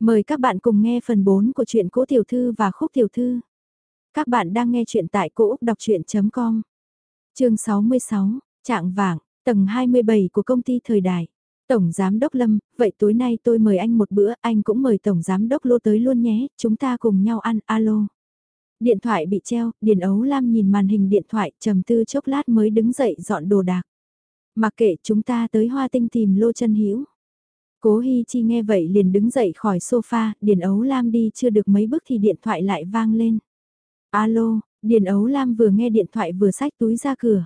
Mời các bạn cùng nghe phần 4 của truyện Cố Tiểu Thư và Khúc Tiểu Thư. Các bạn đang nghe truyện tại cỗ đọc chuyện.com. Trường 66, Trạng Vàng, tầng 27 của công ty thời đại. Tổng Giám Đốc Lâm, vậy tối nay tôi mời anh một bữa, anh cũng mời Tổng Giám Đốc Lô tới luôn nhé, chúng ta cùng nhau ăn, alo. Điện thoại bị treo, Điền Ấu Lam nhìn màn hình điện thoại, trầm tư chốc lát mới đứng dậy dọn đồ đạc. Mặc kệ chúng ta tới Hoa Tinh tìm Lô chân Hữu Cố Hi Chi nghe vậy liền đứng dậy khỏi sofa, Điền Ấu Lam đi chưa được mấy bước thì điện thoại lại vang lên. Alo, Điền Ấu Lam vừa nghe điện thoại vừa xách túi ra cửa.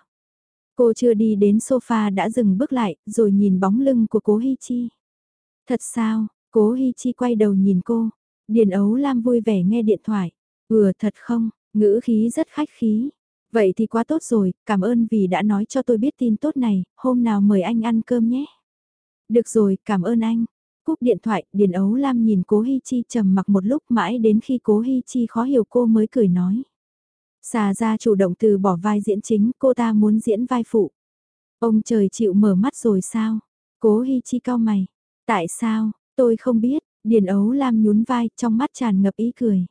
Cô chưa đi đến sofa đã dừng bước lại, rồi nhìn bóng lưng của cố Hi Chi. Thật sao, cố Hi Chi quay đầu nhìn cô. Điền Ấu Lam vui vẻ nghe điện thoại. Vừa thật không, ngữ khí rất khách khí. Vậy thì quá tốt rồi, cảm ơn vì đã nói cho tôi biết tin tốt này, hôm nào mời anh ăn cơm nhé. Được rồi, cảm ơn anh. Cúp điện thoại, Điền Ấu Lam nhìn Cố Hi Chi trầm mặc một lúc mãi đến khi Cố Hi Chi khó hiểu cô mới cười nói. Xà ra chủ động từ bỏ vai diễn chính, cô ta muốn diễn vai phụ. Ông trời chịu mở mắt rồi sao? Cố Hi Chi cau mày. Tại sao? Tôi không biết. Điền Ấu Lam nhún vai, trong mắt tràn ngập ý cười.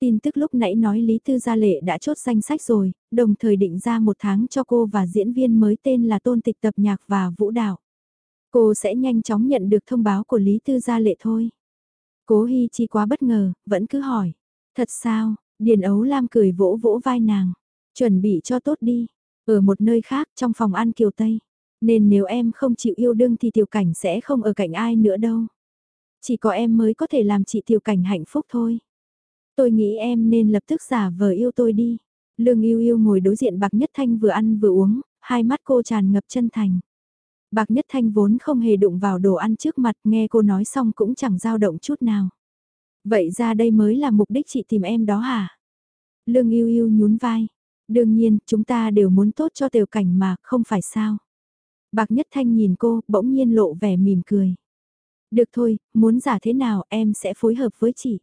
Tin tức lúc nãy nói Lý Tư Gia Lệ đã chốt danh sách rồi, đồng thời định ra một tháng cho cô và diễn viên mới tên là Tôn Tịch Tập Nhạc và Vũ Đạo. Cô sẽ nhanh chóng nhận được thông báo của Lý Tư Gia Lệ thôi. Cố Hi Chi quá bất ngờ, vẫn cứ hỏi. Thật sao, Điền Ấu Lam cười vỗ vỗ vai nàng. Chuẩn bị cho tốt đi. Ở một nơi khác trong phòng ăn Kiều Tây. Nên nếu em không chịu yêu đương thì tiểu cảnh sẽ không ở cạnh ai nữa đâu. Chỉ có em mới có thể làm chị tiểu cảnh hạnh phúc thôi. Tôi nghĩ em nên lập tức giả vờ yêu tôi đi. Lương yêu yêu ngồi đối diện Bạc Nhất Thanh vừa ăn vừa uống, hai mắt cô tràn ngập chân thành. Bạc Nhất Thanh vốn không hề đụng vào đồ ăn trước mặt nghe cô nói xong cũng chẳng dao động chút nào. Vậy ra đây mới là mục đích chị tìm em đó hả? Lương yêu yêu nhún vai. Đương nhiên, chúng ta đều muốn tốt cho tiểu cảnh mà, không phải sao. Bạc Nhất Thanh nhìn cô, bỗng nhiên lộ vẻ mỉm cười. Được thôi, muốn giả thế nào em sẽ phối hợp với chị.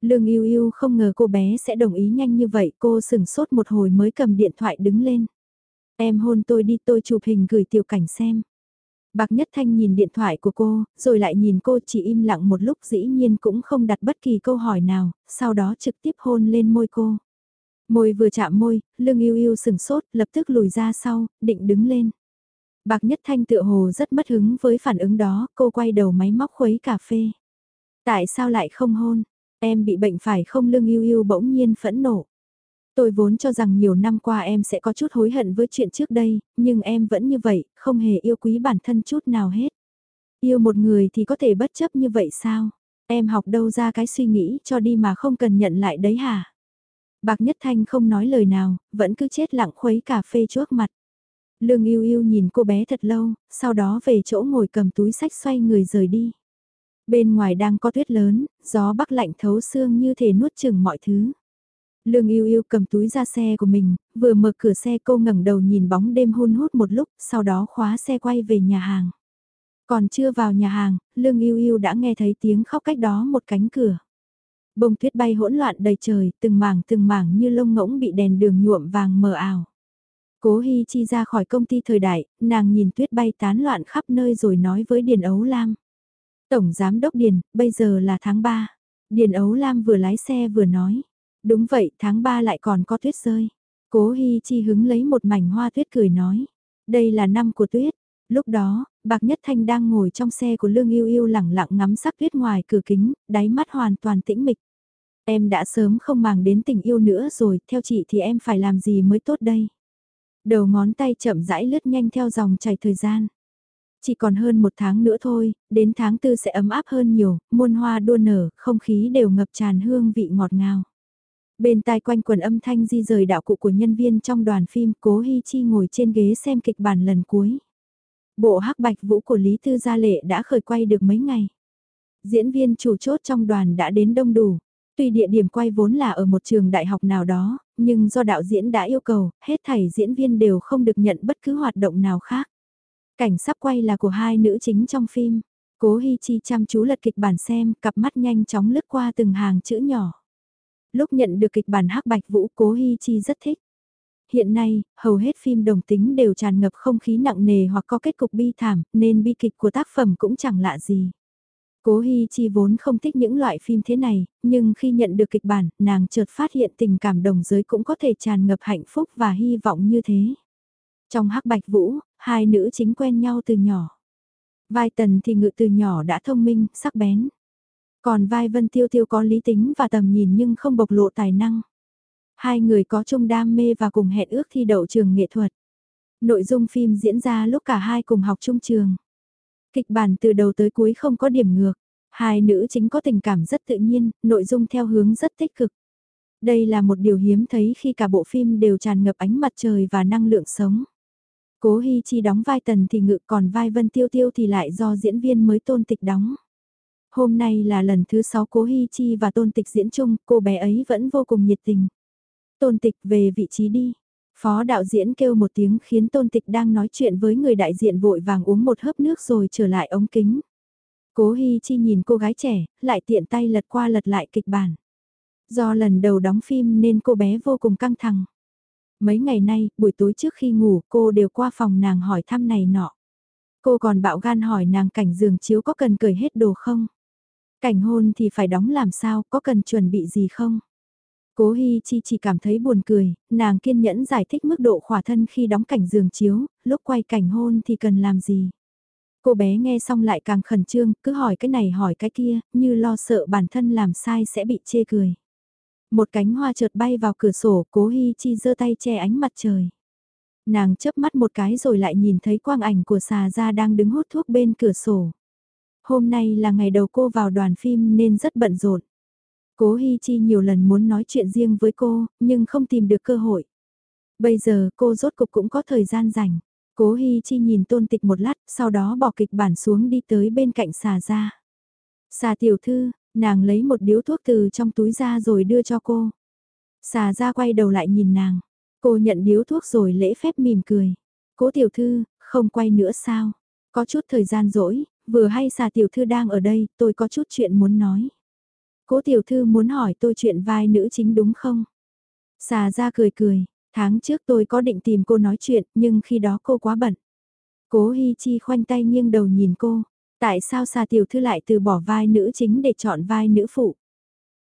Lương yêu yêu không ngờ cô bé sẽ đồng ý nhanh như vậy, cô sừng sốt một hồi mới cầm điện thoại đứng lên. Em hôn tôi đi tôi chụp hình gửi tiểu cảnh xem. Bạc Nhất Thanh nhìn điện thoại của cô, rồi lại nhìn cô chỉ im lặng một lúc dĩ nhiên cũng không đặt bất kỳ câu hỏi nào, sau đó trực tiếp hôn lên môi cô. Môi vừa chạm môi, lưng yêu yêu sừng sốt, lập tức lùi ra sau, định đứng lên. Bạc Nhất Thanh tựa hồ rất mất hứng với phản ứng đó, cô quay đầu máy móc khuấy cà phê. Tại sao lại không hôn? Em bị bệnh phải không lưng yêu yêu bỗng nhiên phẫn nộ. Tôi vốn cho rằng nhiều năm qua em sẽ có chút hối hận với chuyện trước đây, nhưng em vẫn như vậy, không hề yêu quý bản thân chút nào hết. Yêu một người thì có thể bất chấp như vậy sao? Em học đâu ra cái suy nghĩ cho đi mà không cần nhận lại đấy hả? Bạc Nhất Thanh không nói lời nào, vẫn cứ chết lặng khuấy cà phê trước mặt. Lương yêu yêu nhìn cô bé thật lâu, sau đó về chỗ ngồi cầm túi sách xoay người rời đi. Bên ngoài đang có tuyết lớn, gió bắc lạnh thấu xương như thể nuốt chừng mọi thứ. Lương yêu yêu cầm túi ra xe của mình, vừa mở cửa xe cô ngẩng đầu nhìn bóng đêm hôn hút một lúc, sau đó khóa xe quay về nhà hàng. Còn chưa vào nhà hàng, Lương yêu yêu đã nghe thấy tiếng khóc cách đó một cánh cửa. Bông tuyết bay hỗn loạn đầy trời, từng mảng từng mảng như lông ngỗng bị đèn đường nhuộm vàng mờ ảo. Cố Hi Chi ra khỏi công ty thời đại, nàng nhìn tuyết bay tán loạn khắp nơi rồi nói với Điền Ấu Lam. Tổng Giám Đốc Điền, bây giờ là tháng 3. Điền Ấu Lam vừa lái xe vừa nói. Đúng vậy, tháng 3 lại còn có tuyết rơi. Cố Hi Chi hứng lấy một mảnh hoa tuyết cười nói. Đây là năm của tuyết. Lúc đó, Bạc Nhất Thanh đang ngồi trong xe của Lương Yêu Yêu lẳng lặng ngắm sắc tuyết ngoài cửa kính, đáy mắt hoàn toàn tĩnh mịch. Em đã sớm không màng đến tình yêu nữa rồi, theo chị thì em phải làm gì mới tốt đây? Đầu ngón tay chậm rãi lướt nhanh theo dòng chảy thời gian. Chỉ còn hơn một tháng nữa thôi, đến tháng tư sẽ ấm áp hơn nhiều, muôn hoa đua nở, không khí đều ngập tràn hương vị ngọt ngào. Bên tai quanh quần âm thanh di rời đạo cụ của nhân viên trong đoàn phim Cố Hi Chi ngồi trên ghế xem kịch bản lần cuối. Bộ hắc bạch vũ của Lý Tư Gia Lệ đã khởi quay được mấy ngày. Diễn viên chủ chốt trong đoàn đã đến đông đủ. Tuy địa điểm quay vốn là ở một trường đại học nào đó, nhưng do đạo diễn đã yêu cầu, hết thảy diễn viên đều không được nhận bất cứ hoạt động nào khác. Cảnh sắp quay là của hai nữ chính trong phim. Cố Hi Chi chăm chú lật kịch bản xem, cặp mắt nhanh chóng lướt qua từng hàng chữ nhỏ. Lúc nhận được kịch bản hắc bạch vũ Cố Hi Chi rất thích. Hiện nay, hầu hết phim đồng tính đều tràn ngập không khí nặng nề hoặc có kết cục bi thảm, nên bi kịch của tác phẩm cũng chẳng lạ gì. Cố Hi Chi vốn không thích những loại phim thế này, nhưng khi nhận được kịch bản, nàng chợt phát hiện tình cảm đồng giới cũng có thể tràn ngập hạnh phúc và hy vọng như thế. Trong Hắc Bạch Vũ, hai nữ chính quen nhau từ nhỏ. Vai Tần thì ngự từ nhỏ đã thông minh, sắc bén. Còn vai Vân Tiêu Tiêu có lý tính và tầm nhìn nhưng không bộc lộ tài năng. Hai người có chung đam mê và cùng hẹn ước thi đậu trường nghệ thuật. Nội dung phim diễn ra lúc cả hai cùng học chung trường. Kịch bản từ đầu tới cuối không có điểm ngược. Hai nữ chính có tình cảm rất tự nhiên, nội dung theo hướng rất tích cực. Đây là một điều hiếm thấy khi cả bộ phim đều tràn ngập ánh mặt trời và năng lượng sống. Cố Hi Chi đóng vai Tần thì ngự còn vai Vân Tiêu Tiêu thì lại do diễn viên mới tôn tịch đóng. Hôm nay là lần thứ 6 Cố Hi Chi và tôn tịch diễn chung, cô bé ấy vẫn vô cùng nhiệt tình. Tôn tịch về vị trí đi. Phó đạo diễn kêu một tiếng khiến tôn tịch đang nói chuyện với người đại diện vội vàng uống một hớp nước rồi trở lại ống kính. Cố Hi Chi nhìn cô gái trẻ, lại tiện tay lật qua lật lại kịch bản. Do lần đầu đóng phim nên cô bé vô cùng căng thẳng. Mấy ngày nay, buổi tối trước khi ngủ cô đều qua phòng nàng hỏi thăm này nọ. Cô còn bạo gan hỏi nàng cảnh giường chiếu có cần cởi hết đồ không? Cảnh hôn thì phải đóng làm sao, có cần chuẩn bị gì không? Cố Hi Chi chỉ cảm thấy buồn cười, nàng kiên nhẫn giải thích mức độ khỏa thân khi đóng cảnh giường chiếu, lúc quay cảnh hôn thì cần làm gì. Cô bé nghe xong lại càng khẩn trương, cứ hỏi cái này hỏi cái kia, như lo sợ bản thân làm sai sẽ bị chê cười. Một cánh hoa chợt bay vào cửa sổ, cố Hi Chi giơ tay che ánh mặt trời. Nàng chớp mắt một cái rồi lại nhìn thấy quang ảnh của xà gia đang đứng hút thuốc bên cửa sổ. Hôm nay là ngày đầu cô vào đoàn phim nên rất bận rộn. Cố Hi Chi nhiều lần muốn nói chuyện riêng với cô, nhưng không tìm được cơ hội. Bây giờ cô rốt cục cũng có thời gian rảnh. Cố Hi Chi nhìn tôn tịch một lát, sau đó bỏ kịch bản xuống đi tới bên cạnh xà ra. Xà tiểu thư, nàng lấy một điếu thuốc từ trong túi ra rồi đưa cho cô. Xà ra quay đầu lại nhìn nàng. Cô nhận điếu thuốc rồi lễ phép mỉm cười. Cố tiểu thư, không quay nữa sao? Có chút thời gian rỗi, vừa hay xà tiểu thư đang ở đây, tôi có chút chuyện muốn nói. Cố tiểu thư muốn hỏi tôi chuyện vai nữ chính đúng không? Xà ra cười cười, tháng trước tôi có định tìm cô nói chuyện, nhưng khi đó cô quá bận. Cố Hi Chi khoanh tay nghiêng đầu nhìn cô, tại sao xà tiểu thư lại từ bỏ vai nữ chính để chọn vai nữ phụ?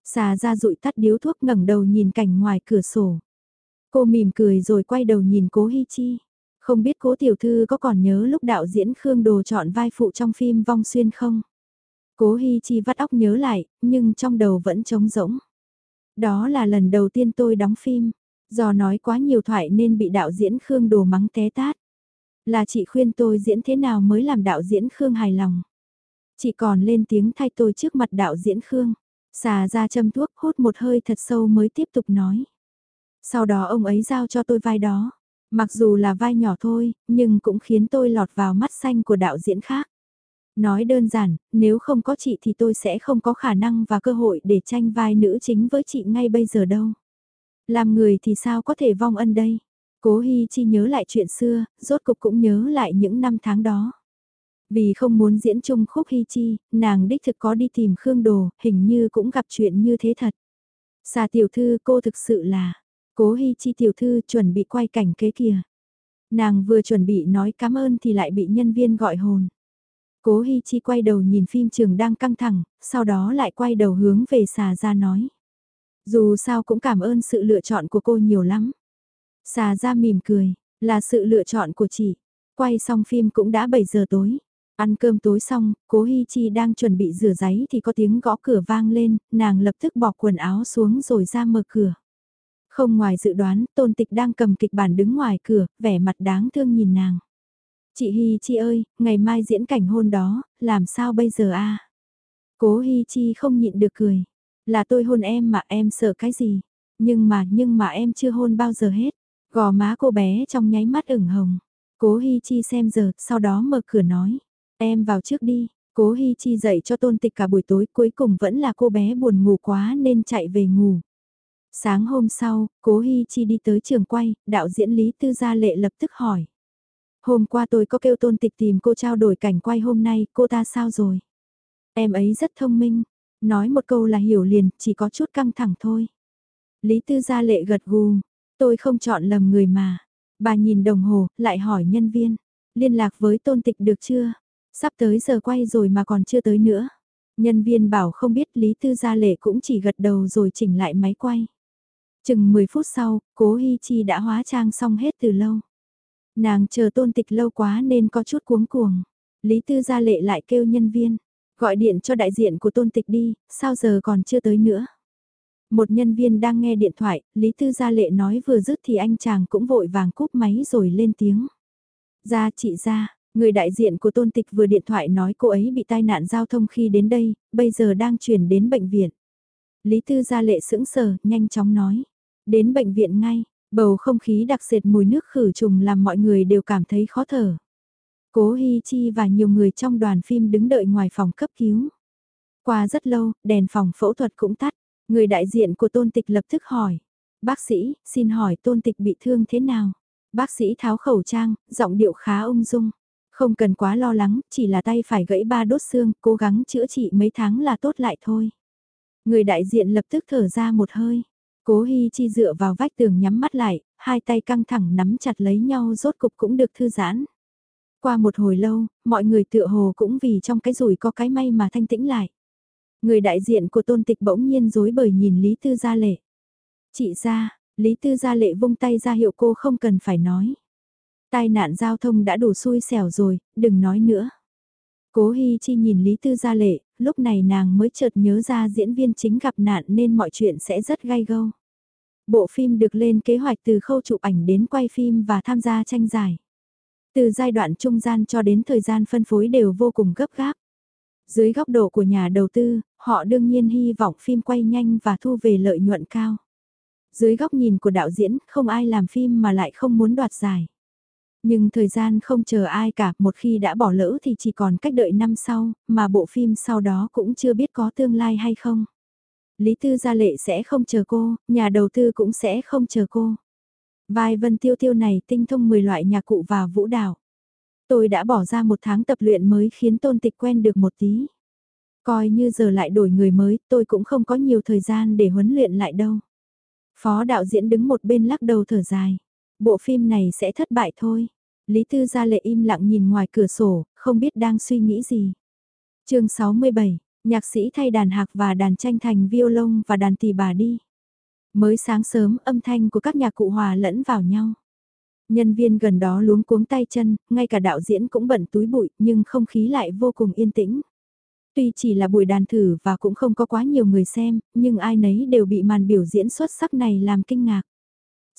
Xà ra rụi tắt điếu thuốc ngẩng đầu nhìn cảnh ngoài cửa sổ. Cô mỉm cười rồi quay đầu nhìn cố Hi Chi. Không biết cố tiểu thư có còn nhớ lúc đạo diễn Khương Đồ chọn vai phụ trong phim Vong Xuyên không? Cố Hi Chi vắt óc nhớ lại, nhưng trong đầu vẫn trống rỗng. Đó là lần đầu tiên tôi đóng phim, do nói quá nhiều thoại nên bị đạo diễn Khương đồ mắng té tát. Là chị khuyên tôi diễn thế nào mới làm đạo diễn Khương hài lòng. Chị còn lên tiếng thay tôi trước mặt đạo diễn Khương. Xà ra châm thuốc hút một hơi thật sâu mới tiếp tục nói. Sau đó ông ấy giao cho tôi vai đó. Mặc dù là vai nhỏ thôi, nhưng cũng khiến tôi lọt vào mắt xanh của đạo diễn khác. Nói đơn giản, nếu không có chị thì tôi sẽ không có khả năng và cơ hội để tranh vai nữ chính với chị ngay bây giờ đâu. Làm người thì sao có thể vong ân đây? Cố Hi Chi nhớ lại chuyện xưa, rốt cục cũng nhớ lại những năm tháng đó. Vì không muốn diễn chung khúc Hi Chi, nàng đích thực có đi tìm Khương Đồ, hình như cũng gặp chuyện như thế thật. Xà tiểu thư cô thực sự là, cố Hi Chi tiểu thư chuẩn bị quay cảnh kế kìa. Nàng vừa chuẩn bị nói cảm ơn thì lại bị nhân viên gọi hồn. Cố Hi Chi quay đầu nhìn phim trường đang căng thẳng, sau đó lại quay đầu hướng về xà ra nói. Dù sao cũng cảm ơn sự lựa chọn của cô nhiều lắm. Xà ra mỉm cười, là sự lựa chọn của chị. Quay xong phim cũng đã 7 giờ tối. Ăn cơm tối xong, cố Hi Chi đang chuẩn bị rửa giấy thì có tiếng gõ cửa vang lên, nàng lập tức bỏ quần áo xuống rồi ra mở cửa. Không ngoài dự đoán, tôn tịch đang cầm kịch bản đứng ngoài cửa, vẻ mặt đáng thương nhìn nàng. Chị Hi Chi ơi, ngày mai diễn cảnh hôn đó, làm sao bây giờ a? Cố Hi Chi không nhịn được cười. Là tôi hôn em mà em sợ cái gì? Nhưng mà, nhưng mà em chưa hôn bao giờ hết. Gò má cô bé trong nháy mắt ửng hồng. Cố Hi Chi xem giờ, sau đó mở cửa nói. Em vào trước đi. Cố Hi Chi dậy cho tôn tịch cả buổi tối cuối cùng vẫn là cô bé buồn ngủ quá nên chạy về ngủ. Sáng hôm sau, Cố Hi Chi đi tới trường quay, đạo diễn Lý Tư Gia Lệ lập tức hỏi. Hôm qua tôi có kêu tôn tịch tìm cô trao đổi cảnh quay hôm nay, cô ta sao rồi? Em ấy rất thông minh, nói một câu là hiểu liền, chỉ có chút căng thẳng thôi. Lý Tư Gia Lệ gật gù, tôi không chọn lầm người mà. Bà nhìn đồng hồ, lại hỏi nhân viên, liên lạc với tôn tịch được chưa? Sắp tới giờ quay rồi mà còn chưa tới nữa. Nhân viên bảo không biết Lý Tư Gia Lệ cũng chỉ gật đầu rồi chỉnh lại máy quay. Chừng 10 phút sau, cố Hi Chi đã hóa trang xong hết từ lâu. Nàng chờ tôn tịch lâu quá nên có chút cuống cuồng. Lý Tư Gia Lệ lại kêu nhân viên, gọi điện cho đại diện của tôn tịch đi, sao giờ còn chưa tới nữa. Một nhân viên đang nghe điện thoại, Lý Tư Gia Lệ nói vừa dứt thì anh chàng cũng vội vàng cúp máy rồi lên tiếng. Ra chị ra, người đại diện của tôn tịch vừa điện thoại nói cô ấy bị tai nạn giao thông khi đến đây, bây giờ đang chuyển đến bệnh viện. Lý Tư Gia Lệ sững sờ, nhanh chóng nói. Đến bệnh viện ngay, bầu không khí đặc sệt mùi nước khử trùng làm mọi người đều cảm thấy khó thở. Cố Hi Chi và nhiều người trong đoàn phim đứng đợi ngoài phòng cấp cứu. Qua rất lâu, đèn phòng phẫu thuật cũng tắt. Người đại diện của tôn tịch lập tức hỏi. Bác sĩ, xin hỏi tôn tịch bị thương thế nào? Bác sĩ tháo khẩu trang, giọng điệu khá ung dung. Không cần quá lo lắng, chỉ là tay phải gãy ba đốt xương, cố gắng chữa trị mấy tháng là tốt lại thôi. Người đại diện lập tức thở ra một hơi. Cố Hi Chi dựa vào vách tường nhắm mắt lại, hai tay căng thẳng nắm chặt lấy nhau rốt cục cũng được thư giãn. Qua một hồi lâu, mọi người tựa hồ cũng vì trong cái rủi có cái may mà thanh tĩnh lại. Người đại diện của tôn tịch bỗng nhiên dối bời nhìn Lý Tư Gia Lệ. Chị ra, Lý Tư Gia Lệ vung tay ra hiệu cô không cần phải nói. Tai nạn giao thông đã đủ xui xẻo rồi, đừng nói nữa. Cố Hi Chi nhìn Lý Tư Gia Lệ, lúc này nàng mới chợt nhớ ra diễn viên chính gặp nạn nên mọi chuyện sẽ rất gay gâu. Bộ phim được lên kế hoạch từ khâu chụp ảnh đến quay phim và tham gia tranh giải. Từ giai đoạn trung gian cho đến thời gian phân phối đều vô cùng gấp gáp. Dưới góc độ của nhà đầu tư, họ đương nhiên hy vọng phim quay nhanh và thu về lợi nhuận cao. Dưới góc nhìn của đạo diễn, không ai làm phim mà lại không muốn đoạt giải. Nhưng thời gian không chờ ai cả, một khi đã bỏ lỡ thì chỉ còn cách đợi năm sau, mà bộ phim sau đó cũng chưa biết có tương lai hay không. Lý Tư Gia Lệ sẽ không chờ cô, nhà đầu tư cũng sẽ không chờ cô. Vai Vân Tiêu Tiêu này tinh thông 10 loại nhạc cụ và vũ đạo. Tôi đã bỏ ra một tháng tập luyện mới khiến tôn tịch quen được một tí. Coi như giờ lại đổi người mới, tôi cũng không có nhiều thời gian để huấn luyện lại đâu. Phó đạo diễn đứng một bên lắc đầu thở dài. Bộ phim này sẽ thất bại thôi. Lý Tư Gia Lệ im lặng nhìn ngoài cửa sổ, không biết đang suy nghĩ gì. chương 67, nhạc sĩ thay đàn hạc và đàn tranh thành violon và đàn tỳ bà đi. Mới sáng sớm âm thanh của các nhạc cụ hòa lẫn vào nhau. Nhân viên gần đó luống cuống tay chân, ngay cả đạo diễn cũng bận túi bụi nhưng không khí lại vô cùng yên tĩnh. Tuy chỉ là buổi đàn thử và cũng không có quá nhiều người xem, nhưng ai nấy đều bị màn biểu diễn xuất sắc này làm kinh ngạc.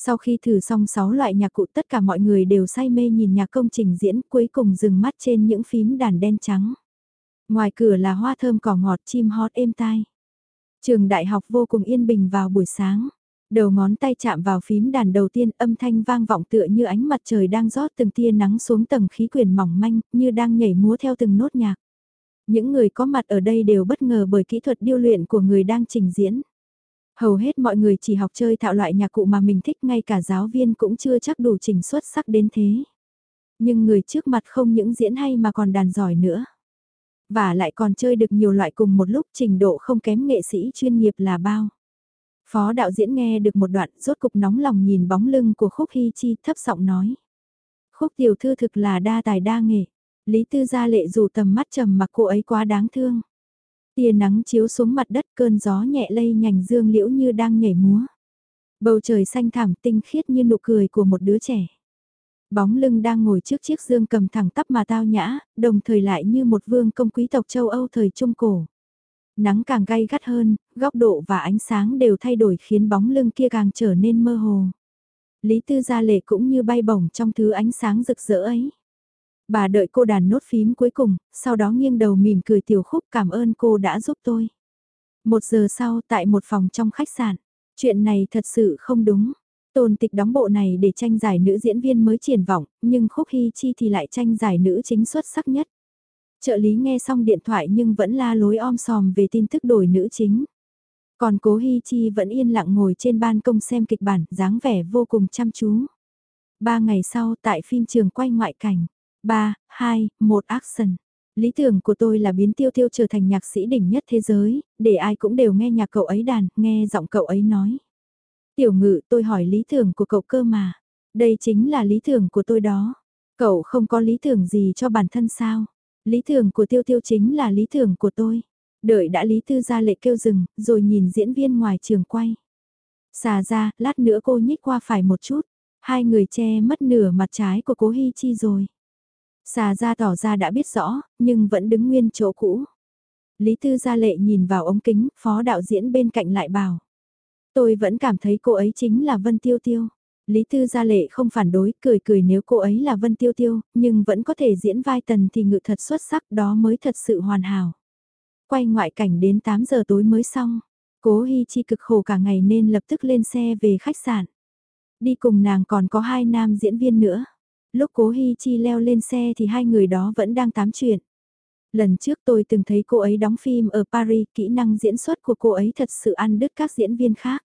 Sau khi thử xong 6 loại nhạc cụ, tất cả mọi người đều say mê nhìn nhạc công trình diễn, cuối cùng dừng mắt trên những phím đàn đen trắng. Ngoài cửa là hoa thơm cỏ ngọt, chim hót êm tai. Trường đại học vô cùng yên bình vào buổi sáng. Đầu ngón tay chạm vào phím đàn đầu tiên, âm thanh vang vọng tựa như ánh mặt trời đang rót từng tia nắng xuống tầng khí quyển mỏng manh, như đang nhảy múa theo từng nốt nhạc. Những người có mặt ở đây đều bất ngờ bởi kỹ thuật điêu luyện của người đang trình diễn. Hầu hết mọi người chỉ học chơi thạo loại nhạc cụ mà mình thích, ngay cả giáo viên cũng chưa chắc đủ trình xuất sắc đến thế. Nhưng người trước mặt không những diễn hay mà còn đàn giỏi nữa. Và lại còn chơi được nhiều loại cùng một lúc, trình độ không kém nghệ sĩ chuyên nghiệp là bao. Phó đạo diễn nghe được một đoạn, rốt cục nóng lòng nhìn bóng lưng của Khúc Hy Chi, thấp giọng nói. Khúc tiểu thư thực là đa tài đa nghệ. Lý Tư Gia Lệ dù tầm mắt trầm mặc cô ấy quá đáng thương. Tia nắng chiếu xuống mặt đất cơn gió nhẹ lây nhành dương liễu như đang nhảy múa. Bầu trời xanh thẳm tinh khiết như nụ cười của một đứa trẻ. Bóng lưng đang ngồi trước chiếc dương cầm thẳng tắp mà tao nhã, đồng thời lại như một vương công quý tộc châu Âu thời Trung Cổ. Nắng càng gay gắt hơn, góc độ và ánh sáng đều thay đổi khiến bóng lưng kia càng trở nên mơ hồ. Lý Tư Gia Lệ cũng như bay bổng trong thứ ánh sáng rực rỡ ấy. Bà đợi cô đàn nốt phím cuối cùng, sau đó nghiêng đầu mỉm cười tiểu khúc cảm ơn cô đã giúp tôi. Một giờ sau tại một phòng trong khách sạn, chuyện này thật sự không đúng. Tôn tịch đóng bộ này để tranh giải nữ diễn viên mới triển vọng, nhưng Khúc Hy Chi thì lại tranh giải nữ chính xuất sắc nhất. Trợ lý nghe xong điện thoại nhưng vẫn la lối om sòm về tin tức đổi nữ chính. Còn cố Hi Chi vẫn yên lặng ngồi trên ban công xem kịch bản, dáng vẻ vô cùng chăm chú. Ba ngày sau tại phim trường quay ngoại cảnh, 3, 2, 1 action. Lý tưởng của tôi là biến tiêu tiêu trở thành nhạc sĩ đỉnh nhất thế giới, để ai cũng đều nghe nhạc cậu ấy đàn, nghe giọng cậu ấy nói. Tiểu ngự tôi hỏi lý tưởng của cậu cơ mà. Đây chính là lý tưởng của tôi đó. Cậu không có lý tưởng gì cho bản thân sao? Lý tưởng của tiêu tiêu chính là lý tưởng của tôi. Đợi đã Lý Tư ra lệ kêu dừng, rồi nhìn diễn viên ngoài trường quay. Xà ra, lát nữa cô nhích qua phải một chút. Hai người che mất nửa mặt trái của cố Hi Chi rồi. Xà ra tỏ ra đã biết rõ, nhưng vẫn đứng nguyên chỗ cũ. Lý Tư Gia Lệ nhìn vào ống kính, phó đạo diễn bên cạnh lại bảo. Tôi vẫn cảm thấy cô ấy chính là Vân Tiêu Tiêu. Lý Tư Gia Lệ không phản đối, cười cười nếu cô ấy là Vân Tiêu Tiêu, nhưng vẫn có thể diễn vai tần thì ngự thật xuất sắc đó mới thật sự hoàn hảo. Quay ngoại cảnh đến 8 giờ tối mới xong. Cố Hi Chi cực khổ cả ngày nên lập tức lên xe về khách sạn. Đi cùng nàng còn có hai nam diễn viên nữa. Lúc Cố Hi Chi leo lên xe thì hai người đó vẫn đang tám chuyện. Lần trước tôi từng thấy cô ấy đóng phim ở Paris, kỹ năng diễn xuất của cô ấy thật sự ăn đứt các diễn viên khác.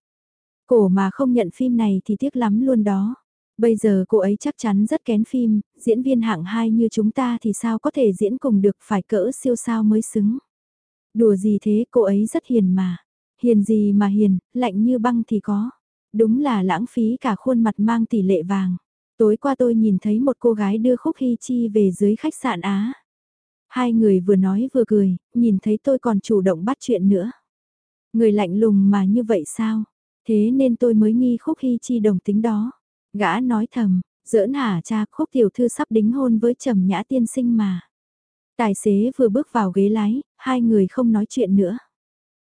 Cổ mà không nhận phim này thì tiếc lắm luôn đó. Bây giờ cô ấy chắc chắn rất kén phim, diễn viên hạng hai như chúng ta thì sao có thể diễn cùng được phải cỡ siêu sao mới xứng. Đùa gì thế cô ấy rất hiền mà. Hiền gì mà hiền, lạnh như băng thì có. Đúng là lãng phí cả khuôn mặt mang tỷ lệ vàng. Tối qua tôi nhìn thấy một cô gái đưa Khúc Hy Chi về dưới khách sạn Á. Hai người vừa nói vừa cười, nhìn thấy tôi còn chủ động bắt chuyện nữa. Người lạnh lùng mà như vậy sao? Thế nên tôi mới nghi Khúc Hy Chi đồng tính đó. Gã nói thầm, giỡn hả cha Khúc Tiểu Thư sắp đính hôn với Trầm Nhã Tiên Sinh mà. Tài xế vừa bước vào ghế lái, hai người không nói chuyện nữa.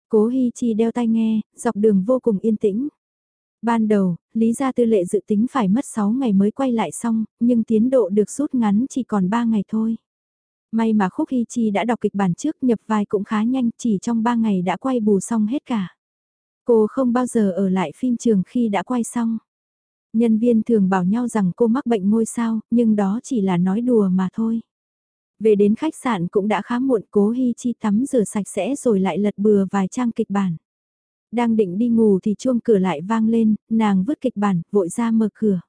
Cố Hi Chi đeo tai nghe, dọc đường vô cùng yên tĩnh. Ban đầu, Lý Gia Tư Lệ dự tính phải mất 6 ngày mới quay lại xong, nhưng tiến độ được rút ngắn chỉ còn 3 ngày thôi. May mà Khúc Hy Chi đã đọc kịch bản trước nhập vai cũng khá nhanh chỉ trong 3 ngày đã quay bù xong hết cả. Cô không bao giờ ở lại phim trường khi đã quay xong. Nhân viên thường bảo nhau rằng cô mắc bệnh ngôi sao, nhưng đó chỉ là nói đùa mà thôi. Về đến khách sạn cũng đã khá muộn cố Hi Chi tắm rửa sạch sẽ rồi lại lật bừa vài trang kịch bản. Đang định đi ngủ thì chuông cửa lại vang lên, nàng vứt kịch bản, vội ra mở cửa.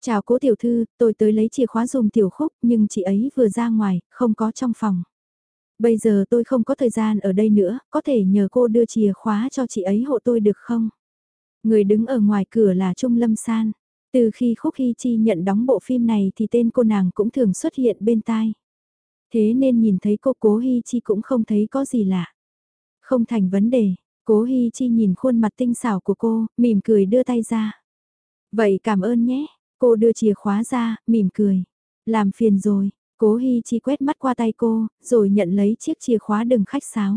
Chào cố tiểu thư, tôi tới lấy chìa khóa dùng tiểu khúc nhưng chị ấy vừa ra ngoài, không có trong phòng. Bây giờ tôi không có thời gian ở đây nữa, có thể nhờ cô đưa chìa khóa cho chị ấy hộ tôi được không? Người đứng ở ngoài cửa là Trung Lâm San. Từ khi Khúc Hy Chi nhận đóng bộ phim này thì tên cô nàng cũng thường xuất hiện bên tai. Thế nên nhìn thấy cô Cố Hy Chi cũng không thấy có gì lạ. Không thành vấn đề, Cố Hi Chi nhìn khuôn mặt tinh xảo của cô, mỉm cười đưa tay ra. Vậy cảm ơn nhé, cô đưa chìa khóa ra, mỉm cười. Làm phiền rồi, Cố Hi Chi quét mắt qua tay cô, rồi nhận lấy chiếc chìa khóa đừng khách sáo.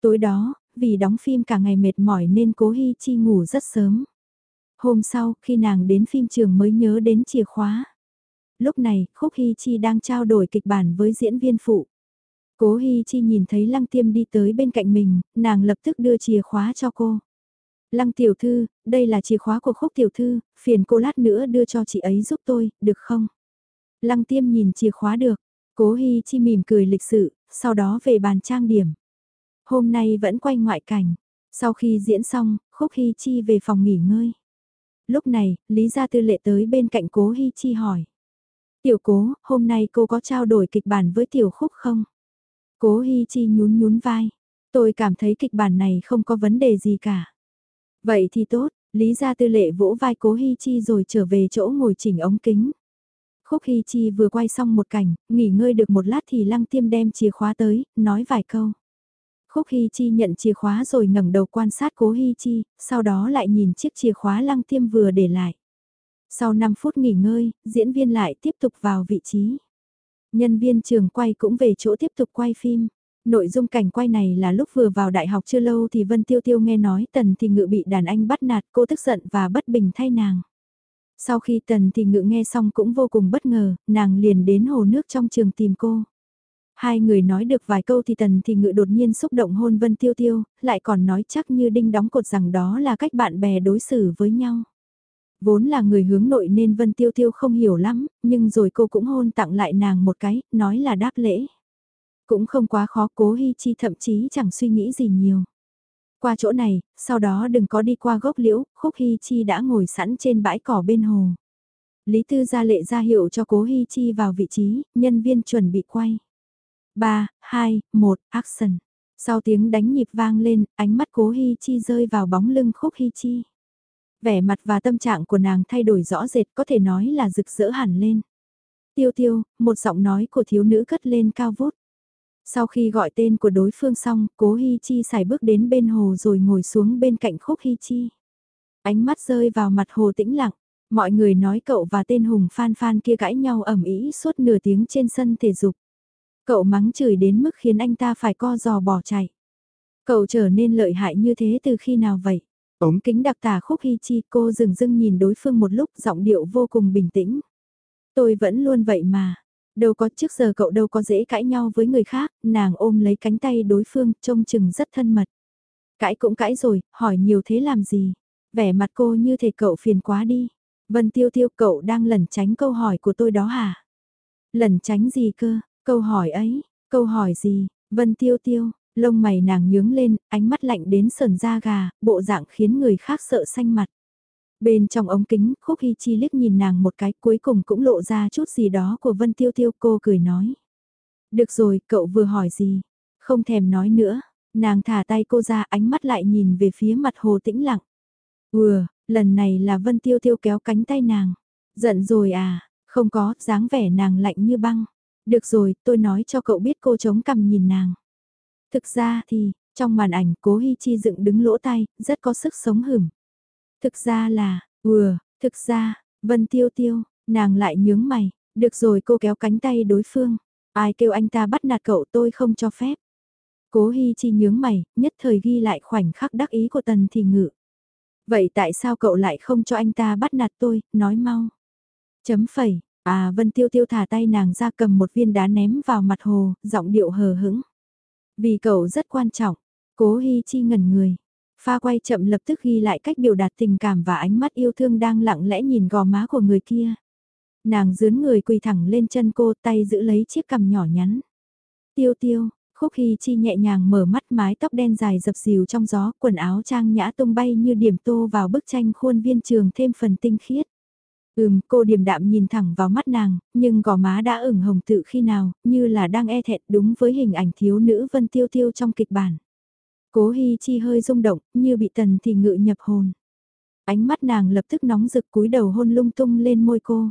Tối đó, vì đóng phim cả ngày mệt mỏi nên Cố Hi Chi ngủ rất sớm. Hôm sau, khi nàng đến phim trường mới nhớ đến chìa khóa. Lúc này, Khúc Hi Chi đang trao đổi kịch bản với diễn viên phụ. Cố Hi Chi nhìn thấy Lăng Tiêm đi tới bên cạnh mình, nàng lập tức đưa chìa khóa cho cô. Lăng tiểu thư, đây là chìa khóa của Khúc tiểu thư, phiền cô lát nữa đưa cho chị ấy giúp tôi, được không? Lăng tiêm nhìn chìa khóa được, cố Hi Chi mỉm cười lịch sự, sau đó về bàn trang điểm. Hôm nay vẫn quay ngoại cảnh, sau khi diễn xong, Khúc Hi Chi về phòng nghỉ ngơi. Lúc này, Lý Gia Tư Lệ tới bên cạnh cố Hi Chi hỏi. Tiểu cố, hôm nay cô có trao đổi kịch bản với Tiểu Khúc không? Cố Hi Chi nhún nhún vai. Tôi cảm thấy kịch bản này không có vấn đề gì cả. Vậy thì tốt, Lý Gia Tư Lệ vỗ vai Cố Hi Chi rồi trở về chỗ ngồi chỉnh ống kính. Khúc Hi Chi vừa quay xong một cảnh, nghỉ ngơi được một lát thì Lăng Tiêm đem chìa khóa tới, nói vài câu. Khúc Hi Chi nhận chìa khóa rồi ngẩng đầu quan sát Cố Hi Chi, sau đó lại nhìn chiếc chìa khóa Lăng Tiêm vừa để lại. Sau 5 phút nghỉ ngơi, diễn viên lại tiếp tục vào vị trí. Nhân viên trường quay cũng về chỗ tiếp tục quay phim. Nội dung cảnh quay này là lúc vừa vào đại học chưa lâu thì Vân Tiêu Tiêu nghe nói Tần thì ngự bị đàn anh bắt nạt cô tức giận và bất bình thay nàng. Sau khi tần thì ngự nghe xong cũng vô cùng bất ngờ, nàng liền đến hồ nước trong trường tìm cô. Hai người nói được vài câu thì tần thì ngự đột nhiên xúc động hôn Vân Tiêu Tiêu, lại còn nói chắc như đinh đóng cột rằng đó là cách bạn bè đối xử với nhau. Vốn là người hướng nội nên Vân Tiêu Tiêu không hiểu lắm, nhưng rồi cô cũng hôn tặng lại nàng một cái, nói là đáp lễ. Cũng không quá khó cố Hi Chi thậm chí chẳng suy nghĩ gì nhiều. Qua chỗ này, sau đó đừng có đi qua gốc liễu, Khúc Hy Chi đã ngồi sẵn trên bãi cỏ bên hồ. Lý Tư ra lệ ra hiệu cho cố Hy Chi vào vị trí, nhân viên chuẩn bị quay. 3, 2, 1, action. Sau tiếng đánh nhịp vang lên, ánh mắt cố Hy Chi rơi vào bóng lưng Khúc Hy Chi. Vẻ mặt và tâm trạng của nàng thay đổi rõ rệt có thể nói là rực rỡ hẳn lên. Tiêu tiêu, một giọng nói của thiếu nữ cất lên cao vút. Sau khi gọi tên của đối phương xong, cố Hi Chi xài bước đến bên hồ rồi ngồi xuống bên cạnh khúc Hi Chi. Ánh mắt rơi vào mặt hồ tĩnh lặng, mọi người nói cậu và tên Hùng Phan Phan kia cãi nhau ẩm ý suốt nửa tiếng trên sân thể dục. Cậu mắng chửi đến mức khiến anh ta phải co giò bỏ chạy. Cậu trở nên lợi hại như thế từ khi nào vậy? Ống kính đặc tả khúc hy Chi cô dừng dưng nhìn đối phương một lúc giọng điệu vô cùng bình tĩnh. Tôi vẫn luôn vậy mà. Đâu có trước giờ cậu đâu có dễ cãi nhau với người khác, nàng ôm lấy cánh tay đối phương trông chừng rất thân mật. Cãi cũng cãi rồi, hỏi nhiều thế làm gì? Vẻ mặt cô như thể cậu phiền quá đi. Vân Tiêu Tiêu cậu đang lẩn tránh câu hỏi của tôi đó hả? Lẩn tránh gì cơ? Câu hỏi ấy, câu hỏi gì? Vân Tiêu Tiêu, lông mày nàng nhướng lên, ánh mắt lạnh đến sờn da gà, bộ dạng khiến người khác sợ xanh mặt. Bên trong ống kính, Khúc Hy Chi liếc nhìn nàng một cái cuối cùng cũng lộ ra chút gì đó của Vân Tiêu Tiêu cô cười nói. Được rồi, cậu vừa hỏi gì? Không thèm nói nữa. Nàng thả tay cô ra ánh mắt lại nhìn về phía mặt hồ tĩnh lặng. Ừa, lần này là Vân Tiêu Tiêu kéo cánh tay nàng. Giận rồi à, không có, dáng vẻ nàng lạnh như băng. Được rồi, tôi nói cho cậu biết cô chống cằm nhìn nàng. Thực ra thì, trong màn ảnh cố Hi Chi dựng đứng lỗ tay, rất có sức sống hửm. Thực ra là, vừa, thực ra, Vân Tiêu Tiêu, nàng lại nhướng mày, được rồi cô kéo cánh tay đối phương. Ai kêu anh ta bắt nạt cậu tôi không cho phép. Cố Hi Chi nhướng mày, nhất thời ghi lại khoảnh khắc đắc ý của Tần Thì Ngự. Vậy tại sao cậu lại không cho anh ta bắt nạt tôi, nói mau. Chấm phẩy, à Vân Tiêu Tiêu thả tay nàng ra cầm một viên đá ném vào mặt hồ, giọng điệu hờ hững. Vì cậu rất quan trọng, cố Hi Chi ngẩn người. Pha quay chậm lập tức ghi lại cách biểu đạt tình cảm và ánh mắt yêu thương đang lặng lẽ nhìn gò má của người kia. Nàng dướn người quỳ thẳng lên chân cô tay giữ lấy chiếc cằm nhỏ nhắn. Tiêu tiêu, Khúc Hy Chi nhẹ nhàng mở mắt mái tóc đen dài dập dìu trong gió, quần áo trang nhã tung bay như điểm tô vào bức tranh khuôn viên trường thêm phần tinh khiết. Ừm, cô điềm đạm nhìn thẳng vào mắt nàng, nhưng gò má đã ửng hồng tự khi nào, như là đang e thẹn đúng với hình ảnh thiếu nữ Vân Tiêu Tiêu trong kịch bản. Cố Hi Chi hơi rung động, như bị tần thì ngự nhập hồn. Ánh mắt nàng lập tức nóng rực cúi đầu hôn lung tung lên môi cô.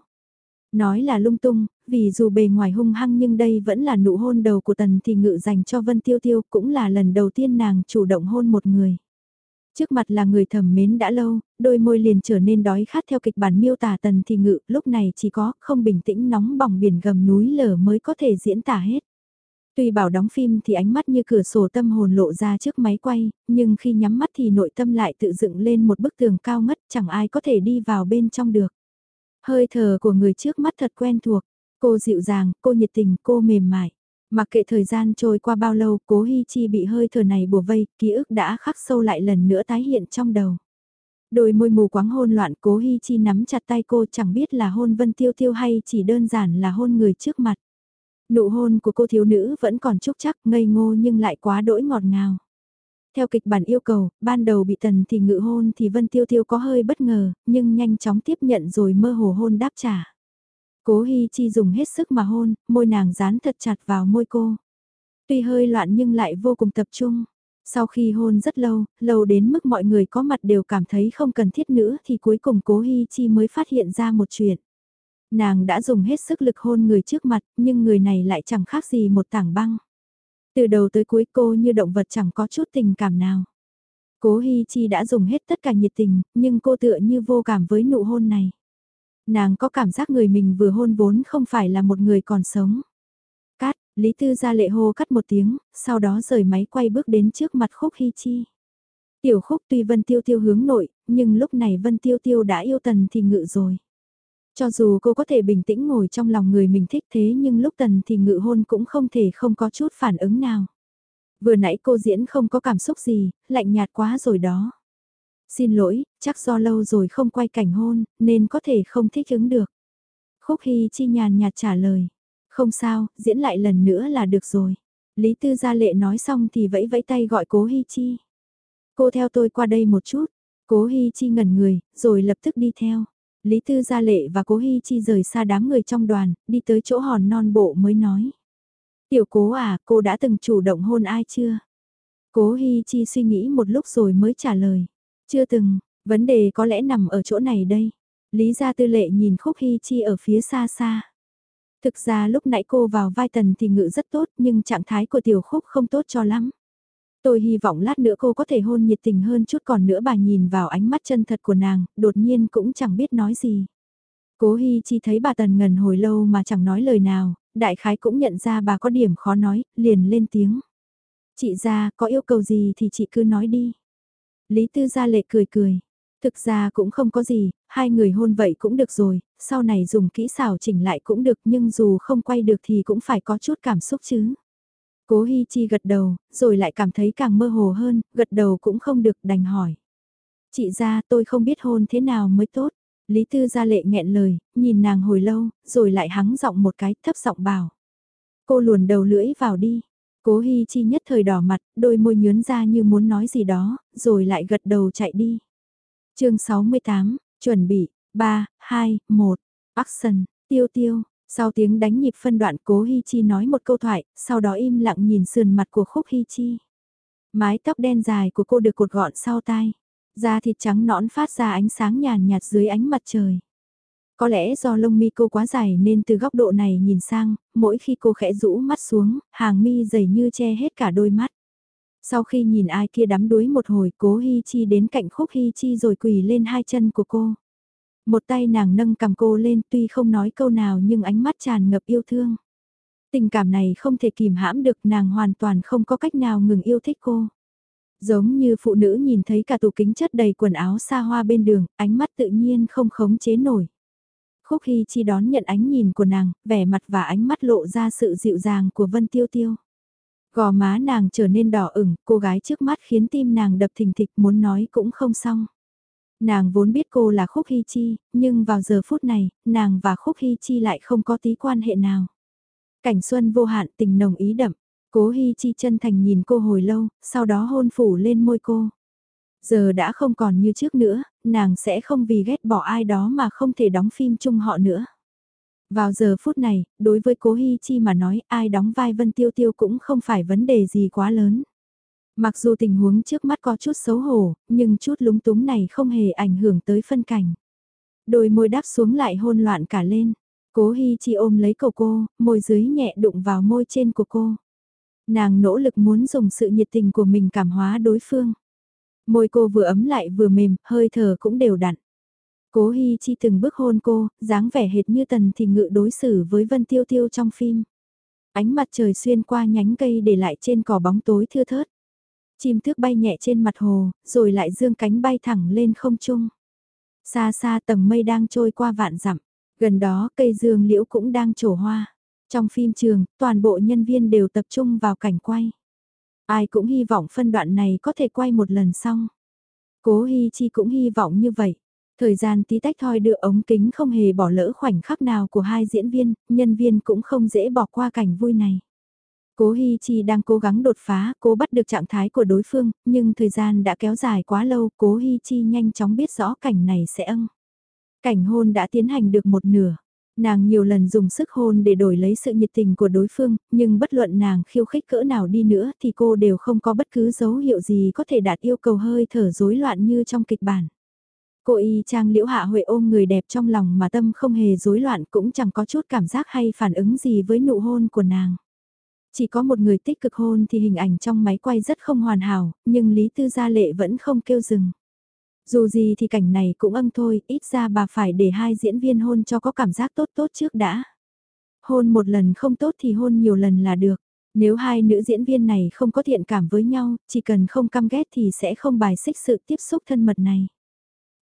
Nói là lung tung, vì dù bề ngoài hung hăng nhưng đây vẫn là nụ hôn đầu của tần thì ngự dành cho Vân Tiêu Tiêu cũng là lần đầu tiên nàng chủ động hôn một người. Trước mặt là người thầm mến đã lâu, đôi môi liền trở nên đói khát theo kịch bản miêu tả tần thì ngự, lúc này chỉ có không bình tĩnh nóng bỏng biển gầm núi lở mới có thể diễn tả hết. Tuy bảo đóng phim thì ánh mắt như cửa sổ tâm hồn lộ ra trước máy quay, nhưng khi nhắm mắt thì nội tâm lại tự dựng lên một bức tường cao ngất chẳng ai có thể đi vào bên trong được. Hơi thở của người trước mắt thật quen thuộc, cô dịu dàng, cô nhiệt tình, cô mềm mại. Mặc kệ thời gian trôi qua bao lâu, cố Hi Chi bị hơi thở này bùa vây, ký ức đã khắc sâu lại lần nữa tái hiện trong đầu. Đôi môi mù quáng hôn loạn cố Hi Chi nắm chặt tay cô chẳng biết là hôn Vân Tiêu Tiêu hay chỉ đơn giản là hôn người trước mặt. Nụ hôn của cô thiếu nữ vẫn còn chúc chắc ngây ngô nhưng lại quá đỗi ngọt ngào. Theo kịch bản yêu cầu, ban đầu bị tần thì ngự hôn thì Vân Tiêu Tiêu có hơi bất ngờ, nhưng nhanh chóng tiếp nhận rồi mơ hồ hôn đáp trả. Cố Hi Chi dùng hết sức mà hôn, môi nàng dán thật chặt vào môi cô. Tuy hơi loạn nhưng lại vô cùng tập trung. Sau khi hôn rất lâu, lâu đến mức mọi người có mặt đều cảm thấy không cần thiết nữa thì cuối cùng cố Hi Chi mới phát hiện ra một chuyện. Nàng đã dùng hết sức lực hôn người trước mặt, nhưng người này lại chẳng khác gì một tảng băng. Từ đầu tới cuối cô như động vật chẳng có chút tình cảm nào. Cố Hi Chi đã dùng hết tất cả nhiệt tình, nhưng cô tựa như vô cảm với nụ hôn này. Nàng có cảm giác người mình vừa hôn vốn không phải là một người còn sống. Cát, Lý Tư ra lệ hô cắt một tiếng, sau đó rời máy quay bước đến trước mặt Khúc Hi Chi. Tiểu Khúc tuy Vân Tiêu Tiêu hướng nội, nhưng lúc này Vân Tiêu Tiêu đã yêu Tần thì ngự rồi. Cho dù cô có thể bình tĩnh ngồi trong lòng người mình thích thế nhưng lúc tần thì ngự hôn cũng không thể không có chút phản ứng nào. Vừa nãy cô diễn không có cảm xúc gì, lạnh nhạt quá rồi đó. Xin lỗi, chắc do lâu rồi không quay cảnh hôn, nên có thể không thích ứng được. Khúc Hy chi nhàn nhạt trả lời. Không sao, diễn lại lần nữa là được rồi. Lý Tư Gia Lệ nói xong thì vẫy vẫy tay gọi cố Hy Chi. Cô theo tôi qua đây một chút. Cố Hy Chi ngẩn người, rồi lập tức đi theo. Lý Tư Gia Lệ và Cố Hi Chi rời xa đám người trong đoàn, đi tới chỗ hòn non bộ mới nói. Tiểu cố à, cô đã từng chủ động hôn ai chưa? Cố Hi Chi suy nghĩ một lúc rồi mới trả lời. Chưa từng, vấn đề có lẽ nằm ở chỗ này đây. Lý Gia Tư Lệ nhìn Khúc hy Chi ở phía xa xa. Thực ra lúc nãy cô vào vai tần thì ngự rất tốt nhưng trạng thái của tiểu khúc không tốt cho lắm. Tôi hy vọng lát nữa cô có thể hôn nhiệt tình hơn chút còn nữa bà nhìn vào ánh mắt chân thật của nàng, đột nhiên cũng chẳng biết nói gì. Cố Hi Chi thấy bà Tần ngần hồi lâu mà chẳng nói lời nào, đại khái cũng nhận ra bà có điểm khó nói, liền lên tiếng. Chị ra, có yêu cầu gì thì chị cứ nói đi. Lý Tư Gia Lệ cười cười. Thực ra cũng không có gì, hai người hôn vậy cũng được rồi, sau này dùng kỹ xảo chỉnh lại cũng được nhưng dù không quay được thì cũng phải có chút cảm xúc chứ. Cố Hi Chi gật đầu, rồi lại cảm thấy càng mơ hồ hơn, gật đầu cũng không được đành hỏi. Chị ra tôi không biết hôn thế nào mới tốt. Lý Tư gia lệ nghẹn lời, nhìn nàng hồi lâu, rồi lại hắng giọng một cái thấp giọng bảo. Cô luồn đầu lưỡi vào đi. Cố Hi Chi nhất thời đỏ mặt, đôi môi nhướn ra như muốn nói gì đó, rồi lại gật đầu chạy đi. chương 68, chuẩn bị, 3, 2, 1, action, tiêu tiêu. Sau tiếng đánh nhịp phân đoạn cố Hi Chi nói một câu thoại, sau đó im lặng nhìn sườn mặt của khúc Hi Chi. Mái tóc đen dài của cô được cột gọn sau tai. Da thịt trắng nõn phát ra ánh sáng nhàn nhạt dưới ánh mặt trời. Có lẽ do lông mi cô quá dài nên từ góc độ này nhìn sang, mỗi khi cô khẽ rũ mắt xuống, hàng mi dày như che hết cả đôi mắt. Sau khi nhìn ai kia đắm đuối một hồi cố Hi Chi đến cạnh khúc Hi Chi rồi quỳ lên hai chân của cô. Một tay nàng nâng cầm cô lên tuy không nói câu nào nhưng ánh mắt tràn ngập yêu thương. Tình cảm này không thể kìm hãm được nàng hoàn toàn không có cách nào ngừng yêu thích cô. Giống như phụ nữ nhìn thấy cả tủ kính chất đầy quần áo xa hoa bên đường, ánh mắt tự nhiên không khống chế nổi. Khúc Hy Chi đón nhận ánh nhìn của nàng, vẻ mặt và ánh mắt lộ ra sự dịu dàng của Vân Tiêu Tiêu. Gò má nàng trở nên đỏ ửng, cô gái trước mắt khiến tim nàng đập thình thịch muốn nói cũng không xong. Nàng vốn biết cô là Khúc Hy Chi, nhưng vào giờ phút này, nàng và Khúc Hy Chi lại không có tí quan hệ nào. Cảnh xuân vô hạn tình nồng ý đậm, Cố Hy Chi chân thành nhìn cô hồi lâu, sau đó hôn phủ lên môi cô. Giờ đã không còn như trước nữa, nàng sẽ không vì ghét bỏ ai đó mà không thể đóng phim chung họ nữa. Vào giờ phút này, đối với Cố Hi Chi mà nói ai đóng vai Vân Tiêu Tiêu cũng không phải vấn đề gì quá lớn. Mặc dù tình huống trước mắt có chút xấu hổ, nhưng chút lúng túng này không hề ảnh hưởng tới phân cảnh. Đôi môi đáp xuống lại hôn loạn cả lên. Cố Hi Chi ôm lấy cầu cô, môi dưới nhẹ đụng vào môi trên của cô. Nàng nỗ lực muốn dùng sự nhiệt tình của mình cảm hóa đối phương. Môi cô vừa ấm lại vừa mềm, hơi thở cũng đều đặn. Cố Hi Chi từng bước hôn cô, dáng vẻ hệt như tần thì ngự đối xử với Vân Tiêu Tiêu trong phim. Ánh mặt trời xuyên qua nhánh cây để lại trên cỏ bóng tối thưa thớt. Chim thước bay nhẹ trên mặt hồ, rồi lại dương cánh bay thẳng lên không trung. Xa xa tầng mây đang trôi qua vạn dặm, gần đó cây dương liễu cũng đang trổ hoa. Trong phim trường, toàn bộ nhân viên đều tập trung vào cảnh quay. Ai cũng hy vọng phân đoạn này có thể quay một lần xong. Cố Hi Chi cũng hy vọng như vậy. Thời gian tí tách thoi đưa ống kính không hề bỏ lỡ khoảnh khắc nào của hai diễn viên, nhân viên cũng không dễ bỏ qua cảnh vui này. Cố Hi Chi đang cố gắng đột phá, cố bắt được trạng thái của đối phương, nhưng thời gian đã kéo dài quá lâu, Cố Hi Chi nhanh chóng biết rõ cảnh này sẽ âng. Cảnh hôn đã tiến hành được một nửa. Nàng nhiều lần dùng sức hôn để đổi lấy sự nhiệt tình của đối phương, nhưng bất luận nàng khiêu khích cỡ nào đi nữa thì cô đều không có bất cứ dấu hiệu gì có thể đạt yêu cầu hơi thở rối loạn như trong kịch bản. Cô y trang liễu hạ huệ ôm người đẹp trong lòng mà tâm không hề rối loạn cũng chẳng có chút cảm giác hay phản ứng gì với nụ hôn của nàng. Chỉ có một người tích cực hôn thì hình ảnh trong máy quay rất không hoàn hảo, nhưng Lý Tư Gia Lệ vẫn không kêu dừng. Dù gì thì cảnh này cũng âm thôi, ít ra bà phải để hai diễn viên hôn cho có cảm giác tốt tốt trước đã. Hôn một lần không tốt thì hôn nhiều lần là được. Nếu hai nữ diễn viên này không có thiện cảm với nhau, chỉ cần không căm ghét thì sẽ không bài xích sự tiếp xúc thân mật này.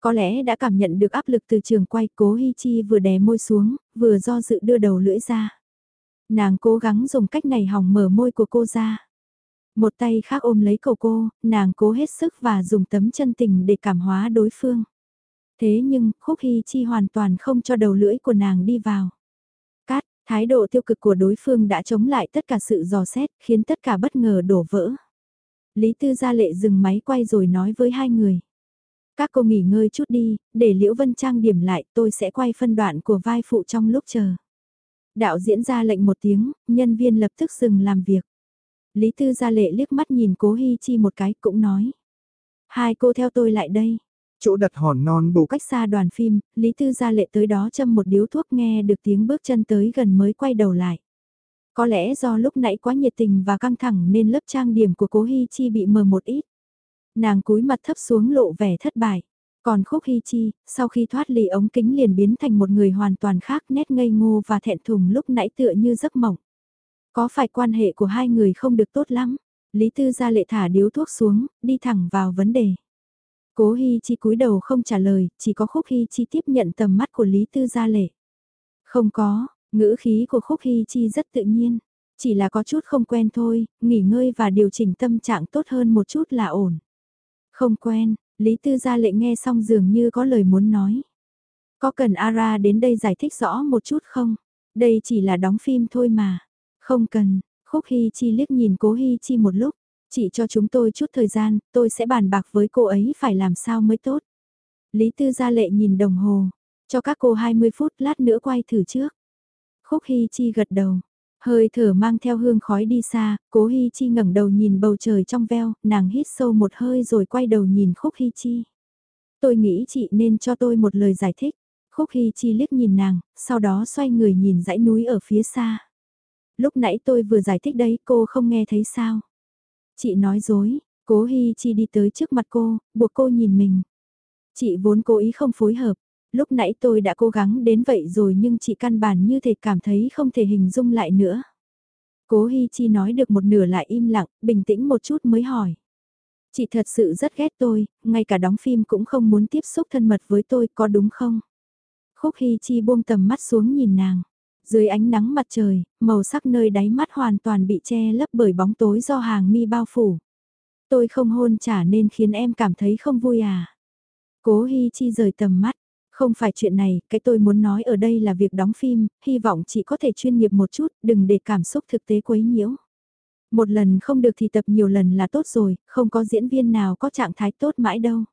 Có lẽ đã cảm nhận được áp lực từ trường quay cố Hi Chi vừa đè môi xuống, vừa do dự đưa đầu lưỡi ra. Nàng cố gắng dùng cách này hỏng mở môi của cô ra. Một tay khác ôm lấy cầu cô, nàng cố hết sức và dùng tấm chân tình để cảm hóa đối phương. Thế nhưng, Khúc Hy Chi hoàn toàn không cho đầu lưỡi của nàng đi vào. Cát, thái độ tiêu cực của đối phương đã chống lại tất cả sự dò xét, khiến tất cả bất ngờ đổ vỡ. Lý Tư Gia Lệ dừng máy quay rồi nói với hai người. Các cô nghỉ ngơi chút đi, để Liễu Vân Trang điểm lại tôi sẽ quay phân đoạn của vai phụ trong lúc chờ. Đạo diễn ra lệnh một tiếng, nhân viên lập tức dừng làm việc. Lý Tư gia lệ liếc mắt nhìn cố Hi Chi một cái cũng nói. Hai cô theo tôi lại đây. Chỗ đặt hòn non bộ cách xa đoàn phim, Lý Tư gia lệ tới đó châm một điếu thuốc nghe được tiếng bước chân tới gần mới quay đầu lại. Có lẽ do lúc nãy quá nhiệt tình và căng thẳng nên lớp trang điểm của cố Hi Chi bị mờ một ít. Nàng cúi mặt thấp xuống lộ vẻ thất bại. Còn Khúc Hi Chi, sau khi thoát ly ống kính liền biến thành một người hoàn toàn khác nét ngây ngô và thẹn thùng lúc nãy tựa như giấc mộng. Có phải quan hệ của hai người không được tốt lắm? Lý Tư gia lệ thả điếu thuốc xuống, đi thẳng vào vấn đề. Cố Hi Chi cúi đầu không trả lời, chỉ có Khúc Hi Chi tiếp nhận tầm mắt của Lý Tư gia lệ. Không có, ngữ khí của Khúc Hi Chi rất tự nhiên. Chỉ là có chút không quen thôi, nghỉ ngơi và điều chỉnh tâm trạng tốt hơn một chút là ổn. Không quen, Lý Tư Gia Lệ nghe xong dường như có lời muốn nói. Có cần Ara đến đây giải thích rõ một chút không? Đây chỉ là đóng phim thôi mà. Không cần, Khúc Hy Chi liếc nhìn Cố Hy Chi một lúc. Chỉ cho chúng tôi chút thời gian, tôi sẽ bàn bạc với cô ấy phải làm sao mới tốt. Lý Tư Gia Lệ nhìn đồng hồ. Cho các cô 20 phút lát nữa quay thử trước. Khúc Hy Chi gật đầu. Hơi thở mang theo hương khói đi xa, cố hy Chi ngẩng đầu nhìn bầu trời trong veo, nàng hít sâu một hơi rồi quay đầu nhìn Khúc hy Chi. Tôi nghĩ chị nên cho tôi một lời giải thích. Khúc hy Chi liếc nhìn nàng, sau đó xoay người nhìn dãy núi ở phía xa. Lúc nãy tôi vừa giải thích đấy cô không nghe thấy sao. Chị nói dối, cố Hi Chi đi tới trước mặt cô, buộc cô nhìn mình. Chị vốn cố ý không phối hợp, lúc nãy tôi đã cố gắng đến vậy rồi nhưng chị căn bản như thể cảm thấy không thể hình dung lại nữa. Cố Hi Chi nói được một nửa lại im lặng, bình tĩnh một chút mới hỏi. Chị thật sự rất ghét tôi, ngay cả đóng phim cũng không muốn tiếp xúc thân mật với tôi, có đúng không? Khúc Hi Chi buông tầm mắt xuống nhìn nàng. Dưới ánh nắng mặt trời, màu sắc nơi đáy mắt hoàn toàn bị che lấp bởi bóng tối do hàng mi bao phủ. Tôi không hôn trả nên khiến em cảm thấy không vui à? Cố Hi Chi rời tầm mắt, không phải chuyện này, cái tôi muốn nói ở đây là việc đóng phim, hy vọng chị có thể chuyên nghiệp một chút, đừng để cảm xúc thực tế quấy nhiễu. Một lần không được thì tập nhiều lần là tốt rồi, không có diễn viên nào có trạng thái tốt mãi đâu.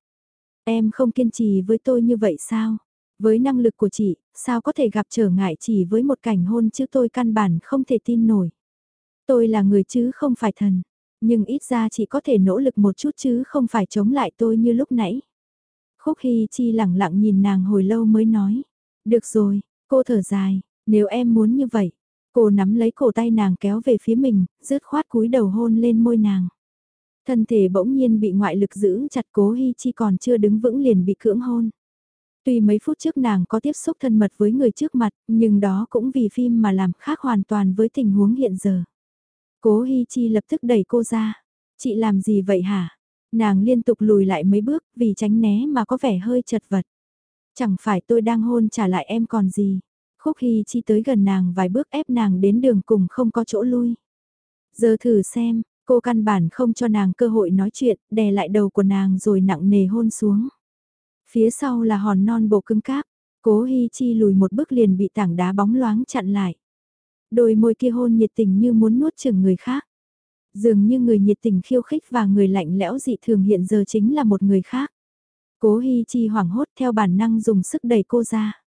Em không kiên trì với tôi như vậy sao? Với năng lực của chị, sao có thể gặp trở ngại chỉ với một cảnh hôn chứ tôi căn bản không thể tin nổi. Tôi là người chứ không phải thần, nhưng ít ra chỉ có thể nỗ lực một chút chứ không phải chống lại tôi như lúc nãy. Khúc Hy Chi lẳng lặng nhìn nàng hồi lâu mới nói. Được rồi, cô thở dài, nếu em muốn như vậy. Cô nắm lấy cổ tay nàng kéo về phía mình, rứt khoát cúi đầu hôn lên môi nàng. Thân thể bỗng nhiên bị ngoại lực giữ chặt cố Hy Chi còn chưa đứng vững liền bị cưỡng hôn. Tuy mấy phút trước nàng có tiếp xúc thân mật với người trước mặt, nhưng đó cũng vì phim mà làm khác hoàn toàn với tình huống hiện giờ. Cố Hi Chi lập tức đẩy cô ra. Chị làm gì vậy hả? Nàng liên tục lùi lại mấy bước vì tránh né mà có vẻ hơi chật vật. Chẳng phải tôi đang hôn trả lại em còn gì. Khúc Hy Chi tới gần nàng vài bước ép nàng đến đường cùng không có chỗ lui. Giờ thử xem, cô căn bản không cho nàng cơ hội nói chuyện, đè lại đầu của nàng rồi nặng nề hôn xuống. Phía sau là hòn non bộ cứng cáp, cố Hi Chi lùi một bước liền bị tảng đá bóng loáng chặn lại. Đôi môi kia hôn nhiệt tình như muốn nuốt chừng người khác. Dường như người nhiệt tình khiêu khích và người lạnh lẽo dị thường hiện giờ chính là một người khác. Cố Hi Chi hoảng hốt theo bản năng dùng sức đẩy cô ra.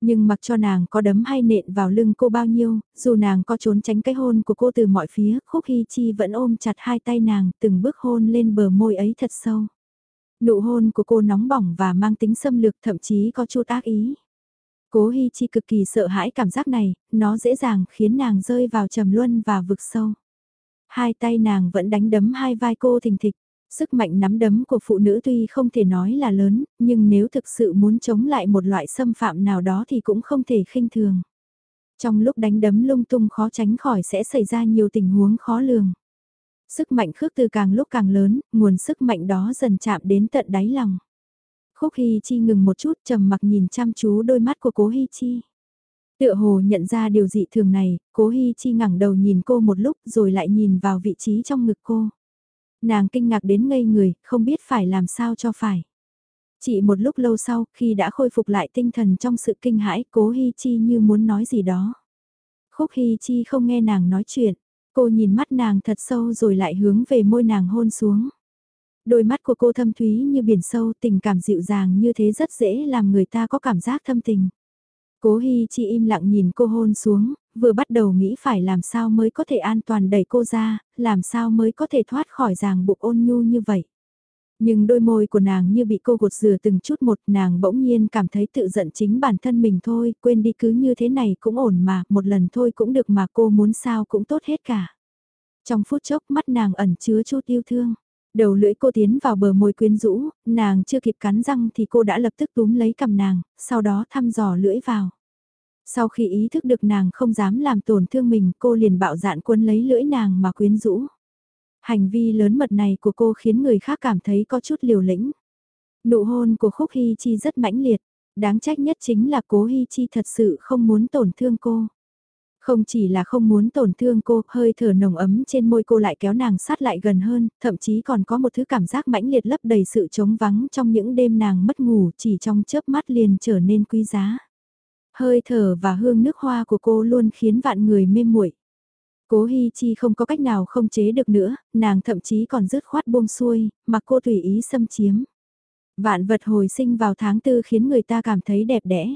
Nhưng mặc cho nàng có đấm hay nện vào lưng cô bao nhiêu, dù nàng có trốn tránh cái hôn của cô từ mọi phía, Khúc Hi Chi vẫn ôm chặt hai tay nàng, từng bước hôn lên bờ môi ấy thật sâu. Nụ hôn của cô nóng bỏng và mang tính xâm lược thậm chí có chút ác ý. Cố Hi Chi cực kỳ sợ hãi cảm giác này, nó dễ dàng khiến nàng rơi vào trầm luân và vực sâu. Hai tay nàng vẫn đánh đấm hai vai cô thình thịch. Sức mạnh nắm đấm của phụ nữ tuy không thể nói là lớn, nhưng nếu thực sự muốn chống lại một loại xâm phạm nào đó thì cũng không thể khinh thường. Trong lúc đánh đấm lung tung khó tránh khỏi sẽ xảy ra nhiều tình huống khó lường. Sức mạnh khước từ càng lúc càng lớn, nguồn sức mạnh đó dần chạm đến tận đáy lòng. Khúc Hy Chi ngừng một chút trầm mặc nhìn chăm chú đôi mắt của cố Hy Chi. Tựa hồ nhận ra điều dị thường này, cố Hy Chi ngẳng đầu nhìn cô một lúc rồi lại nhìn vào vị trí trong ngực cô. Nàng kinh ngạc đến ngây người, không biết phải làm sao cho phải. Chỉ một lúc lâu sau, khi đã khôi phục lại tinh thần trong sự kinh hãi, cố Hi Chi như muốn nói gì đó. Khúc Hi Chi không nghe nàng nói chuyện, cô nhìn mắt nàng thật sâu rồi lại hướng về môi nàng hôn xuống. Đôi mắt của cô thâm thúy như biển sâu, tình cảm dịu dàng như thế rất dễ làm người ta có cảm giác thâm tình. Cố Hi Chi im lặng nhìn cô hôn xuống, vừa bắt đầu nghĩ phải làm sao mới có thể an toàn đẩy cô ra, làm sao mới có thể thoát khỏi ràng buộc ôn nhu như vậy. Nhưng đôi môi của nàng như bị cô gột rửa từng chút một nàng bỗng nhiên cảm thấy tự giận chính bản thân mình thôi, quên đi cứ như thế này cũng ổn mà, một lần thôi cũng được mà cô muốn sao cũng tốt hết cả. Trong phút chốc mắt nàng ẩn chứa chút yêu thương. Đầu lưỡi cô tiến vào bờ môi quyến rũ, nàng chưa kịp cắn răng thì cô đã lập tức túm lấy cầm nàng, sau đó thăm dò lưỡi vào. Sau khi ý thức được nàng không dám làm tổn thương mình cô liền bạo dạn quân lấy lưỡi nàng mà quyến rũ. Hành vi lớn mật này của cô khiến người khác cảm thấy có chút liều lĩnh. Nụ hôn của Khúc Hy Chi rất mãnh liệt, đáng trách nhất chính là cố Hy Chi thật sự không muốn tổn thương cô. Không chỉ là không muốn tổn thương cô, hơi thở nồng ấm trên môi cô lại kéo nàng sát lại gần hơn, thậm chí còn có một thứ cảm giác mãnh liệt lấp đầy sự trống vắng trong những đêm nàng mất ngủ chỉ trong chớp mắt liền trở nên quý giá. Hơi thở và hương nước hoa của cô luôn khiến vạn người mê muội. Cố Hi Chi không có cách nào không chế được nữa, nàng thậm chí còn dứt khoát buông xuôi, mà cô tùy ý xâm chiếm. Vạn vật hồi sinh vào tháng tư khiến người ta cảm thấy đẹp đẽ.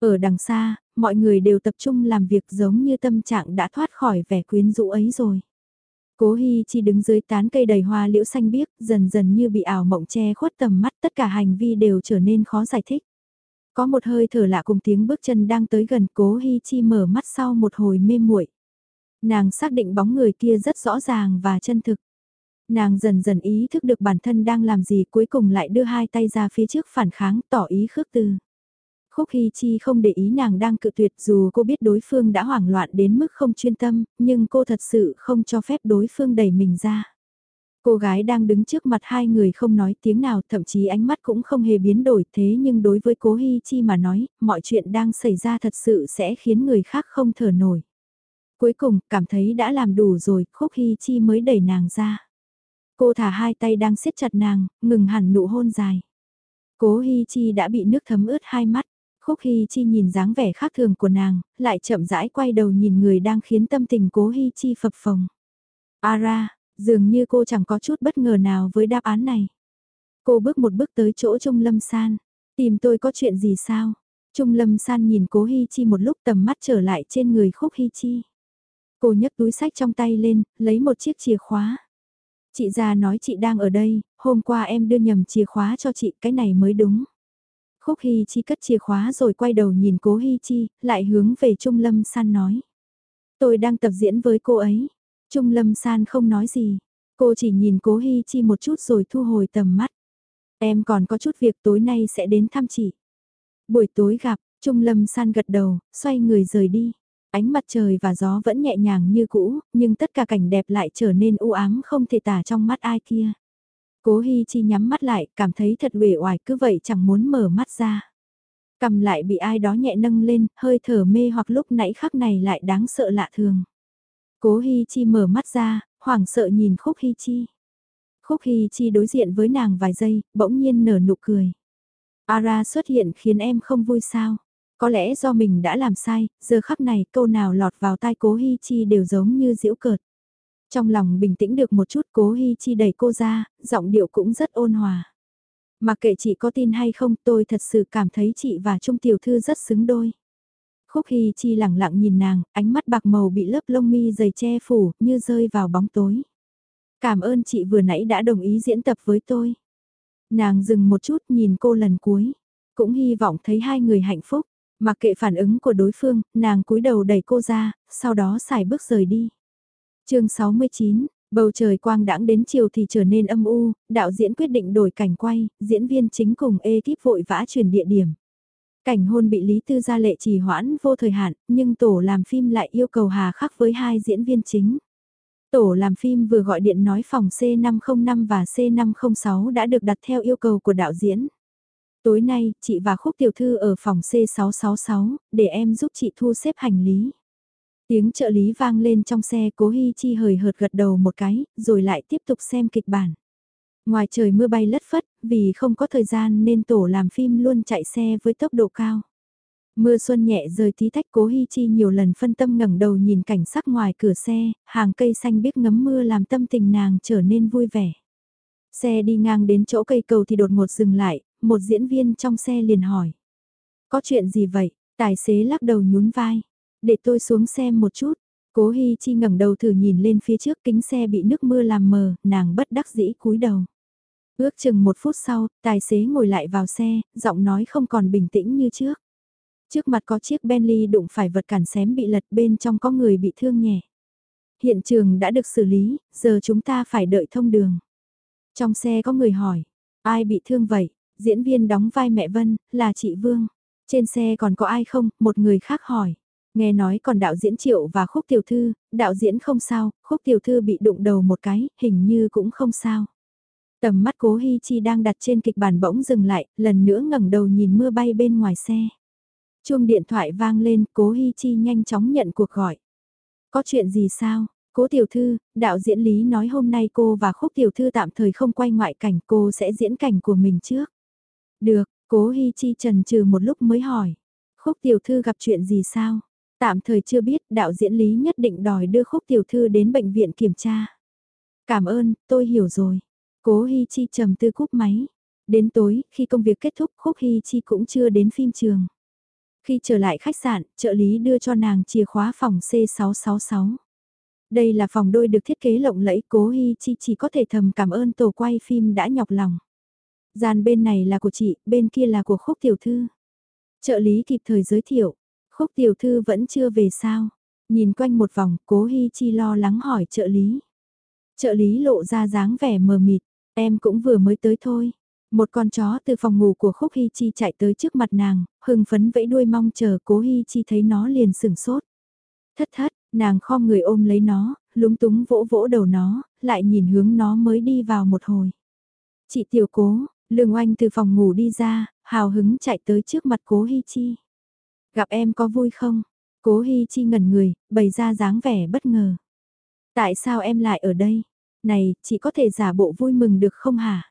Ở đằng xa, mọi người đều tập trung làm việc giống như tâm trạng đã thoát khỏi vẻ quyến rũ ấy rồi. Cố Hi Chi đứng dưới tán cây đầy hoa liễu xanh biếc, dần dần như bị ảo mộng che khuất tầm mắt, tất cả hành vi đều trở nên khó giải thích. Có một hơi thở lạ cùng tiếng bước chân đang tới gần Cố Hi Chi mở mắt sau một hồi mê muội. Nàng xác định bóng người kia rất rõ ràng và chân thực. Nàng dần dần ý thức được bản thân đang làm gì cuối cùng lại đưa hai tay ra phía trước phản kháng tỏ ý khước từ. Khúc Hy Chi không để ý nàng đang cự tuyệt dù cô biết đối phương đã hoảng loạn đến mức không chuyên tâm, nhưng cô thật sự không cho phép đối phương đẩy mình ra. Cô gái đang đứng trước mặt hai người không nói tiếng nào thậm chí ánh mắt cũng không hề biến đổi thế nhưng đối với cố Hy Chi mà nói, mọi chuyện đang xảy ra thật sự sẽ khiến người khác không thở nổi. Cuối cùng, cảm thấy đã làm đủ rồi, Khúc Hy Chi mới đẩy nàng ra. Cô thả hai tay đang siết chặt nàng, ngừng hẳn nụ hôn dài. Cố Hy Chi đã bị nước thấm ướt hai mắt. Khúc Hy Chi nhìn dáng vẻ khác thường của nàng, lại chậm rãi quay đầu nhìn người đang khiến tâm tình Cố Hy Chi phập phồng. Ara, dường như cô chẳng có chút bất ngờ nào với đáp án này. Cô bước một bước tới chỗ Trung Lâm San. Tìm tôi có chuyện gì sao? Trung Lâm San nhìn Cố Hy Chi một lúc tầm mắt trở lại trên người Khúc Hy Chi. Cô nhấc túi sách trong tay lên, lấy một chiếc chìa khóa. Chị già nói chị đang ở đây, hôm qua em đưa nhầm chìa khóa cho chị, cái này mới đúng. Khúc Hy Chi cất chìa khóa rồi quay đầu nhìn cố Hy Chi, lại hướng về Trung Lâm San nói. Tôi đang tập diễn với cô ấy. Trung Lâm San không nói gì. Cô chỉ nhìn cố Hy Chi một chút rồi thu hồi tầm mắt. Em còn có chút việc tối nay sẽ đến thăm chị. Buổi tối gặp, Trung Lâm San gật đầu, xoay người rời đi. Ánh mặt trời và gió vẫn nhẹ nhàng như cũ, nhưng tất cả cảnh đẹp lại trở nên u ám không thể tả trong mắt ai kia. Cố Hi Chi nhắm mắt lại, cảm thấy thật uể oải cứ vậy chẳng muốn mở mắt ra. Cầm lại bị ai đó nhẹ nâng lên, hơi thở mê hoặc lúc nãy khắc này lại đáng sợ lạ thường. Cố Hi Chi mở mắt ra, hoảng sợ nhìn Khúc Hi Chi. Khúc Hi Chi đối diện với nàng vài giây, bỗng nhiên nở nụ cười. Ara xuất hiện khiến em không vui sao? Có lẽ do mình đã làm sai, giờ khắc này câu nào lọt vào tai cố Hi Chi đều giống như diễu cợt. Trong lòng bình tĩnh được một chút cố Hi Chi đẩy cô ra, giọng điệu cũng rất ôn hòa. Mặc kệ chị có tin hay không tôi thật sự cảm thấy chị và Trung Tiểu Thư rất xứng đôi. Khúc Hi Chi lẳng lặng nhìn nàng, ánh mắt bạc màu bị lớp lông mi dày che phủ như rơi vào bóng tối. Cảm ơn chị vừa nãy đã đồng ý diễn tập với tôi. Nàng dừng một chút nhìn cô lần cuối. Cũng hy vọng thấy hai người hạnh phúc. Mặc kệ phản ứng của đối phương, nàng cúi đầu đẩy cô ra, sau đó xài bước rời đi. chương 69, bầu trời quang đãng đến chiều thì trở nên âm u, đạo diễn quyết định đổi cảnh quay, diễn viên chính cùng ekip vội vã chuyển địa điểm. Cảnh hôn bị Lý Tư gia lệ trì hoãn vô thời hạn, nhưng tổ làm phim lại yêu cầu hà khắc với hai diễn viên chính. Tổ làm phim vừa gọi điện nói phòng C505 và C506 đã được đặt theo yêu cầu của đạo diễn. Tối nay, chị và Khúc Tiểu Thư ở phòng C666, để em giúp chị thu xếp hành lý. Tiếng trợ lý vang lên trong xe cố Hi Chi hời hợt gật đầu một cái, rồi lại tiếp tục xem kịch bản. Ngoài trời mưa bay lất phất, vì không có thời gian nên tổ làm phim luôn chạy xe với tốc độ cao. Mưa xuân nhẹ rơi tí tách cố Hi Chi nhiều lần phân tâm ngẩng đầu nhìn cảnh sắc ngoài cửa xe, hàng cây xanh biếc ngấm mưa làm tâm tình nàng trở nên vui vẻ. Xe đi ngang đến chỗ cây cầu thì đột ngột dừng lại, một diễn viên trong xe liền hỏi. Có chuyện gì vậy? Tài xế lắc đầu nhún vai. Để tôi xuống xem một chút. Cố Hi Chi ngẩng đầu thử nhìn lên phía trước kính xe bị nước mưa làm mờ, nàng bất đắc dĩ cúi đầu. Ước chừng một phút sau, tài xế ngồi lại vào xe, giọng nói không còn bình tĩnh như trước. Trước mặt có chiếc Bentley đụng phải vật cản xém bị lật bên trong có người bị thương nhẹ. Hiện trường đã được xử lý, giờ chúng ta phải đợi thông đường. Trong xe có người hỏi, ai bị thương vậy? Diễn viên đóng vai mẹ Vân, là chị Vương. Trên xe còn có ai không? Một người khác hỏi. Nghe nói còn đạo diễn Triệu và Khúc Tiểu Thư, đạo diễn không sao, Khúc Tiểu Thư bị đụng đầu một cái, hình như cũng không sao. Tầm mắt cố Hi Chi đang đặt trên kịch bản bỗng dừng lại, lần nữa ngẩng đầu nhìn mưa bay bên ngoài xe. Chuông điện thoại vang lên, cố Hi Chi nhanh chóng nhận cuộc gọi. Có chuyện gì sao? Cố tiểu thư, đạo diễn Lý nói hôm nay cô và khúc tiểu thư tạm thời không quay ngoại cảnh cô sẽ diễn cảnh của mình trước. Được, cố Hi Chi trần trừ một lúc mới hỏi. Khúc tiểu thư gặp chuyện gì sao? Tạm thời chưa biết, đạo diễn Lý nhất định đòi đưa khúc tiểu thư đến bệnh viện kiểm tra. Cảm ơn, tôi hiểu rồi. Cố Hi Chi trầm tư cúp máy. Đến tối, khi công việc kết thúc Khúc Hi Chi cũng chưa đến phim trường. Khi trở lại khách sạn, trợ lý đưa cho nàng chìa khóa phòng C666. Đây là phòng đôi được thiết kế lộng lẫy cố Hi Chi chỉ có thể thầm cảm ơn tổ quay phim đã nhọc lòng. Gian bên này là của chị, bên kia là của khúc tiểu thư. Trợ lý kịp thời giới thiệu, khúc tiểu thư vẫn chưa về sao. Nhìn quanh một vòng, cố Hi Chi lo lắng hỏi trợ lý. Trợ lý lộ ra dáng vẻ mờ mịt, em cũng vừa mới tới thôi. Một con chó từ phòng ngủ của Khúc Hi Chi chạy tới trước mặt nàng, hưng phấn vẫy đuôi mong chờ cố Hi Chi thấy nó liền sừng sốt. Thất thất, nàng khom người ôm lấy nó, lúng túng vỗ vỗ đầu nó, lại nhìn hướng nó mới đi vào một hồi. Chị tiểu cố, lương oanh từ phòng ngủ đi ra, hào hứng chạy tới trước mặt cố Hi Chi. Gặp em có vui không? Cố Hi Chi ngẩn người, bày ra dáng vẻ bất ngờ. Tại sao em lại ở đây? Này, chị có thể giả bộ vui mừng được không hả?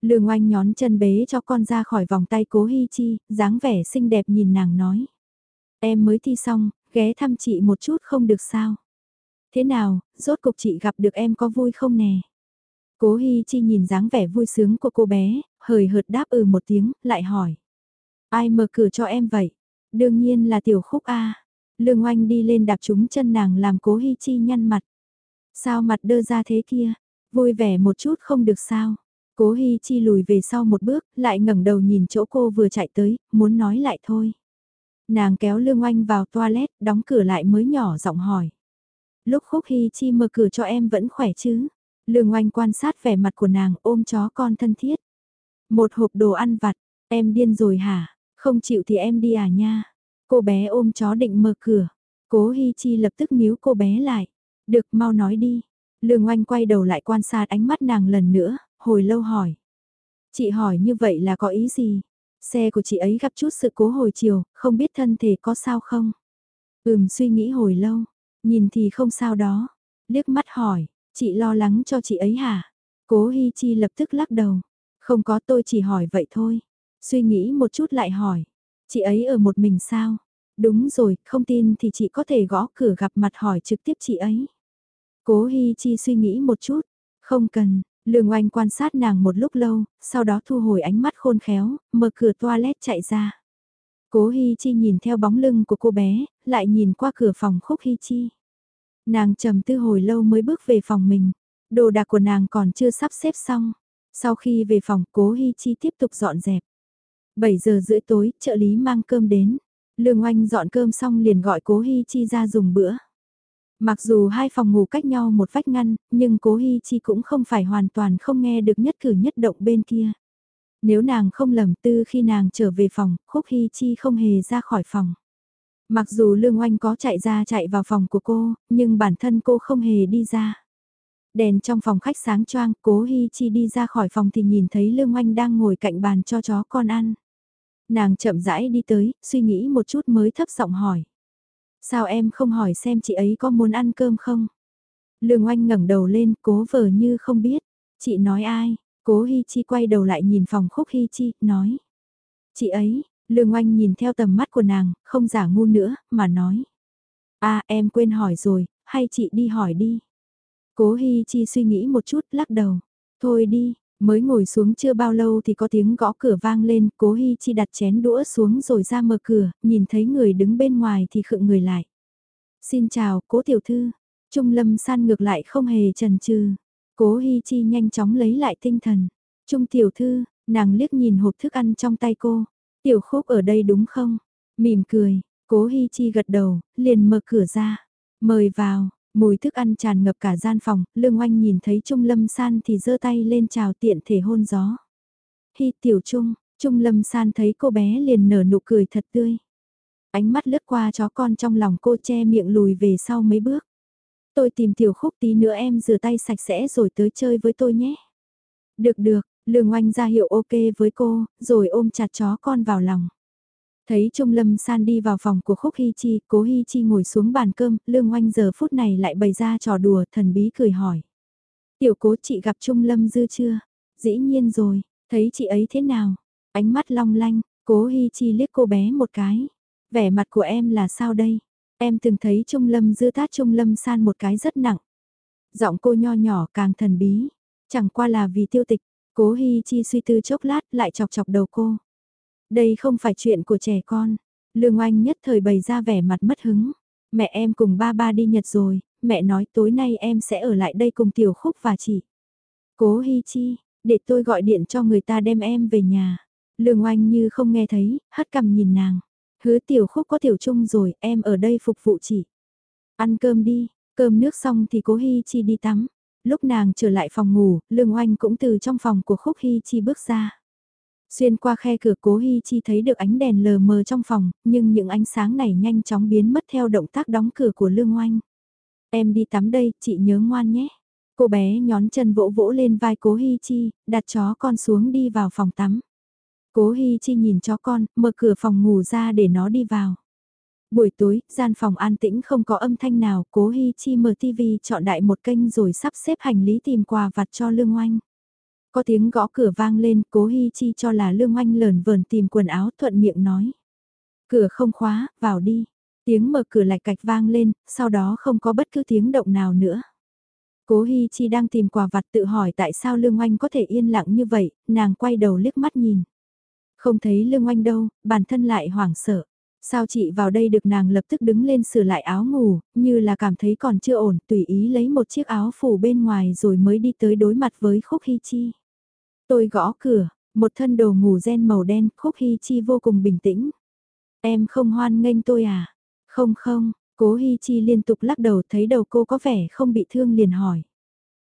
Lương oanh nhón chân bế cho con ra khỏi vòng tay cố Hi Chi, dáng vẻ xinh đẹp nhìn nàng nói. Em mới thi xong, ghé thăm chị một chút không được sao? Thế nào, rốt cục chị gặp được em có vui không nè? Cố Hi Chi nhìn dáng vẻ vui sướng của cô bé, hời hợt đáp ừ một tiếng, lại hỏi. Ai mở cửa cho em vậy? Đương nhiên là tiểu khúc A. Lương oanh đi lên đạp trúng chân nàng làm cố Hi Chi nhăn mặt. Sao mặt đơ ra thế kia? Vui vẻ một chút không được sao? Cố Hi Chi lùi về sau một bước, lại ngẩng đầu nhìn chỗ cô vừa chạy tới, muốn nói lại thôi. Nàng kéo Lương Oanh vào toilet, đóng cửa lại mới nhỏ giọng hỏi. Lúc Khúc Hi Chi mở cửa cho em vẫn khỏe chứ? Lương Oanh quan sát vẻ mặt của nàng ôm chó con thân thiết. Một hộp đồ ăn vặt, em điên rồi hả? Không chịu thì em đi à nha? Cô bé ôm chó định mở cửa. Cố Hi Chi lập tức níu cô bé lại. Được mau nói đi. Lương Oanh quay đầu lại quan sát ánh mắt nàng lần nữa, hồi lâu hỏi. Chị hỏi như vậy là có ý gì? Xe của chị ấy gặp chút sự cố hồi chiều, không biết thân thể có sao không? Ừm suy nghĩ hồi lâu, nhìn thì không sao đó. Liếc mắt hỏi, chị lo lắng cho chị ấy hả? Cố Hi Chi lập tức lắc đầu. Không có tôi chỉ hỏi vậy thôi. Suy nghĩ một chút lại hỏi. Chị ấy ở một mình sao? Đúng rồi, không tin thì chị có thể gõ cửa gặp mặt hỏi trực tiếp chị ấy. Cố Hi Chi suy nghĩ một chút. Không cần, Lương oanh quan sát nàng một lúc lâu, sau đó thu hồi ánh mắt khôn khéo, mở cửa toilet chạy ra. Cố Hi Chi nhìn theo bóng lưng của cô bé, lại nhìn qua cửa phòng khúc Hi Chi. Nàng trầm tư hồi lâu mới bước về phòng mình. Đồ đạc của nàng còn chưa sắp xếp xong. Sau khi về phòng, cố Hi Chi tiếp tục dọn dẹp. 7 giờ rưỡi tối, trợ lý mang cơm đến. Lương oanh dọn cơm xong liền gọi cố Hi Chi ra dùng bữa. Mặc dù hai phòng ngủ cách nhau một vách ngăn, nhưng cố Hi Chi cũng không phải hoàn toàn không nghe được nhất cử nhất động bên kia. Nếu nàng không lầm tư khi nàng trở về phòng, Khúc Hi Chi không hề ra khỏi phòng. Mặc dù Lương Oanh có chạy ra chạy vào phòng của cô, nhưng bản thân cô không hề đi ra. Đèn trong phòng khách sáng choang, cố Hi Chi đi ra khỏi phòng thì nhìn thấy Lương Oanh đang ngồi cạnh bàn cho chó con ăn. Nàng chậm rãi đi tới, suy nghĩ một chút mới thấp giọng hỏi. Sao em không hỏi xem chị ấy có muốn ăn cơm không? Lương oanh ngẩng đầu lên, cố vờ như không biết. Chị nói ai? Cố Hi Chi quay đầu lại nhìn phòng khúc Hi Chi, nói. Chị ấy, Lương oanh nhìn theo tầm mắt của nàng, không giả ngu nữa, mà nói. À em quên hỏi rồi, hay chị đi hỏi đi. Cố Hi Chi suy nghĩ một chút, lắc đầu. Thôi đi, mới ngồi xuống chưa bao lâu thì có tiếng gõ cửa vang lên, cố Hi Chi đặt chén đũa xuống rồi ra mở cửa, nhìn thấy người đứng bên ngoài thì khựng người lại. Xin chào, cố tiểu thư. Trung Lâm San ngược lại không hề chần chừ. Cố Hi Chi nhanh chóng lấy lại tinh thần. Trung tiểu thư, nàng liếc nhìn hộp thức ăn trong tay cô. Tiểu khúc ở đây đúng không? Mỉm cười, cố Hi Chi gật đầu, liền mở cửa ra. Mời vào, mùi thức ăn tràn ngập cả gian phòng, lương oanh nhìn thấy Trung Lâm San thì giơ tay lên chào tiện thể hôn gió. Hi tiểu Trung, Trung Lâm San thấy cô bé liền nở nụ cười thật tươi. Ánh mắt lướt qua chó con trong lòng cô che miệng lùi về sau mấy bước. Tôi tìm tiểu khúc tí nữa em rửa tay sạch sẽ rồi tới chơi với tôi nhé. Được được, lương oanh ra hiệu ok với cô, rồi ôm chặt chó con vào lòng. Thấy Trung Lâm San đi vào phòng của Khúc Hy Chi, cố Hy Chi ngồi xuống bàn cơm, Lương Oanh giờ phút này lại bày ra trò đùa thần bí cười hỏi. Tiểu cố chị gặp Trung Lâm Dư chưa? Dĩ nhiên rồi, thấy chị ấy thế nào? Ánh mắt long lanh, cố Hy Chi liếc cô bé một cái. Vẻ mặt của em là sao đây? Em từng thấy Trung Lâm Dư tát Trung Lâm San một cái rất nặng. Giọng cô nho nhỏ càng thần bí, chẳng qua là vì tiêu tịch. Cố Hi Chi suy tư chốc lát lại chọc chọc đầu cô. Đây không phải chuyện của trẻ con. Lương Oanh nhất thời bày ra vẻ mặt mất hứng. Mẹ em cùng ba ba đi Nhật rồi, mẹ nói tối nay em sẽ ở lại đây cùng Tiểu Khúc và chị. Cố Hi Chi, để tôi gọi điện cho người ta đem em về nhà. Lương Oanh như không nghe thấy, hất cằm nhìn nàng. Hứa Tiểu Khúc có Tiểu Trung rồi, em ở đây phục vụ chị. Ăn cơm đi, cơm nước xong thì cố Hi Chi đi tắm. Lúc nàng trở lại phòng ngủ, Lương Oanh cũng từ trong phòng của Khúc Hi Chi bước ra. Xuyên qua khe cửa cố Hi Chi thấy được ánh đèn lờ mờ trong phòng, nhưng những ánh sáng này nhanh chóng biến mất theo động tác đóng cửa của Lương Oanh. Em đi tắm đây, chị nhớ ngoan nhé. Cô bé nhón chân vỗ vỗ lên vai cố Hi Chi, đặt chó con xuống đi vào phòng tắm. Cố Hi Chi nhìn chó con, mở cửa phòng ngủ ra để nó đi vào. Buổi tối, gian phòng an tĩnh không có âm thanh nào, cố Hi Chi mở TV chọn đại một kênh rồi sắp xếp hành lý tìm quà vặt cho Lương Oanh. Có tiếng gõ cửa vang lên, cố Hi Chi cho là Lương Oanh lờn vờn tìm quần áo thuận miệng nói. Cửa không khóa, vào đi. Tiếng mở cửa lạch cạch vang lên, sau đó không có bất cứ tiếng động nào nữa. Cố Hi Chi đang tìm quà vặt tự hỏi tại sao Lương Oanh có thể yên lặng như vậy, nàng quay đầu liếc mắt nhìn. Không thấy Lương Oanh đâu, bản thân lại hoảng sợ. Sao chị vào đây được nàng lập tức đứng lên sửa lại áo ngủ, như là cảm thấy còn chưa ổn, tùy ý lấy một chiếc áo phủ bên ngoài rồi mới đi tới đối mặt với Khúc hy Chi. Tôi gõ cửa, một thân đồ ngủ ren màu đen, Khúc Hy Chi vô cùng bình tĩnh. Em không hoan nghênh tôi à? Không không, cố Hy Chi liên tục lắc đầu thấy đầu cô có vẻ không bị thương liền hỏi.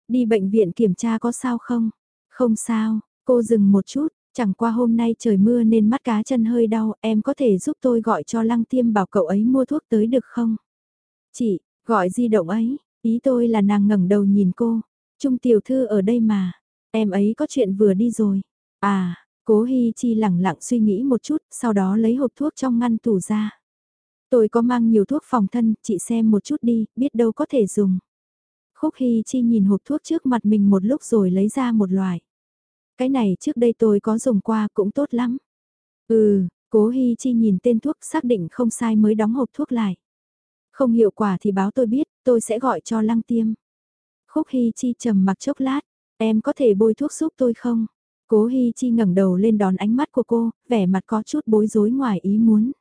Đi bệnh viện kiểm tra có sao không? Không sao, cô dừng một chút, chẳng qua hôm nay trời mưa nên mắt cá chân hơi đau, em có thể giúp tôi gọi cho lăng tiêm bảo cậu ấy mua thuốc tới được không? Chị, gọi di động ấy, ý tôi là nàng ngẩng đầu nhìn cô, Trung tiểu thư ở đây mà. Em ấy có chuyện vừa đi rồi. À, cố Hi Chi lẳng lặng suy nghĩ một chút, sau đó lấy hộp thuốc trong ngăn tủ ra. Tôi có mang nhiều thuốc phòng thân, chị xem một chút đi, biết đâu có thể dùng. Khúc Hi Chi nhìn hộp thuốc trước mặt mình một lúc rồi lấy ra một loại. Cái này trước đây tôi có dùng qua cũng tốt lắm. Ừ, cố Hi Chi nhìn tên thuốc xác định không sai mới đóng hộp thuốc lại. Không hiệu quả thì báo tôi biết, tôi sẽ gọi cho lăng tiêm. Khúc Hi Chi trầm mặc chốc lát, Em có thể bôi thuốc giúp tôi không? Cố Hi Chi ngẩng đầu lên đón ánh mắt của cô, vẻ mặt có chút bối rối ngoài ý muốn.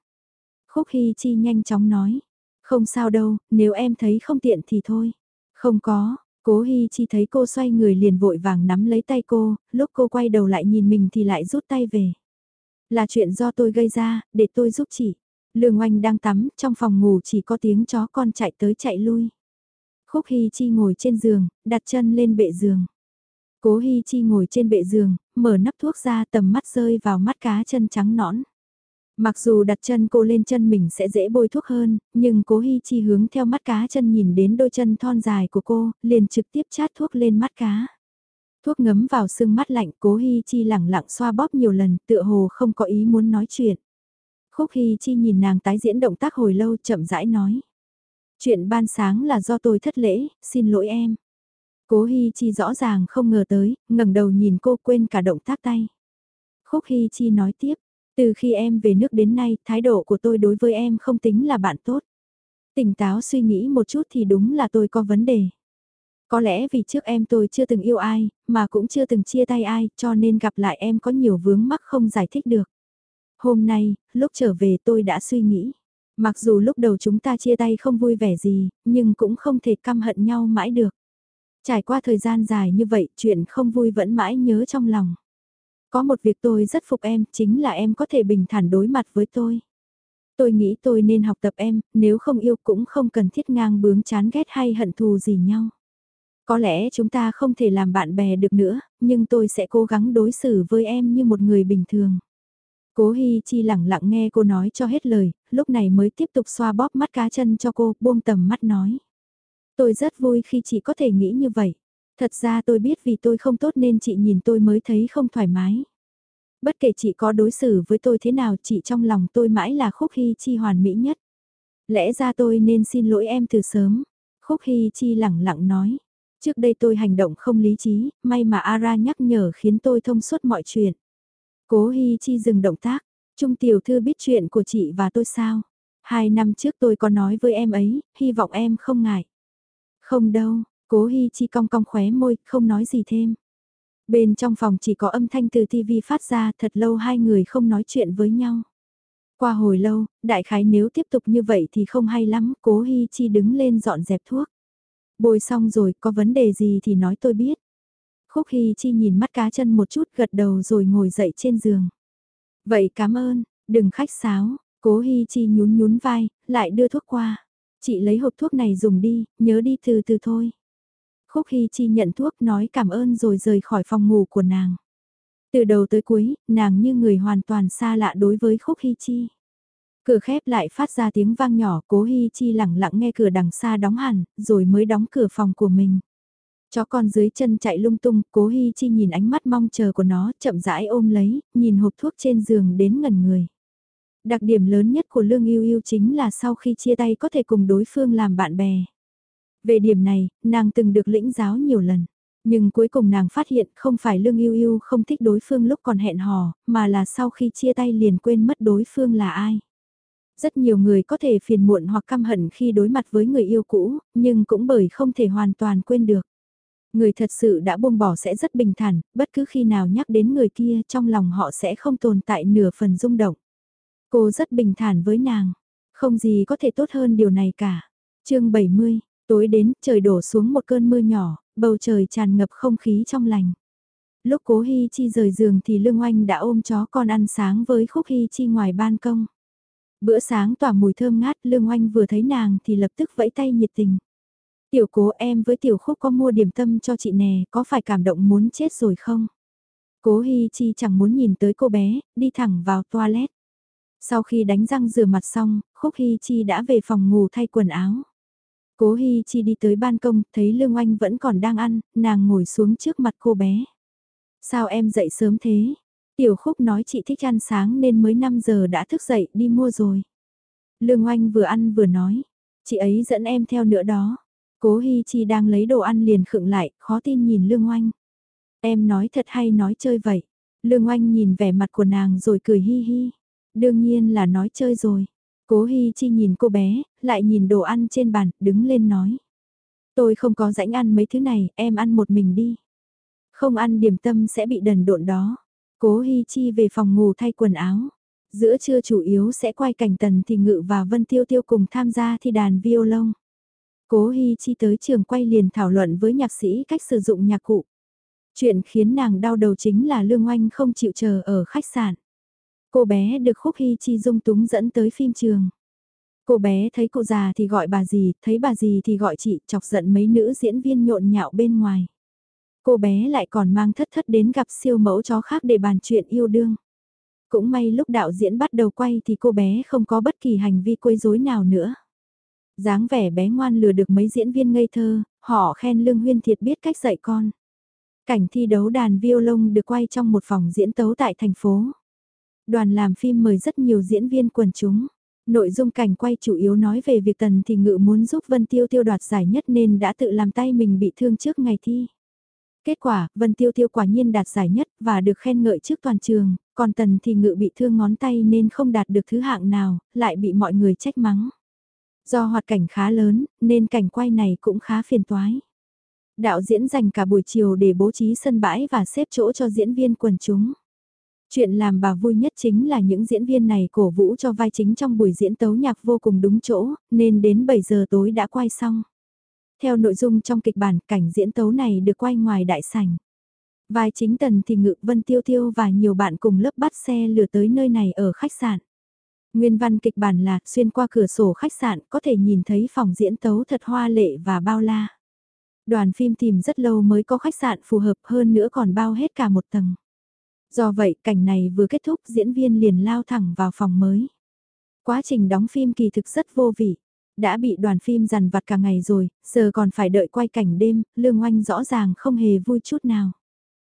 Khúc Hi Chi nhanh chóng nói. Không sao đâu, nếu em thấy không tiện thì thôi. Không có, Cố Hi Chi thấy cô xoay người liền vội vàng nắm lấy tay cô, lúc cô quay đầu lại nhìn mình thì lại rút tay về. Là chuyện do tôi gây ra, để tôi giúp chị. Lương Oanh đang tắm, trong phòng ngủ chỉ có tiếng chó con chạy tới chạy lui. Khúc Hi Chi ngồi trên giường, đặt chân lên bệ giường. Cố Hi Chi ngồi trên bệ giường, mở nắp thuốc ra tầm mắt rơi vào mắt cá chân trắng nõn. Mặc dù đặt chân cô lên chân mình sẽ dễ bôi thuốc hơn, nhưng cố Hi Chi hướng theo mắt cá chân nhìn đến đôi chân thon dài của cô, liền trực tiếp chát thuốc lên mắt cá. Thuốc ngấm vào xương mắt lạnh cố Hi Chi lẳng lặng xoa bóp nhiều lần tựa hồ không có ý muốn nói chuyện. Khúc Hi Chi nhìn nàng tái diễn động tác hồi lâu chậm rãi nói. Chuyện ban sáng là do tôi thất lễ, xin lỗi em. Cố Hi Chi rõ ràng không ngờ tới, ngẩng đầu nhìn cô quên cả động tác tay. Khúc Hi Chi nói tiếp, từ khi em về nước đến nay, thái độ của tôi đối với em không tính là bạn tốt. Tỉnh táo suy nghĩ một chút thì đúng là tôi có vấn đề. Có lẽ vì trước em tôi chưa từng yêu ai, mà cũng chưa từng chia tay ai, cho nên gặp lại em có nhiều vướng mắc không giải thích được. Hôm nay, lúc trở về tôi đã suy nghĩ. Mặc dù lúc đầu chúng ta chia tay không vui vẻ gì, nhưng cũng không thể căm hận nhau mãi được. Trải qua thời gian dài như vậy, chuyện không vui vẫn mãi nhớ trong lòng. Có một việc tôi rất phục em, chính là em có thể bình thản đối mặt với tôi. Tôi nghĩ tôi nên học tập em, nếu không yêu cũng không cần thiết ngang bướng chán ghét hay hận thù gì nhau. Có lẽ chúng ta không thể làm bạn bè được nữa, nhưng tôi sẽ cố gắng đối xử với em như một người bình thường. Cố Hi Chi lặng lặng nghe cô nói cho hết lời, lúc này mới tiếp tục xoa bóp mắt cá chân cho cô, buông tầm mắt nói. Tôi rất vui khi chị có thể nghĩ như vậy. Thật ra tôi biết vì tôi không tốt nên chị nhìn tôi mới thấy không thoải mái. Bất kể chị có đối xử với tôi thế nào chị trong lòng tôi mãi là Khúc Hy Chi hoàn mỹ nhất. Lẽ ra tôi nên xin lỗi em từ sớm. Khúc Hy Chi lẳng lặng nói. Trước đây tôi hành động không lý trí, may mà Ara nhắc nhở khiến tôi thông suốt mọi chuyện. Cố Hy Chi dừng động tác. Trung tiểu thư biết chuyện của chị và tôi sao? Hai năm trước tôi có nói với em ấy, hy vọng em không ngại. Không đâu, cố Hi Chi cong cong khóe môi, không nói gì thêm. Bên trong phòng chỉ có âm thanh từ TV phát ra thật lâu hai người không nói chuyện với nhau. Qua hồi lâu, đại khái nếu tiếp tục như vậy thì không hay lắm, cố Hi Chi đứng lên dọn dẹp thuốc. Bồi xong rồi, có vấn đề gì thì nói tôi biết. Khúc Hi Chi nhìn mắt cá chân một chút gật đầu rồi ngồi dậy trên giường. Vậy cảm ơn, đừng khách sáo, cố Hi Chi nhún nhún vai, lại đưa thuốc qua. Chị lấy hộp thuốc này dùng đi, nhớ đi từ từ thôi. Khúc Hy Chi nhận thuốc nói cảm ơn rồi rời khỏi phòng ngủ của nàng. Từ đầu tới cuối, nàng như người hoàn toàn xa lạ đối với Khúc Hy Chi. Cửa khép lại phát ra tiếng vang nhỏ, cố Hy Chi lẳng lặng nghe cửa đằng xa đóng hẳn, rồi mới đóng cửa phòng của mình. Chó con dưới chân chạy lung tung, cố Hy Chi nhìn ánh mắt mong chờ của nó, chậm rãi ôm lấy, nhìn hộp thuốc trên giường đến ngần người. Đặc điểm lớn nhất của Lương Yêu Yêu chính là sau khi chia tay có thể cùng đối phương làm bạn bè. Về điểm này, nàng từng được lĩnh giáo nhiều lần. Nhưng cuối cùng nàng phát hiện không phải Lương Yêu Yêu không thích đối phương lúc còn hẹn hò, mà là sau khi chia tay liền quên mất đối phương là ai. Rất nhiều người có thể phiền muộn hoặc căm hận khi đối mặt với người yêu cũ, nhưng cũng bởi không thể hoàn toàn quên được. Người thật sự đã buông bỏ sẽ rất bình thản, bất cứ khi nào nhắc đến người kia trong lòng họ sẽ không tồn tại nửa phần rung động. Cô rất bình thản với nàng, không gì có thể tốt hơn điều này cả. chương 70, Tối đến, trời đổ xuống một cơn mưa nhỏ, bầu trời tràn ngập không khí trong lành. Lúc cố Hi Chi rời giường thì Lương Oanh đã ôm chó con ăn sáng với Khúc Hi Chi ngoài ban công. Bữa sáng tỏa mùi thơm ngát Lương Oanh vừa thấy nàng thì lập tức vẫy tay nhiệt tình. Tiểu cố em với tiểu khúc có mua điểm tâm cho chị nè, có phải cảm động muốn chết rồi không? Cố Hi Chi chẳng muốn nhìn tới cô bé, đi thẳng vào toilet. Sau khi đánh răng rửa mặt xong, Khúc Hi Chi đã về phòng ngủ thay quần áo. Cố Hi Chi đi tới ban công, thấy Lương Oanh vẫn còn đang ăn, nàng ngồi xuống trước mặt cô bé. Sao em dậy sớm thế? Tiểu Khúc nói chị thích ăn sáng nên mới 5 giờ đã thức dậy đi mua rồi. Lương Oanh vừa ăn vừa nói, chị ấy dẫn em theo nữa đó. Cố Hi Chi đang lấy đồ ăn liền khựng lại, khó tin nhìn Lương Oanh. Em nói thật hay nói chơi vậy? Lương Oanh nhìn vẻ mặt của nàng rồi cười hi hi. Đương nhiên là nói chơi rồi. Cố Hi Chi nhìn cô bé, lại nhìn đồ ăn trên bàn, đứng lên nói. Tôi không có rãnh ăn mấy thứ này, em ăn một mình đi. Không ăn điểm tâm sẽ bị đần độn đó. Cố Hi Chi về phòng ngủ thay quần áo. Giữa trưa chủ yếu sẽ quay cảnh tần thì ngự và Vân Tiêu Tiêu cùng tham gia thi đàn violon. Cố Hi Chi tới trường quay liền thảo luận với nhạc sĩ cách sử dụng nhạc cụ. Chuyện khiến nàng đau đầu chính là Lương Oanh không chịu chờ ở khách sạn. Cô bé được Khúc Hy Chi dung túng dẫn tới phim trường. Cô bé thấy cụ già thì gọi bà gì, thấy bà gì thì gọi chị, chọc giận mấy nữ diễn viên nhộn nhạo bên ngoài. Cô bé lại còn mang thất thất đến gặp siêu mẫu chó khác để bàn chuyện yêu đương. Cũng may lúc đạo diễn bắt đầu quay thì cô bé không có bất kỳ hành vi quấy rối nào nữa. dáng vẻ bé ngoan lừa được mấy diễn viên ngây thơ, họ khen Lương Huyên Thiệt biết cách dạy con. Cảnh thi đấu đàn violon được quay trong một phòng diễn tấu tại thành phố. Đoàn làm phim mời rất nhiều diễn viên quần chúng. Nội dung cảnh quay chủ yếu nói về việc Tần Thì Ngự muốn giúp Vân Tiêu Tiêu đoạt giải nhất nên đã tự làm tay mình bị thương trước ngày thi. Kết quả, Vân Tiêu Tiêu quả nhiên đạt giải nhất và được khen ngợi trước toàn trường, còn Tần Thì Ngự bị thương ngón tay nên không đạt được thứ hạng nào, lại bị mọi người trách mắng. Do hoạt cảnh khá lớn, nên cảnh quay này cũng khá phiền toái. Đạo diễn dành cả buổi chiều để bố trí sân bãi và xếp chỗ cho diễn viên quần chúng. Chuyện làm bà vui nhất chính là những diễn viên này cổ vũ cho vai chính trong buổi diễn tấu nhạc vô cùng đúng chỗ, nên đến 7 giờ tối đã quay xong. Theo nội dung trong kịch bản, cảnh diễn tấu này được quay ngoài đại sảnh. Vai chính tần thì ngự Vân Tiêu Tiêu và nhiều bạn cùng lớp bắt xe lửa tới nơi này ở khách sạn. Nguyên văn kịch bản là xuyên qua cửa sổ khách sạn có thể nhìn thấy phòng diễn tấu thật hoa lệ và bao la. Đoàn phim tìm rất lâu mới có khách sạn phù hợp hơn nữa còn bao hết cả một tầng. Do vậy cảnh này vừa kết thúc diễn viên liền lao thẳng vào phòng mới. Quá trình đóng phim kỳ thực rất vô vị. Đã bị đoàn phim dằn vặt cả ngày rồi, giờ còn phải đợi quay cảnh đêm, Lương Oanh rõ ràng không hề vui chút nào.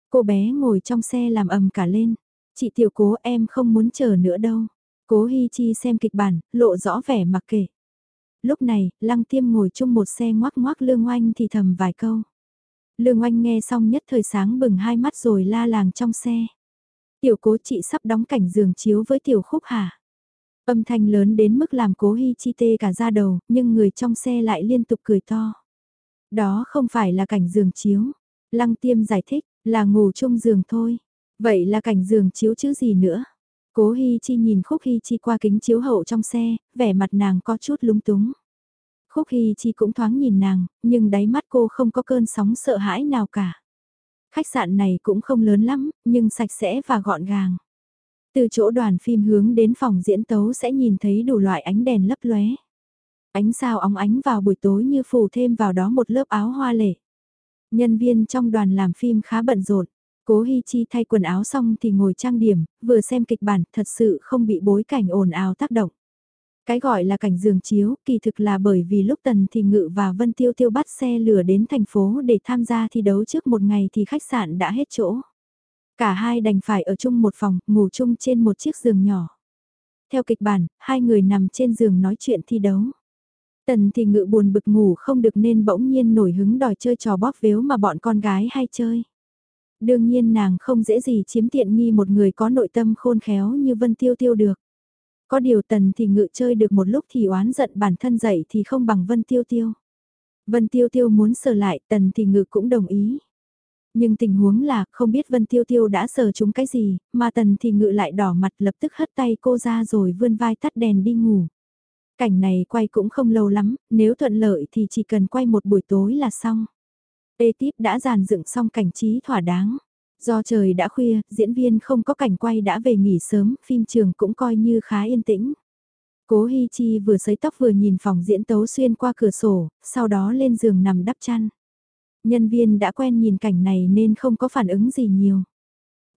Cô bé ngồi trong xe làm ầm cả lên. Chị tiểu cố em không muốn chờ nữa đâu. Cố Hi Chi xem kịch bản, lộ rõ vẻ mặc kệ. Lúc này, Lăng Tiêm ngồi chung một xe ngoác ngoác Lương Oanh thì thầm vài câu. Lương Oanh nghe xong nhất thời sáng bừng hai mắt rồi la làng trong xe. Tiểu cố chị sắp đóng cảnh giường chiếu với tiểu khúc hả? Âm thanh lớn đến mức làm cố Hi Chi tê cả ra đầu, nhưng người trong xe lại liên tục cười to. Đó không phải là cảnh giường chiếu. Lăng tiêm giải thích, là ngủ chung giường thôi. Vậy là cảnh giường chiếu chứ gì nữa? Cố Hi Chi nhìn Khúc Hi Chi qua kính chiếu hậu trong xe, vẻ mặt nàng có chút lúng túng. Khúc Hi Chi cũng thoáng nhìn nàng, nhưng đáy mắt cô không có cơn sóng sợ hãi nào cả. Khách sạn này cũng không lớn lắm, nhưng sạch sẽ và gọn gàng. Từ chỗ đoàn phim hướng đến phòng diễn tấu sẽ nhìn thấy đủ loại ánh đèn lấp lóe. Ánh sao óng ánh vào buổi tối như phủ thêm vào đó một lớp áo hoa lệ. Nhân viên trong đoàn làm phim khá bận rộn. Cố Hi Chi thay quần áo xong thì ngồi trang điểm, vừa xem kịch bản, thật sự không bị bối cảnh ồn ào tác động. Cái gọi là cảnh giường chiếu, kỳ thực là bởi vì lúc Tần Thì Ngự và Vân Tiêu Tiêu bắt xe lửa đến thành phố để tham gia thi đấu trước một ngày thì khách sạn đã hết chỗ. Cả hai đành phải ở chung một phòng, ngủ chung trên một chiếc giường nhỏ. Theo kịch bản, hai người nằm trên giường nói chuyện thi đấu. Tần Thì Ngự buồn bực ngủ không được nên bỗng nhiên nổi hứng đòi chơi trò bóp véo mà bọn con gái hay chơi. Đương nhiên nàng không dễ gì chiếm tiện nghi một người có nội tâm khôn khéo như Vân Tiêu Tiêu được. Có điều tần thì ngự chơi được một lúc thì oán giận bản thân dậy thì không bằng Vân Tiêu Tiêu. Vân Tiêu Tiêu muốn sờ lại tần thì ngự cũng đồng ý. Nhưng tình huống là không biết Vân Tiêu Tiêu đã sờ chúng cái gì, mà tần thì ngự lại đỏ mặt lập tức hất tay cô ra rồi vươn vai tắt đèn đi ngủ. Cảnh này quay cũng không lâu lắm, nếu thuận lợi thì chỉ cần quay một buổi tối là xong. Ê tiếp đã giàn dựng xong cảnh trí thỏa đáng. Do trời đã khuya, diễn viên không có cảnh quay đã về nghỉ sớm, phim trường cũng coi như khá yên tĩnh. Cố Hi Chi vừa sấy tóc vừa nhìn phòng diễn tấu xuyên qua cửa sổ, sau đó lên giường nằm đắp chăn. Nhân viên đã quen nhìn cảnh này nên không có phản ứng gì nhiều.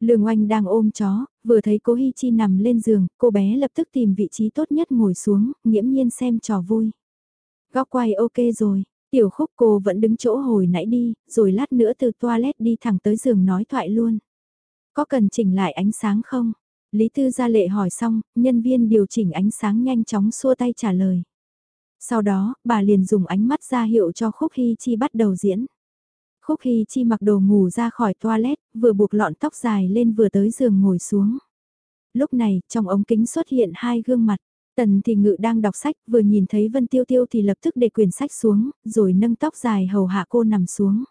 Lương Oanh đang ôm chó, vừa thấy cố Hi Chi nằm lên giường, cô bé lập tức tìm vị trí tốt nhất ngồi xuống, nghiễm nhiên xem trò vui. Góc quay ok rồi, Tiểu khúc cô vẫn đứng chỗ hồi nãy đi, rồi lát nữa từ toilet đi thẳng tới giường nói thoại luôn. Có cần chỉnh lại ánh sáng không? Lý Tư Gia Lệ hỏi xong, nhân viên điều chỉnh ánh sáng nhanh chóng xua tay trả lời. Sau đó, bà liền dùng ánh mắt ra hiệu cho Khúc Hy Chi bắt đầu diễn. Khúc Hy Chi mặc đồ ngủ ra khỏi toilet, vừa buộc lọn tóc dài lên vừa tới giường ngồi xuống. Lúc này, trong ống kính xuất hiện hai gương mặt. Tần thì ngự đang đọc sách, vừa nhìn thấy Vân Tiêu Tiêu thì lập tức để quyển sách xuống, rồi nâng tóc dài hầu hạ cô nằm xuống.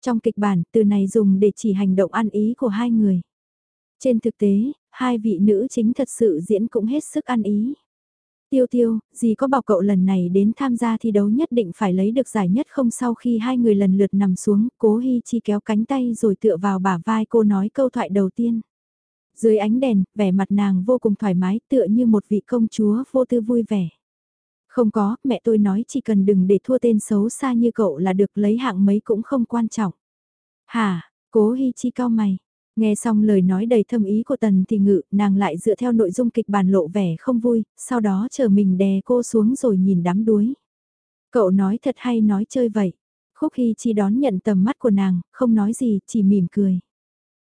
Trong kịch bản, từ này dùng để chỉ hành động ăn ý của hai người. Trên thực tế, hai vị nữ chính thật sự diễn cũng hết sức ăn ý. Tiêu tiêu, gì có bảo cậu lần này đến tham gia thi đấu nhất định phải lấy được giải nhất không sau khi hai người lần lượt nằm xuống, cố Hi Chi kéo cánh tay rồi tựa vào bả vai cô nói câu thoại đầu tiên. Dưới ánh đèn, vẻ mặt nàng vô cùng thoải mái tựa như một vị công chúa vô tư vui vẻ. Không có, mẹ tôi nói chỉ cần đừng để thua tên xấu xa như cậu là được lấy hạng mấy cũng không quan trọng. Hà, cố hi chi cao mày. Nghe xong lời nói đầy thâm ý của tần thì ngự, nàng lại dựa theo nội dung kịch bản lộ vẻ không vui, sau đó chờ mình đè cô xuống rồi nhìn đám đuối. Cậu nói thật hay nói chơi vậy? Khúc Hi Chi đón nhận tầm mắt của nàng, không nói gì, chỉ mỉm cười.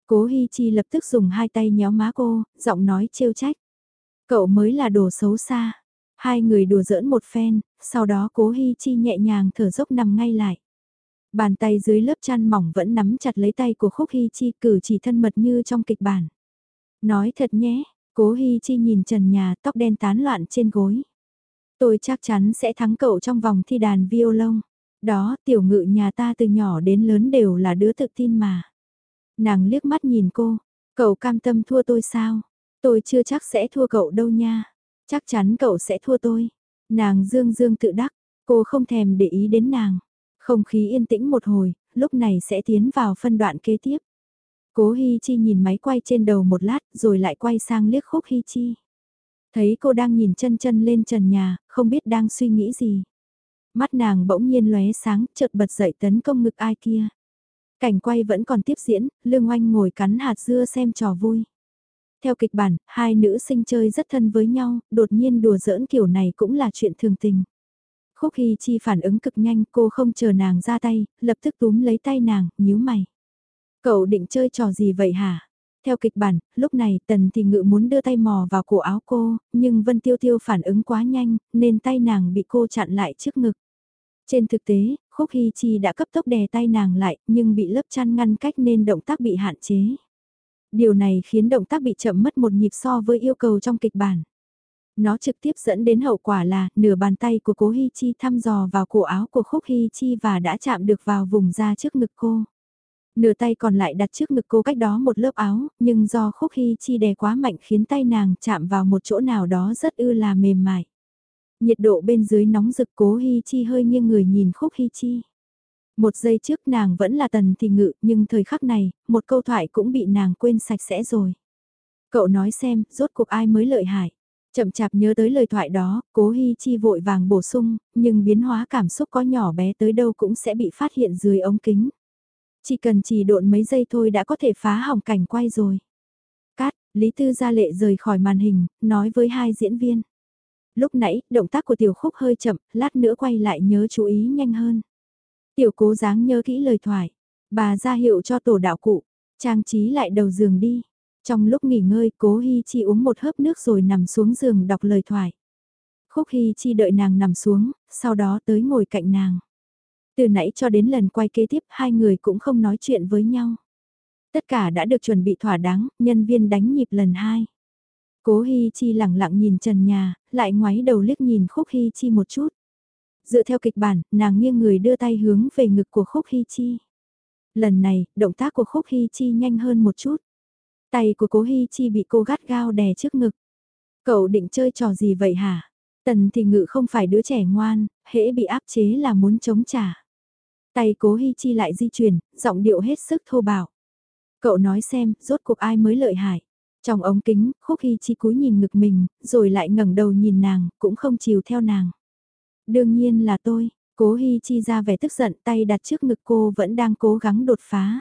Cố Hi Chi lập tức dùng hai tay nhéo má cô, giọng nói trêu trách. Cậu mới là đồ xấu xa. Hai người đùa giỡn một phen, sau đó cố Hi Chi nhẹ nhàng thở dốc nằm ngay lại. Bàn tay dưới lớp chăn mỏng vẫn nắm chặt lấy tay của Khúc Hi Chi cử chỉ thân mật như trong kịch bản. Nói thật nhé, cố Hi Chi nhìn trần nhà tóc đen tán loạn trên gối. Tôi chắc chắn sẽ thắng cậu trong vòng thi đàn violon. Đó, tiểu ngự nhà ta từ nhỏ đến lớn đều là đứa tự tin mà. Nàng liếc mắt nhìn cô, cậu cam tâm thua tôi sao? Tôi chưa chắc sẽ thua cậu đâu nha. Chắc chắn cậu sẽ thua tôi. Nàng dương dương tự đắc, cô không thèm để ý đến nàng. Không khí yên tĩnh một hồi, lúc này sẽ tiến vào phân đoạn kế tiếp. Cố Hi Chi nhìn máy quay trên đầu một lát rồi lại quay sang liếc khúc Hi Chi. Thấy cô đang nhìn chân chân lên trần nhà, không biết đang suy nghĩ gì. Mắt nàng bỗng nhiên lóe sáng, chợt bật dậy tấn công ngực ai kia. Cảnh quay vẫn còn tiếp diễn, Lương Oanh ngồi cắn hạt dưa xem trò vui. Theo kịch bản, hai nữ sinh chơi rất thân với nhau, đột nhiên đùa giỡn kiểu này cũng là chuyện thường tình. Khúc Hy Chi phản ứng cực nhanh, cô không chờ nàng ra tay, lập tức túm lấy tay nàng, nhíu mày. Cậu định chơi trò gì vậy hả? Theo kịch bản, lúc này Tần thì ngự muốn đưa tay mò vào cổ áo cô, nhưng Vân Tiêu Tiêu phản ứng quá nhanh, nên tay nàng bị cô chặn lại trước ngực. Trên thực tế, Khúc Hy Chi đã cấp tốc đè tay nàng lại, nhưng bị lớp chăn ngăn cách nên động tác bị hạn chế. Điều này khiến động tác bị chậm mất một nhịp so với yêu cầu trong kịch bản. Nó trực tiếp dẫn đến hậu quả là nửa bàn tay của cố Hy Chi thăm dò vào cổ áo của Khúc Hy Chi và đã chạm được vào vùng da trước ngực cô. Nửa tay còn lại đặt trước ngực cô cách đó một lớp áo, nhưng do Khúc Hy Chi đè quá mạnh khiến tay nàng chạm vào một chỗ nào đó rất ư là mềm mại. Nhiệt độ bên dưới nóng rực cố Hi Chi hơi nghiêng người nhìn Khúc Hi Chi. Một giây trước nàng vẫn là tần thì ngự, nhưng thời khắc này, một câu thoại cũng bị nàng quên sạch sẽ rồi. Cậu nói xem, rốt cuộc ai mới lợi hại. Chậm chạp nhớ tới lời thoại đó, cố Hi Chi vội vàng bổ sung, nhưng biến hóa cảm xúc có nhỏ bé tới đâu cũng sẽ bị phát hiện dưới ống kính. Chỉ cần chỉ độn mấy giây thôi đã có thể phá hỏng cảnh quay rồi. Cát, Lý Tư gia lệ rời khỏi màn hình, nói với hai diễn viên. Lúc nãy, động tác của tiểu khúc hơi chậm, lát nữa quay lại nhớ chú ý nhanh hơn. Tiểu cố dáng nhớ kỹ lời thoại. Bà ra hiệu cho tổ đạo cụ, trang trí lại đầu giường đi. Trong lúc nghỉ ngơi, cố Hi Chi uống một hớp nước rồi nằm xuống giường đọc lời thoại. Khúc Hi Chi đợi nàng nằm xuống, sau đó tới ngồi cạnh nàng. Từ nãy cho đến lần quay kế tiếp hai người cũng không nói chuyện với nhau. Tất cả đã được chuẩn bị thỏa đáng, nhân viên đánh nhịp lần hai. Cố Hi Chi lẳng lặng nhìn trần nhà, lại ngoái đầu liếc nhìn Khúc Hi Chi một chút. Dựa theo kịch bản, nàng nghiêng người đưa tay hướng về ngực của Khúc Hi Chi. Lần này, động tác của Khúc Hi Chi nhanh hơn một chút. Tay của Cố Hi Chi bị cô gắt gao đè trước ngực. Cậu định chơi trò gì vậy hả? Tần thì ngự không phải đứa trẻ ngoan, hễ bị áp chế là muốn chống trả. Tay cố Hi Chi lại di chuyển, giọng điệu hết sức thô bạo. Cậu nói xem, rốt cuộc ai mới lợi hại. Trong ống kính, khúc hy Chi cúi nhìn ngực mình, rồi lại ngẩng đầu nhìn nàng, cũng không chiều theo nàng. Đương nhiên là tôi, cố hy Chi ra vẻ tức giận tay đặt trước ngực cô vẫn đang cố gắng đột phá.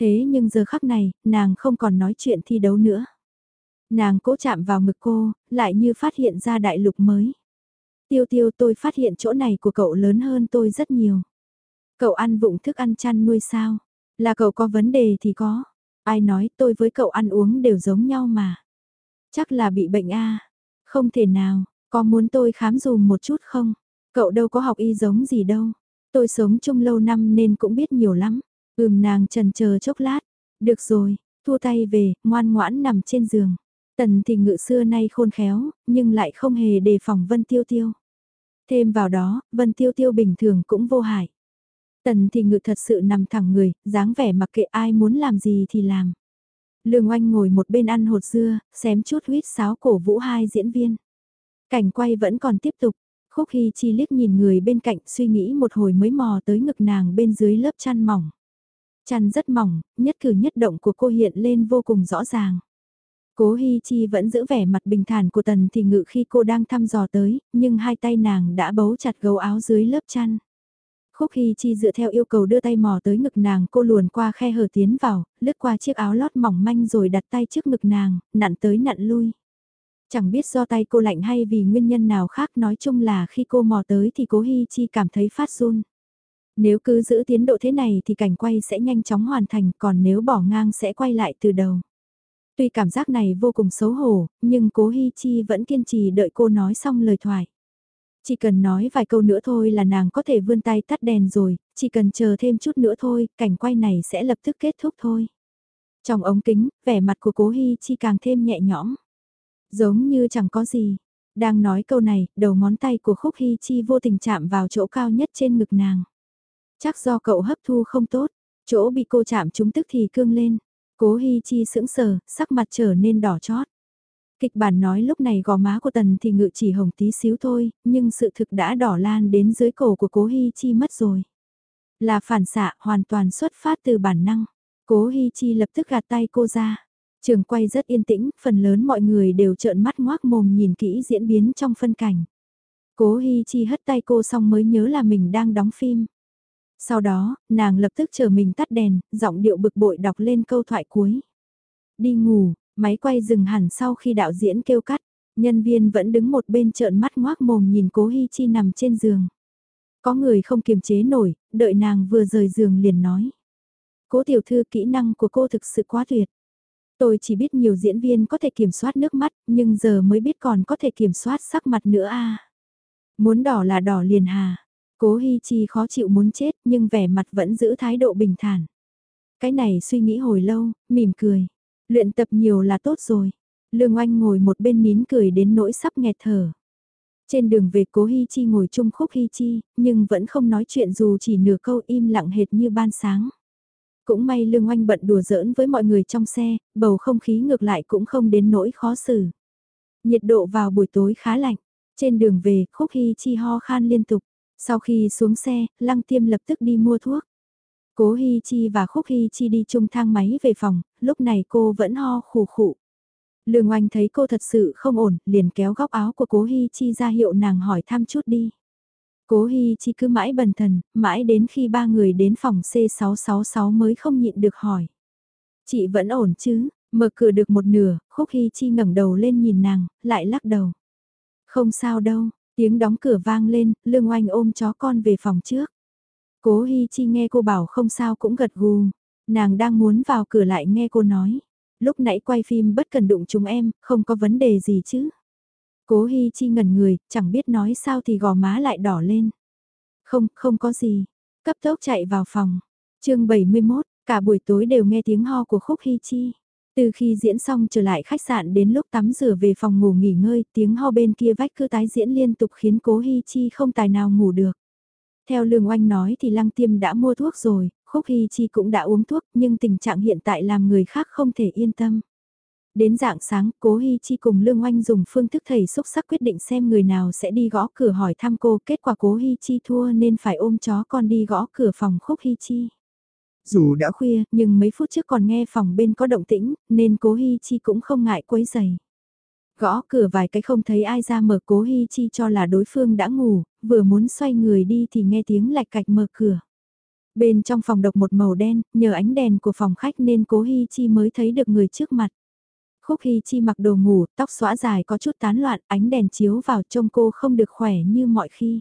Thế nhưng giờ khắc này, nàng không còn nói chuyện thi đấu nữa. Nàng cố chạm vào ngực cô, lại như phát hiện ra đại lục mới. Tiêu tiêu tôi phát hiện chỗ này của cậu lớn hơn tôi rất nhiều. Cậu ăn vụng thức ăn chăn nuôi sao? Là cậu có vấn đề thì có. Ai nói tôi với cậu ăn uống đều giống nhau mà. Chắc là bị bệnh a Không thể nào, có muốn tôi khám dùm một chút không? Cậu đâu có học y giống gì đâu. Tôi sống chung lâu năm nên cũng biết nhiều lắm. Ừm nàng trần chờ chốc lát. Được rồi, thua tay về, ngoan ngoãn nằm trên giường. Tần thì ngự xưa nay khôn khéo, nhưng lại không hề đề phòng Vân Tiêu Tiêu. Thêm vào đó, Vân Tiêu Tiêu bình thường cũng vô hại. Tần thì ngự thật sự nằm thẳng người, dáng vẻ mặc kệ ai muốn làm gì thì làm. Lương oanh ngồi một bên ăn hột dưa, xém chút huyết sáo cổ vũ hai diễn viên. Cảnh quay vẫn còn tiếp tục, khúc hy chi liếc nhìn người bên cạnh suy nghĩ một hồi mới mò tới ngực nàng bên dưới lớp chăn mỏng. Chăn rất mỏng, nhất cử nhất động của cô hiện lên vô cùng rõ ràng. Cố Hi Chi vẫn giữ vẻ mặt bình thản của tần thì ngự khi cô đang thăm dò tới, nhưng hai tay nàng đã bấu chặt gấu áo dưới lớp chăn. Khúc Hy Chi dựa theo yêu cầu đưa tay mò tới ngực nàng cô luồn qua khe hở tiến vào, lướt qua chiếc áo lót mỏng manh rồi đặt tay trước ngực nàng, nặn tới nặn lui. Chẳng biết do tay cô lạnh hay vì nguyên nhân nào khác nói chung là khi cô mò tới thì cố Hy Chi cảm thấy phát run. Nếu cứ giữ tiến độ thế này thì cảnh quay sẽ nhanh chóng hoàn thành còn nếu bỏ ngang sẽ quay lại từ đầu. Tuy cảm giác này vô cùng xấu hổ, nhưng cố Hi Chi vẫn kiên trì đợi cô nói xong lời thoại. Chỉ cần nói vài câu nữa thôi là nàng có thể vươn tay tắt đèn rồi, chỉ cần chờ thêm chút nữa thôi, cảnh quay này sẽ lập tức kết thúc thôi. Trong ống kính, vẻ mặt của cố Hi Chi càng thêm nhẹ nhõm. Giống như chẳng có gì. Đang nói câu này, đầu ngón tay của Khúc Hi Chi vô tình chạm vào chỗ cao nhất trên ngực nàng. Chắc do cậu hấp thu không tốt, chỗ bị cô chạm chúng tức thì cương lên. Cố Hi Chi sững sờ, sắc mặt trở nên đỏ chót. Kịch bản nói lúc này gò má của Tần thì ngự chỉ hồng tí xíu thôi, nhưng sự thực đã đỏ lan đến dưới cổ của cố Hi Chi mất rồi. Là phản xạ hoàn toàn xuất phát từ bản năng. Cố Hi Chi lập tức gạt tay cô ra. Trường quay rất yên tĩnh, phần lớn mọi người đều trợn mắt ngoác mồm nhìn kỹ diễn biến trong phân cảnh. Cố Hi Chi hất tay cô xong mới nhớ là mình đang đóng phim. Sau đó, nàng lập tức chờ mình tắt đèn, giọng điệu bực bội đọc lên câu thoại cuối. Đi ngủ, máy quay dừng hẳn sau khi đạo diễn kêu cắt, nhân viên vẫn đứng một bên trợn mắt ngoác mồm nhìn cố Hi Chi nằm trên giường. Có người không kiềm chế nổi, đợi nàng vừa rời giường liền nói. Cố tiểu thư kỹ năng của cô thực sự quá tuyệt. Tôi chỉ biết nhiều diễn viên có thể kiểm soát nước mắt, nhưng giờ mới biết còn có thể kiểm soát sắc mặt nữa a. Muốn đỏ là đỏ liền hà. Cố Hi Chi khó chịu muốn chết nhưng vẻ mặt vẫn giữ thái độ bình thản. Cái này suy nghĩ hồi lâu, mỉm cười. Luyện tập nhiều là tốt rồi. Lương Oanh ngồi một bên nín cười đến nỗi sắp nghẹt thở. Trên đường về cố Hi Chi ngồi chung khúc Hi Chi, nhưng vẫn không nói chuyện dù chỉ nửa câu im lặng hệt như ban sáng. Cũng may Lương Oanh bận đùa giỡn với mọi người trong xe, bầu không khí ngược lại cũng không đến nỗi khó xử. Nhiệt độ vào buổi tối khá lạnh. Trên đường về, Khúc Hy Chi ho khan liên tục. Sau khi xuống xe, Lăng Tiêm lập tức đi mua thuốc. Cố Hi Chi và Khúc Hi Chi đi chung thang máy về phòng, lúc này cô vẫn ho khủ khụ. Lương Oanh thấy cô thật sự không ổn, liền kéo góc áo của Cố Hi Chi ra hiệu nàng hỏi thăm chút đi. Cố Hi Chi cứ mãi bần thần, mãi đến khi ba người đến phòng C666 mới không nhịn được hỏi. Chị vẫn ổn chứ, mở cửa được một nửa, Khúc Hi Chi ngẩng đầu lên nhìn nàng, lại lắc đầu. Không sao đâu, tiếng đóng cửa vang lên, Lương Oanh ôm chó con về phòng trước. Cố Hi Chi nghe cô bảo không sao cũng gật gù, nàng đang muốn vào cửa lại nghe cô nói. Lúc nãy quay phim bất cần đụng chúng em, không có vấn đề gì chứ. Cố Hi Chi ngẩn người, chẳng biết nói sao thì gò má lại đỏ lên. Không, không có gì. Cấp tốc chạy vào phòng. chương 71, cả buổi tối đều nghe tiếng ho của Khúc Hi Chi. Từ khi diễn xong trở lại khách sạn đến lúc tắm rửa về phòng ngủ nghỉ ngơi, tiếng ho bên kia vách cứ tái diễn liên tục khiến cố Hi Chi không tài nào ngủ được. Theo Lương Oanh nói thì Lăng Tiêm đã mua thuốc rồi, Khúc Hi Chi cũng đã uống thuốc nhưng tình trạng hiện tại làm người khác không thể yên tâm. Đến dạng sáng, cố Hi Chi cùng Lương Oanh dùng phương thức thầy xúc sắc quyết định xem người nào sẽ đi gõ cửa hỏi thăm cô. Kết quả cố Hi Chi thua nên phải ôm chó con đi gõ cửa phòng khúc Hi Chi. Dù đã khuya, nhưng mấy phút trước còn nghe phòng bên có động tĩnh, nên cố Hi Chi cũng không ngại quấy giày. Gõ cửa vài cái không thấy ai ra mở cố Hi Chi cho là đối phương đã ngủ, vừa muốn xoay người đi thì nghe tiếng lạch cạch mở cửa. Bên trong phòng độc một màu đen, nhờ ánh đèn của phòng khách nên cố Hi Chi mới thấy được người trước mặt. Khúc Hy Chi mặc đồ ngủ, tóc xõa dài có chút tán loạn, ánh đèn chiếu vào trông cô không được khỏe như mọi khi.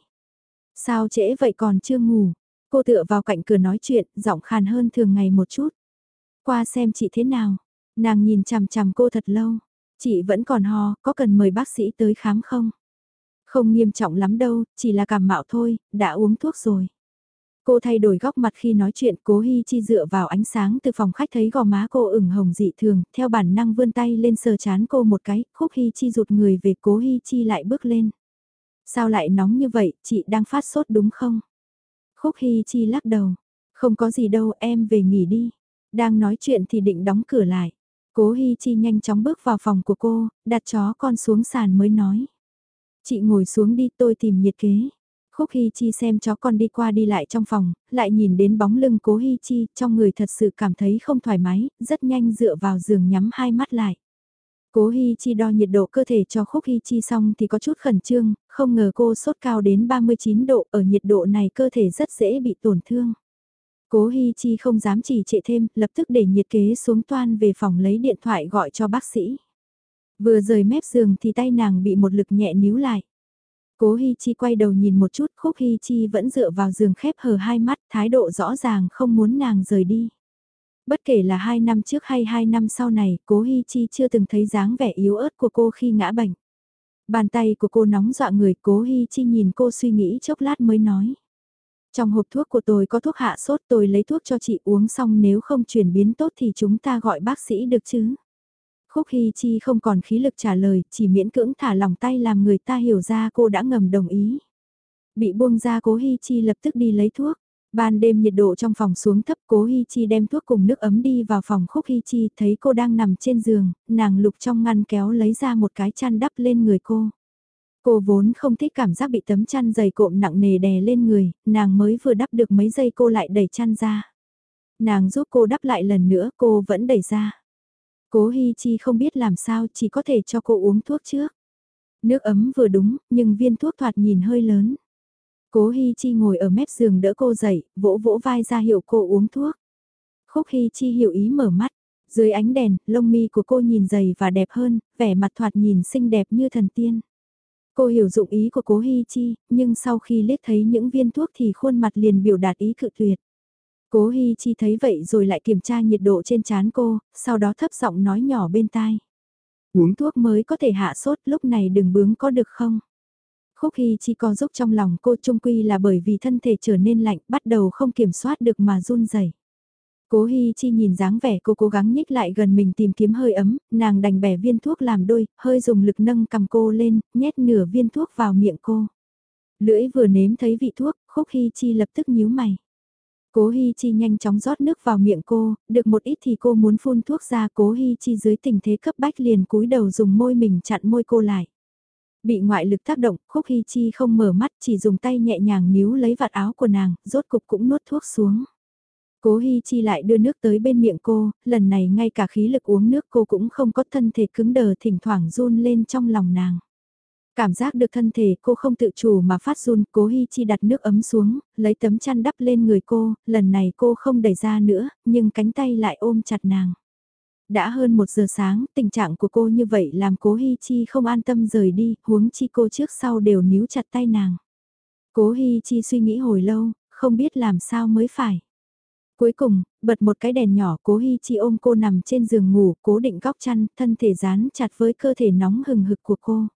Sao trễ vậy còn chưa ngủ? Cô tựa vào cạnh cửa nói chuyện, giọng khàn hơn thường ngày một chút. Qua xem chị thế nào? Nàng nhìn chằm chằm cô thật lâu. Chị vẫn còn ho, có cần mời bác sĩ tới khám không? Không nghiêm trọng lắm đâu, chỉ là cảm mạo thôi, đã uống thuốc rồi. Cô thay đổi góc mặt khi nói chuyện cố Hi Chi dựa vào ánh sáng từ phòng khách thấy gò má cô ửng hồng dị thường, theo bản năng vươn tay lên sờ chán cô một cái, khúc Hi Chi rụt người về cố Hi Chi lại bước lên. Sao lại nóng như vậy, chị đang phát sốt đúng không? Khúc Hi Chi lắc đầu, không có gì đâu em về nghỉ đi. Đang nói chuyện thì định đóng cửa lại. Cố Hi Chi nhanh chóng bước vào phòng của cô, đặt chó con xuống sàn mới nói. Chị ngồi xuống đi tôi tìm nhiệt kế. Khúc Hi Chi xem chó con đi qua đi lại trong phòng, lại nhìn đến bóng lưng cố Hi Chi, trong người thật sự cảm thấy không thoải mái, rất nhanh dựa vào giường nhắm hai mắt lại. Cố Hi Chi đo nhiệt độ cơ thể cho Khúc Hi Chi xong thì có chút khẩn trương, không ngờ cô sốt cao đến 39 độ, ở nhiệt độ này cơ thể rất dễ bị tổn thương. Cố Hi Chi không dám chỉ trệ thêm, lập tức để nhiệt kế xuống toan về phòng lấy điện thoại gọi cho bác sĩ. Vừa rời mép giường thì tay nàng bị một lực nhẹ níu lại. Cố Hi Chi quay đầu nhìn một chút, Khúc Hi Chi vẫn dựa vào giường khép hờ hai mắt, thái độ rõ ràng không muốn nàng rời đi. Bất kể là hai năm trước hay hai năm sau này, Cố Hi Chi chưa từng thấy dáng vẻ yếu ớt của cô khi ngã bệnh. Bàn tay của cô nóng dọa người, Cố Hi Chi nhìn cô suy nghĩ chốc lát mới nói. Trong hộp thuốc của tôi có thuốc hạ sốt tôi lấy thuốc cho chị uống xong nếu không chuyển biến tốt thì chúng ta gọi bác sĩ được chứ. Khúc Hy Chi không còn khí lực trả lời, chỉ miễn cưỡng thả lòng tay làm người ta hiểu ra cô đã ngầm đồng ý. Bị buông ra cố Hy Chi lập tức đi lấy thuốc. Ban đêm nhiệt độ trong phòng xuống thấp cố Hi Chi đem thuốc cùng nước ấm đi vào phòng khúc Hi Chi thấy cô đang nằm trên giường, nàng lục trong ngăn kéo lấy ra một cái chăn đắp lên người cô. Cô vốn không thích cảm giác bị tấm chăn dày cộm nặng nề đè lên người, nàng mới vừa đắp được mấy giây cô lại đẩy chăn ra. Nàng giúp cô đắp lại lần nữa cô vẫn đẩy ra. Cố Hi Chi không biết làm sao chỉ có thể cho cô uống thuốc trước. Nước ấm vừa đúng, nhưng viên thuốc thoạt nhìn hơi lớn. Cố Hi Chi ngồi ở mép giường đỡ cô dậy, vỗ vỗ vai ra hiệu cô uống thuốc. Khúc Hi Chi hiểu ý mở mắt, dưới ánh đèn, lông mi của cô nhìn dày và đẹp hơn, vẻ mặt thoạt nhìn xinh đẹp như thần tiên. Cô hiểu dụng ý của cố Hi Chi, nhưng sau khi liếc thấy những viên thuốc thì khuôn mặt liền biểu đạt ý cự tuyệt. Cố Hi Chi thấy vậy rồi lại kiểm tra nhiệt độ trên trán cô, sau đó thấp giọng nói nhỏ bên tai. Uống thuốc mới có thể hạ sốt lúc này đừng bướng có được không? Khúc Hi Chi co giúp trong lòng cô trung quy là bởi vì thân thể trở nên lạnh bắt đầu không kiểm soát được mà run rẩy. Cố Hi Chi nhìn dáng vẻ cô cố gắng nhích lại gần mình tìm kiếm hơi ấm, nàng đành bẻ viên thuốc làm đôi, hơi dùng lực nâng cầm cô lên, nhét nửa viên thuốc vào miệng cô. Lưỡi vừa nếm thấy vị thuốc, Khúc Hi Chi lập tức nhíu mày. Cố Hi Chi nhanh chóng rót nước vào miệng cô, được một ít thì cô muốn phun thuốc ra Cố Hi Chi dưới tình thế cấp bách liền cúi đầu dùng môi mình chặn môi cô lại. Bị ngoại lực tác động, Khúc Hi Chi không mở mắt chỉ dùng tay nhẹ nhàng níu lấy vạt áo của nàng, rốt cục cũng nuốt thuốc xuống. Cố Hi Chi lại đưa nước tới bên miệng cô, lần này ngay cả khí lực uống nước cô cũng không có thân thể cứng đờ thỉnh thoảng run lên trong lòng nàng. Cảm giác được thân thể cô không tự chủ mà phát run, cố Hi Chi đặt nước ấm xuống, lấy tấm chăn đắp lên người cô, lần này cô không đẩy ra nữa, nhưng cánh tay lại ôm chặt nàng. Đã hơn một giờ sáng, tình trạng của cô như vậy làm cố Hi Chi không an tâm rời đi, huống chi cô trước sau đều níu chặt tay nàng. Cố Hi Chi suy nghĩ hồi lâu, không biết làm sao mới phải. Cuối cùng, bật một cái đèn nhỏ cố Hi Chi ôm cô nằm trên giường ngủ, cố định góc chăn, thân thể dán chặt với cơ thể nóng hừng hực của cô.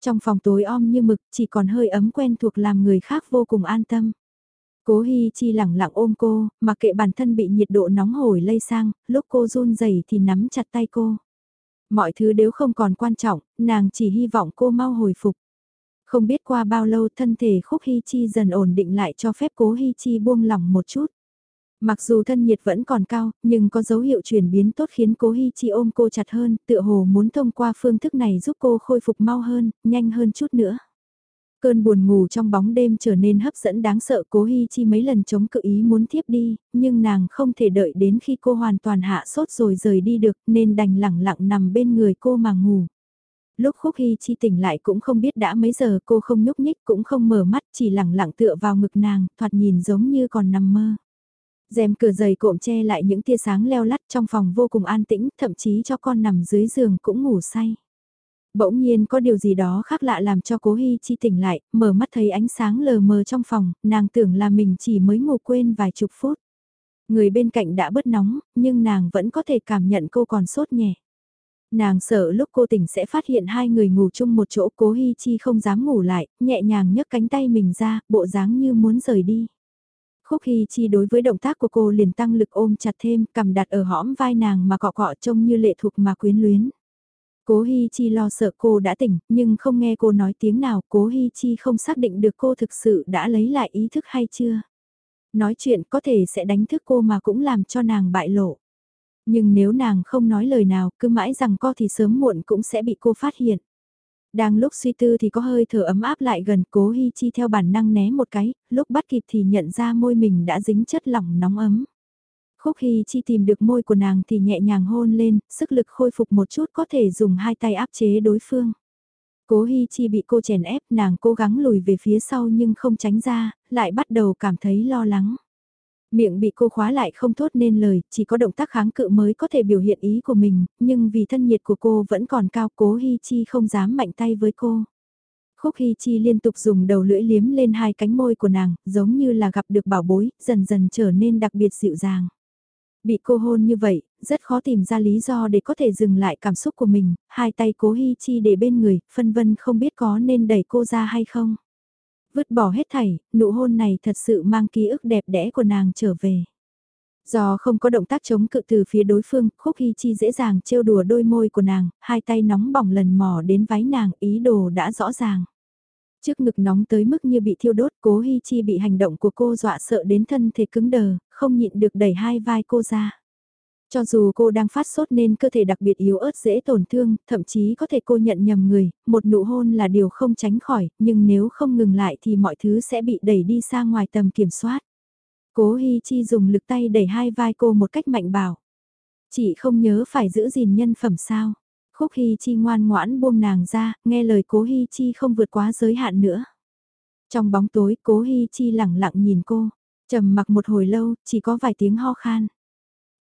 Trong phòng tối om như mực, chỉ còn hơi ấm quen thuộc làm người khác vô cùng an tâm. Cố Hi Chi lẳng lặng ôm cô, mà kệ bản thân bị nhiệt độ nóng hổi lây sang, lúc cô run rẩy thì nắm chặt tay cô. Mọi thứ đều không còn quan trọng, nàng chỉ hy vọng cô mau hồi phục. Không biết qua bao lâu thân thể Khúc Hi Chi dần ổn định lại cho phép Cố Hi Chi buông lỏng một chút. Mặc dù thân nhiệt vẫn còn cao, nhưng có dấu hiệu chuyển biến tốt khiến cố Hi Chi ôm cô chặt hơn, tựa hồ muốn thông qua phương thức này giúp cô khôi phục mau hơn, nhanh hơn chút nữa. Cơn buồn ngủ trong bóng đêm trở nên hấp dẫn đáng sợ cố Hi Chi mấy lần chống cự ý muốn tiếp đi, nhưng nàng không thể đợi đến khi cô hoàn toàn hạ sốt rồi rời đi được nên đành lẳng lặng nằm bên người cô mà ngủ. Lúc Khúc Hi Chi tỉnh lại cũng không biết đã mấy giờ cô không nhúc nhích cũng không mở mắt chỉ lẳng lặng tựa vào ngực nàng, thoạt nhìn giống như còn nằm mơ rèm cửa dày cộm che lại những tia sáng leo lắt trong phòng vô cùng an tĩnh, thậm chí cho con nằm dưới giường cũng ngủ say. Bỗng nhiên có điều gì đó khác lạ làm cho cố Hi Chi tỉnh lại, mở mắt thấy ánh sáng lờ mờ trong phòng, nàng tưởng là mình chỉ mới ngủ quên vài chục phút. Người bên cạnh đã bớt nóng, nhưng nàng vẫn có thể cảm nhận cô còn sốt nhẹ. Nàng sợ lúc cô tỉnh sẽ phát hiện hai người ngủ chung một chỗ cố Hi Chi không dám ngủ lại, nhẹ nhàng nhấc cánh tay mình ra, bộ dáng như muốn rời đi. Khúc Hy Chi đối với động tác của cô liền tăng lực ôm chặt thêm, cầm đặt ở hõm vai nàng mà cọ cọ trông như lệ thuộc mà quyến luyến. Cố Hi Chi lo sợ cô đã tỉnh, nhưng không nghe cô nói tiếng nào, Cố Hi Chi không xác định được cô thực sự đã lấy lại ý thức hay chưa. Nói chuyện có thể sẽ đánh thức cô mà cũng làm cho nàng bại lộ. Nhưng nếu nàng không nói lời nào, cứ mãi rằng co thì sớm muộn cũng sẽ bị cô phát hiện. Đang lúc suy tư thì có hơi thở ấm áp lại gần cố Hi Chi theo bản năng né một cái, lúc bắt kịp thì nhận ra môi mình đã dính chất lỏng nóng ấm. Khúc Hi Chi tìm được môi của nàng thì nhẹ nhàng hôn lên, sức lực khôi phục một chút có thể dùng hai tay áp chế đối phương. Cố Hi Chi bị cô chèn ép nàng cố gắng lùi về phía sau nhưng không tránh ra, lại bắt đầu cảm thấy lo lắng. Miệng bị cô khóa lại không thốt nên lời, chỉ có động tác kháng cự mới có thể biểu hiện ý của mình, nhưng vì thân nhiệt của cô vẫn còn cao cố Hi Chi không dám mạnh tay với cô. Khúc Hi Chi liên tục dùng đầu lưỡi liếm lên hai cánh môi của nàng, giống như là gặp được bảo bối, dần dần trở nên đặc biệt dịu dàng. Bị cô hôn như vậy, rất khó tìm ra lý do để có thể dừng lại cảm xúc của mình, hai tay cố Hi Chi để bên người, phân vân không biết có nên đẩy cô ra hay không. Vứt bỏ hết thảy, nụ hôn này thật sự mang ký ức đẹp đẽ của nàng trở về. Do không có động tác chống cự từ phía đối phương, Khúc Hy Chi dễ dàng trêu đùa đôi môi của nàng, hai tay nóng bỏng lần mò đến váy nàng, ý đồ đã rõ ràng. Trước ngực nóng tới mức như bị thiêu đốt, cố Hy Chi bị hành động của cô dọa sợ đến thân thể cứng đờ, không nhịn được đẩy hai vai cô ra. Cho dù cô đang phát sốt nên cơ thể đặc biệt yếu ớt dễ tổn thương, thậm chí có thể cô nhận nhầm người, một nụ hôn là điều không tránh khỏi, nhưng nếu không ngừng lại thì mọi thứ sẽ bị đẩy đi xa ngoài tầm kiểm soát. Cố Hi Chi dùng lực tay đẩy hai vai cô một cách mạnh bảo. Chị không nhớ phải giữ gìn nhân phẩm sao. Khúc Hi Chi ngoan ngoãn buông nàng ra, nghe lời Cố Hi Chi không vượt quá giới hạn nữa. Trong bóng tối, Cố Hi Chi lẳng lặng nhìn cô, trầm mặc một hồi lâu, chỉ có vài tiếng ho khan.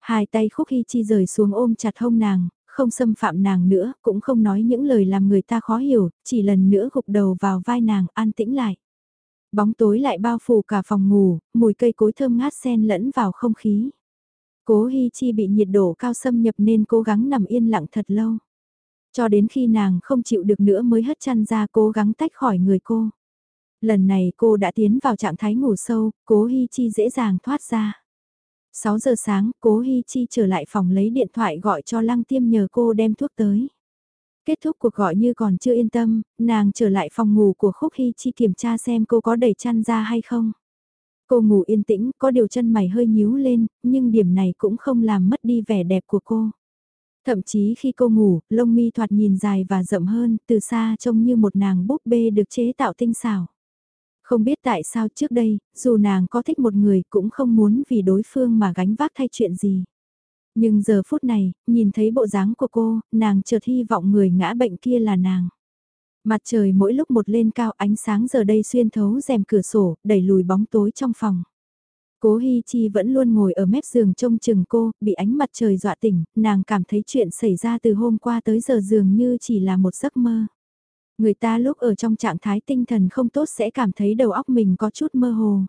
Hai tay Khúc Hi Chi rời xuống ôm chặt hông nàng, không xâm phạm nàng nữa, cũng không nói những lời làm người ta khó hiểu, chỉ lần nữa gục đầu vào vai nàng, an tĩnh lại. Bóng tối lại bao phủ cả phòng ngủ, mùi cây cối thơm ngát xen lẫn vào không khí. Cố Hi Chi bị nhiệt độ cao xâm nhập nên cố gắng nằm yên lặng thật lâu. Cho đến khi nàng không chịu được nữa mới hất chăn ra cố gắng tách khỏi người cô. Lần này cô đã tiến vào trạng thái ngủ sâu, cố Hi Chi dễ dàng thoát ra. 6 giờ sáng, cố Hi Chi trở lại phòng lấy điện thoại gọi cho Lăng Tiêm nhờ cô đem thuốc tới. Kết thúc cuộc gọi như còn chưa yên tâm, nàng trở lại phòng ngủ của Khúc Hi Chi kiểm tra xem cô có đẩy chăn ra hay không. Cô ngủ yên tĩnh, có điều chân mày hơi nhíu lên, nhưng điểm này cũng không làm mất đi vẻ đẹp của cô. Thậm chí khi cô ngủ, lông mi thoạt nhìn dài và rậm hơn, từ xa trông như một nàng búp bê được chế tạo tinh xảo. Không biết tại sao trước đây, dù nàng có thích một người cũng không muốn vì đối phương mà gánh vác thay chuyện gì. Nhưng giờ phút này, nhìn thấy bộ dáng của cô, nàng chợt hy vọng người ngã bệnh kia là nàng. Mặt trời mỗi lúc một lên cao ánh sáng giờ đây xuyên thấu rèm cửa sổ, đẩy lùi bóng tối trong phòng. Cố Hi Chi vẫn luôn ngồi ở mép giường trông chừng cô, bị ánh mặt trời dọa tỉnh, nàng cảm thấy chuyện xảy ra từ hôm qua tới giờ dường như chỉ là một giấc mơ. Người ta lúc ở trong trạng thái tinh thần không tốt sẽ cảm thấy đầu óc mình có chút mơ hồ.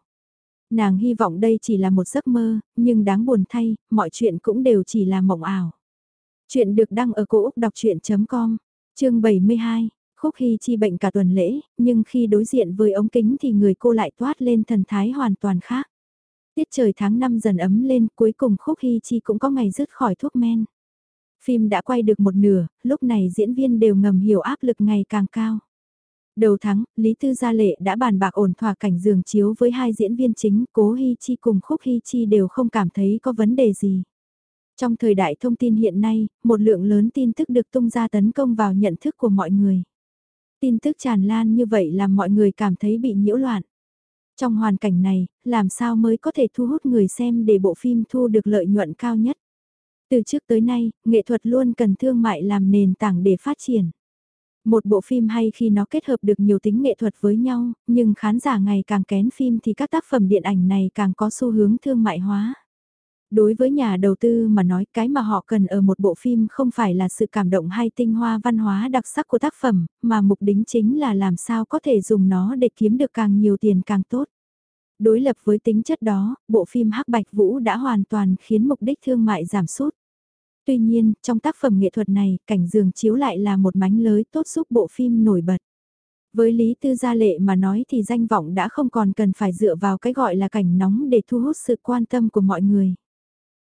Nàng hy vọng đây chỉ là một giấc mơ, nhưng đáng buồn thay, mọi chuyện cũng đều chỉ là mộng ảo. Chuyện được đăng ở cổ Úc đọc chuyện.com, chương 72, Khúc Hy chi bệnh cả tuần lễ, nhưng khi đối diện với ống kính thì người cô lại toát lên thần thái hoàn toàn khác. Tiết trời tháng 5 dần ấm lên, cuối cùng Khúc Hy chi cũng có ngày rứt khỏi thuốc men. Phim đã quay được một nửa, lúc này diễn viên đều ngầm hiểu áp lực ngày càng cao. Đầu tháng, Lý Tư Gia Lệ đã bàn bạc ổn thỏa cảnh giường chiếu với hai diễn viên chính, Cố Hi Chi cùng Khúc Hi Chi đều không cảm thấy có vấn đề gì. Trong thời đại thông tin hiện nay, một lượng lớn tin tức được tung ra tấn công vào nhận thức của mọi người. Tin tức tràn lan như vậy làm mọi người cảm thấy bị nhiễu loạn. Trong hoàn cảnh này, làm sao mới có thể thu hút người xem để bộ phim thu được lợi nhuận cao nhất? Từ trước tới nay, nghệ thuật luôn cần thương mại làm nền tảng để phát triển. Một bộ phim hay khi nó kết hợp được nhiều tính nghệ thuật với nhau, nhưng khán giả ngày càng kén phim thì các tác phẩm điện ảnh này càng có xu hướng thương mại hóa. Đối với nhà đầu tư mà nói cái mà họ cần ở một bộ phim không phải là sự cảm động hay tinh hoa văn hóa đặc sắc của tác phẩm, mà mục đích chính là làm sao có thể dùng nó để kiếm được càng nhiều tiền càng tốt. Đối lập với tính chất đó, bộ phim Hắc Bạch Vũ đã hoàn toàn khiến mục đích thương mại giảm sút. Tuy nhiên, trong tác phẩm nghệ thuật này, cảnh giường chiếu lại là một mánh lới tốt giúp bộ phim nổi bật. Với Lý Tư Gia Lệ mà nói thì danh vọng đã không còn cần phải dựa vào cái gọi là cảnh nóng để thu hút sự quan tâm của mọi người.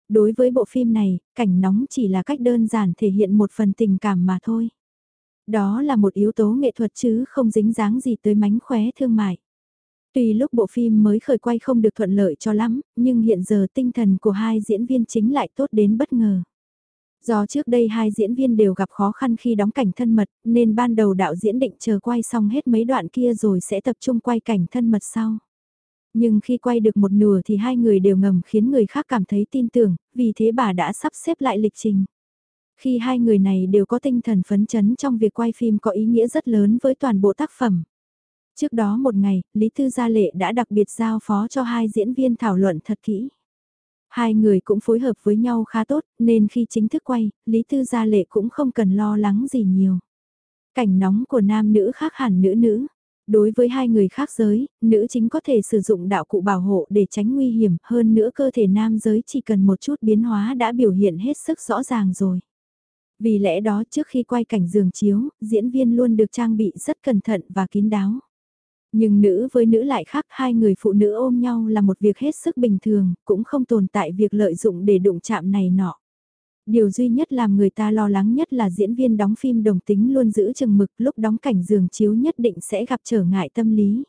Đối với bộ phim này, cảnh nóng chỉ là cách đơn giản thể hiện một phần tình cảm mà thôi. Đó là một yếu tố nghệ thuật chứ không dính dáng gì tới mánh khóe thương mại. Tuy lúc bộ phim mới khởi quay không được thuận lợi cho lắm, nhưng hiện giờ tinh thần của hai diễn viên chính lại tốt đến bất ngờ. Do trước đây hai diễn viên đều gặp khó khăn khi đóng cảnh thân mật, nên ban đầu đạo diễn định chờ quay xong hết mấy đoạn kia rồi sẽ tập trung quay cảnh thân mật sau. Nhưng khi quay được một nửa thì hai người đều ngầm khiến người khác cảm thấy tin tưởng, vì thế bà đã sắp xếp lại lịch trình. Khi hai người này đều có tinh thần phấn chấn trong việc quay phim có ý nghĩa rất lớn với toàn bộ tác phẩm. Trước đó một ngày, Lý Tư Gia Lệ đã đặc biệt giao phó cho hai diễn viên thảo luận thật kỹ. Hai người cũng phối hợp với nhau khá tốt, nên khi chính thức quay, Lý Tư Gia Lệ cũng không cần lo lắng gì nhiều. Cảnh nóng của nam nữ khác hẳn nữ nữ. Đối với hai người khác giới, nữ chính có thể sử dụng đạo cụ bảo hộ để tránh nguy hiểm hơn nữa cơ thể nam giới chỉ cần một chút biến hóa đã biểu hiện hết sức rõ ràng rồi. Vì lẽ đó trước khi quay cảnh giường chiếu, diễn viên luôn được trang bị rất cẩn thận và kín đáo. Nhưng nữ với nữ lại khác hai người phụ nữ ôm nhau là một việc hết sức bình thường, cũng không tồn tại việc lợi dụng để đụng chạm này nọ. Điều duy nhất làm người ta lo lắng nhất là diễn viên đóng phim đồng tính luôn giữ chừng mực lúc đóng cảnh giường chiếu nhất định sẽ gặp trở ngại tâm lý.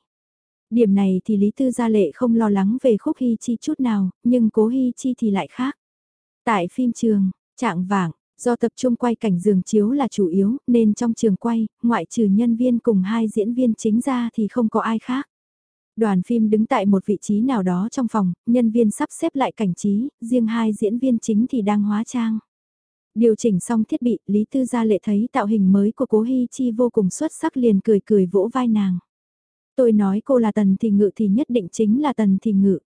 Điểm này thì Lý Tư Gia Lệ không lo lắng về khúc Hy Chi chút nào, nhưng cố Hy Chi thì lại khác. Tại phim trường, trạng vảng, Do tập trung quay cảnh giường chiếu là chủ yếu, nên trong trường quay, ngoại trừ nhân viên cùng hai diễn viên chính ra thì không có ai khác. Đoàn phim đứng tại một vị trí nào đó trong phòng, nhân viên sắp xếp lại cảnh trí, riêng hai diễn viên chính thì đang hóa trang. Điều chỉnh xong thiết bị, Lý Tư Gia Lệ thấy tạo hình mới của cố Hi Chi vô cùng xuất sắc liền cười cười vỗ vai nàng. Tôi nói cô là Tần Thì Ngự thì nhất định chính là Tần Thì Ngự.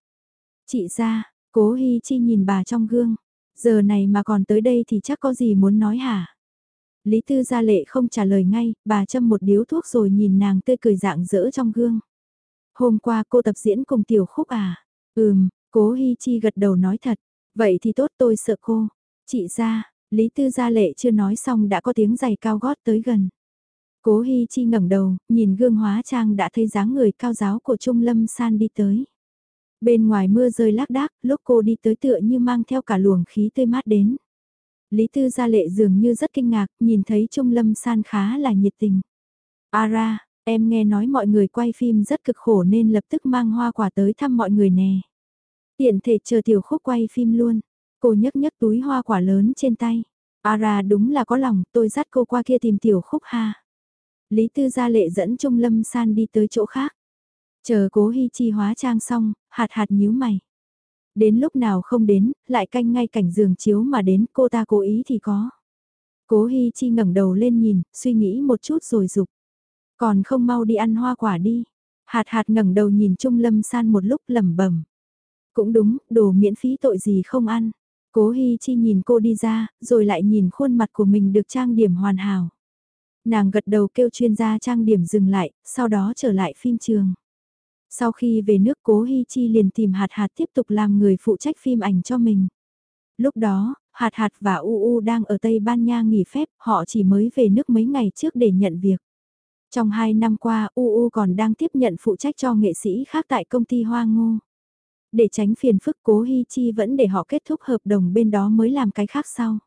Chị ra, cố Hi Chi nhìn bà trong gương. Giờ này mà còn tới đây thì chắc có gì muốn nói hả? Lý Tư Gia Lệ không trả lời ngay, bà châm một điếu thuốc rồi nhìn nàng tươi cười dạng dỡ trong gương. Hôm qua cô tập diễn cùng Tiểu Khúc à? Ừm, cố Hi Chi gật đầu nói thật. Vậy thì tốt tôi sợ cô. Chị ra, Lý Tư Gia Lệ chưa nói xong đã có tiếng giày cao gót tới gần. Cố Hi Chi ngẩng đầu, nhìn gương hóa trang đã thấy dáng người cao giáo của Trung Lâm San đi tới. Bên ngoài mưa rơi lác đác, lúc cô đi tới tựa như mang theo cả luồng khí tươi mát đến. Lý Tư Gia Lệ dường như rất kinh ngạc, nhìn thấy Trung Lâm San khá là nhiệt tình. Ara, em nghe nói mọi người quay phim rất cực khổ nên lập tức mang hoa quả tới thăm mọi người nè. Tiện thể chờ tiểu khúc quay phim luôn. Cô nhấc nhấc túi hoa quả lớn trên tay. Ara đúng là có lòng, tôi dắt cô qua kia tìm tiểu khúc ha. Lý Tư Gia Lệ dẫn Trung Lâm San đi tới chỗ khác. Chờ cố Hi Chi hóa trang xong, hạt hạt nhíu mày. Đến lúc nào không đến, lại canh ngay cảnh giường chiếu mà đến cô ta cố ý thì có. Cố Hi Chi ngẩng đầu lên nhìn, suy nghĩ một chút rồi dục Còn không mau đi ăn hoa quả đi. Hạt hạt ngẩng đầu nhìn Trung Lâm San một lúc lẩm bẩm. Cũng đúng, đồ miễn phí tội gì không ăn. Cố Hi Chi nhìn cô đi ra, rồi lại nhìn khuôn mặt của mình được trang điểm hoàn hảo. Nàng gật đầu kêu chuyên gia trang điểm dừng lại, sau đó trở lại phim trường. Sau khi về nước Cố Hi Chi liền tìm Hạt Hạt tiếp tục làm người phụ trách phim ảnh cho mình. Lúc đó, Hạt Hạt và U U đang ở Tây Ban Nha nghỉ phép, họ chỉ mới về nước mấy ngày trước để nhận việc. Trong hai năm qua, U U còn đang tiếp nhận phụ trách cho nghệ sĩ khác tại công ty Hoa Ngô. Để tránh phiền phức Cố Hi Chi vẫn để họ kết thúc hợp đồng bên đó mới làm cái khác sau.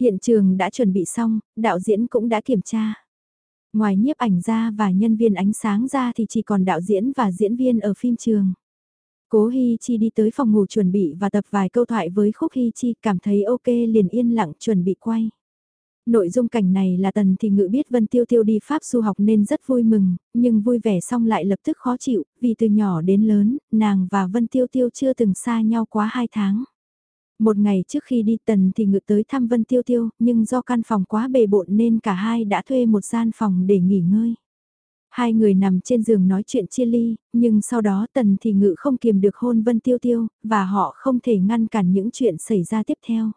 Hiện trường đã chuẩn bị xong, đạo diễn cũng đã kiểm tra. Ngoài nhiếp ảnh ra và nhân viên ánh sáng ra thì chỉ còn đạo diễn và diễn viên ở phim trường. Cố Hi Chi đi tới phòng ngủ chuẩn bị và tập vài câu thoại với Khúc Hi Chi cảm thấy ok liền yên lặng chuẩn bị quay. Nội dung cảnh này là Tần thì ngự biết Vân Tiêu Tiêu đi Pháp du học nên rất vui mừng, nhưng vui vẻ xong lại lập tức khó chịu, vì từ nhỏ đến lớn, nàng và Vân Tiêu Tiêu chưa từng xa nhau quá hai tháng. Một ngày trước khi đi Tần thì ngự tới thăm Vân Tiêu Tiêu, nhưng do căn phòng quá bề bộn nên cả hai đã thuê một gian phòng để nghỉ ngơi. Hai người nằm trên giường nói chuyện chia ly, nhưng sau đó Tần thì ngự không kiềm được hôn Vân Tiêu Tiêu, và họ không thể ngăn cản những chuyện xảy ra tiếp theo.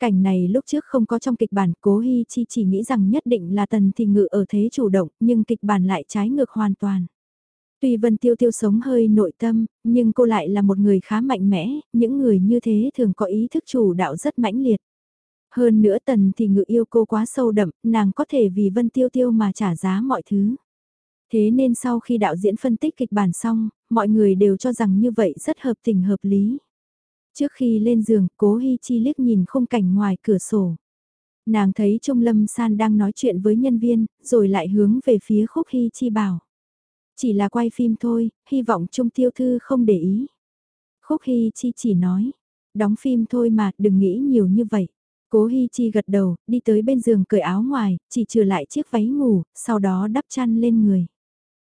Cảnh này lúc trước không có trong kịch bản, Cố Hi Chi chỉ nghĩ rằng nhất định là Tần thì ngự ở thế chủ động, nhưng kịch bản lại trái ngược hoàn toàn. Tuy Vân Tiêu Tiêu sống hơi nội tâm, nhưng cô lại là một người khá mạnh mẽ, những người như thế thường có ý thức chủ đạo rất mãnh liệt. Hơn nữa Tần thì ngự yêu cô quá sâu đậm, nàng có thể vì Vân Tiêu Tiêu mà trả giá mọi thứ. Thế nên sau khi đạo diễn phân tích kịch bản xong, mọi người đều cho rằng như vậy rất hợp tình hợp lý. Trước khi lên giường, cố Hi Chi liếc nhìn khung cảnh ngoài cửa sổ. Nàng thấy Trung Lâm San đang nói chuyện với nhân viên, rồi lại hướng về phía Khúc Hi Chi bảo. Chỉ là quay phim thôi, hy vọng Trung Tiêu Thư không để ý. Khúc hy Chi chỉ nói, đóng phim thôi mà, đừng nghĩ nhiều như vậy. Cố Hi Chi gật đầu, đi tới bên giường cởi áo ngoài, chỉ trừ lại chiếc váy ngủ, sau đó đắp chăn lên người.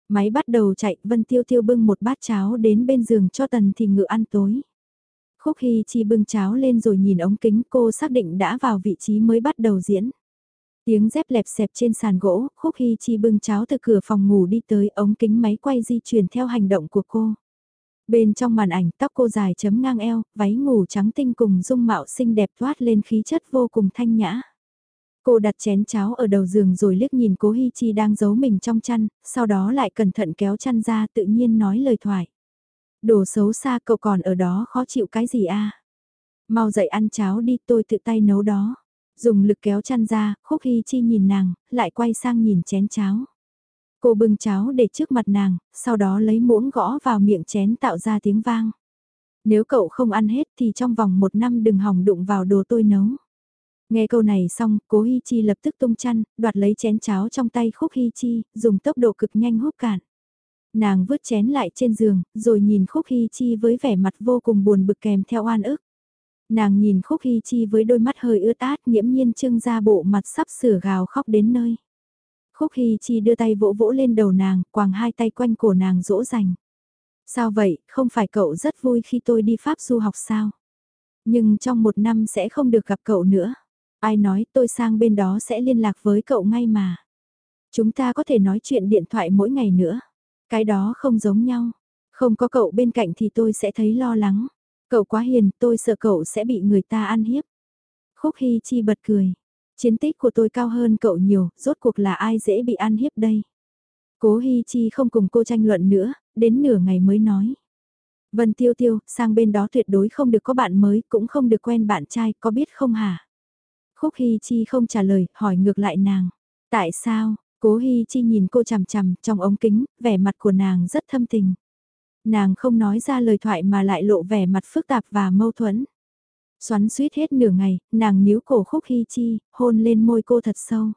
Máy bắt đầu chạy, Vân Tiêu Tiêu bưng một bát cháo đến bên giường cho Tần Thì Ngự ăn tối. Khúc Hi Chi bưng cháo lên rồi nhìn ống kính cô xác định đã vào vị trí mới bắt đầu diễn. Tiếng dép lẹp xẹp trên sàn gỗ, Khúc Hy Chi bưng cháo từ cửa phòng ngủ đi tới ống kính máy quay di chuyển theo hành động của cô. Bên trong màn ảnh tóc cô dài chấm ngang eo, váy ngủ trắng tinh cùng dung mạo xinh đẹp thoát lên khí chất vô cùng thanh nhã. Cô đặt chén cháo ở đầu giường rồi liếc nhìn cố Hi Chi đang giấu mình trong chăn, sau đó lại cẩn thận kéo chăn ra tự nhiên nói lời thoại. Đồ xấu xa cậu còn ở đó khó chịu cái gì a? Mau dậy ăn cháo đi tôi tự tay nấu đó. Dùng lực kéo chăn ra, khúc hy chi nhìn nàng, lại quay sang nhìn chén cháo. Cô bưng cháo để trước mặt nàng, sau đó lấy muỗng gõ vào miệng chén tạo ra tiếng vang. Nếu cậu không ăn hết thì trong vòng một năm đừng hỏng đụng vào đồ tôi nấu. Nghe câu này xong, cố Hi Chi lập tức tung chăn, đoạt lấy chén cháo trong tay khúc Hi Chi, dùng tốc độ cực nhanh hút cạn. Nàng vứt chén lại trên giường, rồi nhìn khúc Hi Chi với vẻ mặt vô cùng buồn bực kèm theo oan ức. Nàng nhìn Khúc Hy Chi với đôi mắt hơi ướt át nghiễm nhiên trưng ra bộ mặt sắp sửa gào khóc đến nơi. Khúc Hy Chi đưa tay vỗ vỗ lên đầu nàng, quàng hai tay quanh cổ nàng dỗ dành. Sao vậy, không phải cậu rất vui khi tôi đi Pháp du học sao? Nhưng trong một năm sẽ không được gặp cậu nữa. Ai nói tôi sang bên đó sẽ liên lạc với cậu ngay mà. Chúng ta có thể nói chuyện điện thoại mỗi ngày nữa. Cái đó không giống nhau. Không có cậu bên cạnh thì tôi sẽ thấy lo lắng. Cậu quá hiền, tôi sợ cậu sẽ bị người ta ăn hiếp. Khúc Hy Chi bật cười. Chiến tích của tôi cao hơn cậu nhiều, rốt cuộc là ai dễ bị ăn hiếp đây. Cố Hy Chi không cùng cô tranh luận nữa, đến nửa ngày mới nói. Vân Tiêu Tiêu, sang bên đó tuyệt đối không được có bạn mới, cũng không được quen bạn trai, có biết không hả? Khúc Hy Chi không trả lời, hỏi ngược lại nàng. Tại sao? Cố Hy Chi nhìn cô chằm chằm trong ống kính, vẻ mặt của nàng rất thâm tình. Nàng không nói ra lời thoại mà lại lộ vẻ mặt phức tạp và mâu thuẫn. Xoắn suýt hết nửa ngày, nàng níu cổ Khúc Hy Chi, hôn lên môi cô thật sâu.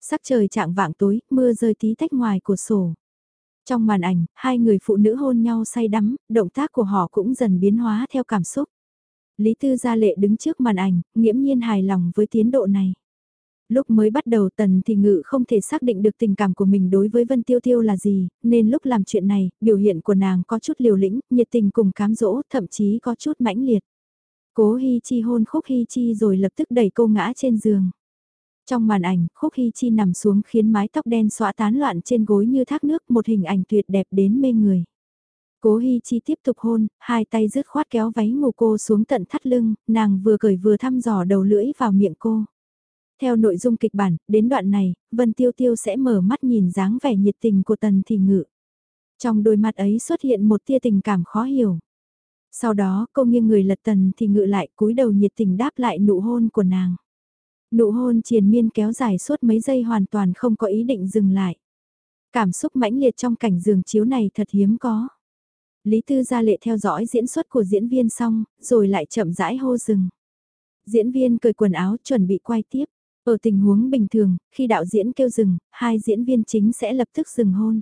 Sắc trời trạng vạng tối, mưa rơi tí tách ngoài của sổ. Trong màn ảnh, hai người phụ nữ hôn nhau say đắm, động tác của họ cũng dần biến hóa theo cảm xúc. Lý Tư Gia Lệ đứng trước màn ảnh, nghiễm nhiên hài lòng với tiến độ này. Lúc mới bắt đầu Tần thì ngự không thể xác định được tình cảm của mình đối với Vân Tiêu Tiêu là gì, nên lúc làm chuyện này, biểu hiện của nàng có chút liều lĩnh, nhiệt tình cùng cám dỗ, thậm chí có chút mãnh liệt. Cố Hi Chi hôn Khúc Hi Chi rồi lập tức đẩy cô ngã trên giường. Trong màn ảnh, Khúc Hy Chi nằm xuống khiến mái tóc đen xõa tán loạn trên gối như thác nước một hình ảnh tuyệt đẹp đến mê người. Cố Hy Chi tiếp tục hôn, hai tay rứt khoát kéo váy ngủ cô xuống tận thắt lưng, nàng vừa cởi vừa thăm dò đầu lưỡi vào miệng cô. Theo nội dung kịch bản, đến đoạn này, Vân Tiêu Tiêu sẽ mở mắt nhìn dáng vẻ nhiệt tình của Tần Thị Ngự. Trong đôi mắt ấy xuất hiện một tia tình cảm khó hiểu. Sau đó cô nghiêng người lật Tần Thị Ngự lại cúi đầu nhiệt tình đáp lại nụ hôn của nàng. Nụ hôn triền miên kéo dài suốt mấy giây hoàn toàn không có ý định dừng lại. Cảm xúc mãnh liệt trong cảnh giường chiếu này thật hiếm có. Lý Tư gia lệ theo dõi diễn xuất của diễn viên xong, rồi lại chậm rãi hô dừng. Diễn viên cởi quần áo chuẩn bị quay tiếp. Ở tình huống bình thường, khi đạo diễn kêu dừng, hai diễn viên chính sẽ lập tức dừng hôn.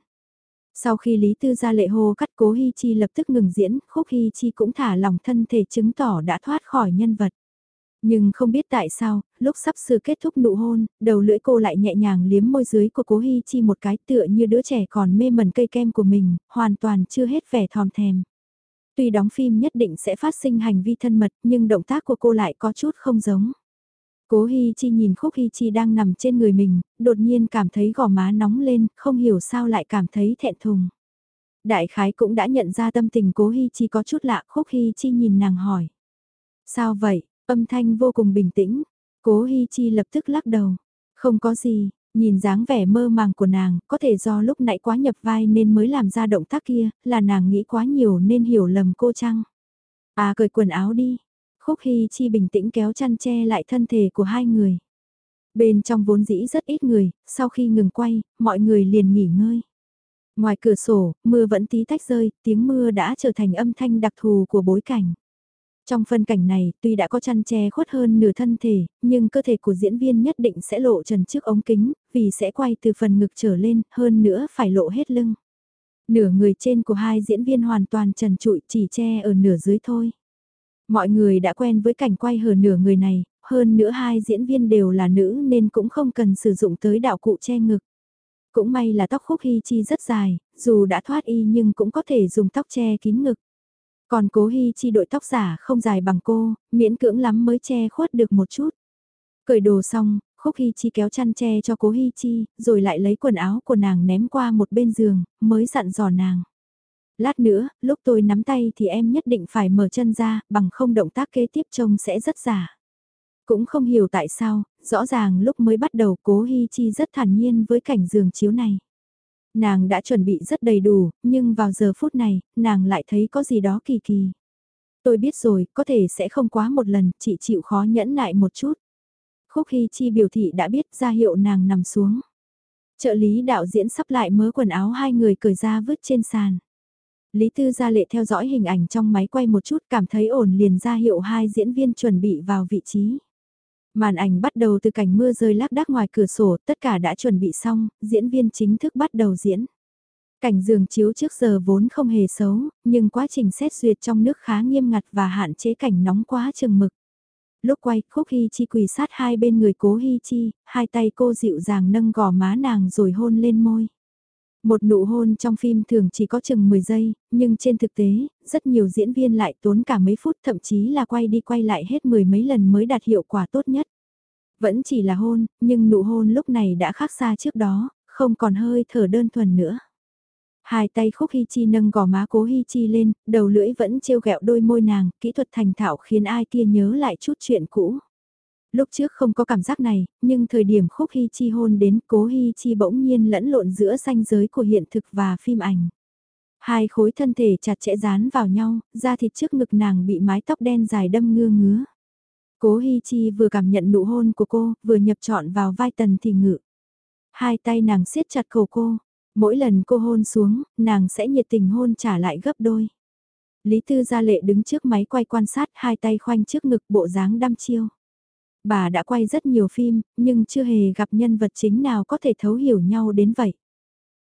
Sau khi Lý Tư ra lệ hô cắt cố Hi Chi lập tức ngừng diễn, khúc Hi Chi cũng thả lòng thân thể chứng tỏ đã thoát khỏi nhân vật. Nhưng không biết tại sao, lúc sắp sửa kết thúc nụ hôn, đầu lưỡi cô lại nhẹ nhàng liếm môi dưới của cố Hi Chi một cái tựa như đứa trẻ còn mê mẩn cây kem của mình, hoàn toàn chưa hết vẻ thòm thèm. Tuy đóng phim nhất định sẽ phát sinh hành vi thân mật nhưng động tác của cô lại có chút không giống. Cố Hi Chi nhìn Khúc Hi Chi đang nằm trên người mình, đột nhiên cảm thấy gò má nóng lên, không hiểu sao lại cảm thấy thẹn thùng. Đại khái cũng đã nhận ra tâm tình Cố Hi Chi có chút lạ, Khúc Hi Chi nhìn nàng hỏi. Sao vậy, Âm thanh vô cùng bình tĩnh, cố Hi Chi lập tức lắc đầu. Không có gì, nhìn dáng vẻ mơ màng của nàng, có thể do lúc nãy quá nhập vai nên mới làm ra động tác kia, là nàng nghĩ quá nhiều nên hiểu lầm cô chăng. À cởi quần áo đi. Khúc Hy Chi bình tĩnh kéo chăn che lại thân thể của hai người. Bên trong vốn dĩ rất ít người, sau khi ngừng quay, mọi người liền nghỉ ngơi. Ngoài cửa sổ, mưa vẫn tí tách rơi, tiếng mưa đã trở thành âm thanh đặc thù của bối cảnh. Trong phân cảnh này, tuy đã có chăn che khuất hơn nửa thân thể, nhưng cơ thể của diễn viên nhất định sẽ lộ trần trước ống kính, vì sẽ quay từ phần ngực trở lên, hơn nữa phải lộ hết lưng. Nửa người trên của hai diễn viên hoàn toàn trần trụi chỉ che ở nửa dưới thôi. Mọi người đã quen với cảnh quay hở nửa người này, hơn nữa hai diễn viên đều là nữ nên cũng không cần sử dụng tới đạo cụ che ngực. Cũng may là tóc khúc hy chi rất dài, dù đã thoát y nhưng cũng có thể dùng tóc che kín ngực. Còn cố hy Chi đội tóc giả không dài bằng cô, miễn cưỡng lắm mới che khuất được một chút. Cởi đồ xong, Khúc hy Chi kéo chăn che cho cố hy Chi, rồi lại lấy quần áo của nàng ném qua một bên giường, mới dặn dò nàng. Lát nữa, lúc tôi nắm tay thì em nhất định phải mở chân ra, bằng không động tác kế tiếp trông sẽ rất giả. Cũng không hiểu tại sao, rõ ràng lúc mới bắt đầu cố Hi Chi rất thản nhiên với cảnh giường chiếu này. Nàng đã chuẩn bị rất đầy đủ, nhưng vào giờ phút này, nàng lại thấy có gì đó kỳ kỳ. Tôi biết rồi, có thể sẽ không quá một lần, chị chịu khó nhẫn nại một chút. Khúc hi Chi biểu thị đã biết ra hiệu nàng nằm xuống. Trợ lý đạo diễn sắp lại mớ quần áo hai người cởi ra vứt trên sàn. Lý Tư Gia Lệ theo dõi hình ảnh trong máy quay một chút cảm thấy ổn liền ra hiệu hai diễn viên chuẩn bị vào vị trí. Màn ảnh bắt đầu từ cảnh mưa rơi lác đác ngoài cửa sổ, tất cả đã chuẩn bị xong, diễn viên chính thức bắt đầu diễn. Cảnh giường chiếu trước giờ vốn không hề xấu, nhưng quá trình xét duyệt trong nước khá nghiêm ngặt và hạn chế cảnh nóng quá chừng mực. Lúc quay, Khúc Hy Chi quỳ sát hai bên người cố Hy Chi, hai tay cô dịu dàng nâng gò má nàng rồi hôn lên môi. Một nụ hôn trong phim thường chỉ có chừng 10 giây, nhưng trên thực tế, rất nhiều diễn viên lại tốn cả mấy phút thậm chí là quay đi quay lại hết mười mấy lần mới đạt hiệu quả tốt nhất. Vẫn chỉ là hôn, nhưng nụ hôn lúc này đã khác xa trước đó, không còn hơi thở đơn thuần nữa. Hai tay khúc Hi Chi nâng gò má cố Hi Chi lên, đầu lưỡi vẫn trêu ghẹo đôi môi nàng, kỹ thuật thành thạo khiến ai kia nhớ lại chút chuyện cũ. Lúc trước không có cảm giác này, nhưng thời điểm khúc Hi Chi hôn đến cố Hi Chi bỗng nhiên lẫn lộn giữa ranh giới của hiện thực và phim ảnh. Hai khối thân thể chặt chẽ dán vào nhau, da thịt trước ngực nàng bị mái tóc đen dài đâm ngưa ngứa. Cố Hi Chi vừa cảm nhận nụ hôn của cô, vừa nhập trọn vào vai tần thì ngự. Hai tay nàng siết chặt cổ cô, mỗi lần cô hôn xuống, nàng sẽ nhiệt tình hôn trả lại gấp đôi. Lý Tư Gia Lệ đứng trước máy quay quan sát hai tay khoanh trước ngực bộ dáng đăm chiêu. Bà đã quay rất nhiều phim, nhưng chưa hề gặp nhân vật chính nào có thể thấu hiểu nhau đến vậy.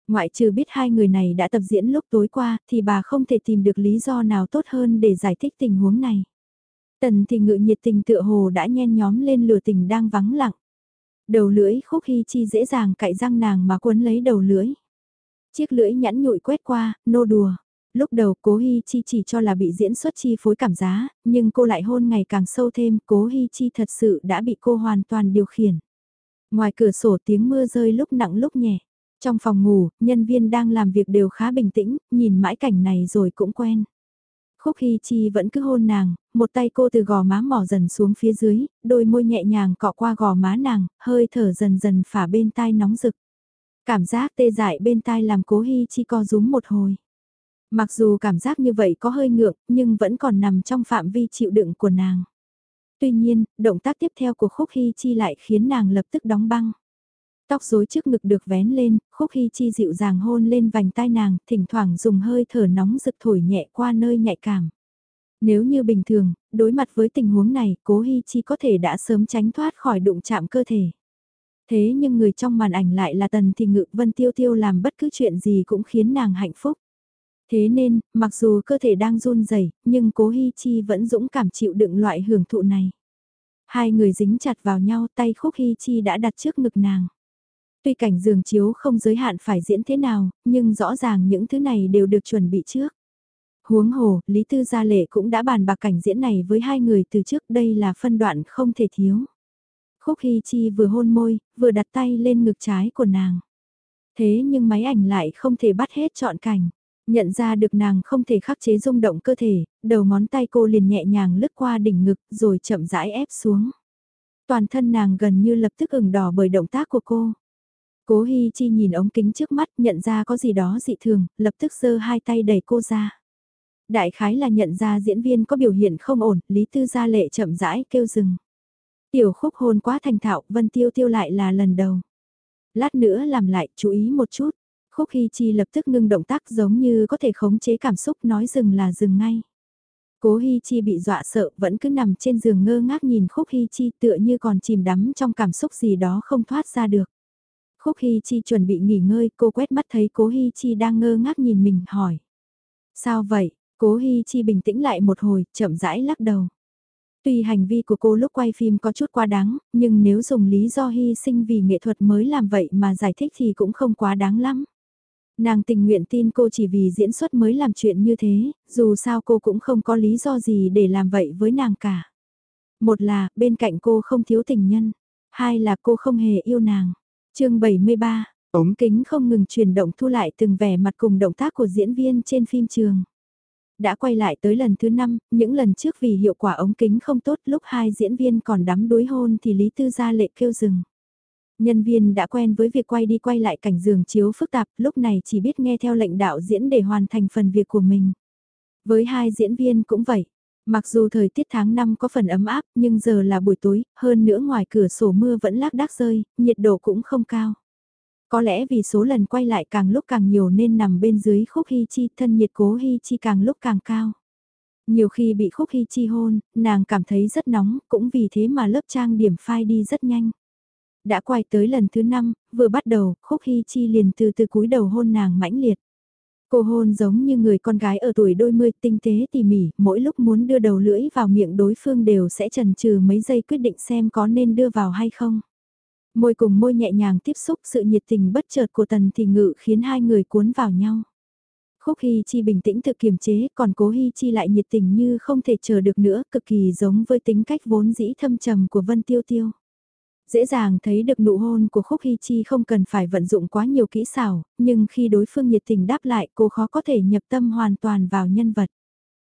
Ngoại trừ biết hai người này đã tập diễn lúc tối qua thì bà không thể tìm được lý do nào tốt hơn để giải thích tình huống này. Tần thì ngự nhiệt tình tựa hồ đã nhen nhóm lên lửa tình đang vắng lặng. Đầu lưỡi khúc hy chi dễ dàng cạy răng nàng mà cuốn lấy đầu lưỡi. Chiếc lưỡi nhẵn nhụi quét qua, nô đùa. Lúc đầu cố Hi Chi chỉ cho là bị diễn xuất chi phối cảm giá, nhưng cô lại hôn ngày càng sâu thêm, cố Hi Chi thật sự đã bị cô hoàn toàn điều khiển. Ngoài cửa sổ tiếng mưa rơi lúc nặng lúc nhẹ. Trong phòng ngủ, nhân viên đang làm việc đều khá bình tĩnh, nhìn mãi cảnh này rồi cũng quen. Khúc Hy Chi vẫn cứ hôn nàng, một tay cô từ gò má mỏ dần xuống phía dưới, đôi môi nhẹ nhàng cọ qua gò má nàng, hơi thở dần dần phả bên tai nóng rực. Cảm giác tê dại bên tai làm cố Hy Chi co rúm một hồi. Mặc dù cảm giác như vậy có hơi ngượng, nhưng vẫn còn nằm trong phạm vi chịu đựng của nàng. Tuy nhiên, động tác tiếp theo của Khúc Hy Chi lại khiến nàng lập tức đóng băng. Tóc rối trước ngực được vén lên, Khúc Hy Chi dịu dàng hôn lên vành tai nàng, thỉnh thoảng dùng hơi thở nóng rực thổi nhẹ qua nơi nhạy cảm. Nếu như bình thường, đối mặt với tình huống này, Cố Hy Chi có thể đã sớm tránh thoát khỏi đụng chạm cơ thể. Thế nhưng người trong màn ảnh lại là Tần Thì Ngự Vân Tiêu Tiêu làm bất cứ chuyện gì cũng khiến nàng hạnh phúc. Thế nên, mặc dù cơ thể đang run rẩy, nhưng Cố Hi Chi vẫn dũng cảm chịu đựng loại hưởng thụ này. Hai người dính chặt vào nhau, tay Khúc Hi Chi đã đặt trước ngực nàng. Tuy cảnh giường chiếu không giới hạn phải diễn thế nào, nhưng rõ ràng những thứ này đều được chuẩn bị trước. Huống hồ, Lý Tư Gia Lệ cũng đã bàn bạc cảnh diễn này với hai người từ trước đây là phân đoạn không thể thiếu. Khúc Hy Chi vừa hôn môi, vừa đặt tay lên ngực trái của nàng. Thế nhưng máy ảnh lại không thể bắt hết trọn cảnh. Nhận ra được nàng không thể khắc chế rung động cơ thể, đầu ngón tay cô liền nhẹ nhàng lướt qua đỉnh ngực rồi chậm rãi ép xuống. Toàn thân nàng gần như lập tức ửng đỏ bởi động tác của cô. Cố Hi Chi nhìn ống kính trước mắt nhận ra có gì đó dị thường, lập tức giơ hai tay đẩy cô ra. Đại khái là nhận ra diễn viên có biểu hiện không ổn, Lý Tư Gia Lệ chậm rãi kêu dừng. Tiểu khúc hôn quá thành thạo, Vân Tiêu Tiêu lại là lần đầu. Lát nữa làm lại, chú ý một chút. Khúc Hy Chi lập tức ngưng động tác giống như có thể khống chế cảm xúc nói dừng là dừng ngay. Cố Hy Chi bị dọa sợ vẫn cứ nằm trên giường ngơ ngác nhìn Khúc Hy Chi tựa như còn chìm đắm trong cảm xúc gì đó không thoát ra được. Khúc Hy Chi chuẩn bị nghỉ ngơi cô quét mắt thấy Cố Hy Chi đang ngơ ngác nhìn mình hỏi. Sao vậy? Cố Hy Chi bình tĩnh lại một hồi, chậm rãi lắc đầu. Tuy hành vi của cô lúc quay phim có chút quá đáng, nhưng nếu dùng lý do hy sinh vì nghệ thuật mới làm vậy mà giải thích thì cũng không quá đáng lắm. Nàng tình nguyện tin cô chỉ vì diễn xuất mới làm chuyện như thế, dù sao cô cũng không có lý do gì để làm vậy với nàng cả. Một là, bên cạnh cô không thiếu tình nhân. Hai là cô không hề yêu nàng. chương 73, ống kính không ngừng chuyển động thu lại từng vẻ mặt cùng động tác của diễn viên trên phim trường. Đã quay lại tới lần thứ năm, những lần trước vì hiệu quả ống kính không tốt lúc hai diễn viên còn đắm đuối hôn thì Lý Tư gia lệ kêu dừng. Nhân viên đã quen với việc quay đi quay lại cảnh giường chiếu phức tạp, lúc này chỉ biết nghe theo lệnh đạo diễn để hoàn thành phần việc của mình. Với hai diễn viên cũng vậy. Mặc dù thời tiết tháng 5 có phần ấm áp, nhưng giờ là buổi tối, hơn nữa ngoài cửa sổ mưa vẫn lác đác rơi, nhiệt độ cũng không cao. Có lẽ vì số lần quay lại càng lúc càng nhiều nên nằm bên dưới khúc hy chi thân nhiệt cố hy chi càng lúc càng cao. Nhiều khi bị khúc hy chi hôn, nàng cảm thấy rất nóng, cũng vì thế mà lớp trang điểm phai đi rất nhanh. Đã quay tới lần thứ năm, vừa bắt đầu, khúc hy chi liền từ từ cúi đầu hôn nàng mãnh liệt. Cô hôn giống như người con gái ở tuổi đôi mươi tinh tế tỉ mỉ, mỗi lúc muốn đưa đầu lưỡi vào miệng đối phương đều sẽ chần chừ mấy giây quyết định xem có nên đưa vào hay không. Môi cùng môi nhẹ nhàng tiếp xúc sự nhiệt tình bất chợt của tần thì ngự khiến hai người cuốn vào nhau. Khúc Hy Chi bình tĩnh tự kiềm chế, còn cố Hy Chi lại nhiệt tình như không thể chờ được nữa, cực kỳ giống với tính cách vốn dĩ thâm trầm của Vân Tiêu Tiêu. Dễ dàng thấy được nụ hôn của Khúc Hy Chi không cần phải vận dụng quá nhiều kỹ xảo, nhưng khi đối phương nhiệt tình đáp lại cô khó có thể nhập tâm hoàn toàn vào nhân vật.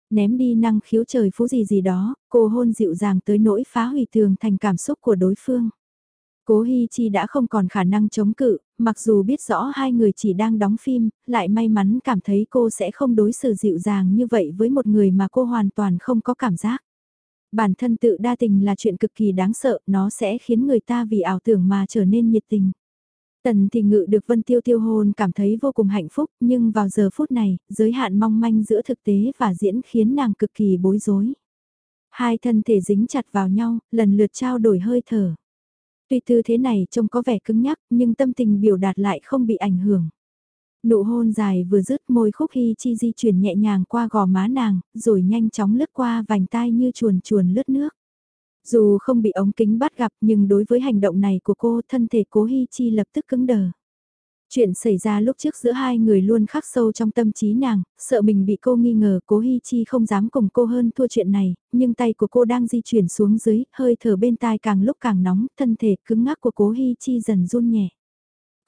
Ném đi năng khiếu trời phú gì gì đó, cô hôn dịu dàng tới nỗi phá hủy tường thành cảm xúc của đối phương. Cố Hi Chi đã không còn khả năng chống cự, mặc dù biết rõ hai người chỉ đang đóng phim, lại may mắn cảm thấy cô sẽ không đối xử dịu dàng như vậy với một người mà cô hoàn toàn không có cảm giác. Bản thân tự đa tình là chuyện cực kỳ đáng sợ, nó sẽ khiến người ta vì ảo tưởng mà trở nên nhiệt tình. Tần thì ngự được Vân Tiêu tiêu hôn cảm thấy vô cùng hạnh phúc, nhưng vào giờ phút này, giới hạn mong manh giữa thực tế và diễn khiến nàng cực kỳ bối rối. Hai thân thể dính chặt vào nhau, lần lượt trao đổi hơi thở. Tuy tư thế này trông có vẻ cứng nhắc, nhưng tâm tình biểu đạt lại không bị ảnh hưởng. Nụ hôn dài vừa dứt môi khúc hy chi di chuyển nhẹ nhàng qua gò má nàng, rồi nhanh chóng lướt qua vành tai như chuồn chuồn lướt nước. Dù không bị ống kính bắt gặp nhưng đối với hành động này của cô thân thể cố hy chi lập tức cứng đờ. Chuyện xảy ra lúc trước giữa hai người luôn khắc sâu trong tâm trí nàng, sợ mình bị cô nghi ngờ cố Hi Chi không dám cùng cô hơn thua chuyện này, nhưng tay của cô đang di chuyển xuống dưới, hơi thở bên tai càng lúc càng nóng, thân thể cứng ngắc của cố Hi Chi dần run nhẹ.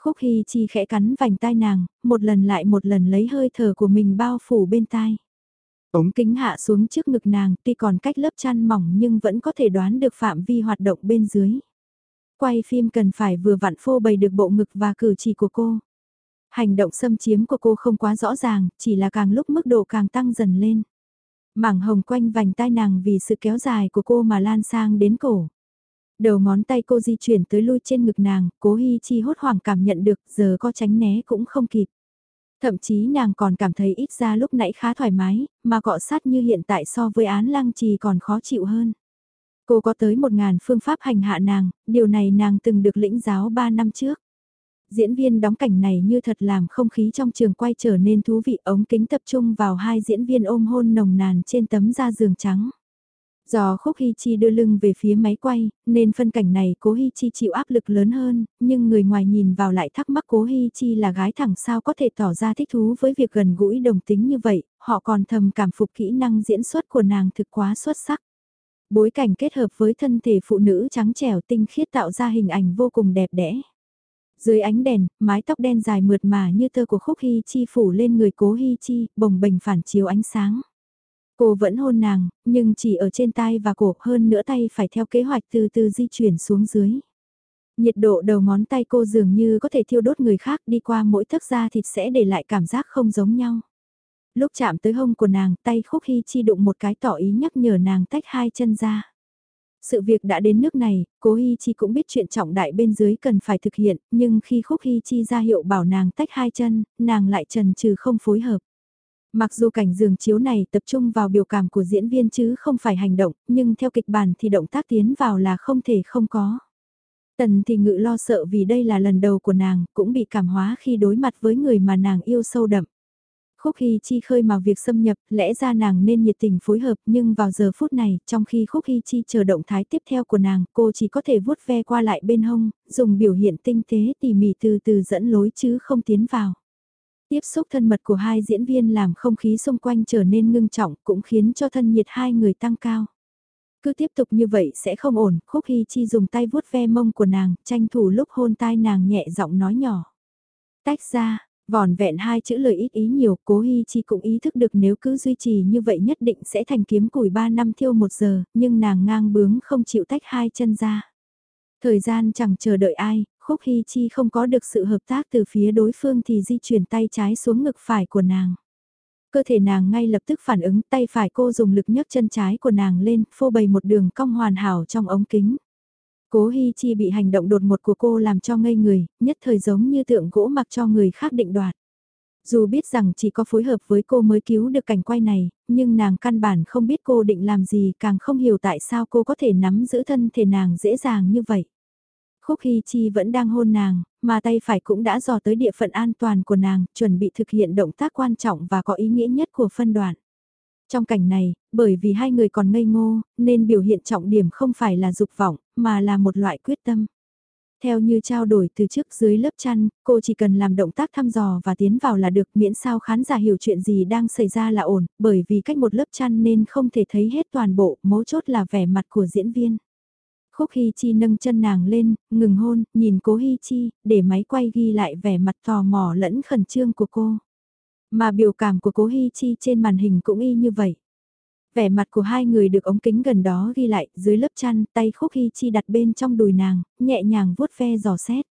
Khúc Hy Chi khẽ cắn vành tai nàng, một lần lại một lần lấy hơi thở của mình bao phủ bên tai. Ống kính hạ xuống trước ngực nàng, tuy còn cách lớp chăn mỏng nhưng vẫn có thể đoán được phạm vi hoạt động bên dưới. Quay phim cần phải vừa vặn phô bày được bộ ngực và cử chỉ của cô. Hành động xâm chiếm của cô không quá rõ ràng, chỉ là càng lúc mức độ càng tăng dần lên. Mảng hồng quanh vành tai nàng vì sự kéo dài của cô mà lan sang đến cổ. Đầu ngón tay cô di chuyển tới lui trên ngực nàng, cố Hi Chi hốt hoảng cảm nhận được, giờ có tránh né cũng không kịp. Thậm chí nàng còn cảm thấy ít ra lúc nãy khá thoải mái, mà cọ sát như hiện tại so với án lăng trì còn khó chịu hơn. Cô có tới một ngàn phương pháp hành hạ nàng, điều này nàng từng được lĩnh giáo ba năm trước. Diễn viên đóng cảnh này như thật làm không khí trong trường quay trở nên thú vị ống kính tập trung vào hai diễn viên ôm hôn nồng nàn trên tấm da giường trắng. Do Khúc hi Chi đưa lưng về phía máy quay, nên phân cảnh này Cố hi Chi chịu áp lực lớn hơn, nhưng người ngoài nhìn vào lại thắc mắc Cố hi Chi là gái thẳng sao có thể tỏ ra thích thú với việc gần gũi đồng tính như vậy, họ còn thầm cảm phục kỹ năng diễn xuất của nàng thực quá xuất sắc. Bối cảnh kết hợp với thân thể phụ nữ trắng trẻo tinh khiết tạo ra hình ảnh vô cùng đẹp đẽ. Dưới ánh đèn, mái tóc đen dài mượt mà như tơ của Khúc hi Chi phủ lên người Cố hi Chi, bồng bềnh phản chiếu ánh sáng. Cô vẫn hôn nàng, nhưng chỉ ở trên tay và cổ hơn nữa tay phải theo kế hoạch từ từ di chuyển xuống dưới. Nhiệt độ đầu ngón tay cô dường như có thể thiêu đốt người khác đi qua mỗi thức da thịt sẽ để lại cảm giác không giống nhau. Lúc chạm tới hông của nàng tay khúc hy chi đụng một cái tỏ ý nhắc nhở nàng tách hai chân ra. Sự việc đã đến nước này, cố hy Chi cũng biết chuyện trọng đại bên dưới cần phải thực hiện, nhưng khi Khúc hy Chi ra hiệu bảo nàng tách hai chân, nàng lại trần trừ không phối hợp. Mặc dù cảnh giường chiếu này tập trung vào biểu cảm của diễn viên chứ không phải hành động, nhưng theo kịch bản thì động tác tiến vào là không thể không có. Tần thì ngự lo sợ vì đây là lần đầu của nàng, cũng bị cảm hóa khi đối mặt với người mà nàng yêu sâu đậm. Khúc Hy Chi khơi mà việc xâm nhập, lẽ ra nàng nên nhiệt tình phối hợp nhưng vào giờ phút này, trong khi Khúc Hy Chi chờ động thái tiếp theo của nàng, cô chỉ có thể vuốt ve qua lại bên hông, dùng biểu hiện tinh tế tỉ mỉ từ từ dẫn lối chứ không tiến vào. Tiếp xúc thân mật của hai diễn viên làm không khí xung quanh trở nên ngưng trọng cũng khiến cho thân nhiệt hai người tăng cao. Cứ tiếp tục như vậy sẽ không ổn, Khúc Hy Chi dùng tay vuốt ve mông của nàng, tranh thủ lúc hôn tai nàng nhẹ giọng nói nhỏ. Tách ra, vòn vẹn hai chữ lời ít ý nhiều, cố Hy Chi cũng ý thức được nếu cứ duy trì như vậy nhất định sẽ thành kiếm củi ba năm thiêu một giờ, nhưng nàng ngang bướng không chịu tách hai chân ra. Thời gian chẳng chờ đợi ai, Khúc Hy Chi không có được sự hợp tác từ phía đối phương thì di chuyển tay trái xuống ngực phải của nàng. Cơ thể nàng ngay lập tức phản ứng tay phải cô dùng lực nhấc chân trái của nàng lên, phô bày một đường cong hoàn hảo trong ống kính. Cố Hi Chi bị hành động đột ngột của cô làm cho ngây người, nhất thời giống như tượng gỗ mặc cho người khác định đoạt. Dù biết rằng chỉ có phối hợp với cô mới cứu được cảnh quay này, nhưng nàng căn bản không biết cô định làm gì càng không hiểu tại sao cô có thể nắm giữ thân thể nàng dễ dàng như vậy. Khúc Hy Chi vẫn đang hôn nàng, mà tay phải cũng đã dò tới địa phận an toàn của nàng, chuẩn bị thực hiện động tác quan trọng và có ý nghĩa nhất của phân đoạn. Trong cảnh này, bởi vì hai người còn ngây ngô, nên biểu hiện trọng điểm không phải là dục vọng, mà là một loại quyết tâm. Theo như trao đổi từ trước dưới lớp chăn, cô chỉ cần làm động tác thăm dò và tiến vào là được miễn sao khán giả hiểu chuyện gì đang xảy ra là ổn, bởi vì cách một lớp chăn nên không thể thấy hết toàn bộ, mấu chốt là vẻ mặt của diễn viên. Khúc Hy Chi nâng chân nàng lên, ngừng hôn, nhìn cố Hy Chi, để máy quay ghi lại vẻ mặt tò mò lẫn khẩn trương của cô. Mà biểu cảm của cố Hy Chi trên màn hình cũng y như vậy. Vẻ mặt của hai người được ống kính gần đó ghi lại, dưới lớp chăn, tay Khúc Hy Chi đặt bên trong đùi nàng, nhẹ nhàng vuốt ve giò xét.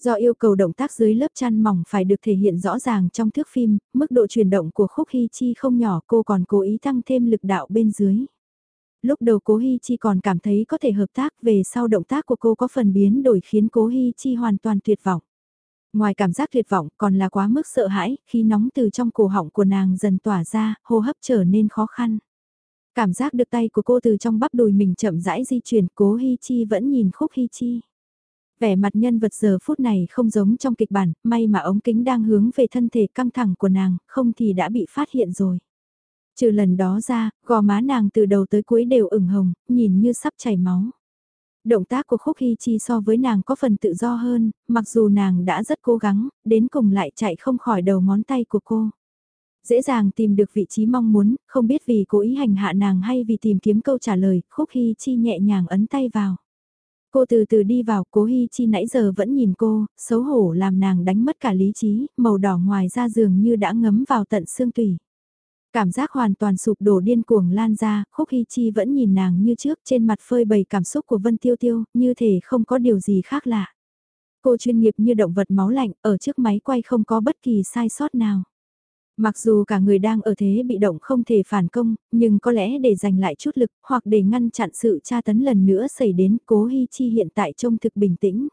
Do yêu cầu động tác dưới lớp chăn mỏng phải được thể hiện rõ ràng trong thước phim, mức độ chuyển động của Khúc Hy Chi không nhỏ cô còn cố ý tăng thêm lực đạo bên dưới. Lúc đầu Cố Hi Chi còn cảm thấy có thể hợp tác về sau động tác của cô có phần biến đổi khiến Cố Hi Chi hoàn toàn tuyệt vọng. Ngoài cảm giác tuyệt vọng còn là quá mức sợ hãi, khi nóng từ trong cổ họng của nàng dần tỏa ra, hô hấp trở nên khó khăn. Cảm giác được tay của cô từ trong bắp đùi mình chậm rãi di chuyển, cố Hi Chi vẫn nhìn khúc Hi Chi. Vẻ mặt nhân vật giờ phút này không giống trong kịch bản, may mà ống kính đang hướng về thân thể căng thẳng của nàng, không thì đã bị phát hiện rồi. Trừ lần đó ra, gò má nàng từ đầu tới cuối đều ửng hồng, nhìn như sắp chảy máu. Động tác của Khúc Hy Chi so với nàng có phần tự do hơn, mặc dù nàng đã rất cố gắng, đến cùng lại chạy không khỏi đầu ngón tay của cô. Dễ dàng tìm được vị trí mong muốn, không biết vì cố ý hành hạ nàng hay vì tìm kiếm câu trả lời, Khúc Hy Chi nhẹ nhàng ấn tay vào. Cô từ từ đi vào, cố Hy Chi nãy giờ vẫn nhìn cô, xấu hổ làm nàng đánh mất cả lý trí, màu đỏ ngoài ra dường như đã ngấm vào tận xương tủy. Cảm giác hoàn toàn sụp đổ điên cuồng lan ra, Khúc Hy Chi vẫn nhìn nàng như trước trên mặt phơi bày cảm xúc của Vân Tiêu Tiêu, như thể không có điều gì khác lạ. Cô chuyên nghiệp như động vật máu lạnh, ở trước máy quay không có bất kỳ sai sót nào. Mặc dù cả người đang ở thế bị động không thể phản công, nhưng có lẽ để giành lại chút lực hoặc để ngăn chặn sự tra tấn lần nữa xảy đến cố Hy Chi hiện tại trông thực bình tĩnh.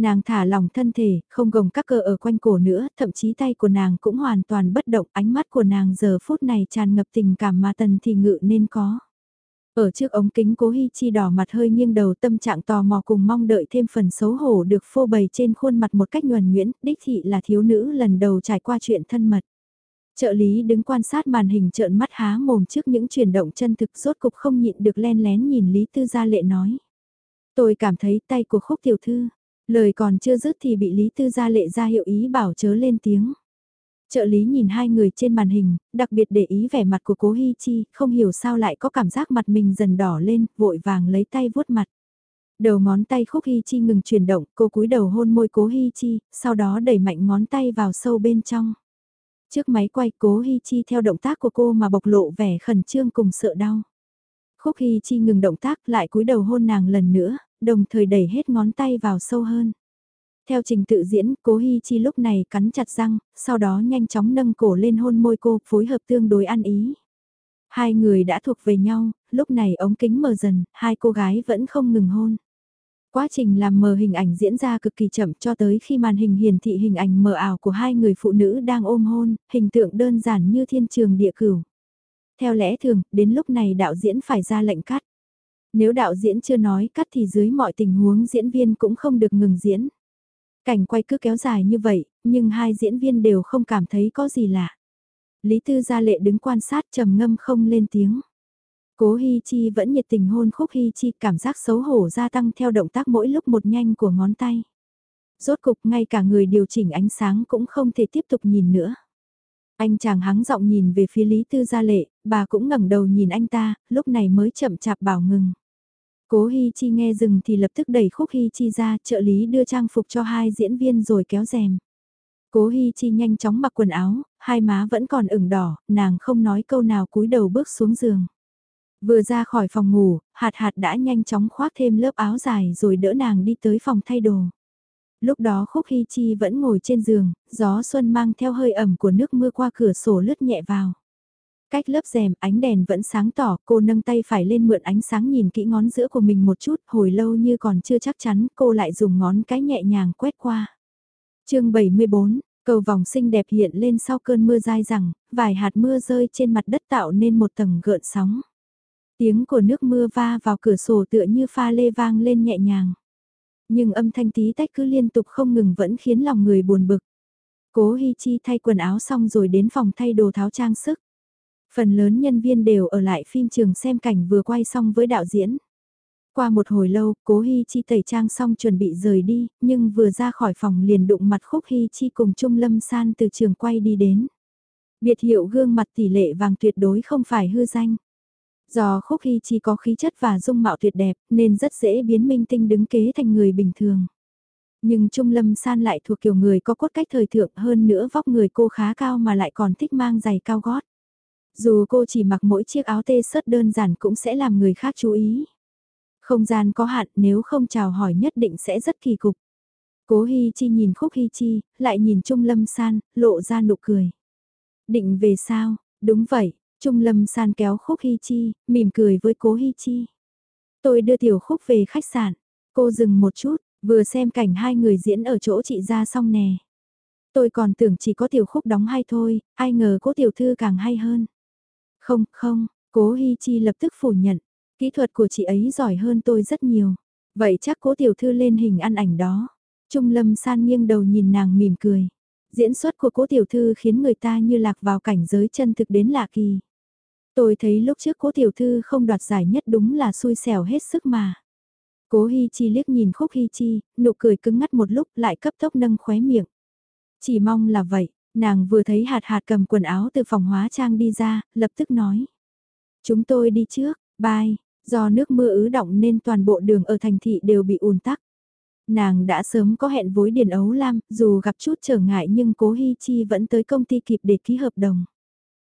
Nàng thả lòng thân thể, không gồng các cơ ở quanh cổ nữa, thậm chí tay của nàng cũng hoàn toàn bất động, ánh mắt của nàng giờ phút này tràn ngập tình cảm mà tần thì ngự nên có. Ở trước ống kính cố Hi Chi đỏ mặt hơi nghiêng đầu tâm trạng tò mò cùng mong đợi thêm phần xấu hổ được phô bày trên khuôn mặt một cách nhuần nhuyễn, đích thị là thiếu nữ lần đầu trải qua chuyện thân mật. Trợ lý đứng quan sát màn hình trợn mắt há mồm trước những chuyển động chân thực rốt cục không nhịn được len lén nhìn Lý Tư Gia Lệ nói. Tôi cảm thấy tay của khúc tiểu thư, Lời còn chưa dứt thì bị Lý Tư gia lệ ra hiệu ý bảo chớ lên tiếng. Trợ lý nhìn hai người trên màn hình, đặc biệt để ý vẻ mặt của cố Hi Chi, không hiểu sao lại có cảm giác mặt mình dần đỏ lên, vội vàng lấy tay vuốt mặt. Đầu ngón tay khúc Hi Chi ngừng chuyển động, cô cúi đầu hôn môi cố Hi Chi, sau đó đẩy mạnh ngón tay vào sâu bên trong. Trước máy quay cố Hi Chi theo động tác của cô mà bộc lộ vẻ khẩn trương cùng sợ đau. Khúc Hi Chi ngừng động tác lại cúi đầu hôn nàng lần nữa, đồng thời đẩy hết ngón tay vào sâu hơn. Theo trình tự diễn, cố Hi Chi lúc này cắn chặt răng, sau đó nhanh chóng nâng cổ lên hôn môi cô, phối hợp tương đối ăn ý. Hai người đã thuộc về nhau, lúc này ống kính mờ dần, hai cô gái vẫn không ngừng hôn. Quá trình làm mờ hình ảnh diễn ra cực kỳ chậm cho tới khi màn hình hiển thị hình ảnh mờ ảo của hai người phụ nữ đang ôm hôn, hình tượng đơn giản như thiên trường địa cửu. Theo lẽ thường, đến lúc này đạo diễn phải ra lệnh cắt. Nếu đạo diễn chưa nói cắt thì dưới mọi tình huống diễn viên cũng không được ngừng diễn. Cảnh quay cứ kéo dài như vậy, nhưng hai diễn viên đều không cảm thấy có gì lạ. Lý Tư Gia Lệ đứng quan sát trầm ngâm không lên tiếng. Cố Hi Chi vẫn nhiệt tình hôn khúc Hi Chi cảm giác xấu hổ gia tăng theo động tác mỗi lúc một nhanh của ngón tay. Rốt cục ngay cả người điều chỉnh ánh sáng cũng không thể tiếp tục nhìn nữa. Anh chàng hắng giọng nhìn về phía Lý Tư Gia Lệ, bà cũng ngẩng đầu nhìn anh ta, lúc này mới chậm chạp bảo ngừng. Cố Hi Chi nghe dừng thì lập tức đẩy Khúc Hi Chi ra, trợ lý đưa trang phục cho hai diễn viên rồi kéo rèm. Cố Hi Chi nhanh chóng mặc quần áo, hai má vẫn còn ửng đỏ, nàng không nói câu nào cúi đầu bước xuống giường. Vừa ra khỏi phòng ngủ, hạt hạt đã nhanh chóng khoác thêm lớp áo dài rồi đỡ nàng đi tới phòng thay đồ. Lúc đó Khúc Hi Chi vẫn ngồi trên giường, gió xuân mang theo hơi ẩm của nước mưa qua cửa sổ lướt nhẹ vào. Cách lớp rèm ánh đèn vẫn sáng tỏ, cô nâng tay phải lên mượn ánh sáng nhìn kỹ ngón giữa của mình một chút, hồi lâu như còn chưa chắc chắn, cô lại dùng ngón cái nhẹ nhàng quét qua. chương 74, cầu vòng xinh đẹp hiện lên sau cơn mưa dai rằng, vài hạt mưa rơi trên mặt đất tạo nên một tầng gợn sóng. Tiếng của nước mưa va vào cửa sổ tựa như pha lê vang lên nhẹ nhàng. Nhưng âm thanh tí tách cứ liên tục không ngừng vẫn khiến lòng người buồn bực. Cố Hi Chi thay quần áo xong rồi đến phòng thay đồ tháo trang sức. Phần lớn nhân viên đều ở lại phim trường xem cảnh vừa quay xong với đạo diễn. Qua một hồi lâu, cố Hi Chi tẩy trang xong chuẩn bị rời đi, nhưng vừa ra khỏi phòng liền đụng mặt khúc Hi Chi cùng Trung Lâm San từ trường quay đi đến. Biệt hiệu gương mặt tỷ lệ vàng tuyệt đối không phải hư danh. Do khúc Hi Chi có khí chất và dung mạo tuyệt đẹp nên rất dễ biến minh tinh đứng kế thành người bình thường. Nhưng Trung Lâm San lại thuộc kiểu người có cốt cách thời thượng hơn nữa vóc người cô khá cao mà lại còn thích mang giày cao gót. Dù cô chỉ mặc mỗi chiếc áo tê sớt đơn giản cũng sẽ làm người khác chú ý. Không gian có hạn nếu không chào hỏi nhất định sẽ rất kỳ cục. Cố Hi Chi nhìn Khúc Hi Chi, lại nhìn Trung Lâm San, lộ ra nụ cười. Định về sao? Đúng vậy, Trung Lâm San kéo Khúc Hi Chi, mỉm cười với Cố Hi Chi. Tôi đưa Tiểu Khúc về khách sạn. Cô dừng một chút, vừa xem cảnh hai người diễn ở chỗ chị ra xong nè. Tôi còn tưởng chỉ có Tiểu Khúc đóng hay thôi, ai ngờ cố Tiểu Thư càng hay hơn. Không, không, Cố Hi Chi lập tức phủ nhận. Kỹ thuật của chị ấy giỏi hơn tôi rất nhiều. Vậy chắc cố tiểu thư lên hình ăn ảnh đó. Trung lâm san nghiêng đầu nhìn nàng mỉm cười. Diễn xuất của cố tiểu thư khiến người ta như lạc vào cảnh giới chân thực đến lạ kỳ. Tôi thấy lúc trước cố tiểu thư không đoạt giải nhất đúng là xui xẻo hết sức mà. Cố Hi Chi liếc nhìn khúc Hi Chi, nụ cười cứng ngắt một lúc lại cấp tốc nâng khóe miệng. Chỉ mong là vậy, nàng vừa thấy hạt hạt cầm quần áo từ phòng hóa trang đi ra, lập tức nói. Chúng tôi đi trước, bye, Do nước mưa ứ động nên toàn bộ đường ở thành thị đều bị ùn tắc. Nàng đã sớm có hẹn với Điền Ấu Lam, dù gặp chút trở ngại nhưng cố Hi Chi vẫn tới công ty kịp để ký hợp đồng.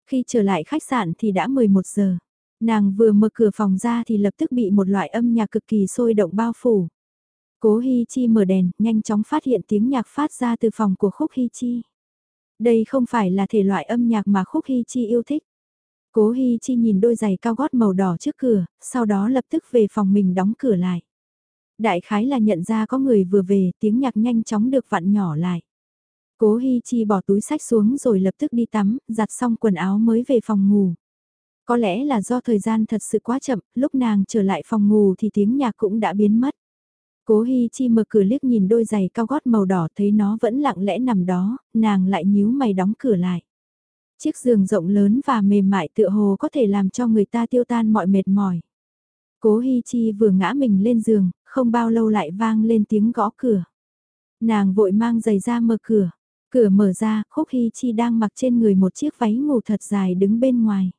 Khi trở lại khách sạn thì đã 11 giờ. Nàng vừa mở cửa phòng ra thì lập tức bị một loại âm nhạc cực kỳ sôi động bao phủ. Cố Hi Chi mở đèn, nhanh chóng phát hiện tiếng nhạc phát ra từ phòng của Khúc Hi Chi. Đây không phải là thể loại âm nhạc mà Khúc Hi Chi yêu thích. Cố Hi Chi nhìn đôi giày cao gót màu đỏ trước cửa, sau đó lập tức về phòng mình đóng cửa lại. Đại khái là nhận ra có người vừa về, tiếng nhạc nhanh chóng được vặn nhỏ lại. Cố Hi Chi bỏ túi sách xuống rồi lập tức đi tắm, giặt xong quần áo mới về phòng ngủ. Có lẽ là do thời gian thật sự quá chậm, lúc nàng trở lại phòng ngủ thì tiếng nhạc cũng đã biến mất. Cố Hi Chi mở cửa liếc nhìn đôi giày cao gót màu đỏ thấy nó vẫn lặng lẽ nằm đó, nàng lại nhíu mày đóng cửa lại. Chiếc giường rộng lớn và mềm mại tựa hồ có thể làm cho người ta tiêu tan mọi mệt mỏi. Cố Hi Chi vừa ngã mình lên giường, không bao lâu lại vang lên tiếng gõ cửa. Nàng vội mang giày ra mở cửa. Cửa mở ra, Khúc Hi Chi đang mặc trên người một chiếc váy ngủ thật dài đứng bên ngoài.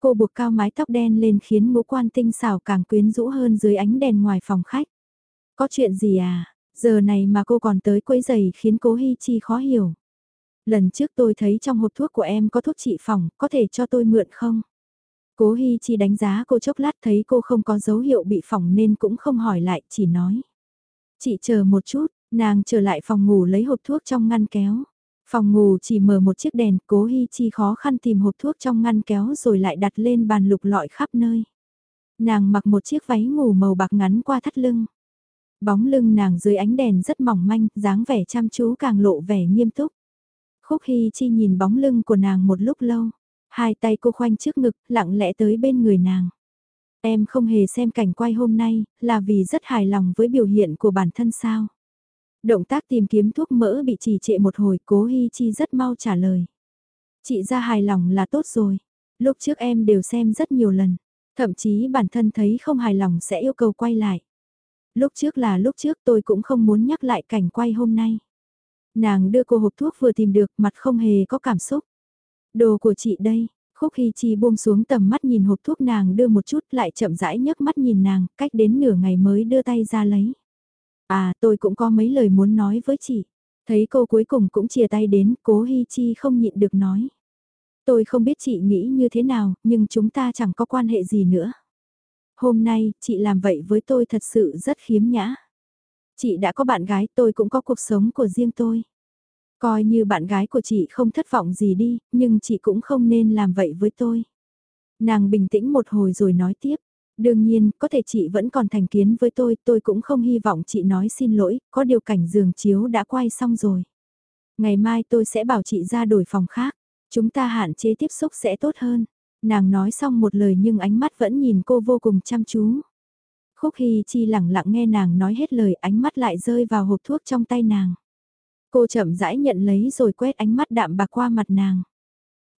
Cô buộc cao mái tóc đen lên khiến ngũ quan tinh xảo càng quyến rũ hơn dưới ánh đèn ngoài phòng khách. Có chuyện gì à, giờ này mà cô còn tới quấy giày khiến cố Hi Chi khó hiểu lần trước tôi thấy trong hộp thuốc của em có thuốc trị phòng, có thể cho tôi mượn không? Cố Hi Chi đánh giá cô chốc lát thấy cô không có dấu hiệu bị phỏng nên cũng không hỏi lại, chỉ nói. Chị chờ một chút, nàng trở lại phòng ngủ lấy hộp thuốc trong ngăn kéo. Phòng ngủ chỉ mở một chiếc đèn, cố Hi Chi khó khăn tìm hộp thuốc trong ngăn kéo rồi lại đặt lên bàn lục lọi khắp nơi. Nàng mặc một chiếc váy ngủ màu bạc ngắn qua thắt lưng. Bóng lưng nàng dưới ánh đèn rất mỏng manh, dáng vẻ chăm chú càng lộ vẻ nghiêm túc. Khúc Hy Chi nhìn bóng lưng của nàng một lúc lâu, hai tay cô khoanh trước ngực, lặng lẽ tới bên người nàng. Em không hề xem cảnh quay hôm nay, là vì rất hài lòng với biểu hiện của bản thân sao. Động tác tìm kiếm thuốc mỡ bị trì trệ một hồi, cố Hy Chi rất mau trả lời. Chị ra hài lòng là tốt rồi. Lúc trước em đều xem rất nhiều lần, thậm chí bản thân thấy không hài lòng sẽ yêu cầu quay lại. Lúc trước là lúc trước tôi cũng không muốn nhắc lại cảnh quay hôm nay. Nàng đưa cô hộp thuốc vừa tìm được mặt không hề có cảm xúc. Đồ của chị đây, Khúc Hy Chi buông xuống tầm mắt nhìn hộp thuốc nàng đưa một chút lại chậm rãi nhấc mắt nhìn nàng, cách đến nửa ngày mới đưa tay ra lấy. À, tôi cũng có mấy lời muốn nói với chị. Thấy cô cuối cùng cũng chia tay đến, cố Hy Chi không nhịn được nói. Tôi không biết chị nghĩ như thế nào, nhưng chúng ta chẳng có quan hệ gì nữa. Hôm nay, chị làm vậy với tôi thật sự rất khiếm nhã. Chị đã có bạn gái, tôi cũng có cuộc sống của riêng tôi. Coi như bạn gái của chị không thất vọng gì đi, nhưng chị cũng không nên làm vậy với tôi. Nàng bình tĩnh một hồi rồi nói tiếp. Đương nhiên, có thể chị vẫn còn thành kiến với tôi, tôi cũng không hy vọng chị nói xin lỗi, có điều cảnh giường chiếu đã quay xong rồi. Ngày mai tôi sẽ bảo chị ra đổi phòng khác, chúng ta hạn chế tiếp xúc sẽ tốt hơn. Nàng nói xong một lời nhưng ánh mắt vẫn nhìn cô vô cùng chăm chú. Khúc Hy Chi lẳng lặng nghe nàng nói hết lời ánh mắt lại rơi vào hộp thuốc trong tay nàng. Cô chậm rãi nhận lấy rồi quét ánh mắt đạm bạc qua mặt nàng.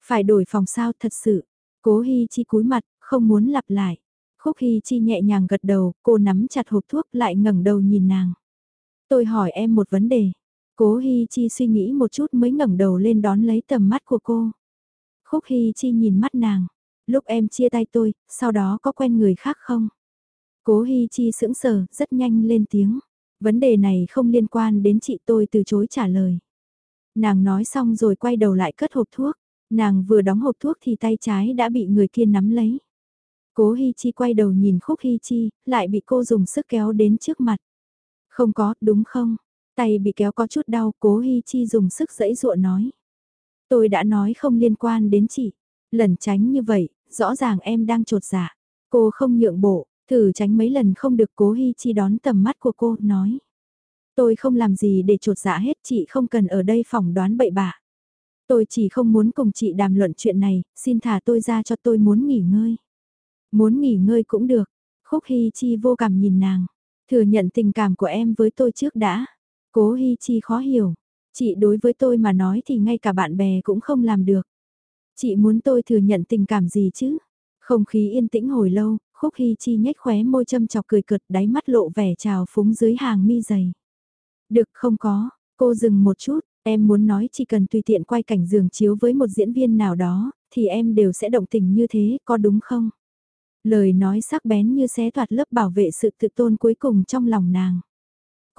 Phải đổi phòng sao thật sự. Cố Hy Chi cúi mặt, không muốn lặp lại. Khúc Hy Chi nhẹ nhàng gật đầu, cô nắm chặt hộp thuốc lại ngẩng đầu nhìn nàng. Tôi hỏi em một vấn đề. Cố Hy Chi suy nghĩ một chút mới ngẩng đầu lên đón lấy tầm mắt của cô. Khúc Hy Chi nhìn mắt nàng. Lúc em chia tay tôi, sau đó có quen người khác không? Cố Hy Chi sững sờ, rất nhanh lên tiếng. Vấn đề này không liên quan đến chị tôi từ chối trả lời. Nàng nói xong rồi quay đầu lại cất hộp thuốc. Nàng vừa đóng hộp thuốc thì tay trái đã bị người kia nắm lấy. Cố Hi Chi quay đầu nhìn Khúc Hi Chi, lại bị cô dùng sức kéo đến trước mặt. Không có, đúng không? Tay bị kéo có chút đau, Cố Hi Chi dùng sức dẫy dụa nói. Tôi đã nói không liên quan đến chị. Lần tránh như vậy, rõ ràng em đang trột dạ. Cô không nhượng bộ, thử tránh mấy lần không được Cố Hi Chi đón tầm mắt của cô, nói. Tôi không làm gì để trột dạ hết, chị không cần ở đây phỏng đoán bậy bạ. Tôi chỉ không muốn cùng chị đàm luận chuyện này, xin thả tôi ra cho tôi muốn nghỉ ngơi. Muốn nghỉ ngơi cũng được. Khúc Hy Chi vô cảm nhìn nàng. Thừa nhận tình cảm của em với tôi trước đã. Cố Hy Chi khó hiểu. Chị đối với tôi mà nói thì ngay cả bạn bè cũng không làm được. Chị muốn tôi thừa nhận tình cảm gì chứ? Không khí yên tĩnh hồi lâu, Khúc Hy Chi nhếch khóe môi châm chọc cười cợt đáy mắt lộ vẻ trào phúng dưới hàng mi dày. Được không có, cô dừng một chút, em muốn nói chỉ cần tùy tiện quay cảnh giường chiếu với một diễn viên nào đó, thì em đều sẽ động tình như thế, có đúng không? Lời nói sắc bén như xé toạt lớp bảo vệ sự tự tôn cuối cùng trong lòng nàng.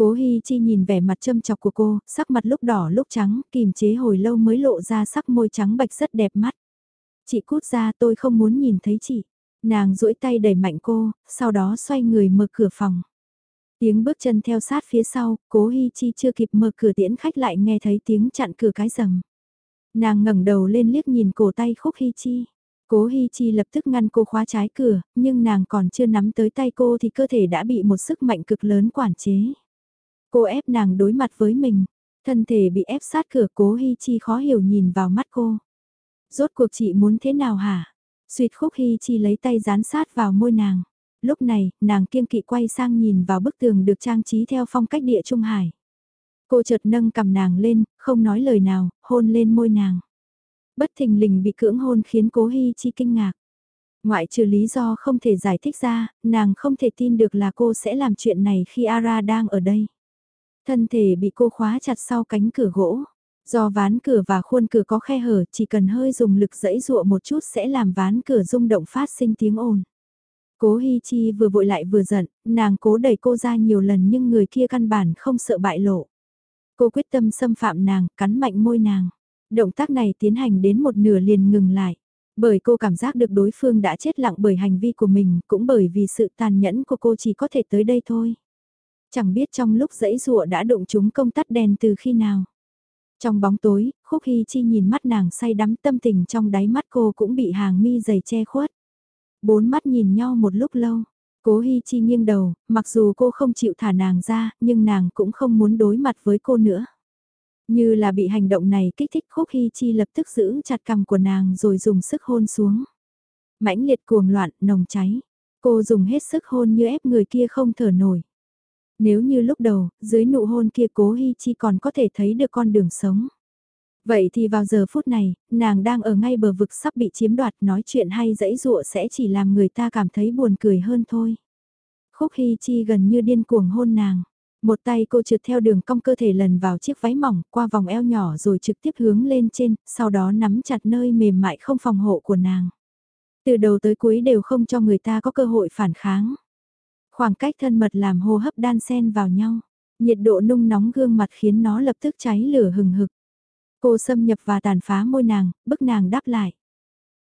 Cố Hi Chi nhìn vẻ mặt châm chọc của cô, sắc mặt lúc đỏ lúc trắng, kìm chế hồi lâu mới lộ ra sắc môi trắng bạch rất đẹp mắt. Chị cút ra tôi không muốn nhìn thấy chị. Nàng duỗi tay đẩy mạnh cô, sau đó xoay người mở cửa phòng. Tiếng bước chân theo sát phía sau, cố Hi Chi chưa kịp mở cửa tiễn khách lại nghe thấy tiếng chặn cửa cái rầm. Nàng ngẩng đầu lên liếc nhìn cổ tay khúc Hi Chi. Cố Hi Chi lập tức ngăn cô khóa trái cửa, nhưng nàng còn chưa nắm tới tay cô thì cơ thể đã bị một sức mạnh cực lớn quản chế. Cô ép nàng đối mặt với mình, thân thể bị ép sát cửa cố Hi Chi khó hiểu nhìn vào mắt cô. Rốt cuộc chị muốn thế nào hả? Xuyệt khúc Hi Chi lấy tay dán sát vào môi nàng. Lúc này, nàng kiêng kỵ quay sang nhìn vào bức tường được trang trí theo phong cách địa Trung Hải. Cô chợt nâng cầm nàng lên, không nói lời nào, hôn lên môi nàng bất thình lình bị cưỡng hôn khiến cố Hi Chi kinh ngạc. Ngoại trừ lý do không thể giải thích ra, nàng không thể tin được là cô sẽ làm chuyện này khi Ara đang ở đây. Thân thể bị cô khóa chặt sau cánh cửa gỗ. Do ván cửa và khuôn cửa có khe hở, chỉ cần hơi dùng lực dẫy dụa một chút sẽ làm ván cửa rung động phát sinh tiếng ồn. Cố Hi Chi vừa vội lại vừa giận, nàng cố đẩy cô ra nhiều lần nhưng người kia căn bản không sợ bại lộ. Cô quyết tâm xâm phạm nàng, cắn mạnh môi nàng. Động tác này tiến hành đến một nửa liền ngừng lại. Bởi cô cảm giác được đối phương đã chết lặng bởi hành vi của mình, cũng bởi vì sự tàn nhẫn của cô chỉ có thể tới đây thôi. Chẳng biết trong lúc dãy rụa đã đụng chúng công tắt đèn từ khi nào. Trong bóng tối, Khúc Hy Chi nhìn mắt nàng say đắm tâm tình trong đáy mắt cô cũng bị hàng mi dày che khuất. Bốn mắt nhìn nhau một lúc lâu. Cố hy Chi nghiêng đầu, mặc dù cô không chịu thả nàng ra, nhưng nàng cũng không muốn đối mặt với cô nữa. Như là bị hành động này kích thích Khúc Hy Chi lập tức giữ chặt cằm của nàng rồi dùng sức hôn xuống. mãnh liệt cuồng loạn, nồng cháy. Cô dùng hết sức hôn như ép người kia không thở nổi. Nếu như lúc đầu, dưới nụ hôn kia cố Hy Chi còn có thể thấy được con đường sống. Vậy thì vào giờ phút này, nàng đang ở ngay bờ vực sắp bị chiếm đoạt nói chuyện hay dãy dụa sẽ chỉ làm người ta cảm thấy buồn cười hơn thôi. Khúc Hy Chi gần như điên cuồng hôn nàng. Một tay cô trượt theo đường cong cơ thể lần vào chiếc váy mỏng, qua vòng eo nhỏ rồi trực tiếp hướng lên trên, sau đó nắm chặt nơi mềm mại không phòng hộ của nàng. Từ đầu tới cuối đều không cho người ta có cơ hội phản kháng. Khoảng cách thân mật làm hô hấp đan xen vào nhau. Nhiệt độ nung nóng gương mặt khiến nó lập tức cháy lửa hừng hực. Cô xâm nhập và tàn phá môi nàng, bức nàng đáp lại.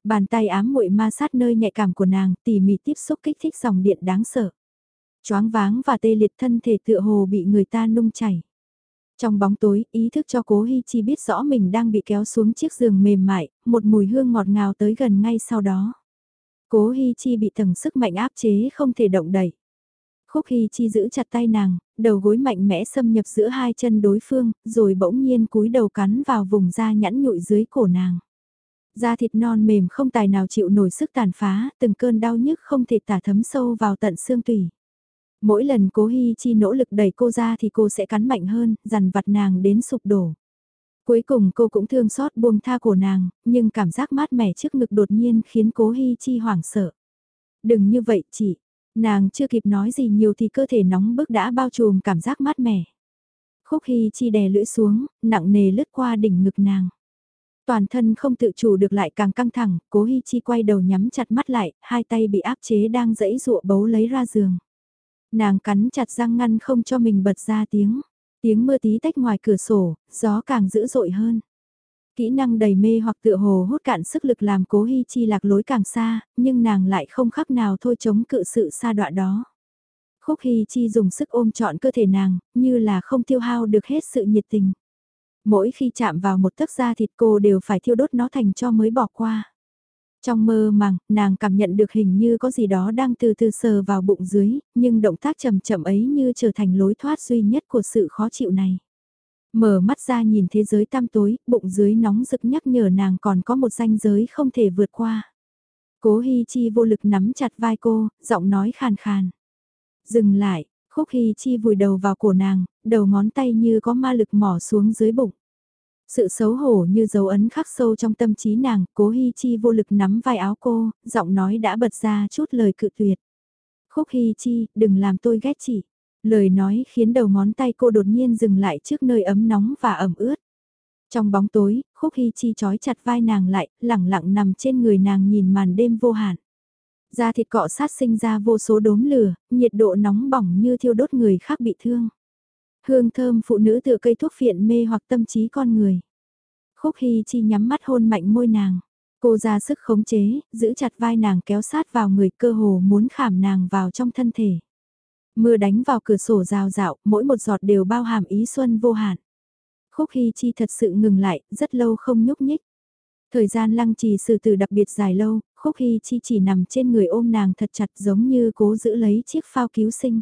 Bàn tay ám muội ma sát nơi nhạy cảm của nàng, tỉ mỉ tiếp xúc kích thích dòng điện đáng sợ choáng váng và tê liệt thân thể tựa hồ bị người ta nung chảy. Trong bóng tối, ý thức cho cố Hi Chi biết rõ mình đang bị kéo xuống chiếc giường mềm mại, một mùi hương ngọt ngào tới gần ngay sau đó. Cố Hi Chi bị tầng sức mạnh áp chế không thể động đẩy. Khúc Hi Chi giữ chặt tay nàng, đầu gối mạnh mẽ xâm nhập giữa hai chân đối phương, rồi bỗng nhiên cúi đầu cắn vào vùng da nhẵn nhụi dưới cổ nàng. Da thịt non mềm không tài nào chịu nổi sức tàn phá, từng cơn đau nhức không thể tả thấm sâu vào tận xương tủy. Mỗi lần cố Hi Chi nỗ lực đẩy cô ra thì cô sẽ cắn mạnh hơn, dằn vặt nàng đến sụp đổ. Cuối cùng cô cũng thương xót buông tha cổ nàng, nhưng cảm giác mát mẻ trước ngực đột nhiên khiến cố Hi Chi hoảng sợ. Đừng như vậy chị. Nàng chưa kịp nói gì nhiều thì cơ thể nóng bức đã bao trùm cảm giác mát mẻ. Khúc Hy Chi đè lưỡi xuống, nặng nề lướt qua đỉnh ngực nàng. Toàn thân không tự chủ được lại càng căng thẳng, cố Hy Chi quay đầu nhắm chặt mắt lại, hai tay bị áp chế đang dẫy dụa bấu lấy ra giường. Nàng cắn chặt răng ngăn không cho mình bật ra tiếng. Tiếng mưa tí tách ngoài cửa sổ, gió càng dữ dội hơn. Kỹ năng đầy mê hoặc tựa hồ hút cạn sức lực làm cố Hi Chi lạc lối càng xa, nhưng nàng lại không khắc nào thôi chống cự sự xa đoạn đó. Khúc Hi Chi dùng sức ôm trọn cơ thể nàng, như là không tiêu hao được hết sự nhiệt tình. Mỗi khi chạm vào một tấc da thịt cô đều phải thiêu đốt nó thành cho mới bỏ qua. Trong mơ màng, nàng cảm nhận được hình như có gì đó đang từ từ sờ vào bụng dưới, nhưng động tác chậm chậm ấy như trở thành lối thoát duy nhất của sự khó chịu này. Mở mắt ra nhìn thế giới tam tối, bụng dưới nóng rực nhắc nhở nàng còn có một ranh giới không thể vượt qua. Cố Hi Chi vô lực nắm chặt vai cô, giọng nói khàn khàn. Dừng lại, Khúc Hi Chi vùi đầu vào cổ nàng, đầu ngón tay như có ma lực mỏ xuống dưới bụng. Sự xấu hổ như dấu ấn khắc sâu trong tâm trí nàng, cố Hi Chi vô lực nắm vai áo cô, giọng nói đã bật ra chút lời cự tuyệt. Khúc Hi Chi, đừng làm tôi ghét chị. Lời nói khiến đầu ngón tay cô đột nhiên dừng lại trước nơi ấm nóng và ẩm ướt. Trong bóng tối, Khúc hy Chi trói chặt vai nàng lại, lẳng lặng nằm trên người nàng nhìn màn đêm vô hạn. Da thịt cọ sát sinh ra vô số đốm lửa, nhiệt độ nóng bỏng như thiêu đốt người khác bị thương. Hương thơm phụ nữ tựa cây thuốc phiện mê hoặc tâm trí con người. Khúc Hy Chi nhắm mắt hôn mạnh môi nàng. Cô ra sức khống chế, giữ chặt vai nàng kéo sát vào người cơ hồ muốn khảm nàng vào trong thân thể. Mưa đánh vào cửa sổ rào rạo, mỗi một giọt đều bao hàm ý xuân vô hạn. Khúc Hy Chi thật sự ngừng lại, rất lâu không nhúc nhích. Thời gian lăng trì sự từ đặc biệt dài lâu, Khúc Hy Chi chỉ nằm trên người ôm nàng thật chặt giống như cố giữ lấy chiếc phao cứu sinh.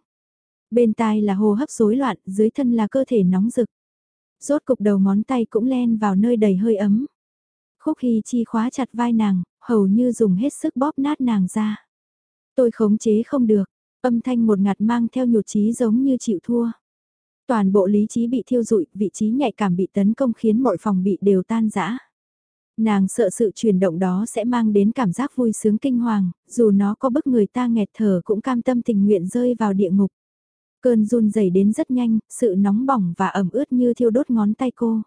Bên tai là hô hấp rối loạn, dưới thân là cơ thể nóng rực. Rốt cục đầu ngón tay cũng len vào nơi đầy hơi ấm. Khúc Hy Chi khóa chặt vai nàng, hầu như dùng hết sức bóp nát nàng ra. Tôi khống chế không được, âm thanh một ngạt mang theo nhột trí giống như chịu thua. Toàn bộ lý trí bị thiêu rụi, vị trí nhạy cảm bị tấn công khiến mọi phòng bị đều tan rã. Nàng sợ sự chuyển động đó sẽ mang đến cảm giác vui sướng kinh hoàng, dù nó có bức người ta nghẹt thở cũng cam tâm tình nguyện rơi vào địa ngục. Cơn run dày đến rất nhanh, sự nóng bỏng và ẩm ướt như thiêu đốt ngón tay cô.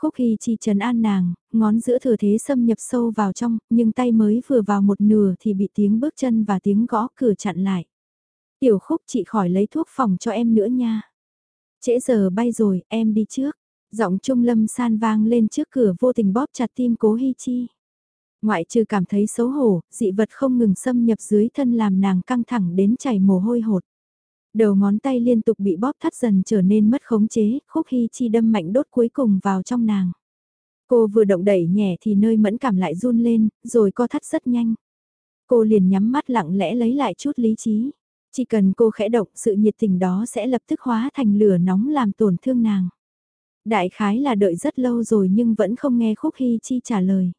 Khúc Hy chi trấn an nàng, ngón giữa thừa thế xâm nhập sâu vào trong, nhưng tay mới vừa vào một nửa thì bị tiếng bước chân và tiếng gõ cửa chặn lại. Tiểu khúc chị khỏi lấy thuốc phòng cho em nữa nha. Trễ giờ bay rồi, em đi trước. Giọng Trung Lâm san vang lên trước cửa vô tình bóp chặt tim cố Hy Chi. Ngoại trừ cảm thấy xấu hổ, dị vật không ngừng xâm nhập dưới thân làm nàng căng thẳng đến chảy mồ hôi hột. Đầu ngón tay liên tục bị bóp thắt dần trở nên mất khống chế, khúc hy chi đâm mạnh đốt cuối cùng vào trong nàng. Cô vừa động đẩy nhẹ thì nơi mẫn cảm lại run lên, rồi co thắt rất nhanh. Cô liền nhắm mắt lặng lẽ lấy lại chút lý trí. Chỉ cần cô khẽ động sự nhiệt tình đó sẽ lập tức hóa thành lửa nóng làm tổn thương nàng. Đại khái là đợi rất lâu rồi nhưng vẫn không nghe Khúc Hy Chi trả lời.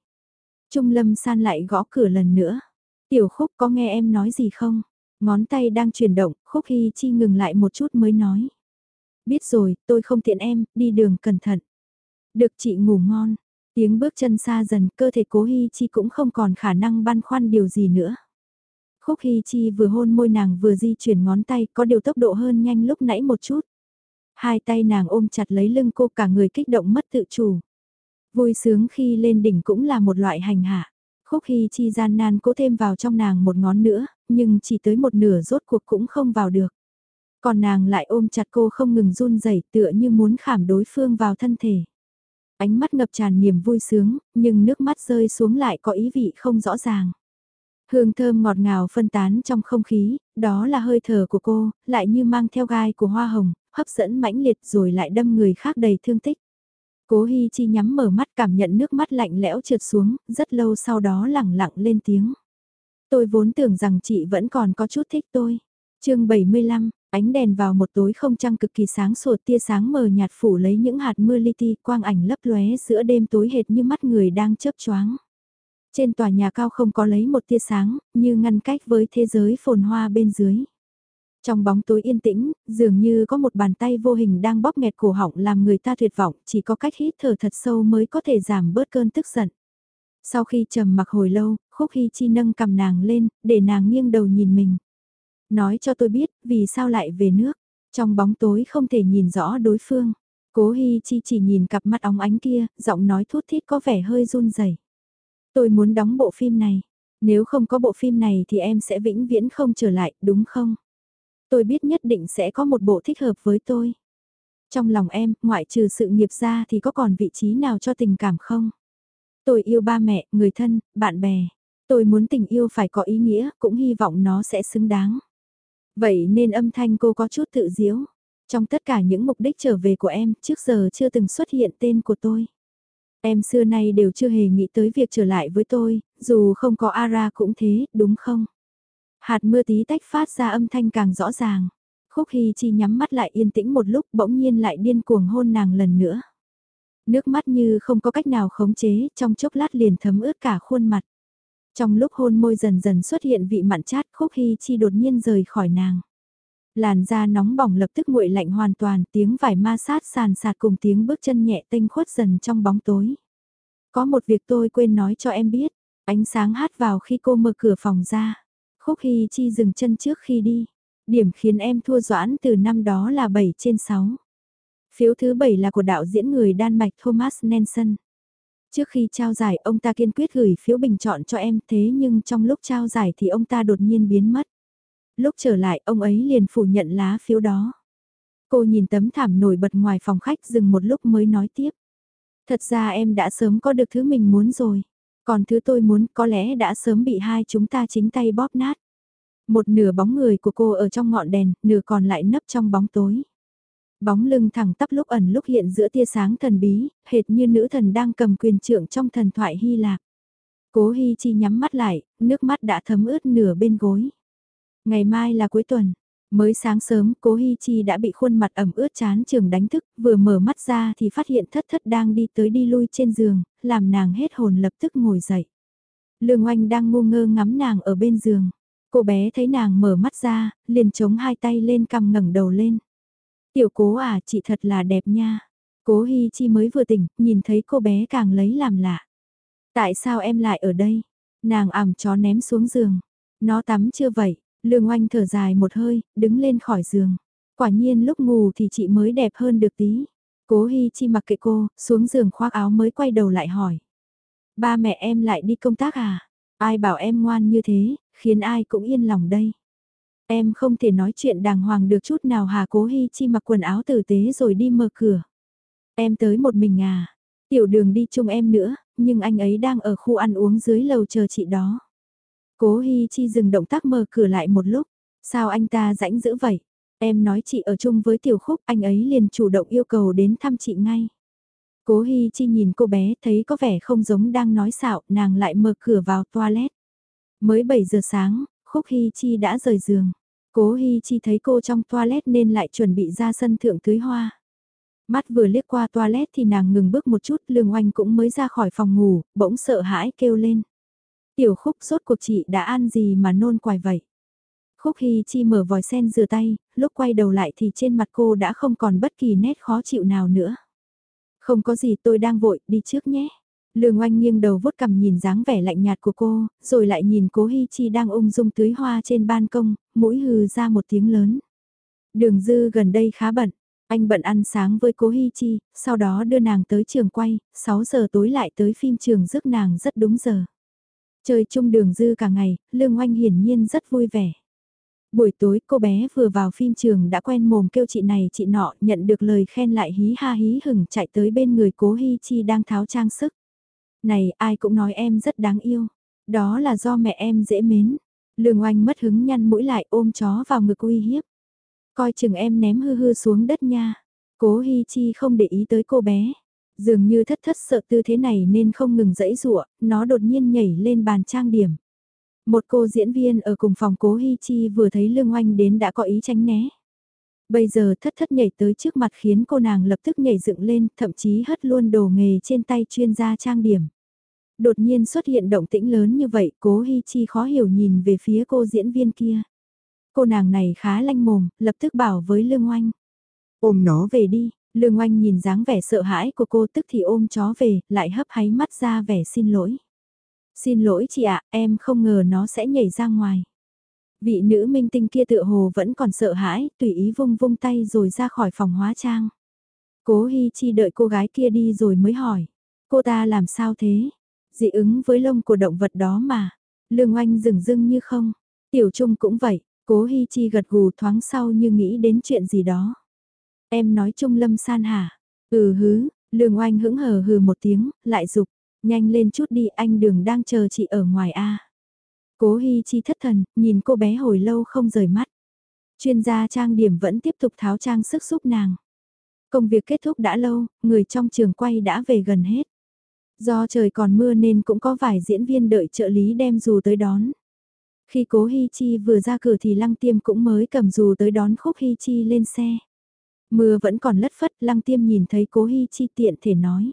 Trung Lâm san lại gõ cửa lần nữa. Tiểu Khúc có nghe em nói gì không? Ngón tay đang chuyển động, Khúc Hy Chi ngừng lại một chút mới nói. Biết rồi, tôi không tiện em, đi đường cẩn thận. Được chị ngủ ngon. Tiếng bước chân xa dần, cơ thể cố Hy Chi cũng không còn khả năng băn khoăn điều gì nữa. Khúc Hy Chi vừa hôn môi nàng vừa di chuyển ngón tay, có điều tốc độ hơn nhanh lúc nãy một chút. Hai tay nàng ôm chặt lấy lưng cô cả người kích động mất tự chủ. Vui sướng khi lên đỉnh cũng là một loại hành hạ. Khúc Hy Chi gian nan cố thêm vào trong nàng một ngón nữa, nhưng chỉ tới một nửa rốt cuộc cũng không vào được. Còn nàng lại ôm chặt cô không ngừng run rẩy tựa như muốn khảm đối phương vào thân thể. Ánh mắt ngập tràn niềm vui sướng, nhưng nước mắt rơi xuống lại có ý vị không rõ ràng. Hương thơm ngọt ngào phân tán trong không khí, đó là hơi thở của cô, lại như mang theo gai của hoa hồng, hấp dẫn mãnh liệt rồi lại đâm người khác đầy thương tích. Cố Hi Chi nhắm mở mắt cảm nhận nước mắt lạnh lẽo trượt xuống, rất lâu sau đó lẳng lặng lên tiếng. Tôi vốn tưởng rằng chị vẫn còn có chút thích tôi. chương 75, ánh đèn vào một tối không trăng cực kỳ sáng sủa tia sáng mờ nhạt phủ lấy những hạt mưa li ti quang ảnh lấp lóe giữa đêm tối hệt như mắt người đang chớp choáng. Trên tòa nhà cao không có lấy một tia sáng, như ngăn cách với thế giới phồn hoa bên dưới. Trong bóng tối yên tĩnh, dường như có một bàn tay vô hình đang bóp nghẹt cổ họng làm người ta tuyệt vọng, chỉ có cách hít thở thật sâu mới có thể giảm bớt cơn tức giận. Sau khi trầm mặc hồi lâu, Khúc Hy Chi nâng cầm nàng lên, để nàng nghiêng đầu nhìn mình. Nói cho tôi biết, vì sao lại về nước. Trong bóng tối không thể nhìn rõ đối phương. Cố Hi Chi chỉ nhìn cặp mắt óng ánh kia, giọng nói thút thít có vẻ hơi run rẩy. Tôi muốn đóng bộ phim này. Nếu không có bộ phim này thì em sẽ vĩnh viễn không trở lại, đúng không? Tôi biết nhất định sẽ có một bộ thích hợp với tôi. Trong lòng em, ngoại trừ sự nghiệp ra thì có còn vị trí nào cho tình cảm không? Tôi yêu ba mẹ, người thân, bạn bè. Tôi muốn tình yêu phải có ý nghĩa, cũng hy vọng nó sẽ xứng đáng. Vậy nên âm thanh cô có chút tự diếu. Trong tất cả những mục đích trở về của em, trước giờ chưa từng xuất hiện tên của tôi. Em xưa nay đều chưa hề nghĩ tới việc trở lại với tôi, dù không có Ara cũng thế, đúng không? Hạt mưa tí tách phát ra âm thanh càng rõ ràng. Khúc Hy Chi nhắm mắt lại yên tĩnh một lúc bỗng nhiên lại điên cuồng hôn nàng lần nữa. Nước mắt như không có cách nào khống chế, trong chốc lát liền thấm ướt cả khuôn mặt. Trong lúc hôn môi dần dần xuất hiện vị mặn chát Khúc Hy Chi đột nhiên rời khỏi nàng. Làn da nóng bỏng lập tức nguội lạnh hoàn toàn, tiếng vải ma sát sàn sạt cùng tiếng bước chân nhẹ tênh khuất dần trong bóng tối. Có một việc tôi quên nói cho em biết, ánh sáng hát vào khi cô mở cửa phòng ra. Khúc Hy Chi dừng chân trước khi đi. Điểm khiến em thua doãn từ năm đó là 7 trên 6. Phiếu thứ 7 là của đạo diễn người Đan Mạch Thomas Nelson. Trước khi trao giải ông ta kiên quyết gửi phiếu bình chọn cho em thế nhưng trong lúc trao giải thì ông ta đột nhiên biến mất. Lúc trở lại ông ấy liền phủ nhận lá phiếu đó. Cô nhìn tấm thảm nổi bật ngoài phòng khách dừng một lúc mới nói tiếp. Thật ra em đã sớm có được thứ mình muốn rồi. Còn thứ tôi muốn có lẽ đã sớm bị hai chúng ta chính tay bóp nát. Một nửa bóng người của cô ở trong ngọn đèn, nửa còn lại nấp trong bóng tối. Bóng lưng thẳng tắp lúc ẩn lúc hiện giữa tia sáng thần bí, hệt như nữ thần đang cầm quyền trượng trong thần thoại Hy Lạp. Cố Hi Chi nhắm mắt lại, nước mắt đã thấm ướt nửa bên gối. Ngày mai là cuối tuần. Mới sáng sớm, cố Hi Chi đã bị khuôn mặt ẩm ướt chán trường đánh thức, vừa mở mắt ra thì phát hiện thất thất đang đi tới đi lui trên giường, làm nàng hết hồn lập tức ngồi dậy. Lương Oanh đang ngu ngơ ngắm nàng ở bên giường. Cô bé thấy nàng mở mắt ra, liền chống hai tay lên cằm ngẩng đầu lên. Tiểu cố à, chị thật là đẹp nha. Cố Hi Chi mới vừa tỉnh, nhìn thấy cô bé càng lấy làm lạ. Tại sao em lại ở đây? Nàng ảm chó ném xuống giường. Nó tắm chưa vậy? Lương Oanh thở dài một hơi, đứng lên khỏi giường. Quả nhiên lúc ngủ thì chị mới đẹp hơn được tí. Cố Hi Chi mặc kệ cô, xuống giường khoác áo mới quay đầu lại hỏi. Ba mẹ em lại đi công tác à? Ai bảo em ngoan như thế, khiến ai cũng yên lòng đây. Em không thể nói chuyện đàng hoàng được chút nào hà cố Hi Chi mặc quần áo tử tế rồi đi mở cửa. Em tới một mình à? Tiểu đường đi chung em nữa, nhưng anh ấy đang ở khu ăn uống dưới lầu chờ chị đó. Cố Hi Chi dừng động tác mở cửa lại một lúc. Sao anh ta rãnh dữ vậy? Em nói chị ở chung với Tiểu Khúc, anh ấy liền chủ động yêu cầu đến thăm chị ngay. Cố Hi Chi nhìn cô bé thấy có vẻ không giống đang nói xạo, nàng lại mở cửa vào toilet. Mới 7 giờ sáng, Khúc Hi Chi đã rời giường. Cố Hi Chi thấy cô trong toilet nên lại chuẩn bị ra sân thượng tưới hoa. Mắt vừa liếc qua toilet thì nàng ngừng bước một chút, Lương Oanh cũng mới ra khỏi phòng ngủ, bỗng sợ hãi kêu lên. Tiểu khúc sốt cuộc chị đã ăn gì mà nôn quài vậy? Khúc Hy Chi mở vòi sen rửa tay, lúc quay đầu lại thì trên mặt cô đã không còn bất kỳ nét khó chịu nào nữa. Không có gì tôi đang vội, đi trước nhé. Lương oanh nghiêng đầu vuốt cầm nhìn dáng vẻ lạnh nhạt của cô, rồi lại nhìn cố Hi Chi đang ung dung tưới hoa trên ban công, mũi hừ ra một tiếng lớn. Đường dư gần đây khá bận, anh bận ăn sáng với cố Hi Chi, sau đó đưa nàng tới trường quay, 6 giờ tối lại tới phim trường rước nàng rất đúng giờ. Chơi chung đường dư cả ngày, Lương Oanh hiển nhiên rất vui vẻ. Buổi tối cô bé vừa vào phim trường đã quen mồm kêu chị này chị nọ nhận được lời khen lại hí ha hí hửng chạy tới bên người cố Hi Chi đang tháo trang sức. Này ai cũng nói em rất đáng yêu. Đó là do mẹ em dễ mến. Lương oanh mất hứng nhăn mũi lại ôm chó vào ngực uy hiếp. Coi chừng em ném hư hư xuống đất nha. Cố Hi Chi không để ý tới cô bé. Dường như thất thất sợ tư thế này nên không ngừng dẫy rụa, nó đột nhiên nhảy lên bàn trang điểm. Một cô diễn viên ở cùng phòng cố Hi Chi vừa thấy Lương Oanh đến đã có ý tránh né. Bây giờ thất thất nhảy tới trước mặt khiến cô nàng lập tức nhảy dựng lên, thậm chí hất luôn đồ nghề trên tay chuyên gia trang điểm. Đột nhiên xuất hiện động tĩnh lớn như vậy, cố Hi Chi khó hiểu nhìn về phía cô diễn viên kia. Cô nàng này khá lanh mồm, lập tức bảo với Lương Oanh. Ôm nó về đi, Lương Oanh nhìn dáng vẻ sợ hãi của cô tức thì ôm chó về, lại hấp háy mắt ra vẻ xin lỗi. Xin lỗi chị ạ, em không ngờ nó sẽ nhảy ra ngoài. Vị nữ minh tinh kia tựa hồ vẫn còn sợ hãi, tùy ý vung vung tay rồi ra khỏi phòng hóa trang. Cố Hi Chi đợi cô gái kia đi rồi mới hỏi. Cô ta làm sao thế? Dị ứng với lông của động vật đó mà. Lương oanh rừng rưng như không. Tiểu Trung cũng vậy. Cố Hi Chi gật gù thoáng sau như nghĩ đến chuyện gì đó. Em nói Trung Lâm San hả? Ừ hứ, Lương oanh hững hờ hừ một tiếng, lại dục Nhanh lên chút đi anh đường đang chờ chị ở ngoài A. Cố Hi Chi thất thần, nhìn cô bé hồi lâu không rời mắt. Chuyên gia trang điểm vẫn tiếp tục tháo trang sức giúp nàng. Công việc kết thúc đã lâu, người trong trường quay đã về gần hết. Do trời còn mưa nên cũng có vài diễn viên đợi trợ lý đem dù tới đón. Khi cố Hi Chi vừa ra cửa thì Lăng Tiêm cũng mới cầm dù tới đón Khúc Hi Chi lên xe. Mưa vẫn còn lất phất, Lăng Tiêm nhìn thấy cố Hi Chi tiện thể nói.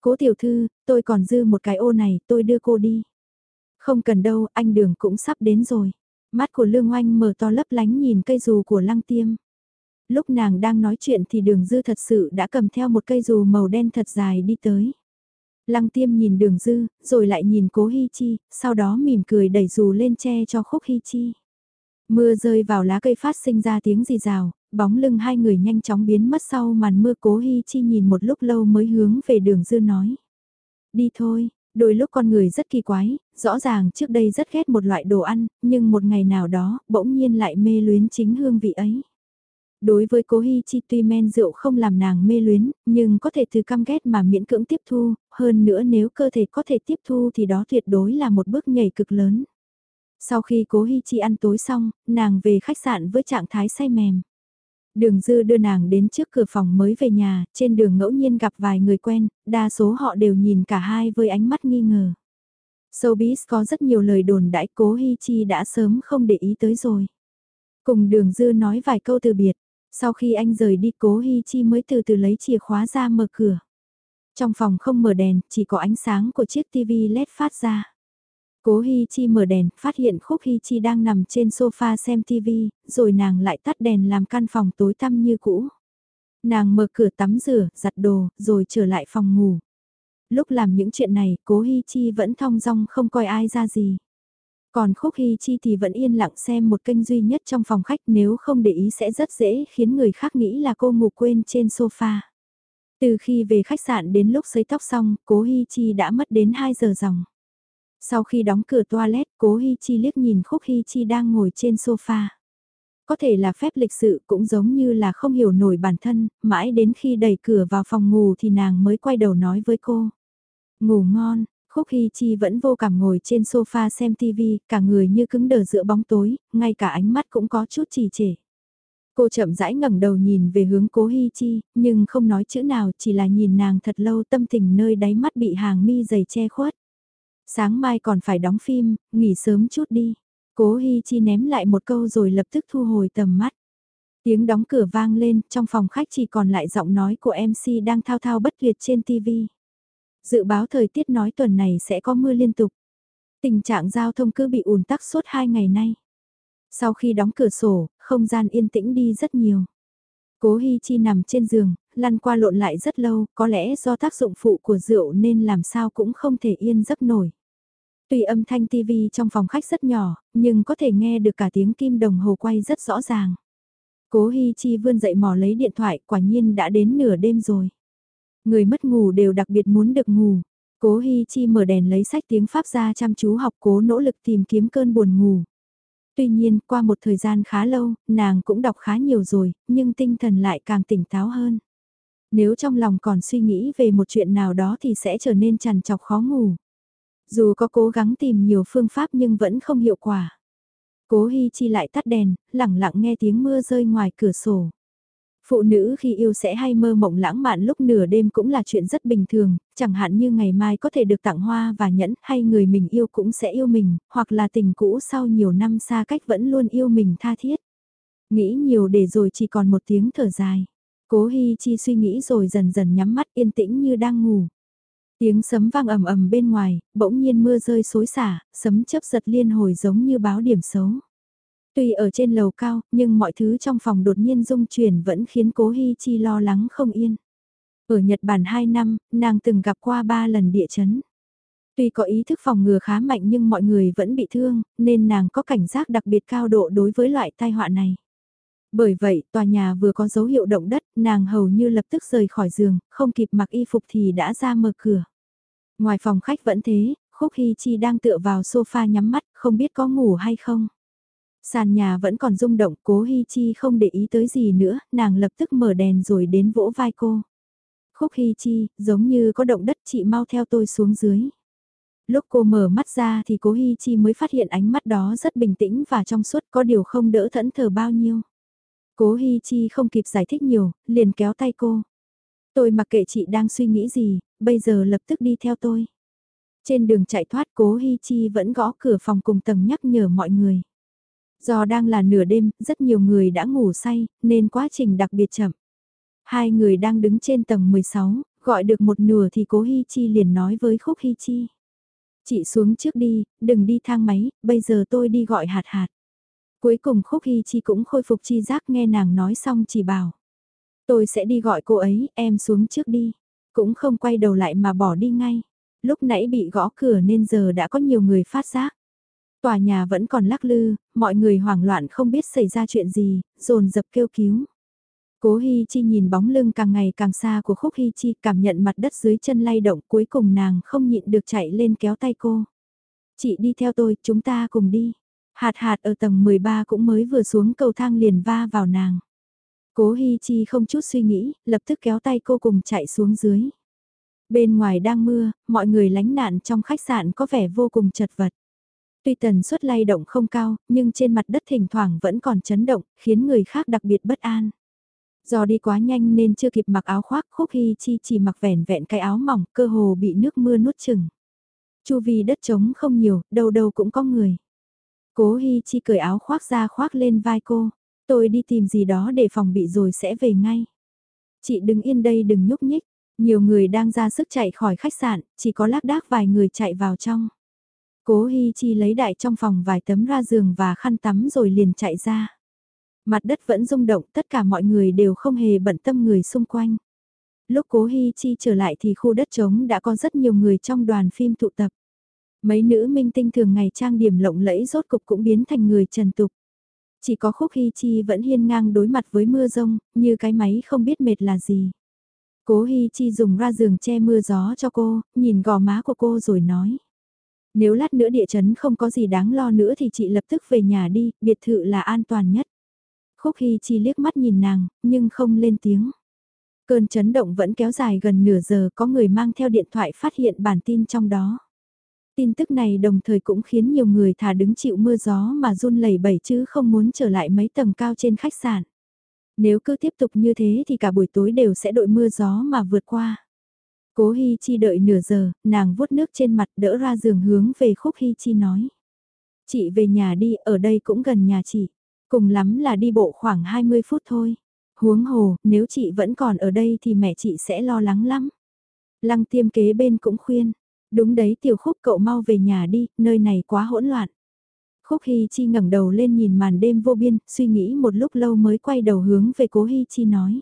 Cố tiểu thư, tôi còn dư một cái ô này, tôi đưa cô đi. Không cần đâu, anh đường cũng sắp đến rồi. Mắt của Lương Oanh mở to lấp lánh nhìn cây dù của Lăng Tiêm. Lúc nàng đang nói chuyện thì đường dư thật sự đã cầm theo một cây dù màu đen thật dài đi tới. Lăng tiêm nhìn đường dư, rồi lại nhìn cố Hi Chi, sau đó mỉm cười đẩy dù lên che cho khúc Hi Chi. Mưa rơi vào lá cây phát sinh ra tiếng rì rào, bóng lưng hai người nhanh chóng biến mất sau màn mưa cố Hi Chi nhìn một lúc lâu mới hướng về đường dư nói. Đi thôi, đôi lúc con người rất kỳ quái, rõ ràng trước đây rất ghét một loại đồ ăn, nhưng một ngày nào đó, bỗng nhiên lại mê luyến chính hương vị ấy. Đối với cố Hi Chi tuy men rượu không làm nàng mê luyến, nhưng có thể từ căm ghét mà miễn cưỡng tiếp thu, hơn nữa nếu cơ thể có thể tiếp thu thì đó tuyệt đối là một bước nhảy cực lớn. Sau khi cố Hi Chi ăn tối xong, nàng về khách sạn với trạng thái say mềm. Đường dư đưa nàng đến trước cửa phòng mới về nhà, trên đường ngẫu nhiên gặp vài người quen, đa số họ đều nhìn cả hai với ánh mắt nghi ngờ. Showbiz có rất nhiều lời đồn đãi cố Hi Chi đã sớm không để ý tới rồi. Cùng đường dư nói vài câu từ biệt, sau khi anh rời đi cố Hi Chi mới từ từ lấy chìa khóa ra mở cửa. Trong phòng không mở đèn, chỉ có ánh sáng của chiếc TV LED phát ra. Cố Hi Chi mở đèn, phát hiện Khúc Hi Chi đang nằm trên sofa xem TV, rồi nàng lại tắt đèn làm căn phòng tối tăm như cũ. Nàng mở cửa tắm rửa, giặt đồ, rồi trở lại phòng ngủ. Lúc làm những chuyện này, Cố Hi Chi vẫn thong dong không coi ai ra gì. Còn Khúc Hi Chi thì vẫn yên lặng xem một kênh duy nhất trong phòng khách nếu không để ý sẽ rất dễ khiến người khác nghĩ là cô ngủ quên trên sofa. Từ khi về khách sạn đến lúc sấy tóc xong, cố Hi Chi đã mất đến 2 giờ dòng. Sau khi đóng cửa toilet, cố hi Chi liếc nhìn Khúc hi Chi đang ngồi trên sofa. Có thể là phép lịch sự cũng giống như là không hiểu nổi bản thân, mãi đến khi đẩy cửa vào phòng ngủ thì nàng mới quay đầu nói với cô. Ngủ ngon, Khúc hi Chi vẫn vô cảm ngồi trên sofa xem TV, cả người như cứng đờ giữa bóng tối, ngay cả ánh mắt cũng có chút trì trệ. Cô chậm rãi ngẩng đầu nhìn về hướng cố hi Chi, nhưng không nói chữ nào chỉ là nhìn nàng thật lâu tâm tình nơi đáy mắt bị hàng mi dày che khuất. Sáng mai còn phải đóng phim, nghỉ sớm chút đi. Cố Hi Chi ném lại một câu rồi lập tức thu hồi tầm mắt. Tiếng đóng cửa vang lên, trong phòng khách chỉ còn lại giọng nói của MC đang thao thao bất tuyệt trên TV. Dự báo thời tiết nói tuần này sẽ có mưa liên tục. Tình trạng giao thông cứ bị ùn tắc suốt hai ngày nay. Sau khi đóng cửa sổ, không gian yên tĩnh đi rất nhiều. Cố Hi Chi nằm trên giường, lăn qua lộn lại rất lâu, có lẽ do tác dụng phụ của rượu nên làm sao cũng không thể yên giấc nổi. Tuy âm thanh TV trong phòng khách rất nhỏ, nhưng có thể nghe được cả tiếng kim đồng hồ quay rất rõ ràng. Cố Hi Chi vươn dậy mò lấy điện thoại, quả nhiên đã đến nửa đêm rồi. Người mất ngủ đều đặc biệt muốn được ngủ. Cố Hi Chi mở đèn lấy sách tiếng Pháp ra chăm chú học cố nỗ lực tìm kiếm cơn buồn ngủ. Tuy nhiên, qua một thời gian khá lâu, nàng cũng đọc khá nhiều rồi, nhưng tinh thần lại càng tỉnh táo hơn. Nếu trong lòng còn suy nghĩ về một chuyện nào đó thì sẽ trở nên trằn trọc khó ngủ. Dù có cố gắng tìm nhiều phương pháp nhưng vẫn không hiệu quả. Cố Hi Chi lại tắt đèn, lặng lặng nghe tiếng mưa rơi ngoài cửa sổ. Phụ nữ khi yêu sẽ hay mơ mộng lãng mạn lúc nửa đêm cũng là chuyện rất bình thường, chẳng hạn như ngày mai có thể được tặng hoa và nhẫn hay người mình yêu cũng sẽ yêu mình, hoặc là tình cũ sau nhiều năm xa cách vẫn luôn yêu mình tha thiết. Nghĩ nhiều để rồi chỉ còn một tiếng thở dài. Cố Hi Chi suy nghĩ rồi dần dần nhắm mắt yên tĩnh như đang ngủ. Tiếng sấm vang ầm ầm bên ngoài, bỗng nhiên mưa rơi xối xả, sấm chớp giật liên hồi giống như báo điểm xấu. Tuy ở trên lầu cao, nhưng mọi thứ trong phòng đột nhiên rung chuyển vẫn khiến cố Hi Chi lo lắng không yên. Ở Nhật Bản 2 năm, nàng từng gặp qua 3 lần địa chấn. Tuy có ý thức phòng ngừa khá mạnh nhưng mọi người vẫn bị thương, nên nàng có cảnh giác đặc biệt cao độ đối với loại tai họa này. Bởi vậy, tòa nhà vừa có dấu hiệu động đất, nàng hầu như lập tức rời khỏi giường, không kịp mặc y phục thì đã ra mở cửa. Ngoài phòng khách vẫn thế, Khúc Hy Chi đang tựa vào sofa nhắm mắt, không biết có ngủ hay không. Sàn nhà vẫn còn rung động, cố Hy Chi không để ý tới gì nữa, nàng lập tức mở đèn rồi đến vỗ vai cô. Khúc Hy Chi, giống như có động đất chị mau theo tôi xuống dưới. Lúc cô mở mắt ra thì cố Hy Chi mới phát hiện ánh mắt đó rất bình tĩnh và trong suốt có điều không đỡ thẫn thờ bao nhiêu. Cố Hi Chi không kịp giải thích nhiều, liền kéo tay cô. Tôi mặc kệ chị đang suy nghĩ gì, bây giờ lập tức đi theo tôi. Trên đường chạy thoát cố Hi Chi vẫn gõ cửa phòng cùng tầng nhắc nhở mọi người. Do đang là nửa đêm, rất nhiều người đã ngủ say, nên quá trình đặc biệt chậm. Hai người đang đứng trên tầng 16, gọi được một nửa thì cố Hi Chi liền nói với Khúc Hi Chi. Chị xuống trước đi, đừng đi thang máy, bây giờ tôi đi gọi hạt hạt. Cuối cùng Khúc Hy Chi cũng khôi phục chi giác nghe nàng nói xong chỉ bảo. Tôi sẽ đi gọi cô ấy, em xuống trước đi. Cũng không quay đầu lại mà bỏ đi ngay. Lúc nãy bị gõ cửa nên giờ đã có nhiều người phát giác. Tòa nhà vẫn còn lắc lư, mọi người hoảng loạn không biết xảy ra chuyện gì, dồn dập kêu cứu. Cố Hi Chi nhìn bóng lưng càng ngày càng xa của Khúc Hi Chi cảm nhận mặt đất dưới chân lay động cuối cùng nàng không nhịn được chạy lên kéo tay cô. Chị đi theo tôi, chúng ta cùng đi. Hạt hạt ở tầng 13 cũng mới vừa xuống cầu thang liền va vào nàng. Cố Hi Chi không chút suy nghĩ, lập tức kéo tay cô cùng chạy xuống dưới. Bên ngoài đang mưa, mọi người lánh nạn trong khách sạn có vẻ vô cùng chật vật. Tuy tần suất lay động không cao, nhưng trên mặt đất thỉnh thoảng vẫn còn chấn động, khiến người khác đặc biệt bất an. Do đi quá nhanh nên chưa kịp mặc áo khoác, Khúc Hi Chi chỉ mặc vẻn vẹn cái áo mỏng, cơ hồ bị nước mưa nuốt chừng. Chu vi đất trống không nhiều, đâu đâu cũng có người. Cố Hi Chi cởi áo khoác ra khoác lên vai cô. Tôi đi tìm gì đó để phòng bị rồi sẽ về ngay. Chị đứng yên đây đừng nhúc nhích. Nhiều người đang ra sức chạy khỏi khách sạn, chỉ có lác đác vài người chạy vào trong. Cố Hi Chi lấy đại trong phòng vài tấm ra giường và khăn tắm rồi liền chạy ra. Mặt đất vẫn rung động, tất cả mọi người đều không hề bận tâm người xung quanh. Lúc Cố Hi Chi trở lại thì khu đất trống đã có rất nhiều người trong đoàn phim tụ tập. Mấy nữ minh tinh thường ngày trang điểm lộng lẫy rốt cục cũng biến thành người trần tục. Chỉ có khúc hy chi vẫn hiên ngang đối mặt với mưa rông, như cái máy không biết mệt là gì. Cố Hi Chi dùng ra giường che mưa gió cho cô, nhìn gò má của cô rồi nói. Nếu lát nữa địa chấn không có gì đáng lo nữa thì chị lập tức về nhà đi, biệt thự là an toàn nhất. Khúc Hi Chi liếc mắt nhìn nàng, nhưng không lên tiếng. Cơn chấn động vẫn kéo dài gần nửa giờ có người mang theo điện thoại phát hiện bản tin trong đó. Tin tức này đồng thời cũng khiến nhiều người thả đứng chịu mưa gió mà run lẩy bẩy chứ không muốn trở lại mấy tầng cao trên khách sạn. Nếu cứ tiếp tục như thế thì cả buổi tối đều sẽ đội mưa gió mà vượt qua. Cố Hi Chi đợi nửa giờ, nàng vuốt nước trên mặt đỡ ra giường hướng về khúc Hi Chi nói. Chị về nhà đi, ở đây cũng gần nhà chị. Cùng lắm là đi bộ khoảng 20 phút thôi. Huống hồ, nếu chị vẫn còn ở đây thì mẹ chị sẽ lo lắng lắm. Lăng tiêm kế bên cũng khuyên, Đúng đấy tiểu khúc cậu mau về nhà đi, nơi này quá hỗn loạn. Khúc Hy Chi ngẩng đầu lên nhìn màn đêm vô biên, suy nghĩ một lúc lâu mới quay đầu hướng về cố Hy Chi nói.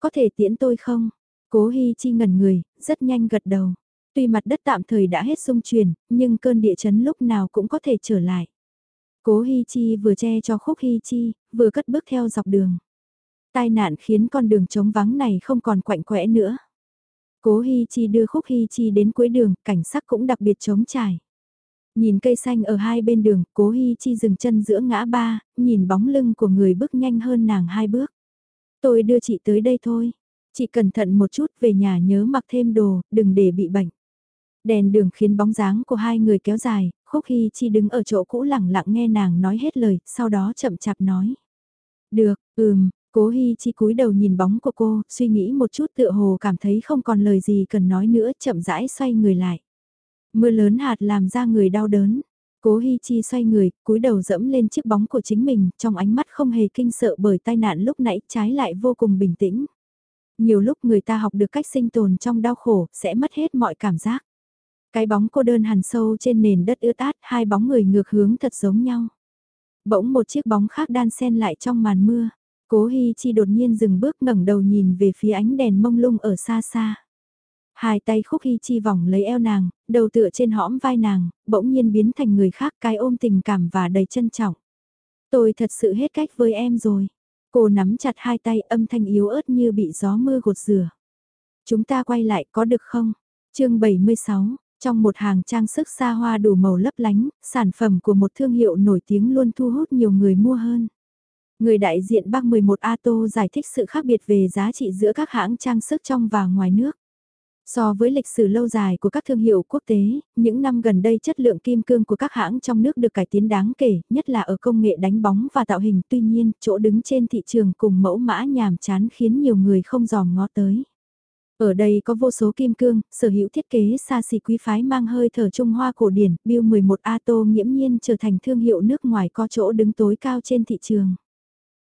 Có thể tiễn tôi không? Cố Hy Chi ngẩn người, rất nhanh gật đầu. Tuy mặt đất tạm thời đã hết xung truyền, nhưng cơn địa chấn lúc nào cũng có thể trở lại. Cố Hy Chi vừa che cho Khúc Hy Chi, vừa cất bước theo dọc đường. Tai nạn khiến con đường trống vắng này không còn quạnh quẽ nữa. Cố Hi Chi đưa Khúc Hi Chi đến cuối đường, cảnh sắc cũng đặc biệt trống trải. Nhìn cây xanh ở hai bên đường, Cố Hi Chi dừng chân giữa ngã ba, nhìn bóng lưng của người bước nhanh hơn nàng hai bước. Tôi đưa chị tới đây thôi. Chị cẩn thận một chút về nhà nhớ mặc thêm đồ, đừng để bị bệnh. Đèn đường khiến bóng dáng của hai người kéo dài, Khúc Hi Chi đứng ở chỗ cũ lặng lặng nghe nàng nói hết lời, sau đó chậm chạp nói. Được, ừm, Cố Hi Chi cúi đầu nhìn bóng của cô, suy nghĩ một chút tựa hồ cảm thấy không còn lời gì cần nói nữa, chậm rãi xoay người lại. Mưa lớn hạt làm ra người đau đớn. Cố Hi Chi xoay người, cúi đầu dẫm lên chiếc bóng của chính mình, trong ánh mắt không hề kinh sợ bởi tai nạn lúc nãy, trái lại vô cùng bình tĩnh. Nhiều lúc người ta học được cách sinh tồn trong đau khổ, sẽ mất hết mọi cảm giác. Cái bóng cô đơn hằn sâu trên nền đất ướt át, hai bóng người ngược hướng thật giống nhau. Bỗng một chiếc bóng khác đan xen lại trong màn mưa. Cố Hi Chi đột nhiên dừng bước ngẩng đầu nhìn về phía ánh đèn mông lung ở xa xa. Hai tay khúc Hi chi vòng lấy eo nàng, đầu tựa trên hõm vai nàng, bỗng nhiên biến thành người khác cái ôm tình cảm và đầy trân trọng. Tôi thật sự hết cách với em rồi. Cô nắm chặt hai tay âm thanh yếu ớt như bị gió mưa gột rửa. Chúng ta quay lại có được không? chương 76, trong một hàng trang sức xa hoa đủ màu lấp lánh, sản phẩm của một thương hiệu nổi tiếng luôn thu hút nhiều người mua hơn. Người đại diện Bắc 11 Ato giải thích sự khác biệt về giá trị giữa các hãng trang sức trong và ngoài nước. So với lịch sử lâu dài của các thương hiệu quốc tế, những năm gần đây chất lượng kim cương của các hãng trong nước được cải tiến đáng kể, nhất là ở công nghệ đánh bóng và tạo hình. Tuy nhiên, chỗ đứng trên thị trường cùng mẫu mã nhàm chán khiến nhiều người không dòm ngó tới. Ở đây có vô số kim cương, sở hữu thiết kế xa xỉ quý phái mang hơi thở Trung Hoa cổ điển, Bill 11 Ato nghiễm nhiên trở thành thương hiệu nước ngoài có chỗ đứng tối cao trên thị trường.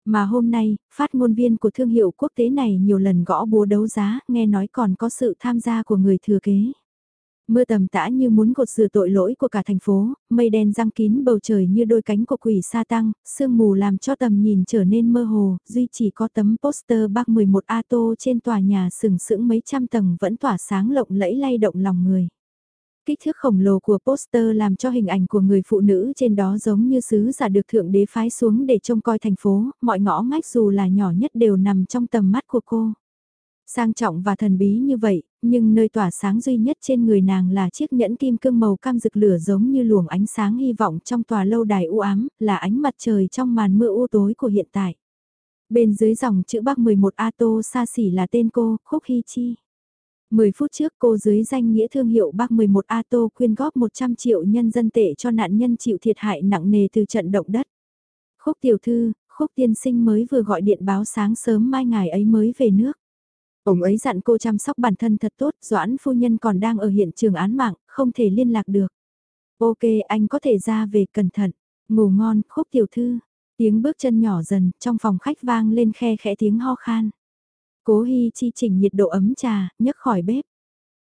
Mà hôm nay, phát ngôn viên của thương hiệu quốc tế này nhiều lần gõ búa đấu giá, nghe nói còn có sự tham gia của người thừa kế. Mưa tầm tã như muốn gột rửa tội lỗi của cả thành phố, mây đen răng kín bầu trời như đôi cánh của quỷ sa tăng, sương mù làm cho tầm nhìn trở nên mơ hồ, duy chỉ có tấm poster bắc 11 Ato trên tòa nhà sừng sững mấy trăm tầng vẫn tỏa sáng lộng lẫy lay động lòng người. Kích thước khổng lồ của poster làm cho hình ảnh của người phụ nữ trên đó giống như sứ giả được thượng đế phái xuống để trông coi thành phố, mọi ngõ ngách dù là nhỏ nhất đều nằm trong tầm mắt của cô. Sang trọng và thần bí như vậy, nhưng nơi tỏa sáng duy nhất trên người nàng là chiếc nhẫn kim cương màu cam rực lửa giống như luồng ánh sáng hy vọng trong tòa lâu đài u ám, là ánh mặt trời trong màn mưa u tối của hiện tại. Bên dưới dòng chữ Bắc 11 Ato xa xỉ là tên cô, Khúc Hy Chi. 10 phút trước cô dưới danh nghĩa thương hiệu Bắc 11 Ato quyên góp 100 triệu nhân dân tệ cho nạn nhân chịu thiệt hại nặng nề từ trận động đất. Khúc tiểu thư, khúc tiên sinh mới vừa gọi điện báo sáng sớm mai ngày ấy mới về nước. Ông ấy dặn cô chăm sóc bản thân thật tốt, Doãn phu nhân còn đang ở hiện trường án mạng, không thể liên lạc được. Ok, anh có thể ra về cẩn thận. Ngủ ngon, khúc tiểu thư. Tiếng bước chân nhỏ dần, trong phòng khách vang lên khe khẽ tiếng ho khan. Cố Hi Chi chỉnh nhiệt độ ấm trà, nhấc khỏi bếp.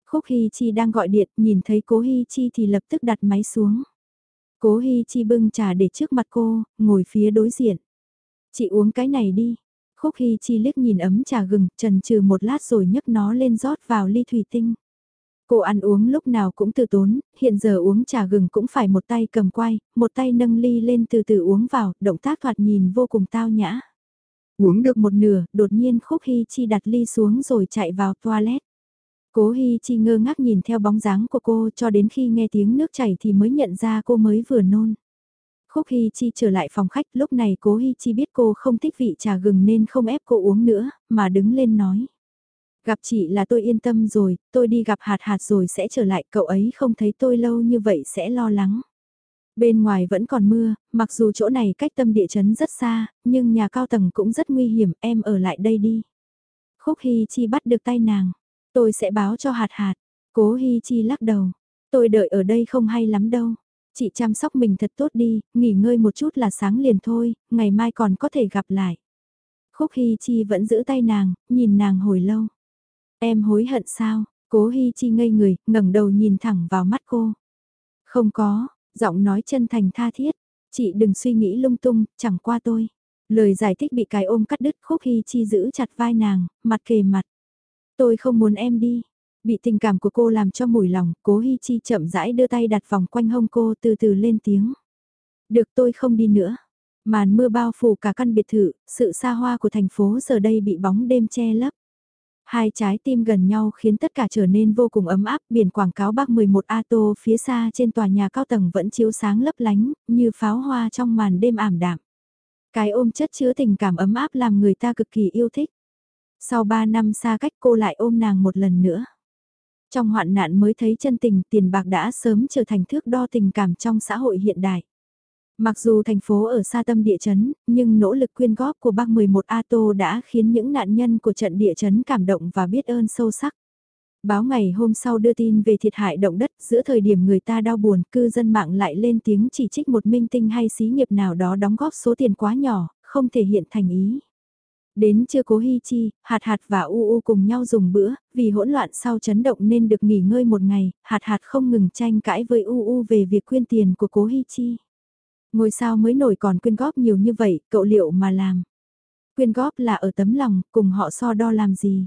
Khúc Hi Chi đang gọi điện, nhìn thấy Cố Hi Chi thì lập tức đặt máy xuống. Cố Hi Chi bưng trà để trước mặt cô, ngồi phía đối diện. Chị uống cái này đi. Khúc Hi Chi liếc nhìn ấm trà gừng, trần trừ một lát rồi nhấc nó lên rót vào ly thủy tinh. Cô ăn uống lúc nào cũng từ tốn, hiện giờ uống trà gừng cũng phải một tay cầm quay, một tay nâng ly lên từ từ uống vào, động tác thoạt nhìn vô cùng tao nhã. Uống được một nửa, đột nhiên Khúc Hy Chi đặt ly xuống rồi chạy vào toilet. Cố Hy Chi ngơ ngác nhìn theo bóng dáng của cô cho đến khi nghe tiếng nước chảy thì mới nhận ra cô mới vừa nôn. Khúc Hy Chi trở lại phòng khách lúc này cố Hy Chi biết cô không thích vị trà gừng nên không ép cô uống nữa, mà đứng lên nói. Gặp chị là tôi yên tâm rồi, tôi đi gặp hạt hạt rồi sẽ trở lại, cậu ấy không thấy tôi lâu như vậy sẽ lo lắng. Bên ngoài vẫn còn mưa, mặc dù chỗ này cách tâm địa chấn rất xa, nhưng nhà cao tầng cũng rất nguy hiểm, em ở lại đây đi. Khúc Hy Chi bắt được tay nàng. Tôi sẽ báo cho hạt hạt. Cố Hy Chi lắc đầu. Tôi đợi ở đây không hay lắm đâu. Chị chăm sóc mình thật tốt đi, nghỉ ngơi một chút là sáng liền thôi, ngày mai còn có thể gặp lại. Khúc Hy Chi vẫn giữ tay nàng, nhìn nàng hồi lâu. Em hối hận sao? Cố Hy Chi ngây người, ngẩng đầu nhìn thẳng vào mắt cô. Không có, giọng nói chân thành tha thiết, chị đừng suy nghĩ lung tung, chẳng qua tôi. Lời giải thích bị cái ôm cắt đứt khúc hy chi giữ chặt vai nàng, mặt kề mặt. Tôi không muốn em đi. Bị tình cảm của cô làm cho mùi lòng, cố hy chi chậm rãi đưa tay đặt vòng quanh hông cô từ từ lên tiếng. Được tôi không đi nữa. Màn mưa bao phủ cả căn biệt thự, sự xa hoa của thành phố giờ đây bị bóng đêm che lấp. Hai trái tim gần nhau khiến tất cả trở nên vô cùng ấm áp, biển quảng cáo Bắc 11 Ato phía xa trên tòa nhà cao tầng vẫn chiếu sáng lấp lánh, như pháo hoa trong màn đêm ảm đạm. Cái ôm chất chứa tình cảm ấm áp làm người ta cực kỳ yêu thích. Sau 3 năm xa cách cô lại ôm nàng một lần nữa. Trong hoạn nạn mới thấy chân tình tiền bạc đã sớm trở thành thước đo tình cảm trong xã hội hiện đại. Mặc dù thành phố ở xa tâm địa chấn, nhưng nỗ lực quyên góp của bác 11 Ato đã khiến những nạn nhân của trận địa chấn cảm động và biết ơn sâu sắc. Báo ngày hôm sau đưa tin về thiệt hại động đất giữa thời điểm người ta đau buồn, cư dân mạng lại lên tiếng chỉ trích một minh tinh hay xí nghiệp nào đó đóng góp số tiền quá nhỏ, không thể hiện thành ý. Đến chưa cố Hi Chi, Hạt Hạt và U U cùng nhau dùng bữa, vì hỗn loạn sau chấn động nên được nghỉ ngơi một ngày, Hạt Hạt không ngừng tranh cãi với U U về việc quyên tiền của cố Hi Chi. Ngôi sao mới nổi còn quyên góp nhiều như vậy, cậu liệu mà làm. Quyên góp là ở tấm lòng, cùng họ so đo làm gì.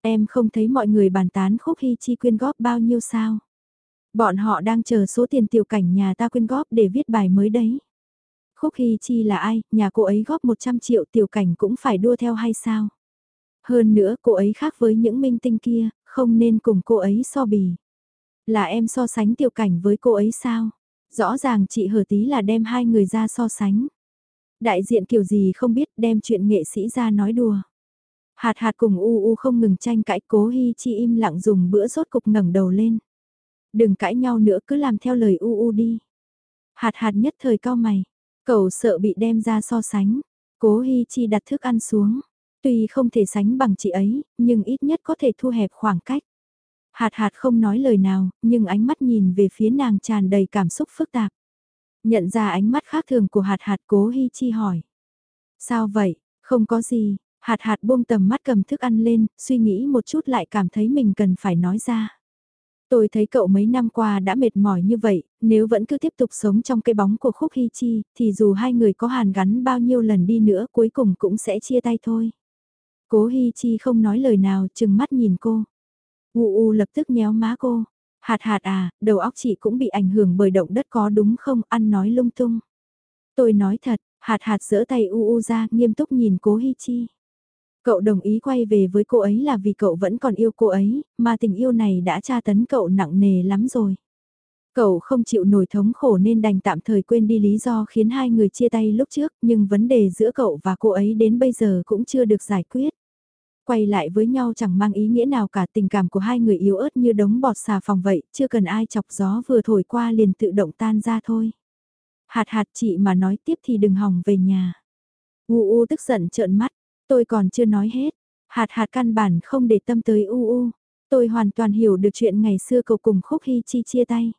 Em không thấy mọi người bàn tán khúc hy chi quyên góp bao nhiêu sao? Bọn họ đang chờ số tiền tiểu cảnh nhà ta quyên góp để viết bài mới đấy. Khúc Hy Chi là ai, nhà cô ấy góp 100 triệu tiểu cảnh cũng phải đua theo hay sao? Hơn nữa cô ấy khác với những minh tinh kia, không nên cùng cô ấy so bì. Là em so sánh tiểu cảnh với cô ấy sao? Rõ ràng chị hờ tí là đem hai người ra so sánh. Đại diện kiểu gì không biết đem chuyện nghệ sĩ ra nói đùa. Hạt hạt cùng u u không ngừng tranh cãi cố Hy Chi im lặng dùng bữa rốt cục ngẩng đầu lên. Đừng cãi nhau nữa cứ làm theo lời u u đi. Hạt hạt nhất thời cao mày. Cậu sợ bị đem ra so sánh. Cố Hi Chi đặt thức ăn xuống. Tuy không thể sánh bằng chị ấy, nhưng ít nhất có thể thu hẹp khoảng cách. Hạt hạt không nói lời nào, nhưng ánh mắt nhìn về phía nàng tràn đầy cảm xúc phức tạp. Nhận ra ánh mắt khác thường của hạt hạt cố Hi Chi hỏi. Sao vậy, không có gì, hạt hạt buông tầm mắt cầm thức ăn lên, suy nghĩ một chút lại cảm thấy mình cần phải nói ra. Tôi thấy cậu mấy năm qua đã mệt mỏi như vậy, nếu vẫn cứ tiếp tục sống trong cái bóng của Khúc Hy Chi, thì dù hai người có hàn gắn bao nhiêu lần đi nữa cuối cùng cũng sẽ chia tay thôi. Cố Hy Chi không nói lời nào chừng mắt nhìn cô. U U lập tức nhéo má cô. Hạt hạt à, đầu óc chị cũng bị ảnh hưởng bởi động đất có đúng không, ăn nói lung tung. Tôi nói thật, hạt hạt giỡ tay U U ra nghiêm túc nhìn cố Hy Chi. Cậu đồng ý quay về với cô ấy là vì cậu vẫn còn yêu cô ấy, mà tình yêu này đã tra tấn cậu nặng nề lắm rồi. Cậu không chịu nổi thống khổ nên đành tạm thời quên đi lý do khiến hai người chia tay lúc trước, nhưng vấn đề giữa cậu và cô ấy đến bây giờ cũng chưa được giải quyết. Quay lại với nhau chẳng mang ý nghĩa nào cả tình cảm của hai người yếu ớt như đống bọt xà phòng vậy, chưa cần ai chọc gió vừa thổi qua liền tự động tan ra thôi. Hạt hạt chị mà nói tiếp thì đừng hỏng về nhà. U u tức giận trợn mắt, Tôi còn chưa nói hết, hạt hạt căn bản không để tâm tới u u. Tôi hoàn toàn hiểu được chuyện ngày xưa cậu cùng Khúc Hy Chi chia tay.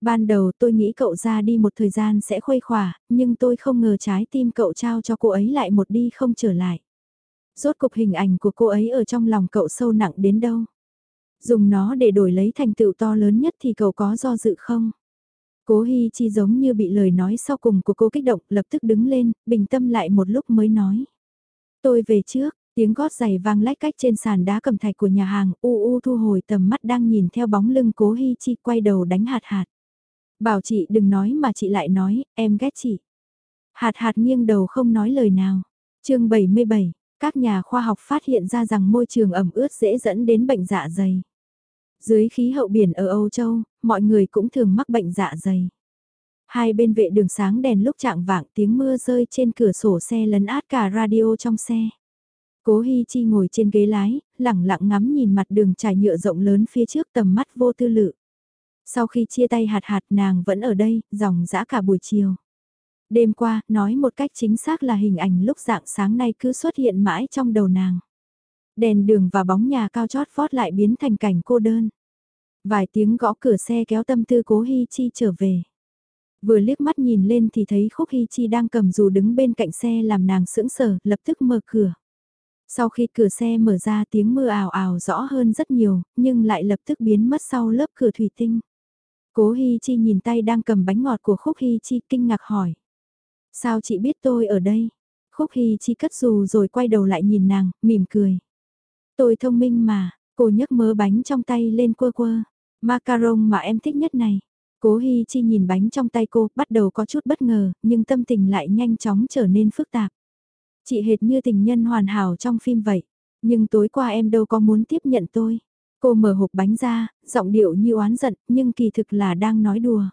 Ban đầu tôi nghĩ cậu ra đi một thời gian sẽ khuây khỏa, nhưng tôi không ngờ trái tim cậu trao cho cô ấy lại một đi không trở lại. Rốt cục hình ảnh của cô ấy ở trong lòng cậu sâu nặng đến đâu. Dùng nó để đổi lấy thành tựu to lớn nhất thì cậu có do dự không? Cố Hi Chi giống như bị lời nói sau cùng của cô kích động, lập tức đứng lên, bình tâm lại một lúc mới nói. Tôi về trước, tiếng gót giày vang lách cách trên sàn đá cầm thạch của nhà hàng, u u thu hồi tầm mắt đang nhìn theo bóng lưng cố Hi Chi quay đầu đánh hạt hạt. Bảo chị đừng nói mà chị lại nói, em ghét chị. Hạt hạt nghiêng đầu không nói lời nào. chương 77, các nhà khoa học phát hiện ra rằng môi trường ẩm ướt dễ dẫn đến bệnh dạ dày. Dưới khí hậu biển ở Âu Châu, mọi người cũng thường mắc bệnh dạ dày. Hai bên vệ đường sáng đèn lúc trạng vạng tiếng mưa rơi trên cửa sổ xe lấn át cả radio trong xe. Cố Hi Chi ngồi trên ghế lái, lẳng lặng ngắm nhìn mặt đường trải nhựa rộng lớn phía trước tầm mắt vô tư lự. Sau khi chia tay hạt hạt nàng vẫn ở đây, dòng dã cả buổi chiều. Đêm qua, nói một cách chính xác là hình ảnh lúc dạng sáng nay cứ xuất hiện mãi trong đầu nàng. Đèn đường và bóng nhà cao chót vót lại biến thành cảnh cô đơn. Vài tiếng gõ cửa xe kéo tâm tư cố Hi Chi trở về. Vừa liếc mắt nhìn lên thì thấy Khúc hi Chi đang cầm dù đứng bên cạnh xe làm nàng sững sờ, lập tức mở cửa. Sau khi cửa xe mở ra tiếng mưa ảo ảo rõ hơn rất nhiều, nhưng lại lập tức biến mất sau lớp cửa thủy tinh. Cố hi Chi nhìn tay đang cầm bánh ngọt của Khúc hi Chi kinh ngạc hỏi. Sao chị biết tôi ở đây? Khúc Hy Chi cất dù rồi quay đầu lại nhìn nàng, mỉm cười. Tôi thông minh mà, cô nhấc mớ bánh trong tay lên quơ quơ. Macaron mà em thích nhất này. Cố Hi Chi nhìn bánh trong tay cô, bắt đầu có chút bất ngờ, nhưng tâm tình lại nhanh chóng trở nên phức tạp. Chị hệt như tình nhân hoàn hảo trong phim vậy, nhưng tối qua em đâu có muốn tiếp nhận tôi. Cô mở hộp bánh ra, giọng điệu như oán giận, nhưng kỳ thực là đang nói đùa.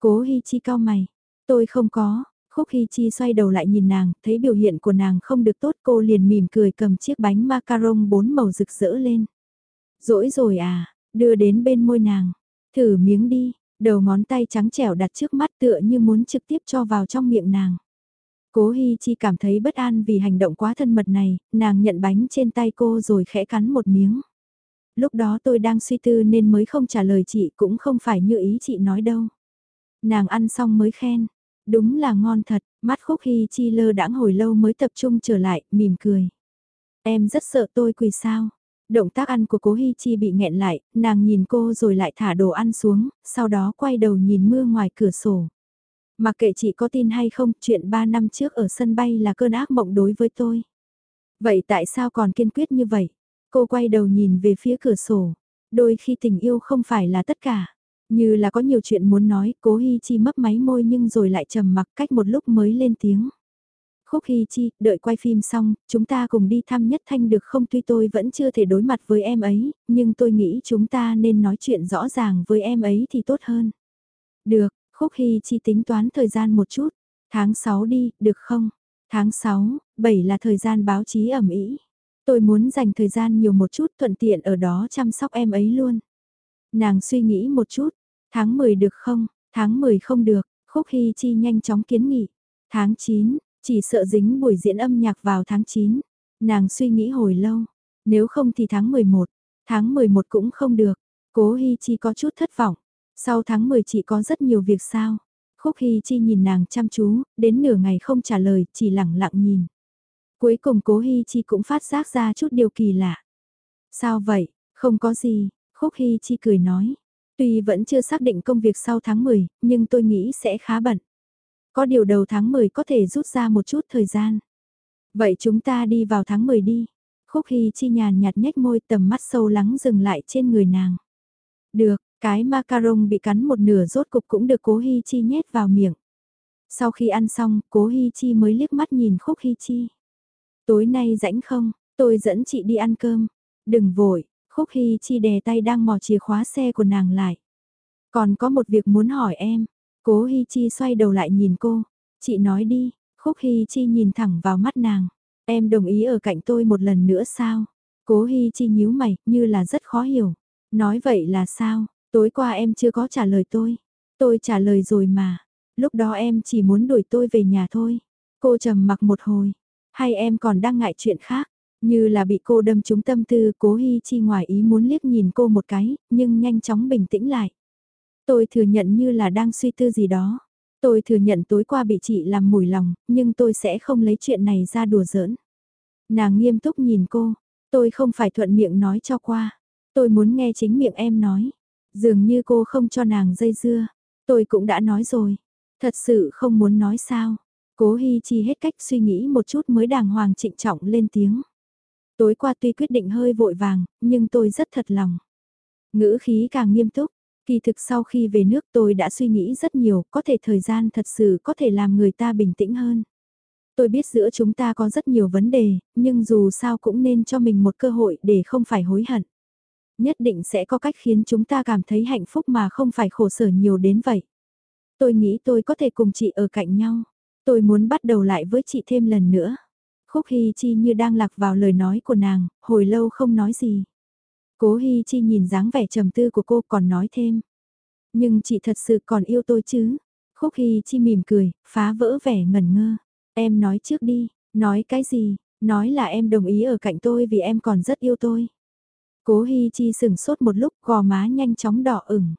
Cố Hi Chi cao mày, tôi không có. Khúc Hy Chi xoay đầu lại nhìn nàng, thấy biểu hiện của nàng không được tốt cô liền mỉm cười cầm chiếc bánh macaron bốn màu rực rỡ lên. Rỗi rồi à, đưa đến bên môi nàng, thử miếng đi, Đầu ngón tay trắng trẻo đặt trước mắt tựa như muốn trực tiếp cho vào trong miệng nàng. Cố Hi Chi cảm thấy bất an vì hành động quá thân mật này, nàng nhận bánh trên tay cô rồi khẽ cắn một miếng. Lúc đó tôi đang suy tư nên mới không trả lời chị cũng không phải như ý chị nói đâu. Nàng ăn xong mới khen, đúng là ngon thật, mắt khúc hy Chi lơ đãng hồi lâu mới tập trung trở lại, mỉm cười. Em rất sợ tôi quỳ sao, Động tác ăn của cố Hi Chi bị nghẹn lại, nàng nhìn cô rồi lại thả đồ ăn xuống, sau đó quay đầu nhìn mưa ngoài cửa sổ. Mặc kệ chị có tin hay không, chuyện 3 năm trước ở sân bay là cơn ác mộng đối với tôi. Vậy tại sao còn kiên quyết như vậy? Cô quay đầu nhìn về phía cửa sổ. Đôi khi tình yêu không phải là tất cả. Như là có nhiều chuyện muốn nói, cố Hi Chi mấp máy môi nhưng rồi lại trầm mặc cách một lúc mới lên tiếng. Khúc Hi Chi, đợi quay phim xong, chúng ta cùng đi thăm Nhất Thanh được không tuy tôi vẫn chưa thể đối mặt với em ấy, nhưng tôi nghĩ chúng ta nên nói chuyện rõ ràng với em ấy thì tốt hơn. Được, Khúc Hi Chi tính toán thời gian một chút, tháng 6 đi, được không? Tháng 6, 7 là thời gian báo chí ẩm ý. Tôi muốn dành thời gian nhiều một chút thuận tiện ở đó chăm sóc em ấy luôn. Nàng suy nghĩ một chút, tháng 10 được không? Tháng 10 không được, Khúc Hy Chi nhanh chóng kiến nghị. Tháng 9, chỉ sợ dính buổi diễn âm nhạc vào tháng 9. Nàng suy nghĩ hồi lâu, nếu không thì tháng 11, tháng 11 cũng không được. Cố Hy Chi có chút thất vọng. Sau tháng 10 chị có rất nhiều việc sao? Khúc Hy Chi nhìn nàng chăm chú, đến nửa ngày không trả lời, chỉ lặng lặng nhìn. Cuối cùng cố Hy Chi cũng phát giác ra chút điều kỳ lạ. Sao vậy, không có gì, Khúc Hy Chi cười nói. Tuy vẫn chưa xác định công việc sau tháng 10, nhưng tôi nghĩ sẽ khá bận. Có điều đầu tháng 10 có thể rút ra một chút thời gian. Vậy chúng ta đi vào tháng 10 đi. Khúc Hy Chi nhàn nhạt nhếch môi tầm mắt sâu lắng dừng lại trên người nàng. Được, cái macaron bị cắn một nửa rốt cục cũng được cố Hy Chi nhét vào miệng. Sau khi ăn xong, cố Hy Chi mới liếc mắt nhìn Khúc Hy Chi. Tối nay rãnh không, tôi dẫn chị đi ăn cơm. Đừng vội, Khúc Hy Chi đè tay đang mò chìa khóa xe của nàng lại. Còn có một việc muốn hỏi em. Cố Hy Chi xoay đầu lại nhìn cô. Chị nói đi, Khúc Hy Chi nhìn thẳng vào mắt nàng. Em đồng ý ở cạnh tôi một lần nữa sao? Cố Hy Chi nhíu mày, như là rất khó hiểu. Nói vậy là sao? Tối qua em chưa có trả lời tôi. Tôi trả lời rồi mà. Lúc đó em chỉ muốn đuổi tôi về nhà thôi. Cô trầm mặc một hồi. Hay em còn đang ngại chuyện khác? Như là bị cô đâm trúng tâm tư cố hy chi ngoài ý muốn liếc nhìn cô một cái, nhưng nhanh chóng bình tĩnh lại. Tôi thừa nhận như là đang suy tư gì đó. Tôi thừa nhận tối qua bị chị làm mùi lòng, nhưng tôi sẽ không lấy chuyện này ra đùa giỡn. Nàng nghiêm túc nhìn cô, tôi không phải thuận miệng nói cho qua. Tôi muốn nghe chính miệng em nói. Dường như cô không cho nàng dây dưa. Tôi cũng đã nói rồi. Thật sự không muốn nói sao. Cố Hi Chi hết cách suy nghĩ một chút mới đàng hoàng trịnh trọng lên tiếng. Tối qua tuy quyết định hơi vội vàng, nhưng tôi rất thật lòng. Ngữ khí càng nghiêm túc, kỳ thực sau khi về nước tôi đã suy nghĩ rất nhiều, có thể thời gian thật sự có thể làm người ta bình tĩnh hơn. Tôi biết giữa chúng ta có rất nhiều vấn đề, nhưng dù sao cũng nên cho mình một cơ hội để không phải hối hận. Nhất định sẽ có cách khiến chúng ta cảm thấy hạnh phúc mà không phải khổ sở nhiều đến vậy. Tôi nghĩ tôi có thể cùng chị ở cạnh nhau. Tôi muốn bắt đầu lại với chị thêm lần nữa. Khúc Hy Chi như đang lạc vào lời nói của nàng, hồi lâu không nói gì. Cố Hy Chi nhìn dáng vẻ trầm tư của cô còn nói thêm. Nhưng chị thật sự còn yêu tôi chứ? Khúc Hy Chi mỉm cười, phá vỡ vẻ ngẩn ngơ. Em nói trước đi, nói cái gì? Nói là em đồng ý ở cạnh tôi vì em còn rất yêu tôi. Cố Hi Chi sừng sốt một lúc gò má nhanh chóng đỏ ửng.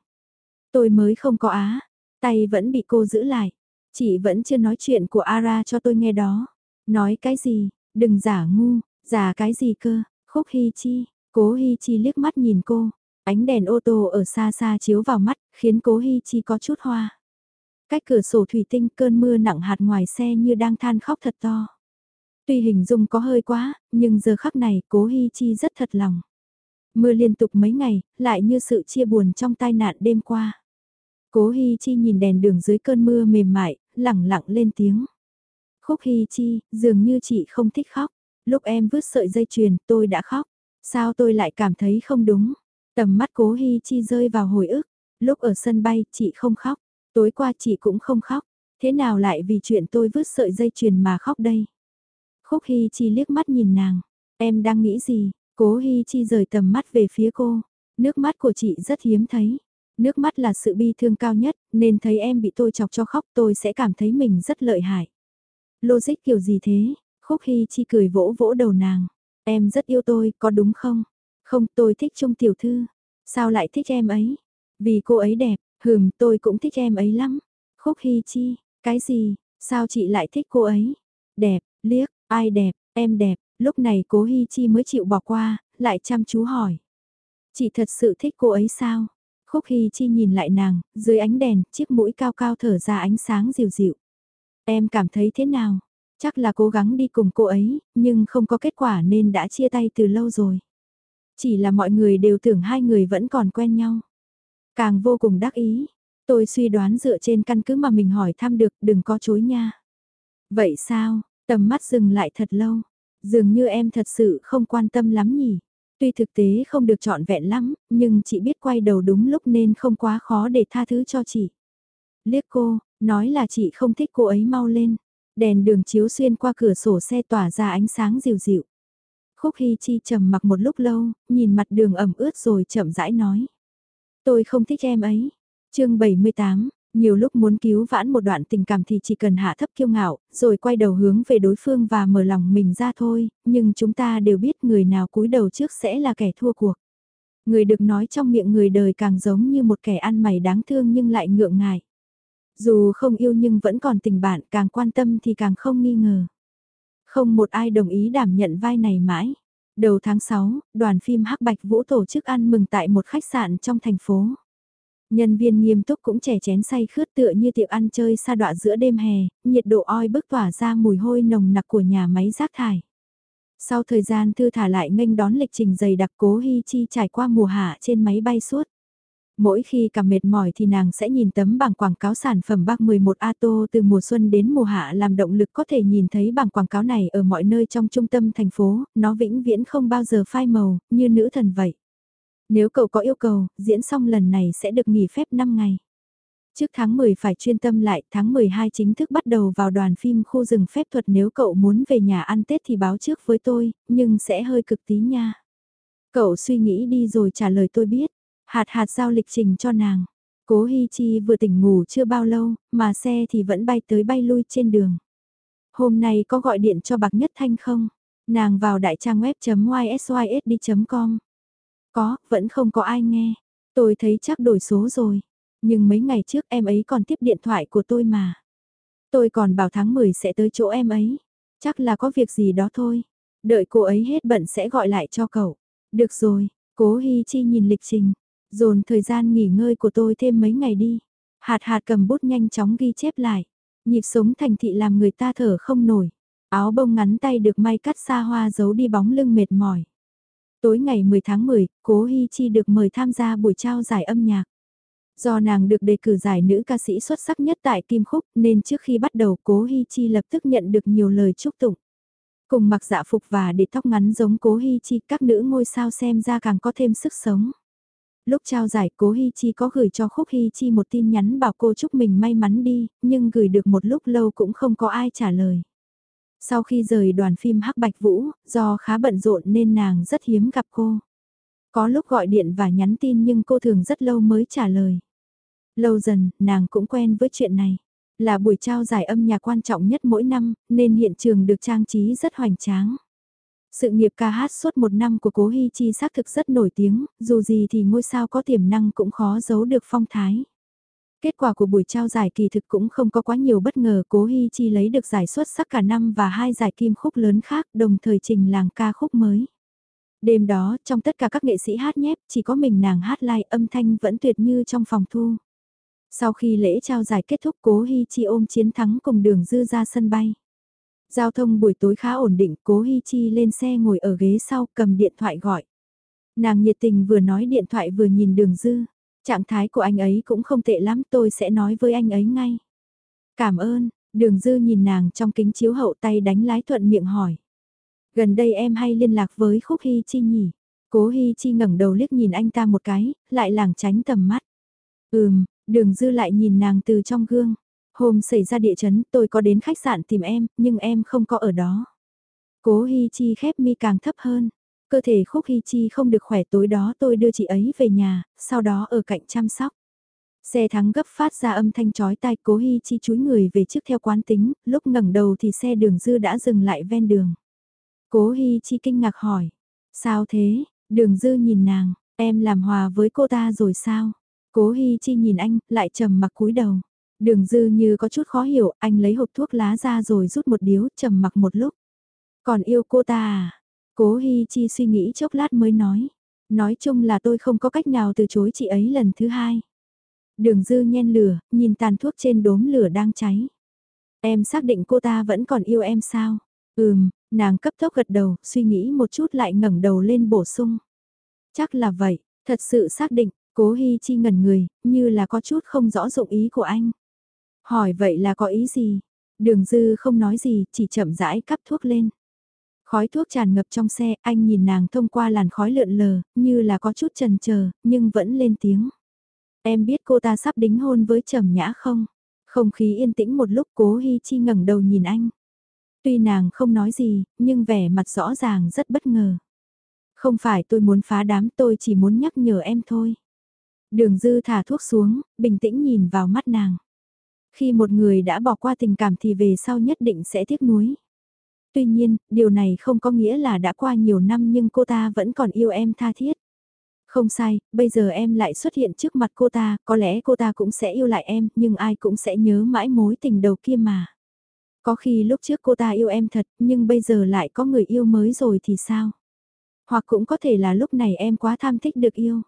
Tôi mới không có á, tay vẫn bị cô giữ lại. Chị vẫn chưa nói chuyện của Ara cho tôi nghe đó. Nói cái gì, đừng giả ngu, giả cái gì cơ, khúc hy Chi, cố hy Chi liếc mắt nhìn cô. Ánh đèn ô tô ở xa xa chiếu vào mắt, khiến cố hy Chi có chút hoa. Cách cửa sổ thủy tinh cơn mưa nặng hạt ngoài xe như đang than khóc thật to. Tuy hình dung có hơi quá, nhưng giờ khắc này cố hy Chi rất thật lòng. Mưa liên tục mấy ngày, lại như sự chia buồn trong tai nạn đêm qua. Cố Hi Chi nhìn đèn đường dưới cơn mưa mềm mại, lẳng lặng lên tiếng. Khúc Hi Chi, dường như chị không thích khóc. Lúc em vứt sợi dây chuyền, tôi đã khóc. Sao tôi lại cảm thấy không đúng? Tầm mắt cố Hi Chi rơi vào hồi ức. Lúc ở sân bay, chị không khóc. Tối qua chị cũng không khóc. Thế nào lại vì chuyện tôi vứt sợi dây chuyền mà khóc đây? Khúc Hi Chi liếc mắt nhìn nàng. Em đang nghĩ gì? Cố Hi Chi rời tầm mắt về phía cô. Nước mắt của chị rất hiếm thấy. Nước mắt là sự bi thương cao nhất, nên thấy em bị tôi chọc cho khóc tôi sẽ cảm thấy mình rất lợi hại. Logic kiểu gì thế? Khúc Hy Chi cười vỗ vỗ đầu nàng. Em rất yêu tôi, có đúng không? Không, tôi thích Trung Tiểu Thư. Sao lại thích em ấy? Vì cô ấy đẹp, hừm, tôi cũng thích em ấy lắm. Khúc Hy Chi, cái gì? Sao chị lại thích cô ấy? Đẹp, liếc, ai đẹp, em đẹp, Lúc này cố Hy Chi mới chịu bỏ qua, lại chăm chú hỏi. Chị thật sự thích cô ấy sao? Khúc Hy Chi nhìn lại nàng, dưới ánh đèn, chiếc mũi cao cao thở ra ánh sáng dịu dịu. Em cảm thấy thế nào? Chắc là cố gắng đi cùng cô ấy, nhưng không có kết quả nên đã chia tay từ lâu rồi. Chỉ là mọi người đều tưởng hai người vẫn còn quen nhau. Càng vô cùng đắc ý, tôi suy đoán dựa trên căn cứ mà mình hỏi thăm được đừng có chối nha. Vậy sao, tầm mắt dừng lại thật lâu, dường như em thật sự không quan tâm lắm nhỉ. Tuy thực tế không được trọn vẹn lắm, nhưng chị biết quay đầu đúng lúc nên không quá khó để tha thứ cho chị. Liếc cô, nói là chị không thích cô ấy mau lên. Đèn đường chiếu xuyên qua cửa sổ xe tỏa ra ánh sáng dịu dịu. Khúc Hy Chi trầm mặc một lúc lâu, nhìn mặt đường ẩm ướt rồi chậm rãi nói. Tôi không thích em ấy. chương 78, nhiều lúc muốn cứu vãn một đoạn tình cảm thì chỉ cần hạ thấp kiêu ngạo, rồi quay đầu hướng về đối phương và mở lòng mình ra thôi, nhưng chúng ta đều biết người nào cúi đầu trước sẽ là kẻ thua cuộc. Người được nói trong miệng người đời càng giống như một kẻ ăn mày đáng thương nhưng lại ngượng ngại. Dù không yêu nhưng vẫn còn tình bạn càng quan tâm thì càng không nghi ngờ. Không một ai đồng ý đảm nhận vai này mãi. Đầu tháng 6, đoàn phim Hắc Bạch Vũ tổ chức ăn mừng tại một khách sạn trong thành phố. Nhân viên nghiêm túc cũng trẻ chén say khướt tựa như tiệc ăn chơi xa đọa giữa đêm hè, nhiệt độ oi bức tỏa ra mùi hôi nồng nặc của nhà máy rác thải. Sau thời gian thư thả lại nghênh đón lịch trình dày đặc cố Hi Chi trải qua mùa hạ trên máy bay suốt. Mỗi khi cảm mệt mỏi thì nàng sẽ nhìn tấm bảng quảng cáo sản phẩm bác 11 Ato từ mùa xuân đến mùa hạ làm động lực có thể nhìn thấy bảng quảng cáo này ở mọi nơi trong trung tâm thành phố, nó vĩnh viễn không bao giờ phai màu, như nữ thần vậy. Nếu cậu có yêu cầu, diễn xong lần này sẽ được nghỉ phép 5 ngày. Trước tháng 10 phải chuyên tâm lại, tháng 12 chính thức bắt đầu vào đoàn phim khu rừng phép thuật nếu cậu muốn về nhà ăn Tết thì báo trước với tôi, nhưng sẽ hơi cực tí nha. Cậu suy nghĩ đi rồi trả lời tôi biết. Hạt hạt giao lịch trình cho nàng. Cố Hi Chi vừa tỉnh ngủ chưa bao lâu, mà xe thì vẫn bay tới bay lui trên đường. Hôm nay có gọi điện cho Bạc Nhất Thanh không? Nàng vào đại trang web.ysysd.com. Có, vẫn không có ai nghe. Tôi thấy chắc đổi số rồi. Nhưng mấy ngày trước em ấy còn tiếp điện thoại của tôi mà. Tôi còn bảo tháng 10 sẽ tới chỗ em ấy. Chắc là có việc gì đó thôi. Đợi cô ấy hết bận sẽ gọi lại cho cậu. Được rồi, cố Hi Chi nhìn lịch trình. Dồn thời gian nghỉ ngơi của tôi thêm mấy ngày đi. Hạt hạt cầm bút nhanh chóng ghi chép lại. Nhịp sống thành thị làm người ta thở không nổi. Áo bông ngắn tay được may cắt xa hoa giấu đi bóng lưng mệt mỏi. Tối ngày 10 tháng 10, Cố Hi Chi được mời tham gia buổi trao giải âm nhạc. Do nàng được đề cử giải nữ ca sĩ xuất sắc nhất tại Kim Khúc nên trước khi bắt đầu Cố Hi Chi lập tức nhận được nhiều lời chúc tụng. Cùng mặc dạ phục và để tóc ngắn giống Cố Hi Chi các nữ ngôi sao xem ra càng có thêm sức sống. Lúc trao giải cố Hi Chi có gửi cho Khúc Hi Chi một tin nhắn bảo cô chúc mình may mắn đi, nhưng gửi được một lúc lâu cũng không có ai trả lời. Sau khi rời đoàn phim Hắc Bạch Vũ, do khá bận rộn nên nàng rất hiếm gặp cô. Có lúc gọi điện và nhắn tin nhưng cô thường rất lâu mới trả lời. Lâu dần, nàng cũng quen với chuyện này. Là buổi trao giải âm nhạc quan trọng nhất mỗi năm, nên hiện trường được trang trí rất hoành tráng. Sự nghiệp ca hát suốt một năm của Cố Hi Chi xác thực rất nổi tiếng, dù gì thì ngôi sao có tiềm năng cũng khó giấu được phong thái. Kết quả của buổi trao giải kỳ thực cũng không có quá nhiều bất ngờ Cố Hi Chi lấy được giải xuất sắc cả năm và hai giải kim khúc lớn khác đồng thời trình làng ca khúc mới. Đêm đó, trong tất cả các nghệ sĩ hát nhép, chỉ có mình nàng hát live âm thanh vẫn tuyệt như trong phòng thu. Sau khi lễ trao giải kết thúc Cố Hi Chi ôm chiến thắng cùng đường dư ra sân bay. Giao thông buổi tối khá ổn định, cố Hi Chi lên xe ngồi ở ghế sau cầm điện thoại gọi. Nàng nhiệt tình vừa nói điện thoại vừa nhìn đường dư. Trạng thái của anh ấy cũng không tệ lắm tôi sẽ nói với anh ấy ngay. Cảm ơn, đường dư nhìn nàng trong kính chiếu hậu tay đánh lái thuận miệng hỏi. Gần đây em hay liên lạc với Khúc Hi Chi nhỉ? Cố Hi Chi ngẩng đầu liếc nhìn anh ta một cái, lại lảng tránh tầm mắt. Ừm, đường dư lại nhìn nàng từ trong gương. Hôm xảy ra địa chấn tôi có đến khách sạn tìm em, nhưng em không có ở đó. Cố Hi Chi khép mi càng thấp hơn. Cơ thể khúc Hi Chi không được khỏe tối đó tôi đưa chị ấy về nhà, sau đó ở cạnh chăm sóc. Xe thắng gấp phát ra âm thanh chói tai cố Hi Chi chúi người về trước theo quán tính, lúc ngẩng đầu thì xe đường dư đã dừng lại ven đường. Cố Hi Chi kinh ngạc hỏi, sao thế, đường dư nhìn nàng, em làm hòa với cô ta rồi sao? Cố Hi Chi nhìn anh, lại trầm mặc cúi đầu. Đường dư như có chút khó hiểu, anh lấy hộp thuốc lá ra rồi rút một điếu, trầm mặc một lúc. Còn yêu cô ta à? Cố Hi Chi suy nghĩ chốc lát mới nói. Nói chung là tôi không có cách nào từ chối chị ấy lần thứ hai. Đường dư nhen lửa, nhìn tàn thuốc trên đốm lửa đang cháy. Em xác định cô ta vẫn còn yêu em sao? Ừm, nàng cấp tốc gật đầu, suy nghĩ một chút lại ngẩng đầu lên bổ sung. Chắc là vậy, thật sự xác định, cố Hi Chi ngẩn người, như là có chút không rõ dụng ý của anh. Hỏi vậy là có ý gì? Đường dư không nói gì, chỉ chậm rãi cắp thuốc lên. Khói thuốc tràn ngập trong xe, anh nhìn nàng thông qua làn khói lượn lờ, như là có chút trần chờ nhưng vẫn lên tiếng. Em biết cô ta sắp đính hôn với Trầm Nhã không? Không khí yên tĩnh một lúc cố Hi Chi ngẩng đầu nhìn anh. Tuy nàng không nói gì, nhưng vẻ mặt rõ ràng rất bất ngờ. Không phải tôi muốn phá đám tôi chỉ muốn nhắc nhở em thôi. Đường dư thả thuốc xuống, bình tĩnh nhìn vào mắt nàng. Khi một người đã bỏ qua tình cảm thì về sau nhất định sẽ tiếc nuối. Tuy nhiên, điều này không có nghĩa là đã qua nhiều năm nhưng cô ta vẫn còn yêu em tha thiết. Không sai, bây giờ em lại xuất hiện trước mặt cô ta, có lẽ cô ta cũng sẽ yêu lại em, nhưng ai cũng sẽ nhớ mãi mối tình đầu kia mà. Có khi lúc trước cô ta yêu em thật, nhưng bây giờ lại có người yêu mới rồi thì sao? Hoặc cũng có thể là lúc này em quá tham thích được yêu.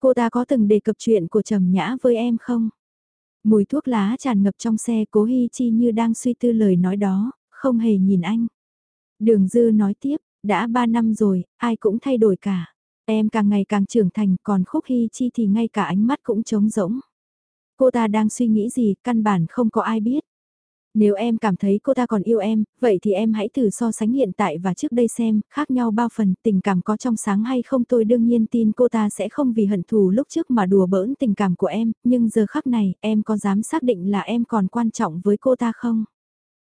Cô ta có từng đề cập chuyện của Trầm Nhã với em không? Mùi thuốc lá tràn ngập trong xe cố Hi Chi như đang suy tư lời nói đó, không hề nhìn anh. Đường Dư nói tiếp, đã ba năm rồi, ai cũng thay đổi cả. Em càng ngày càng trưởng thành còn Khúc Hi Chi thì ngay cả ánh mắt cũng trống rỗng. Cô ta đang suy nghĩ gì căn bản không có ai biết. Nếu em cảm thấy cô ta còn yêu em, vậy thì em hãy thử so sánh hiện tại và trước đây xem, khác nhau bao phần, tình cảm có trong sáng hay không tôi đương nhiên tin cô ta sẽ không vì hận thù lúc trước mà đùa bỡn tình cảm của em, nhưng giờ khắc này, em có dám xác định là em còn quan trọng với cô ta không?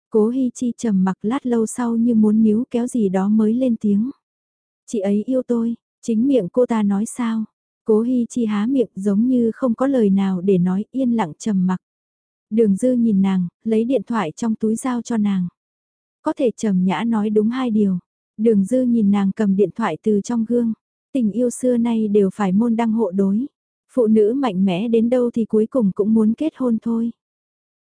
Cố Hi Chi trầm mặc lát lâu sau như muốn níu kéo gì đó mới lên tiếng. Chị ấy yêu tôi, chính miệng cô ta nói sao? Cố Hi Chi há miệng giống như không có lời nào để nói yên lặng trầm mặc. Đường dư nhìn nàng, lấy điện thoại trong túi giao cho nàng. Có thể trầm nhã nói đúng hai điều. Đường dư nhìn nàng cầm điện thoại từ trong gương. Tình yêu xưa nay đều phải môn đăng hộ đối. Phụ nữ mạnh mẽ đến đâu thì cuối cùng cũng muốn kết hôn thôi.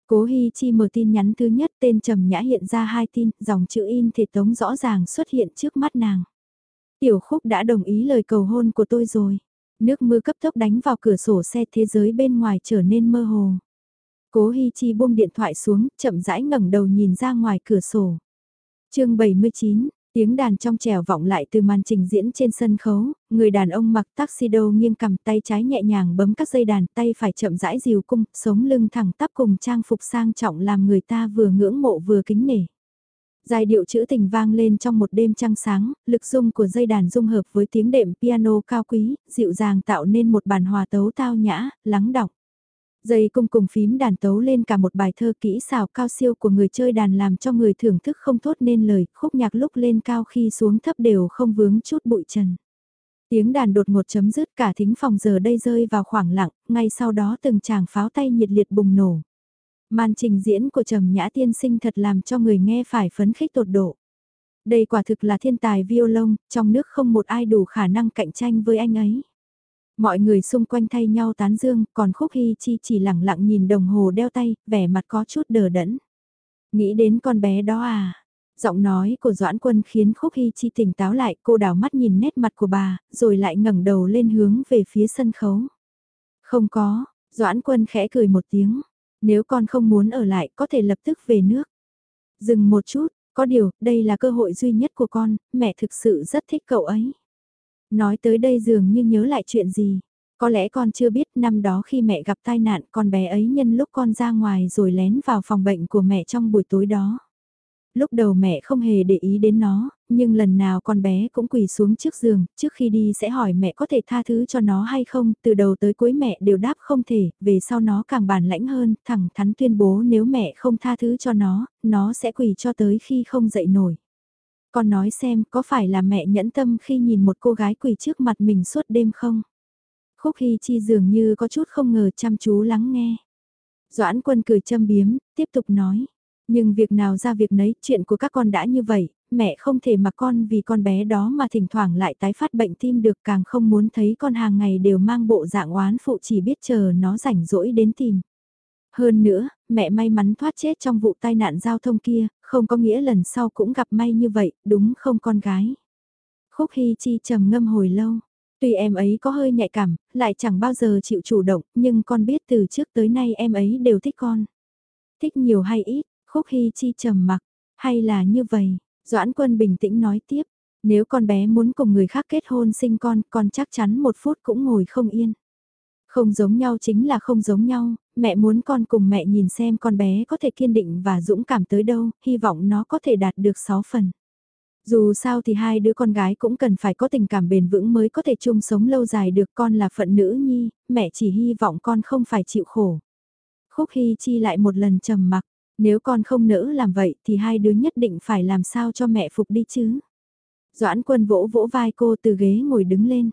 Cố Hi Chi mở tin nhắn thứ nhất tên Trầm Nhã hiện ra hai tin, dòng chữ in thể tống rõ ràng xuất hiện trước mắt nàng. Tiểu Khúc đã đồng ý lời cầu hôn của tôi rồi. Nước mưa cấp tốc đánh vào cửa sổ xe thế giới bên ngoài trở nên mơ hồ. Cố Hi Chi buông điện thoại xuống, chậm rãi ngẩng đầu nhìn ra ngoài cửa sổ. chương 79, tiếng đàn trong trẻo vọng lại từ màn trình diễn trên sân khấu, người đàn ông mặc tuxedo nghiêng cầm tay trái nhẹ nhàng bấm các dây đàn tay phải chậm rãi dìu cung, sống lưng thẳng tắp cùng trang phục sang trọng làm người ta vừa ngưỡng mộ vừa kính nể. Giai điệu chữ tình vang lên trong một đêm trăng sáng, lực dung của dây đàn dung hợp với tiếng đệm piano cao quý, dịu dàng tạo nên một bản hòa tấu tao nhã, lắng đọng. Dây cung cùng phím đàn tấu lên cả một bài thơ kỹ xảo cao siêu của người chơi đàn làm cho người thưởng thức không thốt nên lời, khúc nhạc lúc lên cao khi xuống thấp đều không vướng chút bụi trần. Tiếng đàn đột ngột chấm dứt cả thính phòng giờ đây rơi vào khoảng lặng, ngay sau đó từng chàng pháo tay nhiệt liệt bùng nổ. Màn trình diễn của Trầm Nhã Tiên Sinh thật làm cho người nghe phải phấn khích tột độ. Đây quả thực là thiên tài violon, trong nước không một ai đủ khả năng cạnh tranh với anh ấy. Mọi người xung quanh thay nhau tán dương, còn Khúc Hy Chi chỉ lẳng lặng nhìn đồng hồ đeo tay, vẻ mặt có chút đờ đẫn. Nghĩ đến con bé đó à? Giọng nói của Doãn Quân khiến Khúc Hy Chi tỉnh táo lại, cô đảo mắt nhìn nét mặt của bà, rồi lại ngẩng đầu lên hướng về phía sân khấu. Không có, Doãn Quân khẽ cười một tiếng. Nếu con không muốn ở lại, có thể lập tức về nước. Dừng một chút, có điều, đây là cơ hội duy nhất của con, mẹ thực sự rất thích cậu ấy. Nói tới đây dường như nhớ lại chuyện gì. Có lẽ con chưa biết năm đó khi mẹ gặp tai nạn con bé ấy nhân lúc con ra ngoài rồi lén vào phòng bệnh của mẹ trong buổi tối đó. Lúc đầu mẹ không hề để ý đến nó, nhưng lần nào con bé cũng quỳ xuống trước giường, trước khi đi sẽ hỏi mẹ có thể tha thứ cho nó hay không, từ đầu tới cuối mẹ đều đáp không thể, về sau nó càng bản lãnh hơn, thẳng thắn tuyên bố nếu mẹ không tha thứ cho nó, nó sẽ quỳ cho tới khi không dậy nổi. Con nói xem có phải là mẹ nhẫn tâm khi nhìn một cô gái quỳ trước mặt mình suốt đêm không? Khúc Hy Chi dường như có chút không ngờ chăm chú lắng nghe. Doãn quân cười châm biếm, tiếp tục nói. Nhưng việc nào ra việc nấy, chuyện của các con đã như vậy, mẹ không thể mặc con vì con bé đó mà thỉnh thoảng lại tái phát bệnh tim được càng không muốn thấy con hàng ngày đều mang bộ dạng oán phụ chỉ biết chờ nó rảnh rỗi đến tìm. Hơn nữa, mẹ may mắn thoát chết trong vụ tai nạn giao thông kia, không có nghĩa lần sau cũng gặp may như vậy, đúng không con gái. Khúc Hy Chi trầm ngâm hồi lâu. Tuy em ấy có hơi nhạy cảm, lại chẳng bao giờ chịu chủ động, nhưng con biết từ trước tới nay em ấy đều thích con. Thích nhiều hay ít, Khúc Hy Chi trầm mặc, hay là như vậy, Doãn Quân bình tĩnh nói tiếp, Nếu con bé muốn cùng người khác kết hôn sinh con, con chắc chắn một phút cũng ngồi không yên. Không giống nhau chính là không giống nhau, mẹ muốn con cùng mẹ nhìn xem con bé có thể kiên định và dũng cảm tới đâu, hy vọng nó có thể đạt được 6 phần. Dù sao thì hai đứa con gái cũng cần phải có tình cảm bền vững mới có thể chung sống lâu dài được con là phận nữ nhi, mẹ chỉ hy vọng con không phải chịu khổ. Khúc Hy Chi lại một lần trầm mặc, nếu con không nỡ làm vậy thì hai đứa nhất định phải làm sao cho mẹ phục đi chứ. Doãn quân vỗ vỗ vai cô từ ghế ngồi đứng lên.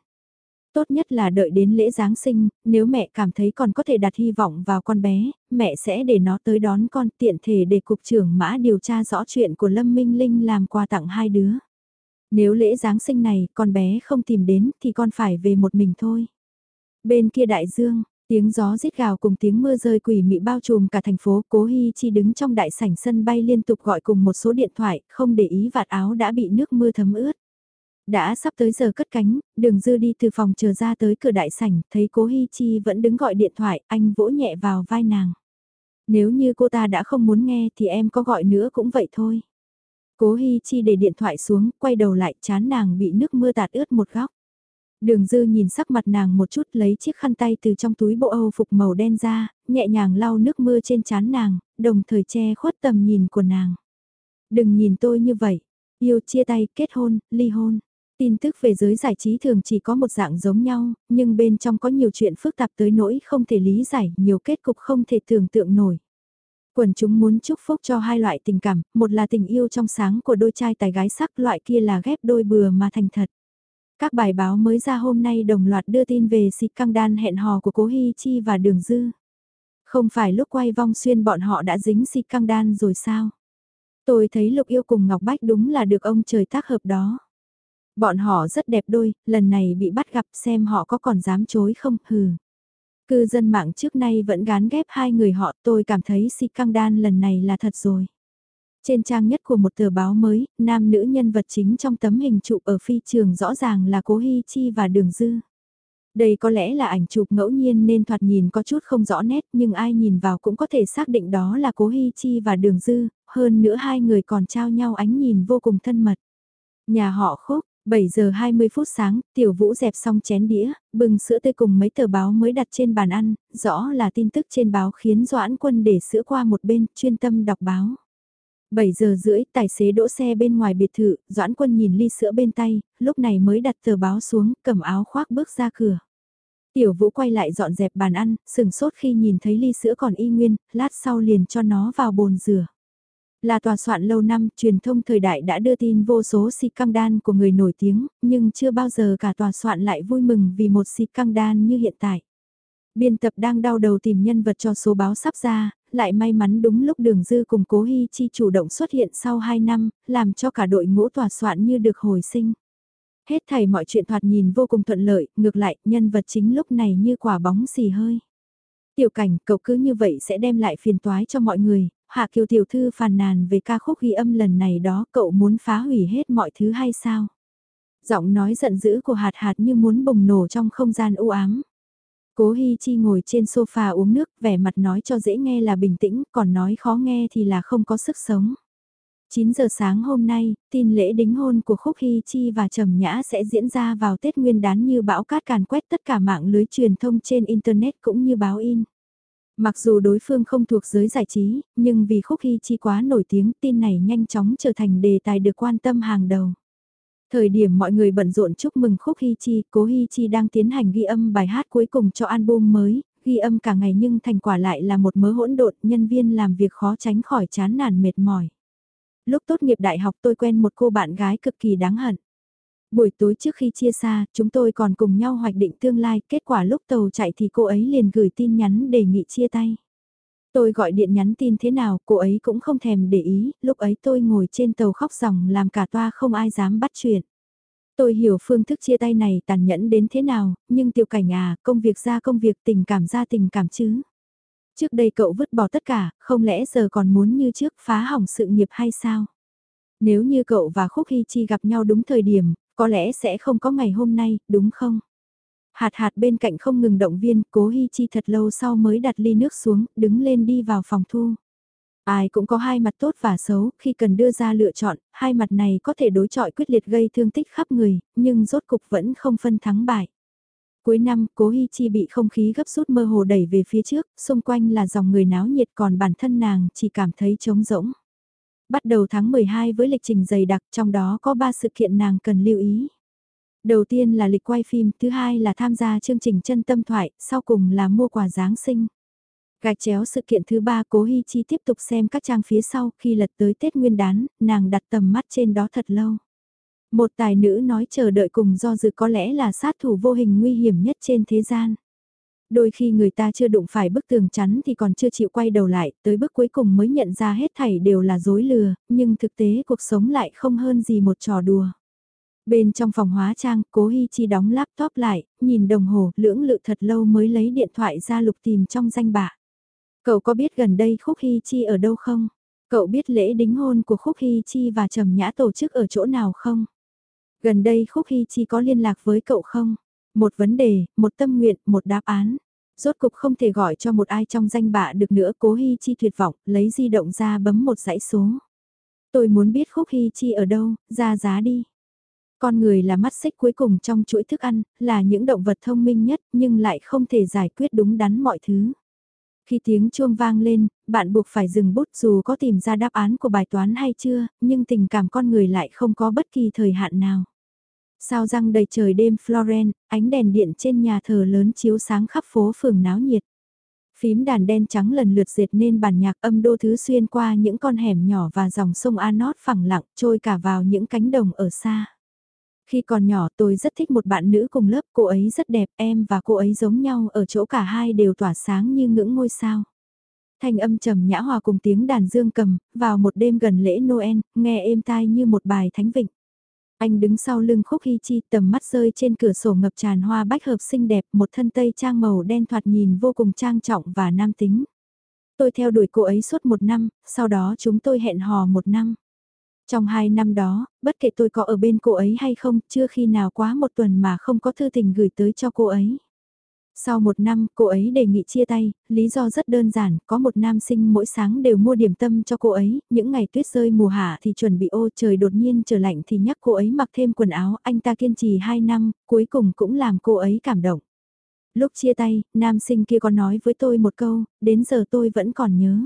Tốt nhất là đợi đến lễ Giáng sinh, nếu mẹ cảm thấy còn có thể đặt hy vọng vào con bé, mẹ sẽ để nó tới đón con tiện thể để cục trưởng mã điều tra rõ chuyện của Lâm Minh Linh làm quà tặng hai đứa. Nếu lễ Giáng sinh này con bé không tìm đến thì con phải về một mình thôi. Bên kia đại dương, tiếng gió rít gào cùng tiếng mưa rơi quỷ mị bao trùm cả thành phố cố hy chi đứng trong đại sảnh sân bay liên tục gọi cùng một số điện thoại không để ý vạt áo đã bị nước mưa thấm ướt. Đã sắp tới giờ cất cánh, đường dư đi từ phòng chờ ra tới cửa đại sảnh, thấy cố Hi Chi vẫn đứng gọi điện thoại, anh vỗ nhẹ vào vai nàng. Nếu như cô ta đã không muốn nghe thì em có gọi nữa cũng vậy thôi. Cố Hi Chi để điện thoại xuống, quay đầu lại chán nàng bị nước mưa tạt ướt một góc. Đường dư nhìn sắc mặt nàng một chút lấy chiếc khăn tay từ trong túi bộ Âu phục màu đen ra, nhẹ nhàng lau nước mưa trên chán nàng, đồng thời che khuất tầm nhìn của nàng. Đừng nhìn tôi như vậy, yêu chia tay, kết hôn, ly hôn. Tin tức về giới giải trí thường chỉ có một dạng giống nhau, nhưng bên trong có nhiều chuyện phức tạp tới nỗi không thể lý giải, nhiều kết cục không thể tưởng tượng nổi. Quần chúng muốn chúc phúc cho hai loại tình cảm, một là tình yêu trong sáng của đôi trai tài gái sắc, loại kia là ghép đôi bừa mà thành thật. Các bài báo mới ra hôm nay đồng loạt đưa tin về xịt căng đan hẹn hò của Cố Hi Chi và Đường Dư. Không phải lúc quay vong xuyên bọn họ đã dính xịt căng đan rồi sao? Tôi thấy Lục Yêu cùng Ngọc Bách đúng là được ông trời tác hợp đó. Bọn họ rất đẹp đôi, lần này bị bắt gặp xem họ có còn dám chối không, hừ. Cư dân mạng trước nay vẫn gán ghép hai người họ tôi cảm thấy si căng đan lần này là thật rồi. Trên trang nhất của một tờ báo mới, nam nữ nhân vật chính trong tấm hình chụp ở phi trường rõ ràng là Cố Hi Chi và Đường Dư. Đây có lẽ là ảnh chụp ngẫu nhiên nên thoạt nhìn có chút không rõ nét nhưng ai nhìn vào cũng có thể xác định đó là Cố Hi Chi và Đường Dư, hơn nữa hai người còn trao nhau ánh nhìn vô cùng thân mật. Nhà họ khúc, 7 giờ 20 phút sáng, Tiểu Vũ dẹp xong chén đĩa, bưng sữa tươi cùng mấy tờ báo mới đặt trên bàn ăn, rõ là tin tức trên báo khiến Doãn Quân để sữa qua một bên, chuyên tâm đọc báo. 7 giờ rưỡi, tài xế đỗ xe bên ngoài biệt thự, Doãn Quân nhìn ly sữa bên tay, lúc này mới đặt tờ báo xuống, cầm áo khoác bước ra cửa. Tiểu Vũ quay lại dọn dẹp bàn ăn, sừng sốt khi nhìn thấy ly sữa còn y nguyên, lát sau liền cho nó vào bồn rửa. Là tòa soạn lâu năm, truyền thông thời đại đã đưa tin vô số si căng đan của người nổi tiếng, nhưng chưa bao giờ cả tòa soạn lại vui mừng vì một si căng đan như hiện tại. Biên tập đang đau đầu tìm nhân vật cho số báo sắp ra, lại may mắn đúng lúc đường dư cùng cố hy chi chủ động xuất hiện sau 2 năm, làm cho cả đội ngũ tòa soạn như được hồi sinh. Hết thảy mọi chuyện thoạt nhìn vô cùng thuận lợi, ngược lại, nhân vật chính lúc này như quả bóng xì hơi. Tiểu cảnh, cậu cứ như vậy sẽ đem lại phiền toái cho mọi người, Hạ Kiều Tiểu Thư phàn nàn về ca khúc ghi âm lần này đó cậu muốn phá hủy hết mọi thứ hay sao? Giọng nói giận dữ của hạt hạt như muốn bùng nổ trong không gian u ám. Cố Hi Chi ngồi trên sofa uống nước, vẻ mặt nói cho dễ nghe là bình tĩnh, còn nói khó nghe thì là không có sức sống. 9 giờ sáng hôm nay, tin lễ đính hôn của Khúc Hi Chi và Trầm Nhã sẽ diễn ra vào Tết Nguyên đán như bão cát càn quét tất cả mạng lưới truyền thông trên Internet cũng như báo in. Mặc dù đối phương không thuộc giới giải trí, nhưng vì Khúc Hy Chi quá nổi tiếng tin này nhanh chóng trở thành đề tài được quan tâm hàng đầu. Thời điểm mọi người bận rộn chúc mừng Khúc Hy Chi, Cố Hy Chi đang tiến hành ghi âm bài hát cuối cùng cho album mới, ghi âm cả ngày nhưng thành quả lại là một mớ hỗn độn, nhân viên làm việc khó tránh khỏi chán nản mệt mỏi. Lúc tốt nghiệp đại học tôi quen một cô bạn gái cực kỳ đáng hận. Buổi tối trước khi chia xa, chúng tôi còn cùng nhau hoạch định tương lai, kết quả lúc tàu chạy thì cô ấy liền gửi tin nhắn đề nghị chia tay. Tôi gọi điện nhắn tin thế nào, cô ấy cũng không thèm để ý, lúc ấy tôi ngồi trên tàu khóc ròng làm cả toa không ai dám bắt chuyện. Tôi hiểu phương thức chia tay này tàn nhẫn đến thế nào, nhưng tiểu cảnh à, công việc ra công việc tình cảm ra tình cảm chứ. Trước đây cậu vứt bỏ tất cả, không lẽ giờ còn muốn như trước phá hỏng sự nghiệp hay sao? Nếu như cậu và Khúc Hy Chi gặp nhau đúng thời điểm, có lẽ sẽ không có ngày hôm nay, đúng không? Hạt hạt bên cạnh không ngừng động viên, cố Hi Chi thật lâu sau mới đặt ly nước xuống, đứng lên đi vào phòng thu. Ai cũng có hai mặt tốt và xấu, khi cần đưa ra lựa chọn, hai mặt này có thể đối chọi quyết liệt gây thương tích khắp người, nhưng rốt cục vẫn không phân thắng bại. Cuối năm, cố Hi Chi bị không khí gấp rút mơ hồ đẩy về phía trước, xung quanh là dòng người náo nhiệt còn bản thân nàng chỉ cảm thấy trống rỗng. Bắt đầu tháng 12 với lịch trình dày đặc trong đó có 3 sự kiện nàng cần lưu ý. Đầu tiên là lịch quay phim, thứ hai là tham gia chương trình chân tâm thoại, sau cùng là mua quà Giáng sinh. Gạch chéo sự kiện thứ ba cố Hi Chi tiếp tục xem các trang phía sau khi lật tới Tết Nguyên đán, nàng đặt tầm mắt trên đó thật lâu. Một tài nữ nói chờ đợi cùng do dự có lẽ là sát thủ vô hình nguy hiểm nhất trên thế gian. Đôi khi người ta chưa đụng phải bức tường chắn thì còn chưa chịu quay đầu lại, tới bước cuối cùng mới nhận ra hết thảy đều là dối lừa, nhưng thực tế cuộc sống lại không hơn gì một trò đùa. Bên trong phòng hóa trang, cố Hi Chi đóng laptop lại, nhìn đồng hồ, lưỡng lự thật lâu mới lấy điện thoại ra lục tìm trong danh bạ. Cậu có biết gần đây Khúc Hi Chi ở đâu không? Cậu biết lễ đính hôn của Khúc Hi Chi và Trầm Nhã tổ chức ở chỗ nào không? Gần đây Khúc Hi Chi có liên lạc với cậu không? Một vấn đề, một tâm nguyện, một đáp án. Rốt cục không thể gọi cho một ai trong danh bạ được nữa cố Hi Chi tuyệt vọng, lấy di động ra bấm một dãy số. Tôi muốn biết Khúc Hi Chi ở đâu, ra giá đi. Con người là mắt xích cuối cùng trong chuỗi thức ăn, là những động vật thông minh nhất nhưng lại không thể giải quyết đúng đắn mọi thứ. Khi tiếng chuông vang lên, bạn buộc phải dừng bút dù có tìm ra đáp án của bài toán hay chưa, nhưng tình cảm con người lại không có bất kỳ thời hạn nào. Sao răng đầy trời đêm Florence, ánh đèn điện trên nhà thờ lớn chiếu sáng khắp phố phường náo nhiệt. Phím đàn đen trắng lần lượt dệt nên bản nhạc âm đô thứ xuyên qua những con hẻm nhỏ và dòng sông Anot phẳng lặng trôi cả vào những cánh đồng ở xa. Khi còn nhỏ tôi rất thích một bạn nữ cùng lớp, cô ấy rất đẹp, em và cô ấy giống nhau ở chỗ cả hai đều tỏa sáng như ngưỡng ngôi sao. Thanh âm trầm nhã hòa cùng tiếng đàn dương cầm, vào một đêm gần lễ Noel, nghe êm tai như một bài thánh vịnh. Anh đứng sau lưng khúc hy chi tầm mắt rơi trên cửa sổ ngập tràn hoa bách hợp xinh đẹp, một thân tây trang màu đen thoạt nhìn vô cùng trang trọng và nam tính. Tôi theo đuổi cô ấy suốt một năm, sau đó chúng tôi hẹn hò một năm. Trong hai năm đó, bất kể tôi có ở bên cô ấy hay không, chưa khi nào quá một tuần mà không có thư tình gửi tới cho cô ấy. Sau một năm, cô ấy đề nghị chia tay, lý do rất đơn giản, có một nam sinh mỗi sáng đều mua điểm tâm cho cô ấy, những ngày tuyết rơi mùa hạ thì chuẩn bị ô trời đột nhiên trở lạnh thì nhắc cô ấy mặc thêm quần áo, anh ta kiên trì hai năm, cuối cùng cũng làm cô ấy cảm động. Lúc chia tay, nam sinh kia có nói với tôi một câu, đến giờ tôi vẫn còn nhớ.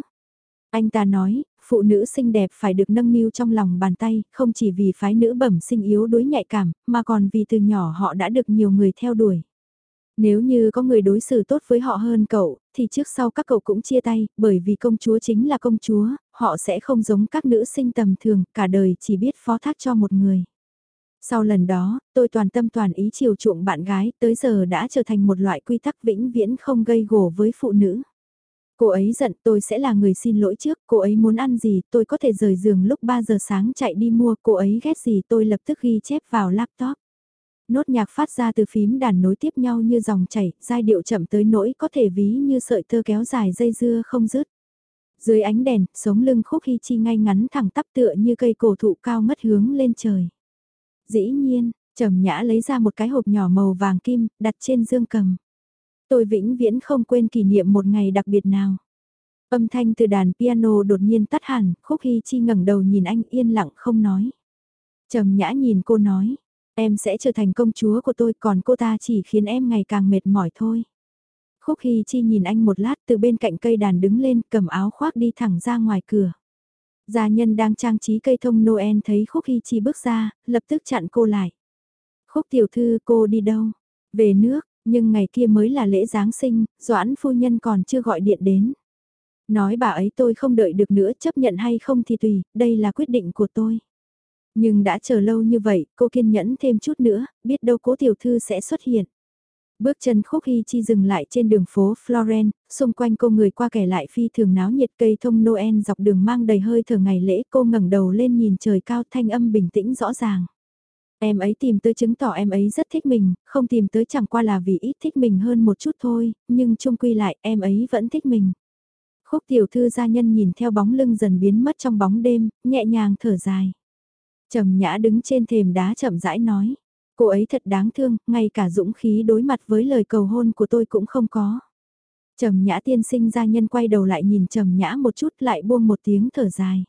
Anh ta nói, phụ nữ xinh đẹp phải được nâng niu trong lòng bàn tay, không chỉ vì phái nữ bẩm sinh yếu đuối nhạy cảm, mà còn vì từ nhỏ họ đã được nhiều người theo đuổi. Nếu như có người đối xử tốt với họ hơn cậu, thì trước sau các cậu cũng chia tay, bởi vì công chúa chính là công chúa, họ sẽ không giống các nữ sinh tầm thường, cả đời chỉ biết phó thác cho một người. Sau lần đó, tôi toàn tâm toàn ý chiều chuộng bạn gái, tới giờ đã trở thành một loại quy tắc vĩnh viễn không gây gổ với phụ nữ. Cô ấy giận tôi sẽ là người xin lỗi trước, cô ấy muốn ăn gì tôi có thể rời giường lúc 3 giờ sáng chạy đi mua, cô ấy ghét gì tôi lập tức ghi chép vào laptop. Nốt nhạc phát ra từ phím đàn nối tiếp nhau như dòng chảy, giai điệu chậm tới nỗi có thể ví như sợi tơ kéo dài dây dưa không dứt. Dưới ánh đèn, sống lưng khúc hy chi ngay ngắn thẳng tắp tựa như cây cổ thụ cao mất hướng lên trời. Dĩ nhiên, trầm nhã lấy ra một cái hộp nhỏ màu vàng kim, đặt trên dương cầm. Tôi vĩnh viễn không quên kỷ niệm một ngày đặc biệt nào. Âm thanh từ đàn piano đột nhiên tắt hẳn, khúc hy chi ngẩng đầu nhìn anh yên lặng không nói. Trầm nhã nhìn cô nói, em sẽ trở thành công chúa của tôi còn cô ta chỉ khiến em ngày càng mệt mỏi thôi. Khúc Hy Chi nhìn anh một lát từ bên cạnh cây đàn đứng lên cầm áo khoác đi thẳng ra ngoài cửa. Gia nhân đang trang trí cây thông Noel thấy Khúc Hy Chi bước ra, lập tức chặn cô lại. Khúc tiểu thư cô đi đâu? Về nước, nhưng ngày kia mới là lễ Giáng sinh, Doãn phu nhân còn chưa gọi điện đến. Nói bà ấy tôi không đợi được nữa chấp nhận hay không thì tùy, đây là quyết định của tôi. Nhưng đã chờ lâu như vậy, cô kiên nhẫn thêm chút nữa, biết đâu cố tiểu thư sẽ xuất hiện. Bước chân khúc hy chi dừng lại trên đường phố Florence, xung quanh cô người qua kẻ lại phi thường náo nhiệt cây thông Noel dọc đường mang đầy hơi thở ngày lễ cô ngẩng đầu lên nhìn trời cao thanh âm bình tĩnh rõ ràng. Em ấy tìm tới chứng tỏ em ấy rất thích mình, không tìm tới chẳng qua là vì ít thích mình hơn một chút thôi, nhưng chung quy lại em ấy vẫn thích mình. Khúc tiểu thư gia nhân nhìn theo bóng lưng dần biến mất trong bóng đêm, nhẹ nhàng thở dài. Trầm nhã đứng trên thềm đá chậm rãi nói. Cô ấy thật đáng thương, ngay cả dũng khí đối mặt với lời cầu hôn của tôi cũng không có. Trầm nhã tiên sinh gia nhân quay đầu lại nhìn trầm nhã một chút lại buông một tiếng thở dài.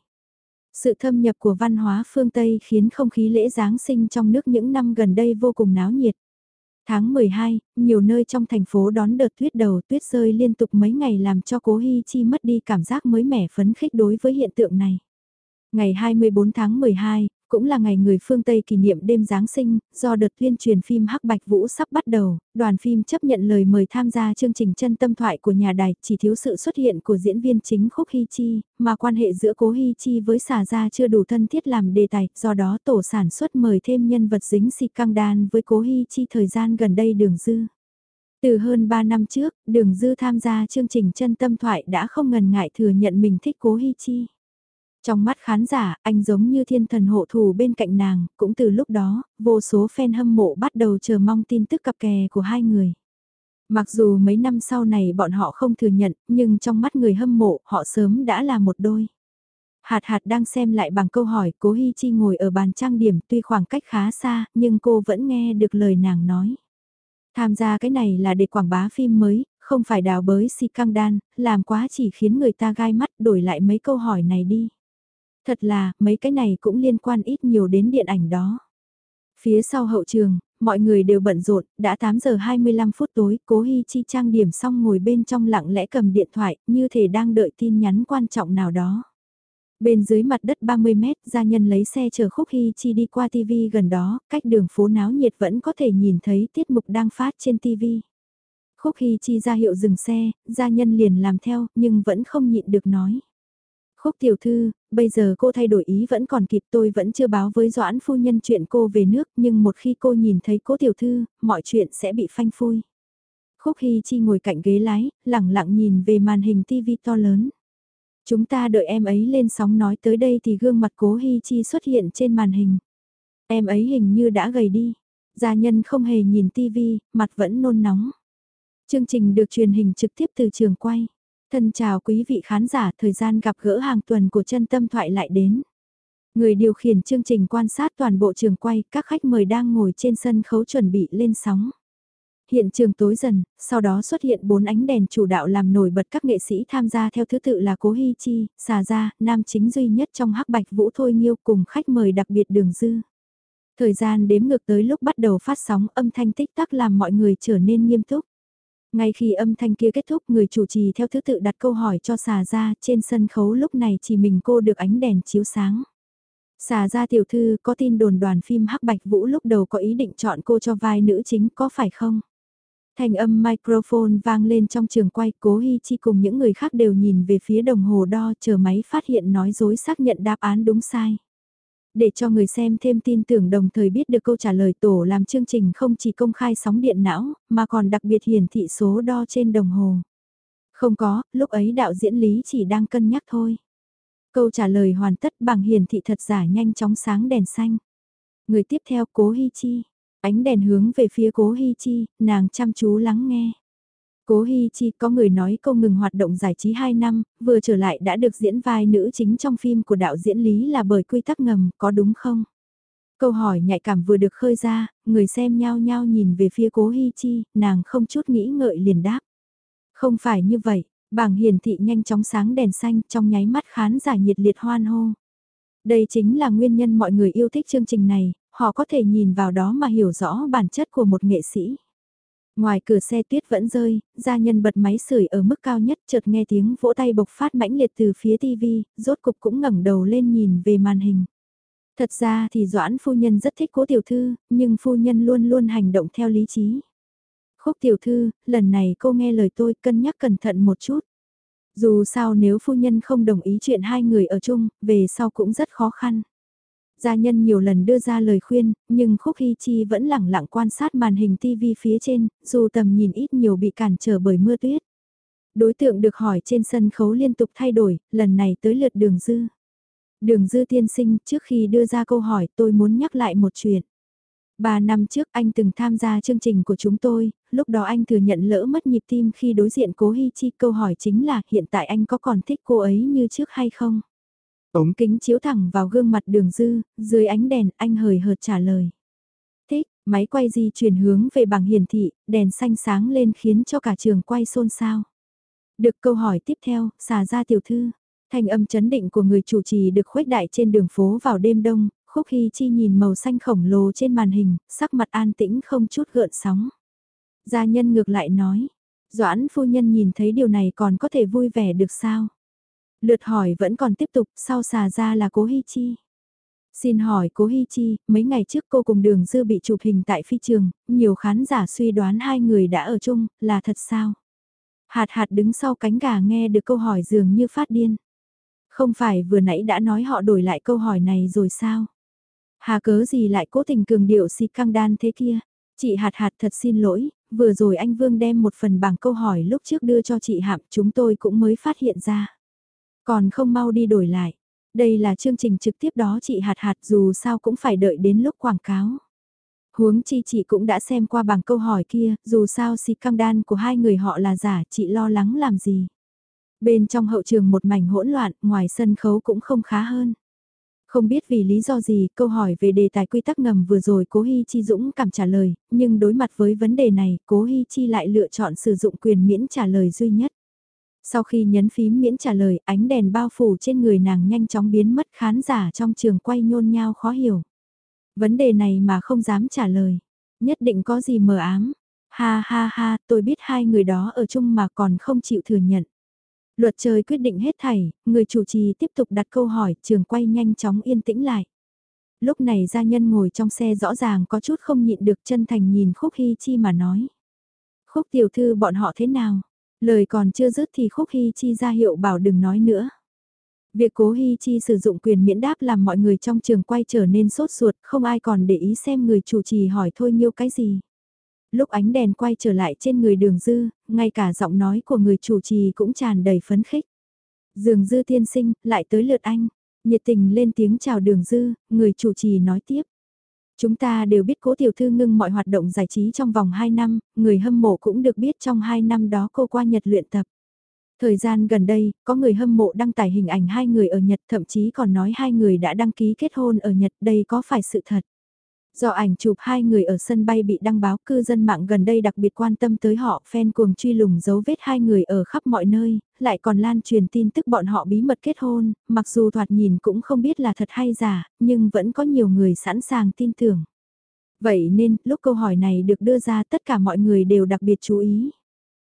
Sự thâm nhập của văn hóa phương Tây khiến không khí lễ Giáng sinh trong nước những năm gần đây vô cùng náo nhiệt. Tháng 12, nhiều nơi trong thành phố đón đợt tuyết đầu tuyết rơi liên tục mấy ngày làm cho cố Hi Chi mất đi cảm giác mới mẻ phấn khích đối với hiện tượng này. Ngày 24 tháng 12, cũng là ngày người phương Tây kỷ niệm đêm Giáng sinh, do đợt tuyên truyền phim Hắc Bạch Vũ sắp bắt đầu, đoàn phim chấp nhận lời mời tham gia chương trình chân tâm thoại của nhà đài, chỉ thiếu sự xuất hiện của diễn viên chính Khúc Hy Chi, mà quan hệ giữa Cố Hy Chi với xà gia chưa đủ thân thiết làm đề tài, do đó tổ sản xuất mời thêm nhân vật dính xịt căng đan với Cố Hy Chi thời gian gần đây đường dư. Từ hơn 3 năm trước, Đường Dư tham gia chương trình chân tâm thoại đã không ngần ngại thừa nhận mình thích Cố Hi Chi. Trong mắt khán giả, anh giống như thiên thần hộ thủ bên cạnh nàng, cũng từ lúc đó, vô số fan hâm mộ bắt đầu chờ mong tin tức cặp kè của hai người. Mặc dù mấy năm sau này bọn họ không thừa nhận, nhưng trong mắt người hâm mộ, họ sớm đã là một đôi. Hạt hạt đang xem lại bằng câu hỏi, cố Hi Chi ngồi ở bàn trang điểm tuy khoảng cách khá xa, nhưng cô vẫn nghe được lời nàng nói. Tham gia cái này là để quảng bá phim mới, không phải đào bới si căng đan, làm quá chỉ khiến người ta gai mắt đổi lại mấy câu hỏi này đi. Thật là, mấy cái này cũng liên quan ít nhiều đến điện ảnh đó. Phía sau hậu trường, mọi người đều bận rộn, đã 8 giờ 25 phút tối, cố Hi Chi trang điểm xong ngồi bên trong lặng lẽ cầm điện thoại, như thể đang đợi tin nhắn quan trọng nào đó. Bên dưới mặt đất 30 mét, gia nhân lấy xe chờ Khúc Hy Chi đi qua TV gần đó, cách đường phố náo nhiệt vẫn có thể nhìn thấy tiết mục đang phát trên TV. Khúc Hy Chi ra hiệu dừng xe, gia nhân liền làm theo, nhưng vẫn không nhịn được nói. Khúc tiểu thư, bây giờ cô thay đổi ý vẫn còn kịp tôi vẫn chưa báo với Doãn phu nhân chuyện cô về nước nhưng một khi cô nhìn thấy cố tiểu thư, mọi chuyện sẽ bị phanh phui. Khúc Hy Chi ngồi cạnh ghế lái, lặng lặng nhìn về màn hình TV to lớn. Chúng ta đợi em ấy lên sóng nói tới đây thì gương mặt cố Hi Chi xuất hiện trên màn hình. Em ấy hình như đã gầy đi. Gia nhân không hề nhìn tivi, mặt vẫn nôn nóng. Chương trình được truyền hình trực tiếp từ trường quay. Thân chào quý vị khán giả, thời gian gặp gỡ hàng tuần của chân tâm thoại lại đến. Người điều khiển chương trình quan sát toàn bộ trường quay, các khách mời đang ngồi trên sân khấu chuẩn bị lên sóng. Hiện trường tối dần, sau đó xuất hiện bốn ánh đèn chủ đạo làm nổi bật các nghệ sĩ tham gia theo thứ tự là Cố hy Chi, Xà Gia, nam chính duy nhất trong hắc bạch vũ thôi nghiêu cùng khách mời đặc biệt đường dư. Thời gian đếm ngược tới lúc bắt đầu phát sóng âm thanh tích tắc làm mọi người trở nên nghiêm túc. Ngay khi âm thanh kia kết thúc người chủ trì theo thứ tự đặt câu hỏi cho xà ra trên sân khấu lúc này chỉ mình cô được ánh đèn chiếu sáng. Xà ra tiểu thư có tin đồn đoàn phim Hắc Bạch Vũ lúc đầu có ý định chọn cô cho vai nữ chính có phải không? Thành âm microphone vang lên trong trường quay, cố Hi Chi cùng những người khác đều nhìn về phía đồng hồ đo chờ máy phát hiện nói dối xác nhận đáp án đúng sai. Để cho người xem thêm tin tưởng đồng thời biết được câu trả lời tổ làm chương trình không chỉ công khai sóng điện não, mà còn đặc biệt hiển thị số đo trên đồng hồ. Không có, lúc ấy đạo diễn lý chỉ đang cân nhắc thôi. Câu trả lời hoàn tất bằng hiển thị thật giả nhanh chóng sáng đèn xanh. Người tiếp theo cố Hi Chi. Ánh đèn hướng về phía cố Hi Chi, nàng chăm chú lắng nghe. Cố Hi Chi có người nói câu ngừng hoạt động giải trí 2 năm, vừa trở lại đã được diễn vai nữ chính trong phim của đạo diễn Lý là bởi quy tắc ngầm, có đúng không? Câu hỏi nhạy cảm vừa được khơi ra, người xem nhao nhao nhìn về phía cố Hi Chi, nàng không chút nghĩ ngợi liền đáp. Không phải như vậy, bảng hiển thị nhanh chóng sáng đèn xanh trong nháy mắt khán giả nhiệt liệt hoan hô. Đây chính là nguyên nhân mọi người yêu thích chương trình này, họ có thể nhìn vào đó mà hiểu rõ bản chất của một nghệ sĩ. Ngoài cửa xe tuyết vẫn rơi, gia nhân bật máy sưởi ở mức cao nhất chợt nghe tiếng vỗ tay bộc phát mãnh liệt từ phía tivi, rốt cục cũng ngẩng đầu lên nhìn về màn hình. Thật ra thì Doãn phu nhân rất thích cố tiểu thư, nhưng phu nhân luôn luôn hành động theo lý trí. Khúc tiểu thư, lần này cô nghe lời tôi cân nhắc cẩn thận một chút. Dù sao nếu phu nhân không đồng ý chuyện hai người ở chung, về sau cũng rất khó khăn. Gia nhân nhiều lần đưa ra lời khuyên, nhưng Khúc Hy Chi vẫn lẳng lặng quan sát màn hình TV phía trên, dù tầm nhìn ít nhiều bị cản trở bởi mưa tuyết. Đối tượng được hỏi trên sân khấu liên tục thay đổi, lần này tới lượt đường dư. Đường dư tiên sinh, trước khi đưa ra câu hỏi tôi muốn nhắc lại một chuyện. Ba năm trước anh từng tham gia chương trình của chúng tôi, lúc đó anh thừa nhận lỡ mất nhịp tim khi đối diện cố Hi Chi. Câu hỏi chính là hiện tại anh có còn thích cô ấy như trước hay không? Ống kính chiếu thẳng vào gương mặt đường dư, dưới ánh đèn anh hời hợt trả lời. Thích, máy quay di chuyển hướng về bảng hiển thị, đèn xanh sáng lên khiến cho cả trường quay xôn xao. Được câu hỏi tiếp theo, xà ra tiểu thư. Thanh âm chấn định của người chủ trì được khuếch đại trên đường phố vào đêm đông, Khúc Hy Chi nhìn màu xanh khổng lồ trên màn hình, sắc mặt an tĩnh không chút gợn sóng. Gia nhân ngược lại nói, Doãn phu nhân nhìn thấy điều này còn có thể vui vẻ được sao? Lượt hỏi vẫn còn tiếp tục, sau xà ra là cố hi Chi. Xin hỏi cố hi Chi, mấy ngày trước cô cùng đường dư bị chụp hình tại phi trường, nhiều khán giả suy đoán hai người đã ở chung, là thật sao? Hạt hạt đứng sau cánh gà nghe được câu hỏi dường như phát điên. Không phải vừa nãy đã nói họ đổi lại câu hỏi này rồi sao? Hà cớ gì lại cố tình cường điệu si căng đan thế kia? Chị hạt hạt thật xin lỗi, vừa rồi anh Vương đem một phần bảng câu hỏi lúc trước đưa cho chị Hạm chúng tôi cũng mới phát hiện ra. Còn không mau đi đổi lại. Đây là chương trình trực tiếp đó chị hạt hạt dù sao cũng phải đợi đến lúc quảng cáo. Huống chi chị cũng đã xem qua bảng câu hỏi kia, dù sao si cam đan của hai người họ là giả, chị lo lắng làm gì. Bên trong hậu trường một mảnh hỗn loạn, ngoài sân khấu cũng không khá hơn. Không biết vì lý do gì, câu hỏi về đề tài quy tắc ngầm vừa rồi Cố Hi Chi Dũng cảm trả lời, nhưng đối mặt với vấn đề này, Cố Hi Chi lại lựa chọn sử dụng quyền miễn trả lời duy nhất. Sau khi nhấn phím miễn trả lời, ánh đèn bao phủ trên người nàng nhanh chóng biến mất khán giả trong trường quay nhôn nhao khó hiểu. Vấn đề này mà không dám trả lời, nhất định có gì mờ ám. Ha ha ha, tôi biết hai người đó ở chung mà còn không chịu thừa nhận. Luật trời quyết định hết thảy, người chủ trì tiếp tục đặt câu hỏi, trường quay nhanh chóng yên tĩnh lại. Lúc này gia nhân ngồi trong xe rõ ràng có chút không nhịn được chân thành nhìn Khúc Hy Chi mà nói. Khúc tiểu thư bọn họ thế nào? Lời còn chưa dứt thì Khúc Hy Chi ra hiệu bảo đừng nói nữa. Việc cố Hy Chi sử dụng quyền miễn đáp làm mọi người trong trường quay trở nên sốt ruột, không ai còn để ý xem người chủ trì hỏi thôi nhiêu cái gì lúc ánh đèn quay trở lại trên người đường dư, ngay cả giọng nói của người chủ trì cũng tràn đầy phấn khích. Dường dư tiên sinh, lại tới lượt anh, nhiệt tình lên tiếng chào đường dư, người chủ trì nói tiếp. Chúng ta đều biết cố tiểu thư ngưng mọi hoạt động giải trí trong vòng 2 năm, người hâm mộ cũng được biết trong 2 năm đó cô qua Nhật luyện tập. Thời gian gần đây, có người hâm mộ đăng tải hình ảnh hai người ở Nhật thậm chí còn nói hai người đã đăng ký kết hôn ở Nhật đây có phải sự thật. Do ảnh chụp hai người ở sân bay bị đăng báo cư dân mạng gần đây đặc biệt quan tâm tới họ fan cuồng truy lùng dấu vết hai người ở khắp mọi nơi, lại còn lan truyền tin tức bọn họ bí mật kết hôn, mặc dù thoạt nhìn cũng không biết là thật hay giả, nhưng vẫn có nhiều người sẵn sàng tin tưởng. Vậy nên, lúc câu hỏi này được đưa ra tất cả mọi người đều đặc biệt chú ý.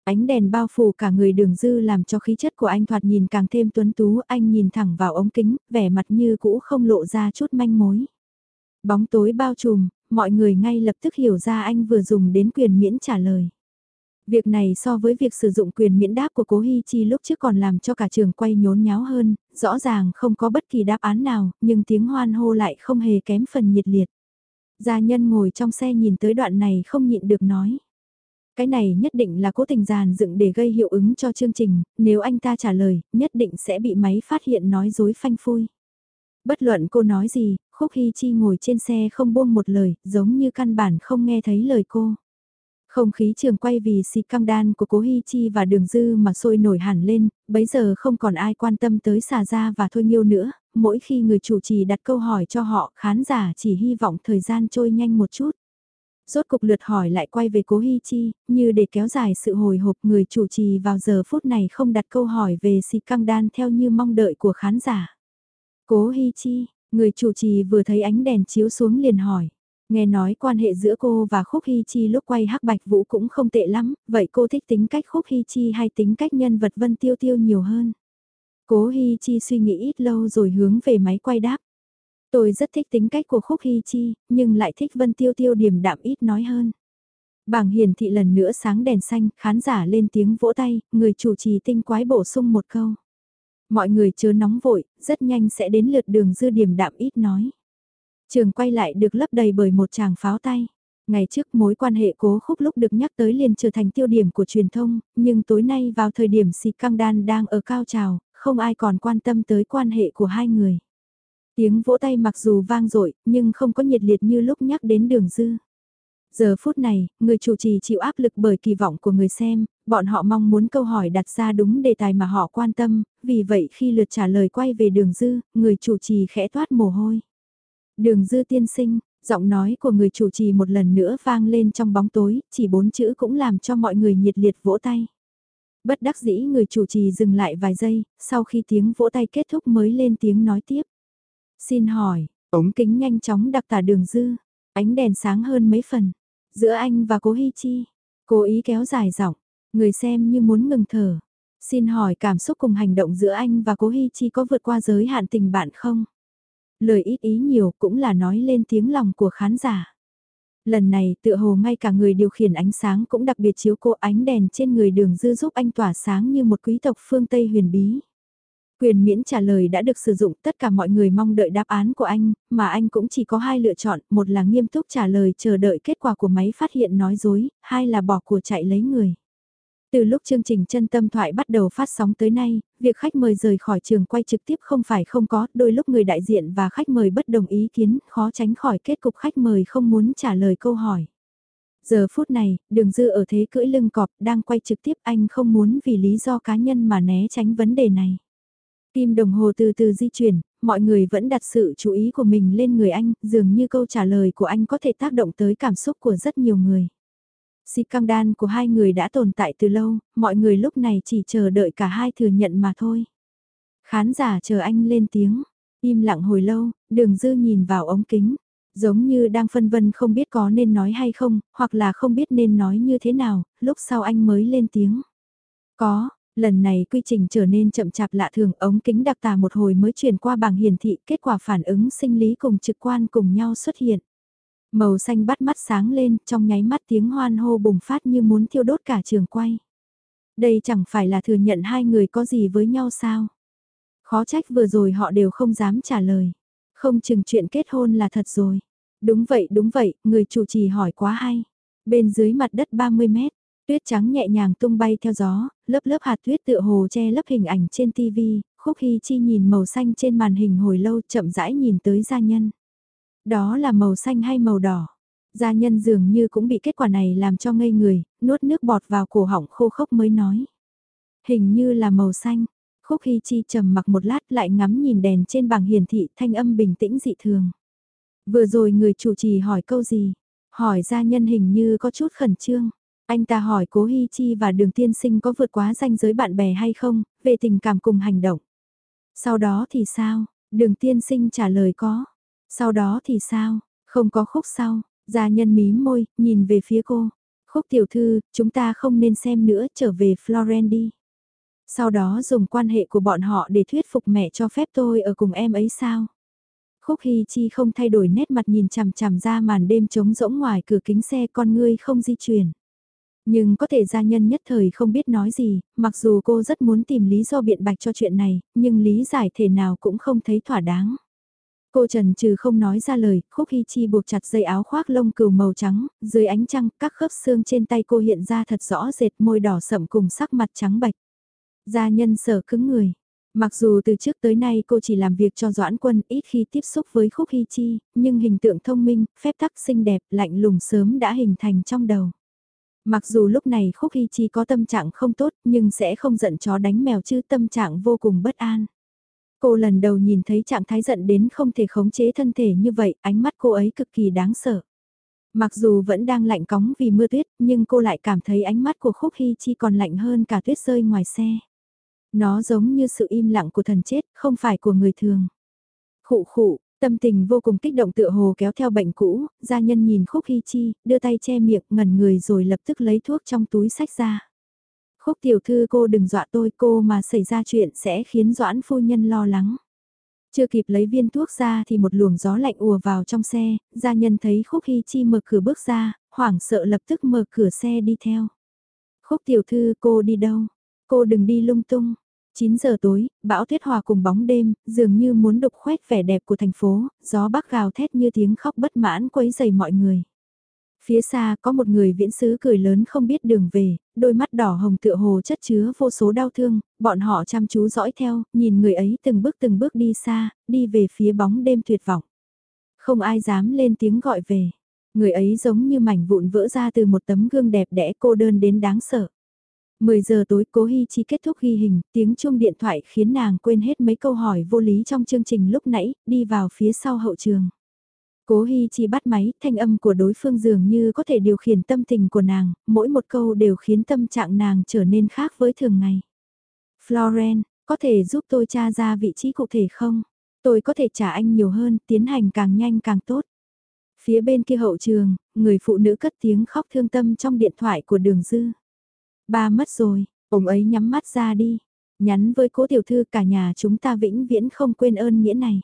Ánh đèn bao phủ cả người đường dư làm cho khí chất của anh thoạt nhìn càng thêm tuấn tú, anh nhìn thẳng vào ống kính, vẻ mặt như cũ không lộ ra chút manh mối. Bóng tối bao trùm, mọi người ngay lập tức hiểu ra anh vừa dùng đến quyền miễn trả lời. Việc này so với việc sử dụng quyền miễn đáp của cố Hi Chi lúc trước còn làm cho cả trường quay nhốn nháo hơn, rõ ràng không có bất kỳ đáp án nào, nhưng tiếng hoan hô lại không hề kém phần nhiệt liệt. Gia nhân ngồi trong xe nhìn tới đoạn này không nhịn được nói. Cái này nhất định là cố tình giàn dựng để gây hiệu ứng cho chương trình, nếu anh ta trả lời, nhất định sẽ bị máy phát hiện nói dối phanh phui. Bất luận cô nói gì, Khúc Hy Chi ngồi trên xe không buông một lời, giống như căn bản không nghe thấy lời cô. Không khí trường quay vì xì căng đan của cố Hy Chi và đường dư mà sôi nổi hẳn lên, bấy giờ không còn ai quan tâm tới xà ra và thôi nhiêu nữa, mỗi khi người chủ trì đặt câu hỏi cho họ khán giả chỉ hy vọng thời gian trôi nhanh một chút. Rốt cục lượt hỏi lại quay về cố Hy Chi, như để kéo dài sự hồi hộp người chủ trì vào giờ phút này không đặt câu hỏi về xì căng đan theo như mong đợi của khán giả. Cố Hy Chi, người chủ trì vừa thấy ánh đèn chiếu xuống liền hỏi. Nghe nói quan hệ giữa cô và Khúc Hy Chi lúc quay hắc bạch vũ cũng không tệ lắm, vậy cô thích tính cách Khúc Hy Chi hay tính cách nhân vật Vân Tiêu Tiêu nhiều hơn? Cố Hy Chi suy nghĩ ít lâu rồi hướng về máy quay đáp. Tôi rất thích tính cách của Khúc Hy Chi, nhưng lại thích Vân Tiêu Tiêu điềm đạm ít nói hơn. Bảng hiển thị lần nữa sáng đèn xanh, khán giả lên tiếng vỗ tay, người chủ trì tinh quái bổ sung một câu. Mọi người chớ nóng vội, rất nhanh sẽ đến lượt đường dư điểm đạm ít nói. Trường quay lại được lấp đầy bởi một chàng pháo tay. Ngày trước mối quan hệ cố khúc lúc được nhắc tới liền trở thành tiêu điểm của truyền thông, nhưng tối nay vào thời điểm xì căng đan đang ở cao trào, không ai còn quan tâm tới quan hệ của hai người. Tiếng vỗ tay mặc dù vang dội nhưng không có nhiệt liệt như lúc nhắc đến đường dư. Giờ phút này, người chủ trì chịu áp lực bởi kỳ vọng của người xem, bọn họ mong muốn câu hỏi đặt ra đúng đề tài mà họ quan tâm, vì vậy khi lượt trả lời quay về đường dư, người chủ trì khẽ toát mồ hôi. Đường dư tiên sinh, giọng nói của người chủ trì một lần nữa vang lên trong bóng tối, chỉ bốn chữ cũng làm cho mọi người nhiệt liệt vỗ tay. Bất đắc dĩ người chủ trì dừng lại vài giây, sau khi tiếng vỗ tay kết thúc mới lên tiếng nói tiếp. Xin hỏi, ống kính nhanh chóng đặc tả đường dư, ánh đèn sáng hơn mấy phần. Giữa anh và cố Hi Chi, cố ý kéo dài giọng, người xem như muốn ngừng thở. Xin hỏi cảm xúc cùng hành động giữa anh và cố Hi Chi có vượt qua giới hạn tình bạn không? Lời ít ý nhiều cũng là nói lên tiếng lòng của khán giả. Lần này tựa hồ ngay cả người điều khiển ánh sáng cũng đặc biệt chiếu cô ánh đèn trên người đường dư giúp anh tỏa sáng như một quý tộc phương Tây huyền bí. Quyền miễn trả lời đã được sử dụng tất cả mọi người mong đợi đáp án của anh, mà anh cũng chỉ có hai lựa chọn, một là nghiêm túc trả lời chờ đợi kết quả của máy phát hiện nói dối, hai là bỏ của chạy lấy người. Từ lúc chương trình chân tâm thoại bắt đầu phát sóng tới nay, việc khách mời rời khỏi trường quay trực tiếp không phải không có, đôi lúc người đại diện và khách mời bất đồng ý kiến, khó tránh khỏi kết cục khách mời không muốn trả lời câu hỏi. Giờ phút này, đường dư ở thế cưỡi lưng cọp đang quay trực tiếp anh không muốn vì lý do cá nhân mà né tránh vấn đề này. Kim đồng hồ từ từ di chuyển, mọi người vẫn đặt sự chú ý của mình lên người anh, dường như câu trả lời của anh có thể tác động tới cảm xúc của rất nhiều người. Si căng đan của hai người đã tồn tại từ lâu, mọi người lúc này chỉ chờ đợi cả hai thừa nhận mà thôi. Khán giả chờ anh lên tiếng, im lặng hồi lâu, đường dư nhìn vào ống kính, giống như đang phân vân không biết có nên nói hay không, hoặc là không biết nên nói như thế nào, lúc sau anh mới lên tiếng. Có, lần này quy trình trở nên chậm chạp lạ thường ống kính đặc tả một hồi mới chuyển qua bảng hiển thị kết quả phản ứng sinh lý cùng trực quan cùng nhau xuất hiện. Màu xanh bắt mắt sáng lên, trong nháy mắt tiếng hoan hô bùng phát như muốn thiêu đốt cả trường quay. Đây chẳng phải là thừa nhận hai người có gì với nhau sao? Khó trách vừa rồi họ đều không dám trả lời. Không chừng chuyện kết hôn là thật rồi. Đúng vậy, đúng vậy, người chủ trì hỏi quá hay. Bên dưới mặt đất 30 mét, tuyết trắng nhẹ nhàng tung bay theo gió, lớp lớp hạt tuyết tựa hồ che lấp hình ảnh trên tivi, khúc hy chi nhìn màu xanh trên màn hình hồi lâu chậm rãi nhìn tới gia nhân. Đó là màu xanh hay màu đỏ? Gia nhân dường như cũng bị kết quả này làm cho ngây người, nuốt nước bọt vào cổ họng khô khốc mới nói. Hình như là màu xanh. Khúc Hy Chi trầm mặc một lát lại ngắm nhìn đèn trên bảng hiển thị thanh âm bình tĩnh dị thường. Vừa rồi người chủ trì hỏi câu gì? Hỏi gia nhân hình như có chút khẩn trương. Anh ta hỏi cố hi Chi và đường tiên sinh có vượt quá ranh giới bạn bè hay không, về tình cảm cùng hành động. Sau đó thì sao? Đường tiên sinh trả lời có. Sau đó thì sao? Không có khúc sau, gia nhân mím môi, nhìn về phía cô. Khúc tiểu thư, chúng ta không nên xem nữa, trở về Florence đi. Sau đó dùng quan hệ của bọn họ để thuyết phục mẹ cho phép tôi ở cùng em ấy sao? Khúc Hy Chi không thay đổi nét mặt nhìn chằm chằm ra màn đêm trống rỗng ngoài cửa kính xe con ngươi không di chuyển. Nhưng có thể gia nhân nhất thời không biết nói gì, mặc dù cô rất muốn tìm lý do biện bạch cho chuyện này, nhưng lý giải thể nào cũng không thấy thỏa đáng. Cô Trần trừ không nói ra lời, Khúc Hy Chi buộc chặt dây áo khoác lông cừu màu trắng, dưới ánh trăng, các khớp xương trên tay cô hiện ra thật rõ rệt môi đỏ sậm cùng sắc mặt trắng bạch. Gia nhân sở cứng người. Mặc dù từ trước tới nay cô chỉ làm việc cho Doãn Quân ít khi tiếp xúc với Khúc Hy Chi, nhưng hình tượng thông minh, phép tắc xinh đẹp, lạnh lùng sớm đã hình thành trong đầu. Mặc dù lúc này Khúc Hy Chi có tâm trạng không tốt nhưng sẽ không giận chó đánh mèo chứ tâm trạng vô cùng bất an. Cô lần đầu nhìn thấy trạng thái giận đến không thể khống chế thân thể như vậy, ánh mắt cô ấy cực kỳ đáng sợ. Mặc dù vẫn đang lạnh cóng vì mưa tuyết, nhưng cô lại cảm thấy ánh mắt của Khúc Hy Chi còn lạnh hơn cả tuyết rơi ngoài xe. Nó giống như sự im lặng của thần chết, không phải của người thường. Khụ khụ, tâm tình vô cùng kích động tựa hồ kéo theo bệnh cũ, gia nhân nhìn Khúc Hy Chi, đưa tay che miệng ngẩn người rồi lập tức lấy thuốc trong túi sách ra. Khúc tiểu thư cô đừng dọa tôi cô mà xảy ra chuyện sẽ khiến Doãn phu nhân lo lắng. Chưa kịp lấy viên thuốc ra thì một luồng gió lạnh ùa vào trong xe, gia nhân thấy Khúc Hy Chi mở cửa bước ra, hoảng sợ lập tức mở cửa xe đi theo. Khúc tiểu thư cô đi đâu? Cô đừng đi lung tung. 9 giờ tối, bão tuyết hòa cùng bóng đêm, dường như muốn đục khoét vẻ đẹp của thành phố, gió bắc gào thét như tiếng khóc bất mãn quấy dày mọi người. Phía xa có một người viễn sứ cười lớn không biết đường về, đôi mắt đỏ hồng tựa hồ chất chứa vô số đau thương, bọn họ chăm chú dõi theo, nhìn người ấy từng bước từng bước đi xa, đi về phía bóng đêm tuyệt vọng. Không ai dám lên tiếng gọi về. Người ấy giống như mảnh vụn vỡ ra từ một tấm gương đẹp đẽ cô đơn đến đáng sợ. 10 giờ tối cố Hi Chi kết thúc ghi hình, tiếng chuông điện thoại khiến nàng quên hết mấy câu hỏi vô lý trong chương trình lúc nãy, đi vào phía sau hậu trường. Cố Hi Chi bắt máy, thanh âm của đối phương dường như có thể điều khiển tâm tình của nàng, mỗi một câu đều khiến tâm trạng nàng trở nên khác với thường ngày. floren có thể giúp tôi tra ra vị trí cụ thể không? Tôi có thể trả anh nhiều hơn, tiến hành càng nhanh càng tốt. Phía bên kia hậu trường, người phụ nữ cất tiếng khóc thương tâm trong điện thoại của đường dư. Ba mất rồi, ông ấy nhắm mắt ra đi. Nhắn với cố tiểu thư cả nhà chúng ta vĩnh viễn không quên ơn nghĩa này.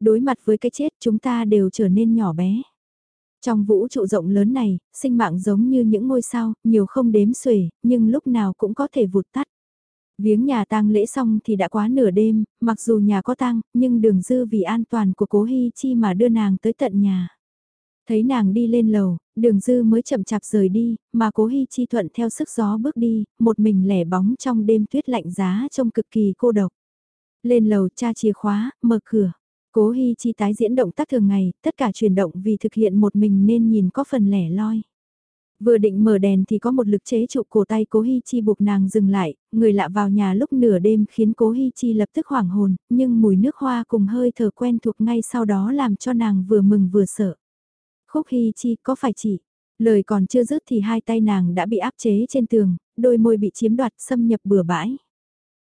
Đối mặt với cái chết chúng ta đều trở nên nhỏ bé. Trong vũ trụ rộng lớn này, sinh mạng giống như những ngôi sao, nhiều không đếm xuể, nhưng lúc nào cũng có thể vụt tắt. Viếng nhà tang lễ xong thì đã quá nửa đêm, mặc dù nhà có tang, nhưng đường dư vì an toàn của cố Hi Chi mà đưa nàng tới tận nhà. Thấy nàng đi lên lầu, đường dư mới chậm chạp rời đi, mà cố hy Chi thuận theo sức gió bước đi, một mình lẻ bóng trong đêm tuyết lạnh giá trông cực kỳ cô độc. Lên lầu cha chìa khóa, mở cửa. Cố hy Chi tái diễn động tác thường ngày, tất cả chuyển động vì thực hiện một mình nên nhìn có phần lẻ loi. Vừa định mở đèn thì có một lực chế trụ cổ tay cố Hi Chi buộc nàng dừng lại, người lạ vào nhà lúc nửa đêm khiến cố Hi Chi lập tức hoảng hồn, nhưng mùi nước hoa cùng hơi thở quen thuộc ngay sau đó làm cho nàng vừa mừng vừa sợ. Khúc Hy Chi có phải chị? Lời còn chưa dứt thì hai tay nàng đã bị áp chế trên tường, đôi môi bị chiếm đoạt xâm nhập bừa bãi.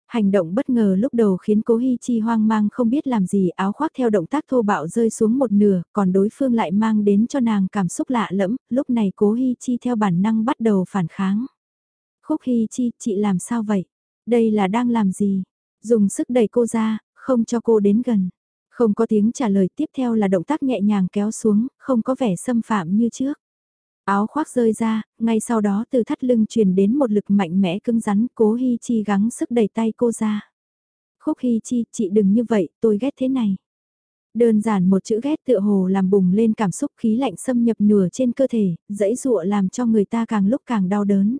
Hành động bất ngờ lúc đầu khiến cố Hi Chi hoang mang không biết làm gì áo khoác theo động tác thô bạo rơi xuống một nửa, còn đối phương lại mang đến cho nàng cảm xúc lạ lẫm, lúc này cố Hi Chi theo bản năng bắt đầu phản kháng. Khúc Hi Chi, chị làm sao vậy? Đây là đang làm gì? Dùng sức đẩy cô ra, không cho cô đến gần. Không có tiếng trả lời tiếp theo là động tác nhẹ nhàng kéo xuống, không có vẻ xâm phạm như trước. Áo khoác rơi ra, ngay sau đó từ thắt lưng truyền đến một lực mạnh mẽ cứng rắn, cố Hi Chi gắng sức đẩy tay cô ra. Khúc Hi Chi, chị đừng như vậy, tôi ghét thế này. Đơn giản một chữ ghét tựa hồ làm bùng lên cảm xúc khí lạnh xâm nhập nửa trên cơ thể, dãy dụa làm cho người ta càng lúc càng đau đớn.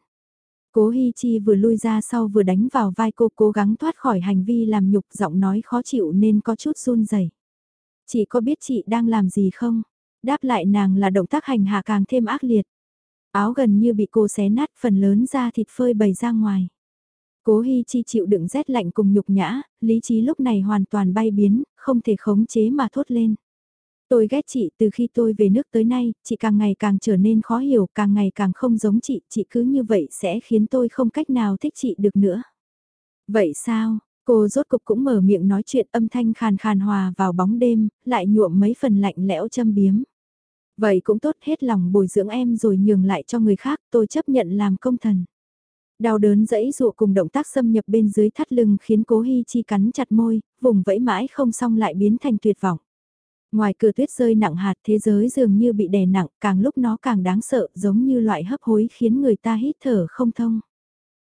Cố Hi Chi vừa lui ra sau vừa đánh vào vai cô cố gắng thoát khỏi hành vi làm nhục giọng nói khó chịu nên có chút run rẩy. Chị có biết chị đang làm gì không? Đáp lại nàng là động tác hành hạ càng thêm ác liệt. Áo gần như bị cô xé nát phần lớn da thịt phơi bày ra ngoài. Cố Hi Chi chịu đựng rét lạnh cùng nhục nhã, lý trí lúc này hoàn toàn bay biến, không thể khống chế mà thốt lên. Tôi ghét chị từ khi tôi về nước tới nay, chị càng ngày càng trở nên khó hiểu, càng ngày càng không giống chị, chị cứ như vậy sẽ khiến tôi không cách nào thích chị được nữa. Vậy sao, cô rốt cục cũng mở miệng nói chuyện âm thanh khàn khàn hòa vào bóng đêm, lại nhuộm mấy phần lạnh lẽo châm biếm. Vậy cũng tốt hết lòng bồi dưỡng em rồi nhường lại cho người khác, tôi chấp nhận làm công thần. Đau đớn dẫy dụ cùng động tác xâm nhập bên dưới thắt lưng khiến cố Hi Chi cắn chặt môi, vùng vẫy mãi không xong lại biến thành tuyệt vọng. Ngoài cửa tuyết rơi nặng hạt thế giới dường như bị đè nặng, càng lúc nó càng đáng sợ giống như loại hấp hối khiến người ta hít thở không thông.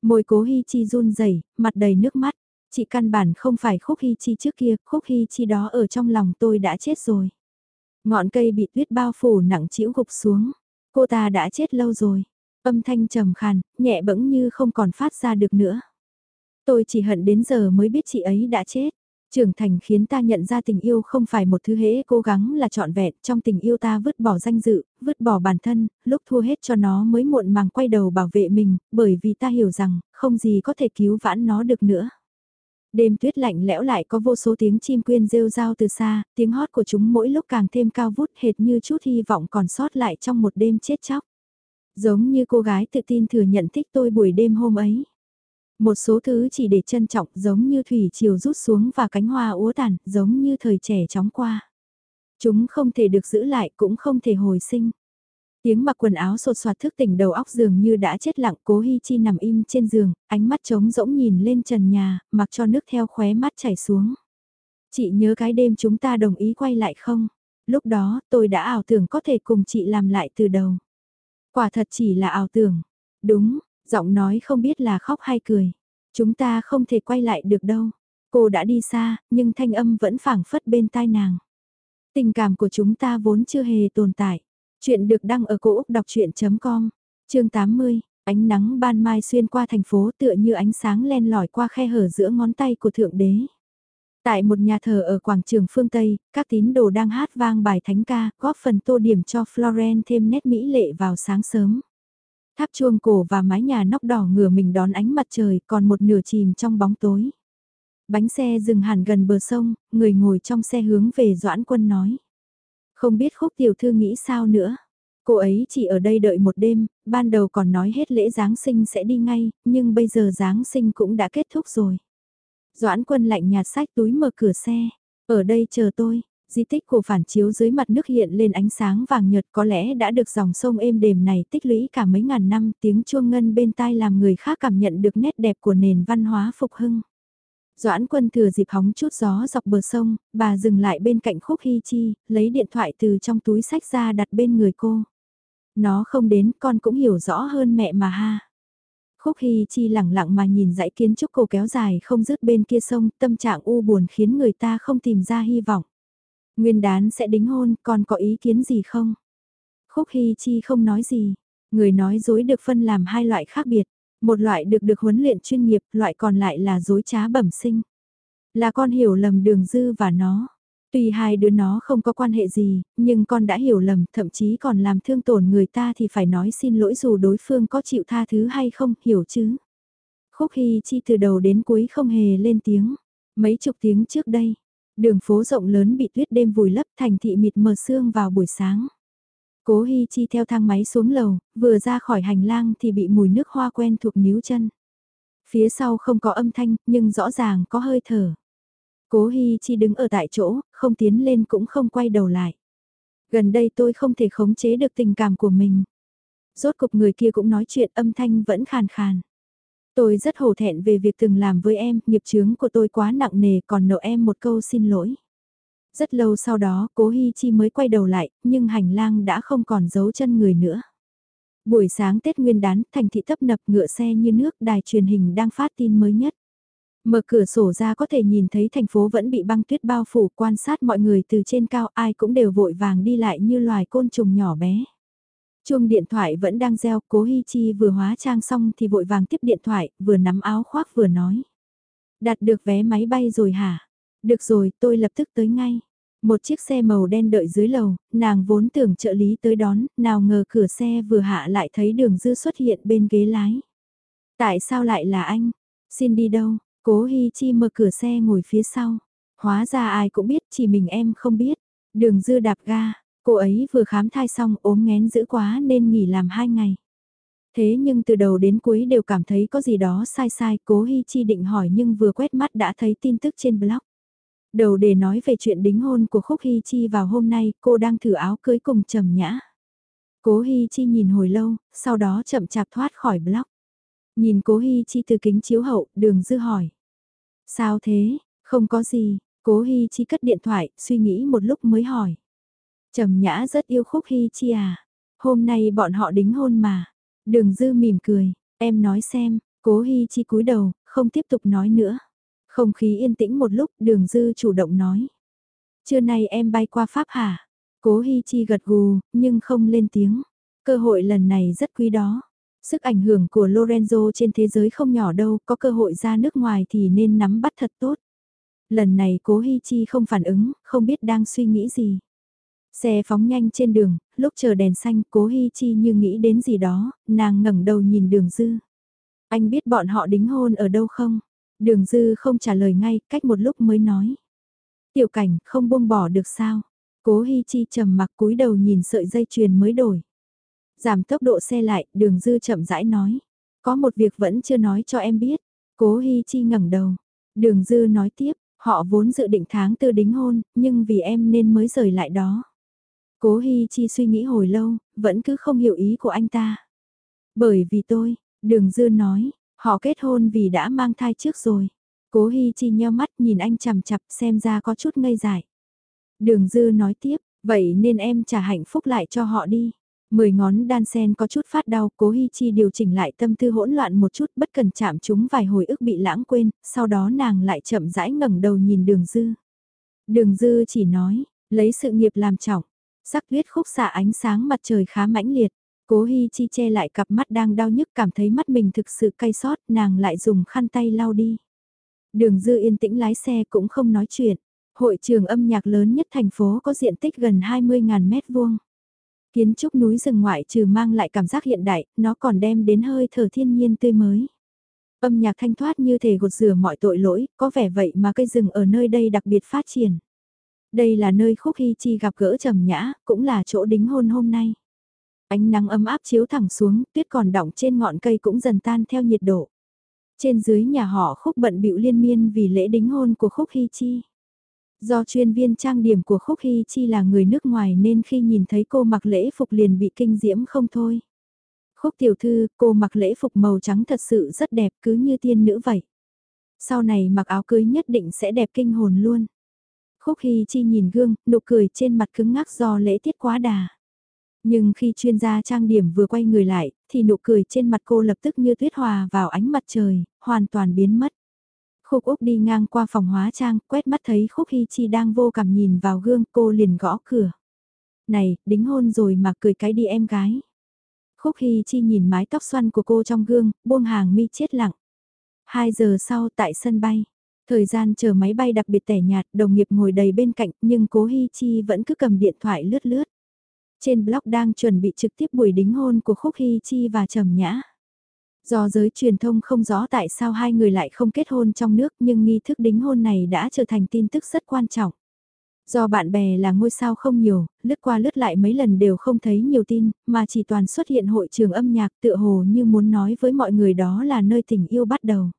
Môi cố Hi Chi run rẩy, mặt đầy nước mắt. Chị căn bản không phải khúc Hi Chi trước kia, khúc Hi Chi đó ở trong lòng tôi đã chết rồi. Ngọn cây bị tuyết bao phủ nặng chịu gục xuống. Cô ta đã chết lâu rồi. Âm thanh trầm khàn, nhẹ bẫng như không còn phát ra được nữa. Tôi chỉ hận đến giờ mới biết chị ấy đã chết. Trưởng thành khiến ta nhận ra tình yêu không phải một thứ hễ cố gắng là trọn vẹn, trong tình yêu ta vứt bỏ danh dự, vứt bỏ bản thân, lúc thua hết cho nó mới muộn màng quay đầu bảo vệ mình, bởi vì ta hiểu rằng, không gì có thể cứu vãn nó được nữa. Đêm tuyết lạnh lẽo lại có vô số tiếng chim quyên rêu rao từ xa, tiếng hót của chúng mỗi lúc càng thêm cao vút hệt như chút hy vọng còn sót lại trong một đêm chết chóc. Giống như cô gái tự tin thừa nhận thích tôi buổi đêm hôm ấy. Một số thứ chỉ để trân trọng giống như thủy chiều rút xuống và cánh hoa úa tàn, giống như thời trẻ chóng qua. Chúng không thể được giữ lại cũng không thể hồi sinh. Tiếng mặc quần áo sột soạt thức tỉnh đầu óc dường như đã chết lặng cố Hi Chi nằm im trên giường, ánh mắt trống rỗng nhìn lên trần nhà, mặc cho nước theo khóe mắt chảy xuống. Chị nhớ cái đêm chúng ta đồng ý quay lại không? Lúc đó tôi đã ảo tưởng có thể cùng chị làm lại từ đầu. Quả thật chỉ là ảo tưởng. Đúng, giọng nói không biết là khóc hay cười. Chúng ta không thể quay lại được đâu. Cô đã đi xa, nhưng thanh âm vẫn phảng phất bên tai nàng. Tình cảm của chúng ta vốn chưa hề tồn tại. Chuyện được đăng ở cổ Úc đọc chuyện.com, chương 80, ánh nắng ban mai xuyên qua thành phố tựa như ánh sáng len lỏi qua khe hở giữa ngón tay của Thượng Đế. Tại một nhà thờ ở quảng trường phương Tây, các tín đồ đang hát vang bài thánh ca, góp phần tô điểm cho Florence thêm nét mỹ lệ vào sáng sớm. Tháp chuông cổ và mái nhà nóc đỏ ngửa mình đón ánh mặt trời còn một nửa chìm trong bóng tối. Bánh xe dừng hẳn gần bờ sông, người ngồi trong xe hướng về Doãn Quân nói. Không biết khúc tiểu thư nghĩ sao nữa. Cô ấy chỉ ở đây đợi một đêm, ban đầu còn nói hết lễ Giáng sinh sẽ đi ngay, nhưng bây giờ Giáng sinh cũng đã kết thúc rồi. Doãn quân lạnh nhạt sách túi mở cửa xe, ở đây chờ tôi, di tích của phản chiếu dưới mặt nước hiện lên ánh sáng vàng nhợt có lẽ đã được dòng sông êm đềm này tích lũy cả mấy ngàn năm tiếng chuông ngân bên tai làm người khác cảm nhận được nét đẹp của nền văn hóa phục hưng. Doãn quân thừa dịp hóng chút gió dọc bờ sông, bà dừng lại bên cạnh khúc hy chi, lấy điện thoại từ trong túi sách ra đặt bên người cô. Nó không đến con cũng hiểu rõ hơn mẹ mà ha. Khúc Hy Chi lẳng lặng mà nhìn dãy kiến trúc cổ kéo dài không dứt bên kia sông, tâm trạng u buồn khiến người ta không tìm ra hy vọng. Nguyên đán sẽ đính hôn, con có ý kiến gì không? Khúc Hy Chi không nói gì. Người nói dối được phân làm hai loại khác biệt. Một loại được được huấn luyện chuyên nghiệp, loại còn lại là dối trá bẩm sinh. Là con hiểu lầm đường dư và nó. Tuy hai đứa nó không có quan hệ gì, nhưng con đã hiểu lầm, thậm chí còn làm thương tổn người ta thì phải nói xin lỗi dù đối phương có chịu tha thứ hay không, hiểu chứ. Khúc Hy Chi từ đầu đến cuối không hề lên tiếng. Mấy chục tiếng trước đây, đường phố rộng lớn bị tuyết đêm vùi lấp thành thị mịt mờ sương vào buổi sáng. Cố Hi Chi theo thang máy xuống lầu, vừa ra khỏi hành lang thì bị mùi nước hoa quen thuộc níu chân. Phía sau không có âm thanh, nhưng rõ ràng có hơi thở. Cố Hi Chi đứng ở tại chỗ, không tiến lên cũng không quay đầu lại. Gần đây tôi không thể khống chế được tình cảm của mình. Rốt cục người kia cũng nói chuyện âm thanh vẫn khàn khàn. Tôi rất hổ thẹn về việc từng làm với em, nghiệp chướng của tôi quá nặng nề còn nợ em một câu xin lỗi. Rất lâu sau đó, cố Hi Chi mới quay đầu lại, nhưng hành lang đã không còn giấu chân người nữa. Buổi sáng Tết Nguyên đán, thành thị tấp nập ngựa xe như nước, đài truyền hình đang phát tin mới nhất. Mở cửa sổ ra có thể nhìn thấy thành phố vẫn bị băng tuyết bao phủ quan sát mọi người từ trên cao ai cũng đều vội vàng đi lại như loài côn trùng nhỏ bé. Chuông điện thoại vẫn đang reo, cố Hi Chi vừa hóa trang xong thì vội vàng tiếp điện thoại, vừa nắm áo khoác vừa nói. Đặt được vé máy bay rồi hả? Được rồi, tôi lập tức tới ngay. Một chiếc xe màu đen đợi dưới lầu, nàng vốn tưởng trợ lý tới đón, nào ngờ cửa xe vừa hạ lại thấy đường dư xuất hiện bên ghế lái. Tại sao lại là anh? Xin đi đâu? Cố Hi Chi mở cửa xe ngồi phía sau. Hóa ra ai cũng biết, chỉ mình em không biết. Đường dư đạp ga, cô ấy vừa khám thai xong ốm ngén dữ quá nên nghỉ làm hai ngày. Thế nhưng từ đầu đến cuối đều cảm thấy có gì đó sai sai, cố Hi Chi định hỏi nhưng vừa quét mắt đã thấy tin tức trên blog. Đầu để nói về chuyện đính hôn của Khúc Hi Chi vào hôm nay, cô đang thử áo cưới cùng Trầm Nhã. Cố Hi Chi nhìn hồi lâu, sau đó chậm chạp thoát khỏi blog. Nhìn cố Hi Chi từ kính chiếu hậu, đường dư hỏi. Sao thế, không có gì, cố Hi Chi cất điện thoại, suy nghĩ một lúc mới hỏi. Trầm nhã rất yêu khúc Hi Chi à, hôm nay bọn họ đính hôn mà. Đường dư mỉm cười, em nói xem, cố Hi Chi cúi đầu, không tiếp tục nói nữa. Không khí yên tĩnh một lúc, đường dư chủ động nói. Trưa nay em bay qua Pháp hả? Cố Hi Chi gật gù, nhưng không lên tiếng. Cơ hội lần này rất quý đó. Sức ảnh hưởng của Lorenzo trên thế giới không nhỏ đâu, có cơ hội ra nước ngoài thì nên nắm bắt thật tốt. Lần này cố Hi Chi không phản ứng, không biết đang suy nghĩ gì. Xe phóng nhanh trên đường, lúc chờ đèn xanh cố Hi Chi như nghĩ đến gì đó, nàng ngẩng đầu nhìn đường dư. Anh biết bọn họ đính hôn ở đâu không? Đường dư không trả lời ngay, cách một lúc mới nói. Tiểu cảnh không buông bỏ được sao? Cố Hi Chi trầm mặc cúi đầu nhìn sợi dây chuyền mới đổi. Giảm tốc độ xe lại, đường dư chậm rãi nói. Có một việc vẫn chưa nói cho em biết. Cố Hi Chi ngẩng đầu. Đường dư nói tiếp, họ vốn dự định tháng tư đính hôn, nhưng vì em nên mới rời lại đó. Cố Hi Chi suy nghĩ hồi lâu, vẫn cứ không hiểu ý của anh ta. Bởi vì tôi, đường dư nói, họ kết hôn vì đã mang thai trước rồi. Cố Hi Chi nheo mắt nhìn anh chằm chặp xem ra có chút ngây dại. Đường dư nói tiếp, vậy nên em trả hạnh phúc lại cho họ đi. Mười ngón đan sen có chút phát đau, cố Hi Chi điều chỉnh lại tâm tư hỗn loạn một chút bất cần chạm chúng vài hồi ức bị lãng quên, sau đó nàng lại chậm rãi ngẩng đầu nhìn đường dư. Đường dư chỉ nói, lấy sự nghiệp làm trọng, sắc huyết khúc xạ ánh sáng mặt trời khá mãnh liệt. Cố Hi Chi che lại cặp mắt đang đau nhức cảm thấy mắt mình thực sự cay xót, nàng lại dùng khăn tay lau đi. Đường dư yên tĩnh lái xe cũng không nói chuyện. Hội trường âm nhạc lớn nhất thành phố có diện tích gần 20.000 mét vuông. Kiến trúc núi rừng ngoại trừ mang lại cảm giác hiện đại, nó còn đem đến hơi thở thiên nhiên tươi mới. Âm nhạc thanh thoát như thể gột rửa mọi tội lỗi, có vẻ vậy mà cây rừng ở nơi đây đặc biệt phát triển. Đây là nơi Khúc Hy Chi gặp gỡ Trầm Nhã, cũng là chỗ đính hôn hôm nay. Ánh nắng ấm áp chiếu thẳng xuống, tuyết còn đọng trên ngọn cây cũng dần tan theo nhiệt độ. Trên dưới nhà họ Khúc bận bịu liên miên vì lễ đính hôn của Khúc Hy Chi. Do chuyên viên trang điểm của Khúc Hy Chi là người nước ngoài nên khi nhìn thấy cô mặc lễ phục liền bị kinh diễm không thôi. Khúc tiểu thư, cô mặc lễ phục màu trắng thật sự rất đẹp cứ như tiên nữ vậy. Sau này mặc áo cưới nhất định sẽ đẹp kinh hồn luôn. Khúc Hy Chi nhìn gương, nụ cười trên mặt cứng ngắc do lễ tiết quá đà. Nhưng khi chuyên gia trang điểm vừa quay người lại, thì nụ cười trên mặt cô lập tức như tuyết hòa vào ánh mặt trời, hoàn toàn biến mất. Khúc Úc đi ngang qua phòng hóa trang, quét mắt thấy Khúc Hy Chi đang vô cảm nhìn vào gương, cô liền gõ cửa. Này, đính hôn rồi mà cười cái đi em gái. Khúc Hy Chi nhìn mái tóc xoăn của cô trong gương, buông hàng mi chết lặng. Hai giờ sau tại sân bay, thời gian chờ máy bay đặc biệt tẻ nhạt, đồng nghiệp ngồi đầy bên cạnh nhưng cố Hi Chi vẫn cứ cầm điện thoại lướt lướt. Trên blog đang chuẩn bị trực tiếp buổi đính hôn của Khúc Hi Chi và Trầm Nhã. Do giới truyền thông không rõ tại sao hai người lại không kết hôn trong nước nhưng nghi thức đính hôn này đã trở thành tin tức rất quan trọng. Do bạn bè là ngôi sao không nhiều, lướt qua lướt lại mấy lần đều không thấy nhiều tin, mà chỉ toàn xuất hiện hội trường âm nhạc tựa hồ như muốn nói với mọi người đó là nơi tình yêu bắt đầu.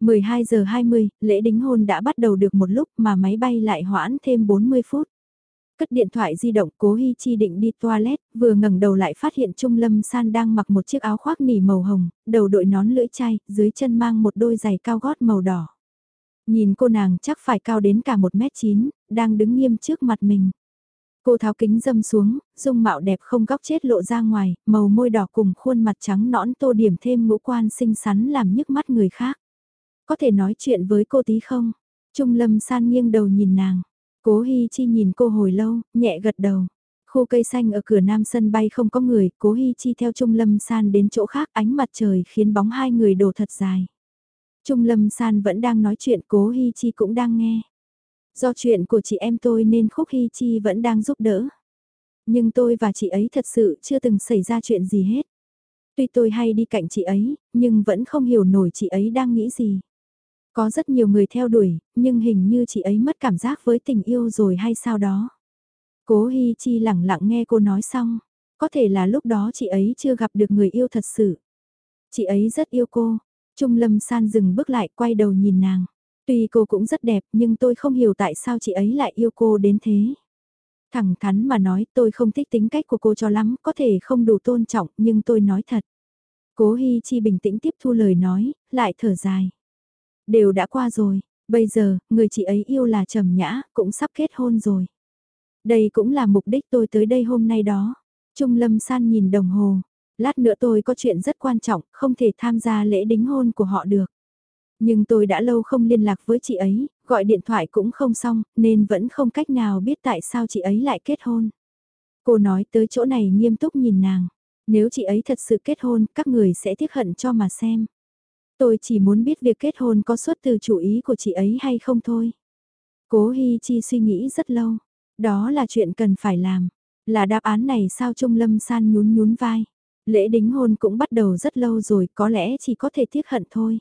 12 giờ 20, lễ đính hôn đã bắt đầu được một lúc mà máy bay lại hoãn thêm 40 phút. Cất điện thoại di động cố Hi Chi định đi toilet, vừa ngẩng đầu lại phát hiện Trung Lâm San đang mặc một chiếc áo khoác nỉ màu hồng, đầu đội nón lưỡi chai, dưới chân mang một đôi giày cao gót màu đỏ. Nhìn cô nàng chắc phải cao đến cả 1m9, đang đứng nghiêm trước mặt mình. Cô tháo kính dâm xuống, dung mạo đẹp không góc chết lộ ra ngoài, màu môi đỏ cùng khuôn mặt trắng nõn tô điểm thêm ngũ quan xinh xắn làm nhức mắt người khác. Có thể nói chuyện với cô tí không? Trung lâm san nghiêng đầu nhìn nàng. Cố Hi Chi nhìn cô hồi lâu, nhẹ gật đầu. Khu cây xanh ở cửa nam sân bay không có người, Cố Hi Chi theo Trung Lâm San đến chỗ khác ánh mặt trời khiến bóng hai người đổ thật dài. Trung Lâm San vẫn đang nói chuyện Cố Hi Chi cũng đang nghe. Do chuyện của chị em tôi nên Khúc Hi Chi vẫn đang giúp đỡ. Nhưng tôi và chị ấy thật sự chưa từng xảy ra chuyện gì hết. Tuy tôi hay đi cạnh chị ấy, nhưng vẫn không hiểu nổi chị ấy đang nghĩ gì. Có rất nhiều người theo đuổi, nhưng hình như chị ấy mất cảm giác với tình yêu rồi hay sao đó. Cố Hi Chi lặng lặng nghe cô nói xong, có thể là lúc đó chị ấy chưa gặp được người yêu thật sự. Chị ấy rất yêu cô. Trung Lâm San dừng bước lại quay đầu nhìn nàng. Tuy cô cũng rất đẹp nhưng tôi không hiểu tại sao chị ấy lại yêu cô đến thế. Thẳng thắn mà nói tôi không thích tính cách của cô cho lắm, có thể không đủ tôn trọng nhưng tôi nói thật. Cố Hi Chi bình tĩnh tiếp thu lời nói, lại thở dài. Đều đã qua rồi, bây giờ, người chị ấy yêu là Trầm Nhã, cũng sắp kết hôn rồi. Đây cũng là mục đích tôi tới đây hôm nay đó. Trung Lâm San nhìn đồng hồ. Lát nữa tôi có chuyện rất quan trọng, không thể tham gia lễ đính hôn của họ được. Nhưng tôi đã lâu không liên lạc với chị ấy, gọi điện thoại cũng không xong, nên vẫn không cách nào biết tại sao chị ấy lại kết hôn. Cô nói tới chỗ này nghiêm túc nhìn nàng. Nếu chị ấy thật sự kết hôn, các người sẽ tiếc hận cho mà xem. Tôi chỉ muốn biết việc kết hôn có xuất từ chủ ý của chị ấy hay không thôi. Cố Hi Chi suy nghĩ rất lâu. Đó là chuyện cần phải làm. Là đáp án này sao Trung Lâm San nhún nhún vai. Lễ đính hôn cũng bắt đầu rất lâu rồi có lẽ chỉ có thể tiếc hận thôi.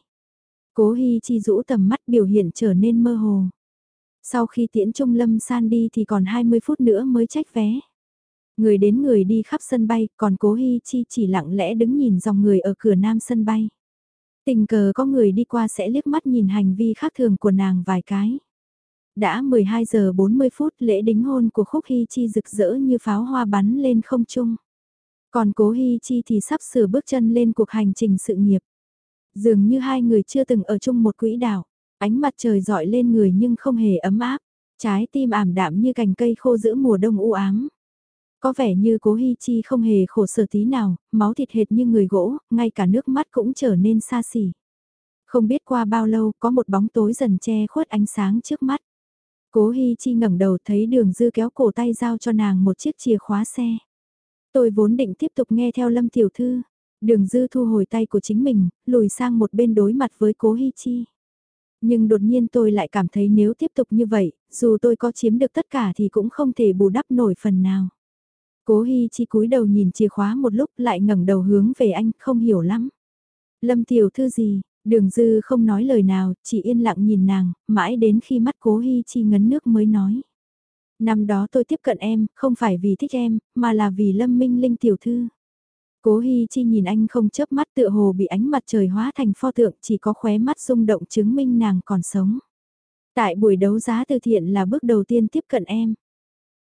Cố Hi Chi rũ tầm mắt biểu hiện trở nên mơ hồ. Sau khi tiễn Trung Lâm San đi thì còn 20 phút nữa mới trách vé. Người đến người đi khắp sân bay, còn Cố Hi Chi chỉ lặng lẽ đứng nhìn dòng người ở cửa nam sân bay. Tình cờ có người đi qua sẽ liếc mắt nhìn hành vi khác thường của nàng vài cái. Đã 12 giờ 40 phút lễ đính hôn của Khúc Hy Chi rực rỡ như pháo hoa bắn lên không trung. Còn cố Hy Chi thì sắp sửa bước chân lên cuộc hành trình sự nghiệp. Dường như hai người chưa từng ở chung một quỹ đạo, ánh mặt trời dọi lên người nhưng không hề ấm áp, trái tim ảm đạm như cành cây khô giữa mùa đông u ám. Có vẻ như cố Hi Chi không hề khổ sở tí nào, máu thịt hệt như người gỗ, ngay cả nước mắt cũng trở nên xa xỉ. Không biết qua bao lâu có một bóng tối dần che khuất ánh sáng trước mắt. Cố Hi Chi ngẩng đầu thấy đường dư kéo cổ tay giao cho nàng một chiếc chìa khóa xe. Tôi vốn định tiếp tục nghe theo Lâm Tiểu Thư. Đường dư thu hồi tay của chính mình, lùi sang một bên đối mặt với cố Hi Chi. Nhưng đột nhiên tôi lại cảm thấy nếu tiếp tục như vậy, dù tôi có chiếm được tất cả thì cũng không thể bù đắp nổi phần nào. Cố Hi Chi cúi đầu nhìn chìa khóa một lúc lại ngẩng đầu hướng về anh, không hiểu lắm. Lâm tiểu thư gì, đường dư không nói lời nào, chỉ yên lặng nhìn nàng, mãi đến khi mắt cố Hi Chi ngấn nước mới nói. Năm đó tôi tiếp cận em, không phải vì thích em, mà là vì Lâm Minh Linh tiểu thư. Cố Hi Chi nhìn anh không chớp mắt tựa hồ bị ánh mặt trời hóa thành pho tượng chỉ có khóe mắt rung động chứng minh nàng còn sống. Tại buổi đấu giá từ thiện là bước đầu tiên tiếp cận em.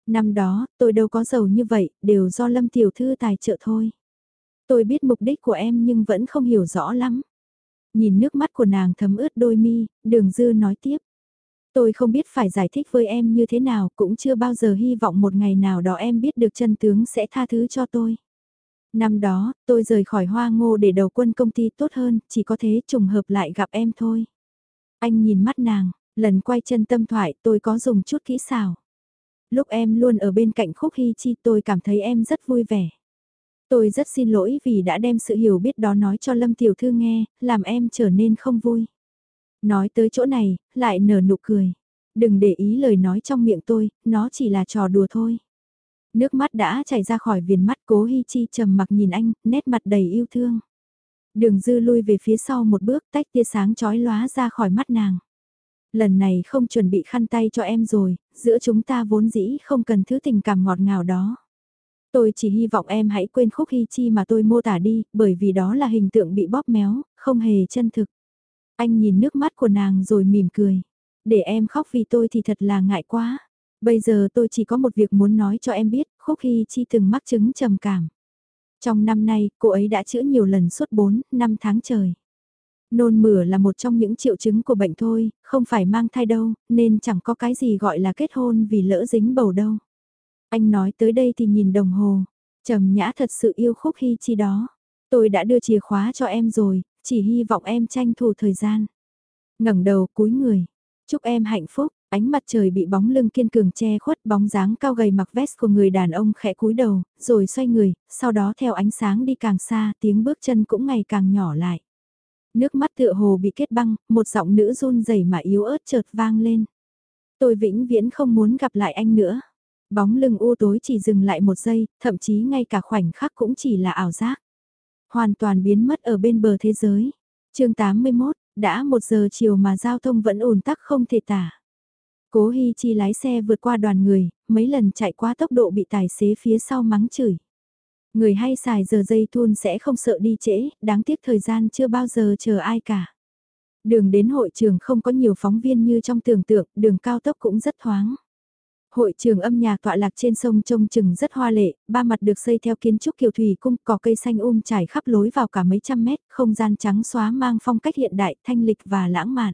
Năm đó, tôi đâu có giàu như vậy, đều do Lâm Tiểu Thư tài trợ thôi. Tôi biết mục đích của em nhưng vẫn không hiểu rõ lắm. Nhìn nước mắt của nàng thấm ướt đôi mi, đường dư nói tiếp. Tôi không biết phải giải thích với em như thế nào, cũng chưa bao giờ hy vọng một ngày nào đó em biết được chân tướng sẽ tha thứ cho tôi. Năm đó, tôi rời khỏi hoa ngô để đầu quân công ty tốt hơn, chỉ có thế trùng hợp lại gặp em thôi. Anh nhìn mắt nàng, lần quay chân tâm thoại tôi có dùng chút kỹ xảo. Lúc em luôn ở bên cạnh khúc hy chi tôi cảm thấy em rất vui vẻ. Tôi rất xin lỗi vì đã đem sự hiểu biết đó nói cho Lâm Tiểu Thư nghe, làm em trở nên không vui. Nói tới chỗ này, lại nở nụ cười. Đừng để ý lời nói trong miệng tôi, nó chỉ là trò đùa thôi. Nước mắt đã chảy ra khỏi viền mắt cố Hi Chi trầm mặc nhìn anh, nét mặt đầy yêu thương. Đường dư lui về phía sau một bước tách tia sáng chói lóa ra khỏi mắt nàng. Lần này không chuẩn bị khăn tay cho em rồi, giữa chúng ta vốn dĩ không cần thứ tình cảm ngọt ngào đó. Tôi chỉ hy vọng em hãy quên khúc hy chi mà tôi mô tả đi, bởi vì đó là hình tượng bị bóp méo, không hề chân thực. Anh nhìn nước mắt của nàng rồi mỉm cười. Để em khóc vì tôi thì thật là ngại quá. Bây giờ tôi chỉ có một việc muốn nói cho em biết, khúc hy chi từng mắc chứng trầm cảm. Trong năm nay, cô ấy đã chữa nhiều lần suốt 4, 5 tháng trời. Nôn mửa là một trong những triệu chứng của bệnh thôi, không phải mang thai đâu, nên chẳng có cái gì gọi là kết hôn vì lỡ dính bầu đâu. Anh nói tới đây thì nhìn đồng hồ, trầm nhã thật sự yêu khúc hy chi đó. Tôi đã đưa chìa khóa cho em rồi, chỉ hy vọng em tranh thủ thời gian. ngẩng đầu cúi người, chúc em hạnh phúc, ánh mặt trời bị bóng lưng kiên cường che khuất bóng dáng cao gầy mặc vest của người đàn ông khẽ cúi đầu, rồi xoay người, sau đó theo ánh sáng đi càng xa, tiếng bước chân cũng ngày càng nhỏ lại. Nước mắt tựa hồ bị kết băng, một giọng nữ run rẩy mà yếu ớt chợt vang lên. Tôi vĩnh viễn không muốn gặp lại anh nữa. Bóng lưng u tối chỉ dừng lại một giây, thậm chí ngay cả khoảnh khắc cũng chỉ là ảo giác. Hoàn toàn biến mất ở bên bờ thế giới. chương 81, đã một giờ chiều mà giao thông vẫn ồn tắc không thể tả. Cố Hi Chi lái xe vượt qua đoàn người, mấy lần chạy qua tốc độ bị tài xế phía sau mắng chửi. Người hay xài giờ dây thun sẽ không sợ đi trễ, đáng tiếc thời gian chưa bao giờ chờ ai cả. Đường đến hội trường không có nhiều phóng viên như trong tưởng tượng, đường cao tốc cũng rất thoáng. Hội trường âm nhạc tọa lạc trên sông trông chừng rất hoa lệ, ba mặt được xây theo kiến trúc kiều thủy cung, có cây xanh um trải khắp lối vào cả mấy trăm mét, không gian trắng xóa mang phong cách hiện đại, thanh lịch và lãng mạn.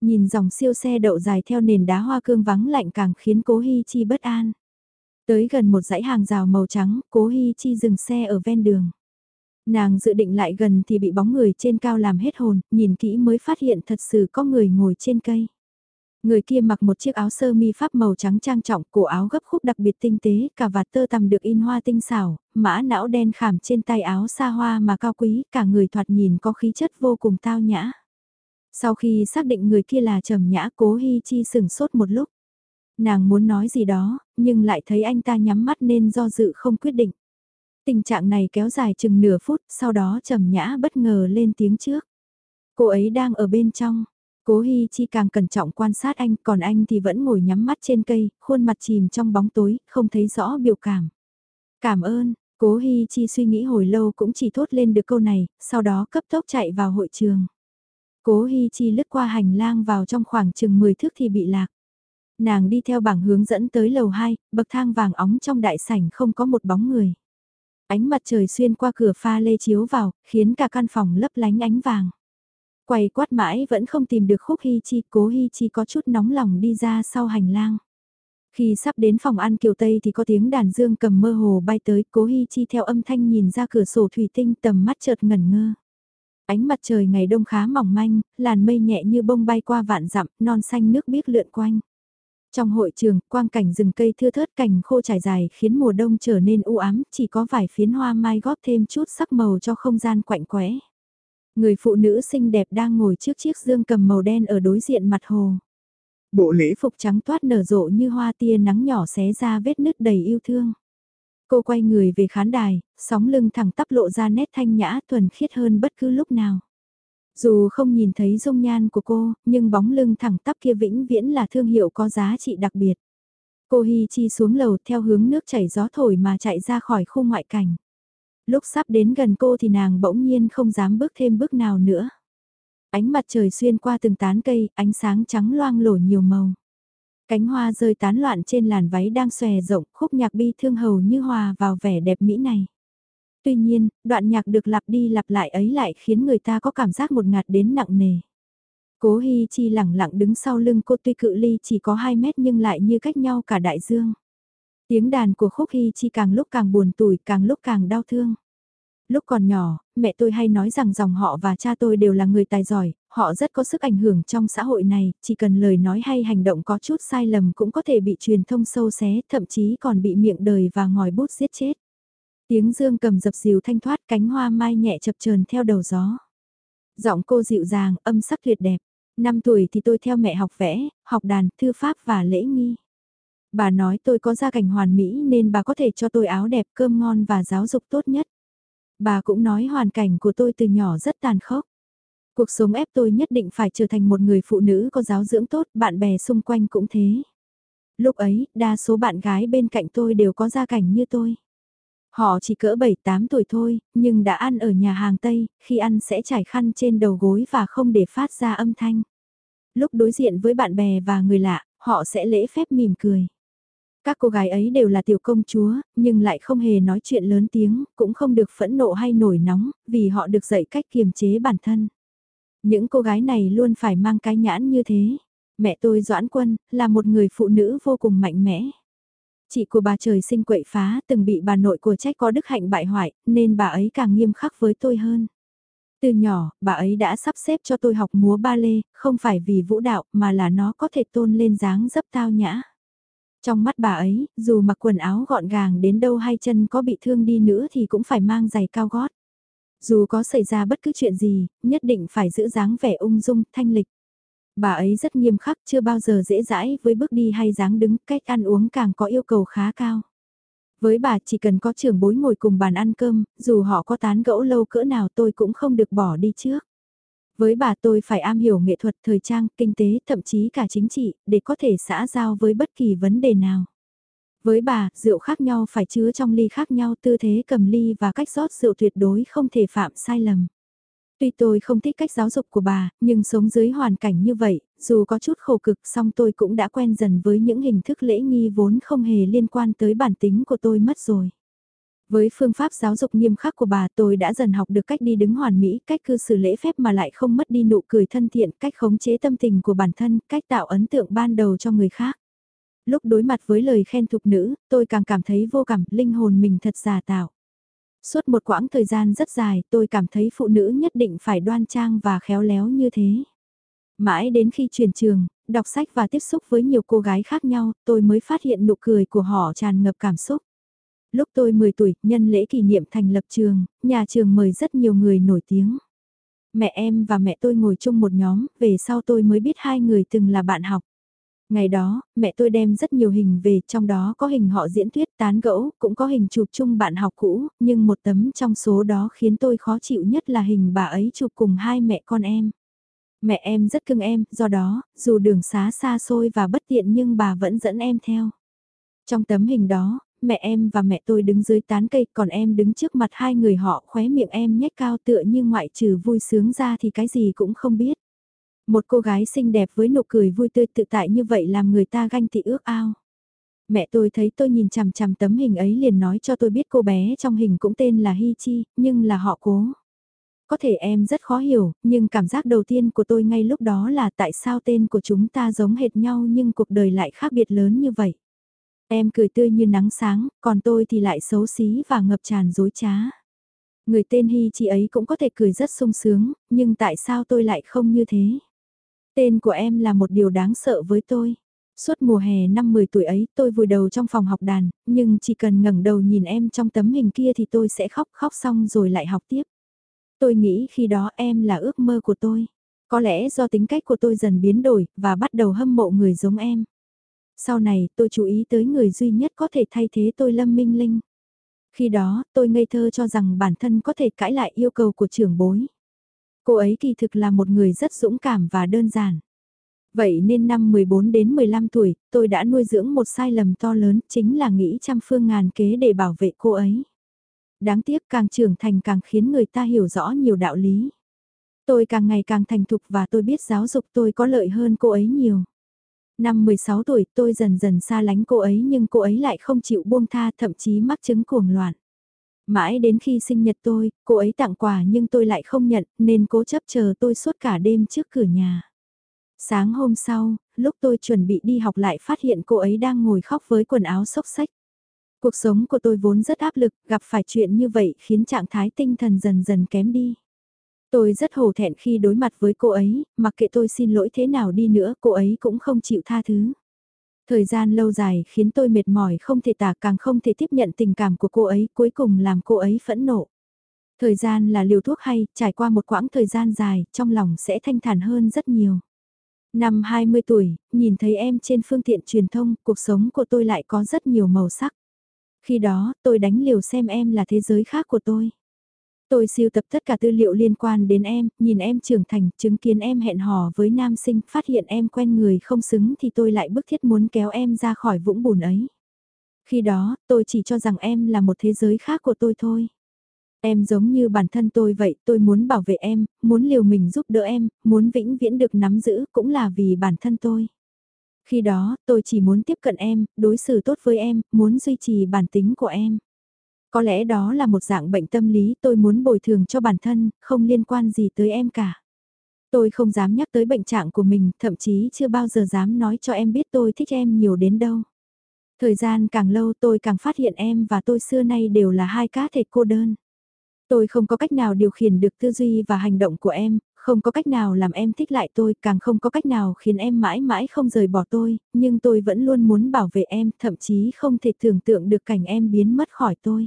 Nhìn dòng siêu xe đậu dài theo nền đá hoa cương vắng lạnh càng khiến cố Hi Chi bất an. Tới gần một dãy hàng rào màu trắng, cố Hi Chi dừng xe ở ven đường. Nàng dự định lại gần thì bị bóng người trên cao làm hết hồn, nhìn kỹ mới phát hiện thật sự có người ngồi trên cây. Người kia mặc một chiếc áo sơ mi pháp màu trắng trang trọng, cổ áo gấp khúc đặc biệt tinh tế, cả vạt tơ tằm được in hoa tinh xảo, mã não đen khảm trên tay áo xa hoa mà cao quý, cả người thoạt nhìn có khí chất vô cùng tao nhã. Sau khi xác định người kia là trầm nhã cố Hi Chi sừng sốt một lúc. Nàng muốn nói gì đó, nhưng lại thấy anh ta nhắm mắt nên do dự không quyết định. Tình trạng này kéo dài chừng nửa phút, sau đó trầm nhã bất ngờ lên tiếng trước. Cô ấy đang ở bên trong. Cố Hi Chi càng cẩn trọng quan sát anh, còn anh thì vẫn ngồi nhắm mắt trên cây, khuôn mặt chìm trong bóng tối, không thấy rõ biểu cảm. Cảm ơn, Cố Hi Chi suy nghĩ hồi lâu cũng chỉ thốt lên được câu này, sau đó cấp tốc chạy vào hội trường. Cố Hi Chi lướt qua hành lang vào trong khoảng chừng 10 thước thì bị lạc. Nàng đi theo bảng hướng dẫn tới lầu 2, bậc thang vàng óng trong đại sảnh không có một bóng người. Ánh mặt trời xuyên qua cửa pha lê chiếu vào, khiến cả căn phòng lấp lánh ánh vàng. Quay quát mãi vẫn không tìm được khúc hy Chi, cố hy Chi có chút nóng lòng đi ra sau hành lang. Khi sắp đến phòng ăn kiều Tây thì có tiếng đàn dương cầm mơ hồ bay tới, cố hy Chi theo âm thanh nhìn ra cửa sổ thủy tinh tầm mắt chợt ngẩn ngơ. Ánh mặt trời ngày đông khá mỏng manh, làn mây nhẹ như bông bay qua vạn dặm, non xanh nước biếc lượn quanh. Trong hội trường, quang cảnh rừng cây thưa thớt cành khô trải dài khiến mùa đông trở nên u ám, chỉ có vài phiến hoa mai góp thêm chút sắc màu cho không gian quạnh quẽ. Người phụ nữ xinh đẹp đang ngồi trước chiếc dương cầm màu đen ở đối diện mặt hồ. Bộ lễ phục trắng toát nở rộ như hoa tia nắng nhỏ xé ra vết nứt đầy yêu thương. Cô quay người về khán đài, sóng lưng thẳng tắp lộ ra nét thanh nhã thuần khiết hơn bất cứ lúc nào. Dù không nhìn thấy dung nhan của cô, nhưng bóng lưng thẳng tắp kia vĩnh viễn là thương hiệu có giá trị đặc biệt. Cô Hi Chi xuống lầu theo hướng nước chảy gió thổi mà chạy ra khỏi khu ngoại cảnh. Lúc sắp đến gần cô thì nàng bỗng nhiên không dám bước thêm bước nào nữa. Ánh mặt trời xuyên qua từng tán cây, ánh sáng trắng loang lổ nhiều màu. Cánh hoa rơi tán loạn trên làn váy đang xòe rộng, khúc nhạc bi thương hầu như hòa vào vẻ đẹp mỹ này. Tuy nhiên, đoạn nhạc được lặp đi lặp lại ấy lại khiến người ta có cảm giác một ngạt đến nặng nề. Cố Hi Chi lẳng lặng đứng sau lưng cô tuy cự ly chỉ có 2 mét nhưng lại như cách nhau cả đại dương. Tiếng đàn của Khúc Hi Chi càng lúc càng buồn tủi, càng lúc càng đau thương. Lúc còn nhỏ, mẹ tôi hay nói rằng dòng họ và cha tôi đều là người tài giỏi, họ rất có sức ảnh hưởng trong xã hội này, chỉ cần lời nói hay hành động có chút sai lầm cũng có thể bị truyền thông sâu xé, thậm chí còn bị miệng đời và ngòi bút giết chết. Tiếng dương cầm dập dìu thanh thoát cánh hoa mai nhẹ chập chờn theo đầu gió. Giọng cô dịu dàng, âm sắc tuyệt đẹp. Năm tuổi thì tôi theo mẹ học vẽ, học đàn, thư pháp và lễ nghi. Bà nói tôi có gia cảnh hoàn mỹ nên bà có thể cho tôi áo đẹp, cơm ngon và giáo dục tốt nhất. Bà cũng nói hoàn cảnh của tôi từ nhỏ rất tàn khốc. Cuộc sống ép tôi nhất định phải trở thành một người phụ nữ có giáo dưỡng tốt, bạn bè xung quanh cũng thế. Lúc ấy, đa số bạn gái bên cạnh tôi đều có gia cảnh như tôi. Họ chỉ cỡ 7-8 tuổi thôi, nhưng đã ăn ở nhà hàng Tây, khi ăn sẽ trải khăn trên đầu gối và không để phát ra âm thanh. Lúc đối diện với bạn bè và người lạ, họ sẽ lễ phép mỉm cười. Các cô gái ấy đều là tiểu công chúa, nhưng lại không hề nói chuyện lớn tiếng, cũng không được phẫn nộ hay nổi nóng, vì họ được dạy cách kiềm chế bản thân. Những cô gái này luôn phải mang cái nhãn như thế. Mẹ tôi Doãn Quân, là một người phụ nữ vô cùng mạnh mẽ. Chị của bà trời sinh quậy phá từng bị bà nội của trách có đức hạnh bại hoại, nên bà ấy càng nghiêm khắc với tôi hơn. Từ nhỏ, bà ấy đã sắp xếp cho tôi học múa ba lê, không phải vì vũ đạo mà là nó có thể tôn lên dáng dấp tao nhã. Trong mắt bà ấy, dù mặc quần áo gọn gàng đến đâu hay chân có bị thương đi nữa thì cũng phải mang giày cao gót. Dù có xảy ra bất cứ chuyện gì, nhất định phải giữ dáng vẻ ung dung, thanh lịch. Bà ấy rất nghiêm khắc, chưa bao giờ dễ dãi với bước đi hay dáng đứng, cách ăn uống càng có yêu cầu khá cao. Với bà chỉ cần có trưởng bối ngồi cùng bàn ăn cơm, dù họ có tán gẫu lâu cỡ nào tôi cũng không được bỏ đi trước. Với bà tôi phải am hiểu nghệ thuật, thời trang, kinh tế, thậm chí cả chính trị, để có thể xã giao với bất kỳ vấn đề nào. Với bà, rượu khác nhau phải chứa trong ly khác nhau tư thế cầm ly và cách rót rượu tuyệt đối không thể phạm sai lầm. Tuy tôi không thích cách giáo dục của bà, nhưng sống dưới hoàn cảnh như vậy, dù có chút khổ cực song tôi cũng đã quen dần với những hình thức lễ nghi vốn không hề liên quan tới bản tính của tôi mất rồi. Với phương pháp giáo dục nghiêm khắc của bà tôi đã dần học được cách đi đứng hoàn mỹ, cách cư xử lễ phép mà lại không mất đi nụ cười thân thiện, cách khống chế tâm tình của bản thân, cách tạo ấn tượng ban đầu cho người khác. Lúc đối mặt với lời khen thục nữ, tôi càng cảm thấy vô cảm, linh hồn mình thật giả tạo. Suốt một quãng thời gian rất dài tôi cảm thấy phụ nữ nhất định phải đoan trang và khéo léo như thế. Mãi đến khi chuyển trường, đọc sách và tiếp xúc với nhiều cô gái khác nhau, tôi mới phát hiện nụ cười của họ tràn ngập cảm xúc. Lúc tôi 10 tuổi, nhân lễ kỷ niệm thành lập trường, nhà trường mời rất nhiều người nổi tiếng. Mẹ em và mẹ tôi ngồi chung một nhóm, về sau tôi mới biết hai người từng là bạn học. Ngày đó, mẹ tôi đem rất nhiều hình về, trong đó có hình họ diễn thuyết tán gẫu, cũng có hình chụp chung bạn học cũ, nhưng một tấm trong số đó khiến tôi khó chịu nhất là hình bà ấy chụp cùng hai mẹ con em. Mẹ em rất cưng em, do đó, dù đường xá xa xôi và bất tiện nhưng bà vẫn dẫn em theo. Trong tấm hình đó, mẹ em và mẹ tôi đứng dưới tán cây, còn em đứng trước mặt hai người họ khóe miệng em nhếch cao tựa như ngoại trừ vui sướng ra thì cái gì cũng không biết. Một cô gái xinh đẹp với nụ cười vui tươi tự tại như vậy làm người ta ganh tị ước ao. Mẹ tôi thấy tôi nhìn chằm chằm tấm hình ấy liền nói cho tôi biết cô bé trong hình cũng tên là Hi Chi, nhưng là họ cố. Có thể em rất khó hiểu, nhưng cảm giác đầu tiên của tôi ngay lúc đó là tại sao tên của chúng ta giống hệt nhau nhưng cuộc đời lại khác biệt lớn như vậy. Em cười tươi như nắng sáng, còn tôi thì lại xấu xí và ngập tràn dối trá. Người tên Hi Chi ấy cũng có thể cười rất sung sướng, nhưng tại sao tôi lại không như thế? Tên của em là một điều đáng sợ với tôi. Suốt mùa hè năm 10 tuổi ấy tôi vùi đầu trong phòng học đàn, nhưng chỉ cần ngẩng đầu nhìn em trong tấm hình kia thì tôi sẽ khóc khóc xong rồi lại học tiếp. Tôi nghĩ khi đó em là ước mơ của tôi. Có lẽ do tính cách của tôi dần biến đổi và bắt đầu hâm mộ người giống em. Sau này tôi chú ý tới người duy nhất có thể thay thế tôi Lâm Minh Linh. Khi đó tôi ngây thơ cho rằng bản thân có thể cãi lại yêu cầu của trưởng bối. Cô ấy kỳ thực là một người rất dũng cảm và đơn giản. Vậy nên năm 14 đến 15 tuổi, tôi đã nuôi dưỡng một sai lầm to lớn, chính là nghĩ trăm phương ngàn kế để bảo vệ cô ấy. Đáng tiếc càng trưởng thành càng khiến người ta hiểu rõ nhiều đạo lý. Tôi càng ngày càng thành thục và tôi biết giáo dục tôi có lợi hơn cô ấy nhiều. Năm 16 tuổi tôi dần dần xa lánh cô ấy nhưng cô ấy lại không chịu buông tha thậm chí mắc chứng cuồng loạn. Mãi đến khi sinh nhật tôi, cô ấy tặng quà nhưng tôi lại không nhận nên cố chấp chờ tôi suốt cả đêm trước cửa nhà. Sáng hôm sau, lúc tôi chuẩn bị đi học lại phát hiện cô ấy đang ngồi khóc với quần áo xốc xách. Cuộc sống của tôi vốn rất áp lực, gặp phải chuyện như vậy khiến trạng thái tinh thần dần dần kém đi. Tôi rất hổ thẹn khi đối mặt với cô ấy, mặc kệ tôi xin lỗi thế nào đi nữa cô ấy cũng không chịu tha thứ. Thời gian lâu dài khiến tôi mệt mỏi không thể tả càng không thể tiếp nhận tình cảm của cô ấy cuối cùng làm cô ấy phẫn nộ. Thời gian là liều thuốc hay, trải qua một quãng thời gian dài, trong lòng sẽ thanh thản hơn rất nhiều. Năm 20 tuổi, nhìn thấy em trên phương tiện truyền thông, cuộc sống của tôi lại có rất nhiều màu sắc. Khi đó, tôi đánh liều xem em là thế giới khác của tôi. Tôi siêu tập tất cả tư liệu liên quan đến em, nhìn em trưởng thành, chứng kiến em hẹn hò với nam sinh, phát hiện em quen người không xứng thì tôi lại bức thiết muốn kéo em ra khỏi vũng bùn ấy. Khi đó, tôi chỉ cho rằng em là một thế giới khác của tôi thôi. Em giống như bản thân tôi vậy, tôi muốn bảo vệ em, muốn liều mình giúp đỡ em, muốn vĩnh viễn được nắm giữ cũng là vì bản thân tôi. Khi đó, tôi chỉ muốn tiếp cận em, đối xử tốt với em, muốn duy trì bản tính của em. Có lẽ đó là một dạng bệnh tâm lý tôi muốn bồi thường cho bản thân, không liên quan gì tới em cả. Tôi không dám nhắc tới bệnh trạng của mình, thậm chí chưa bao giờ dám nói cho em biết tôi thích em nhiều đến đâu. Thời gian càng lâu tôi càng phát hiện em và tôi xưa nay đều là hai cá thể cô đơn. Tôi không có cách nào điều khiển được tư duy và hành động của em, không có cách nào làm em thích lại tôi, càng không có cách nào khiến em mãi mãi không rời bỏ tôi, nhưng tôi vẫn luôn muốn bảo vệ em, thậm chí không thể tưởng tượng được cảnh em biến mất khỏi tôi.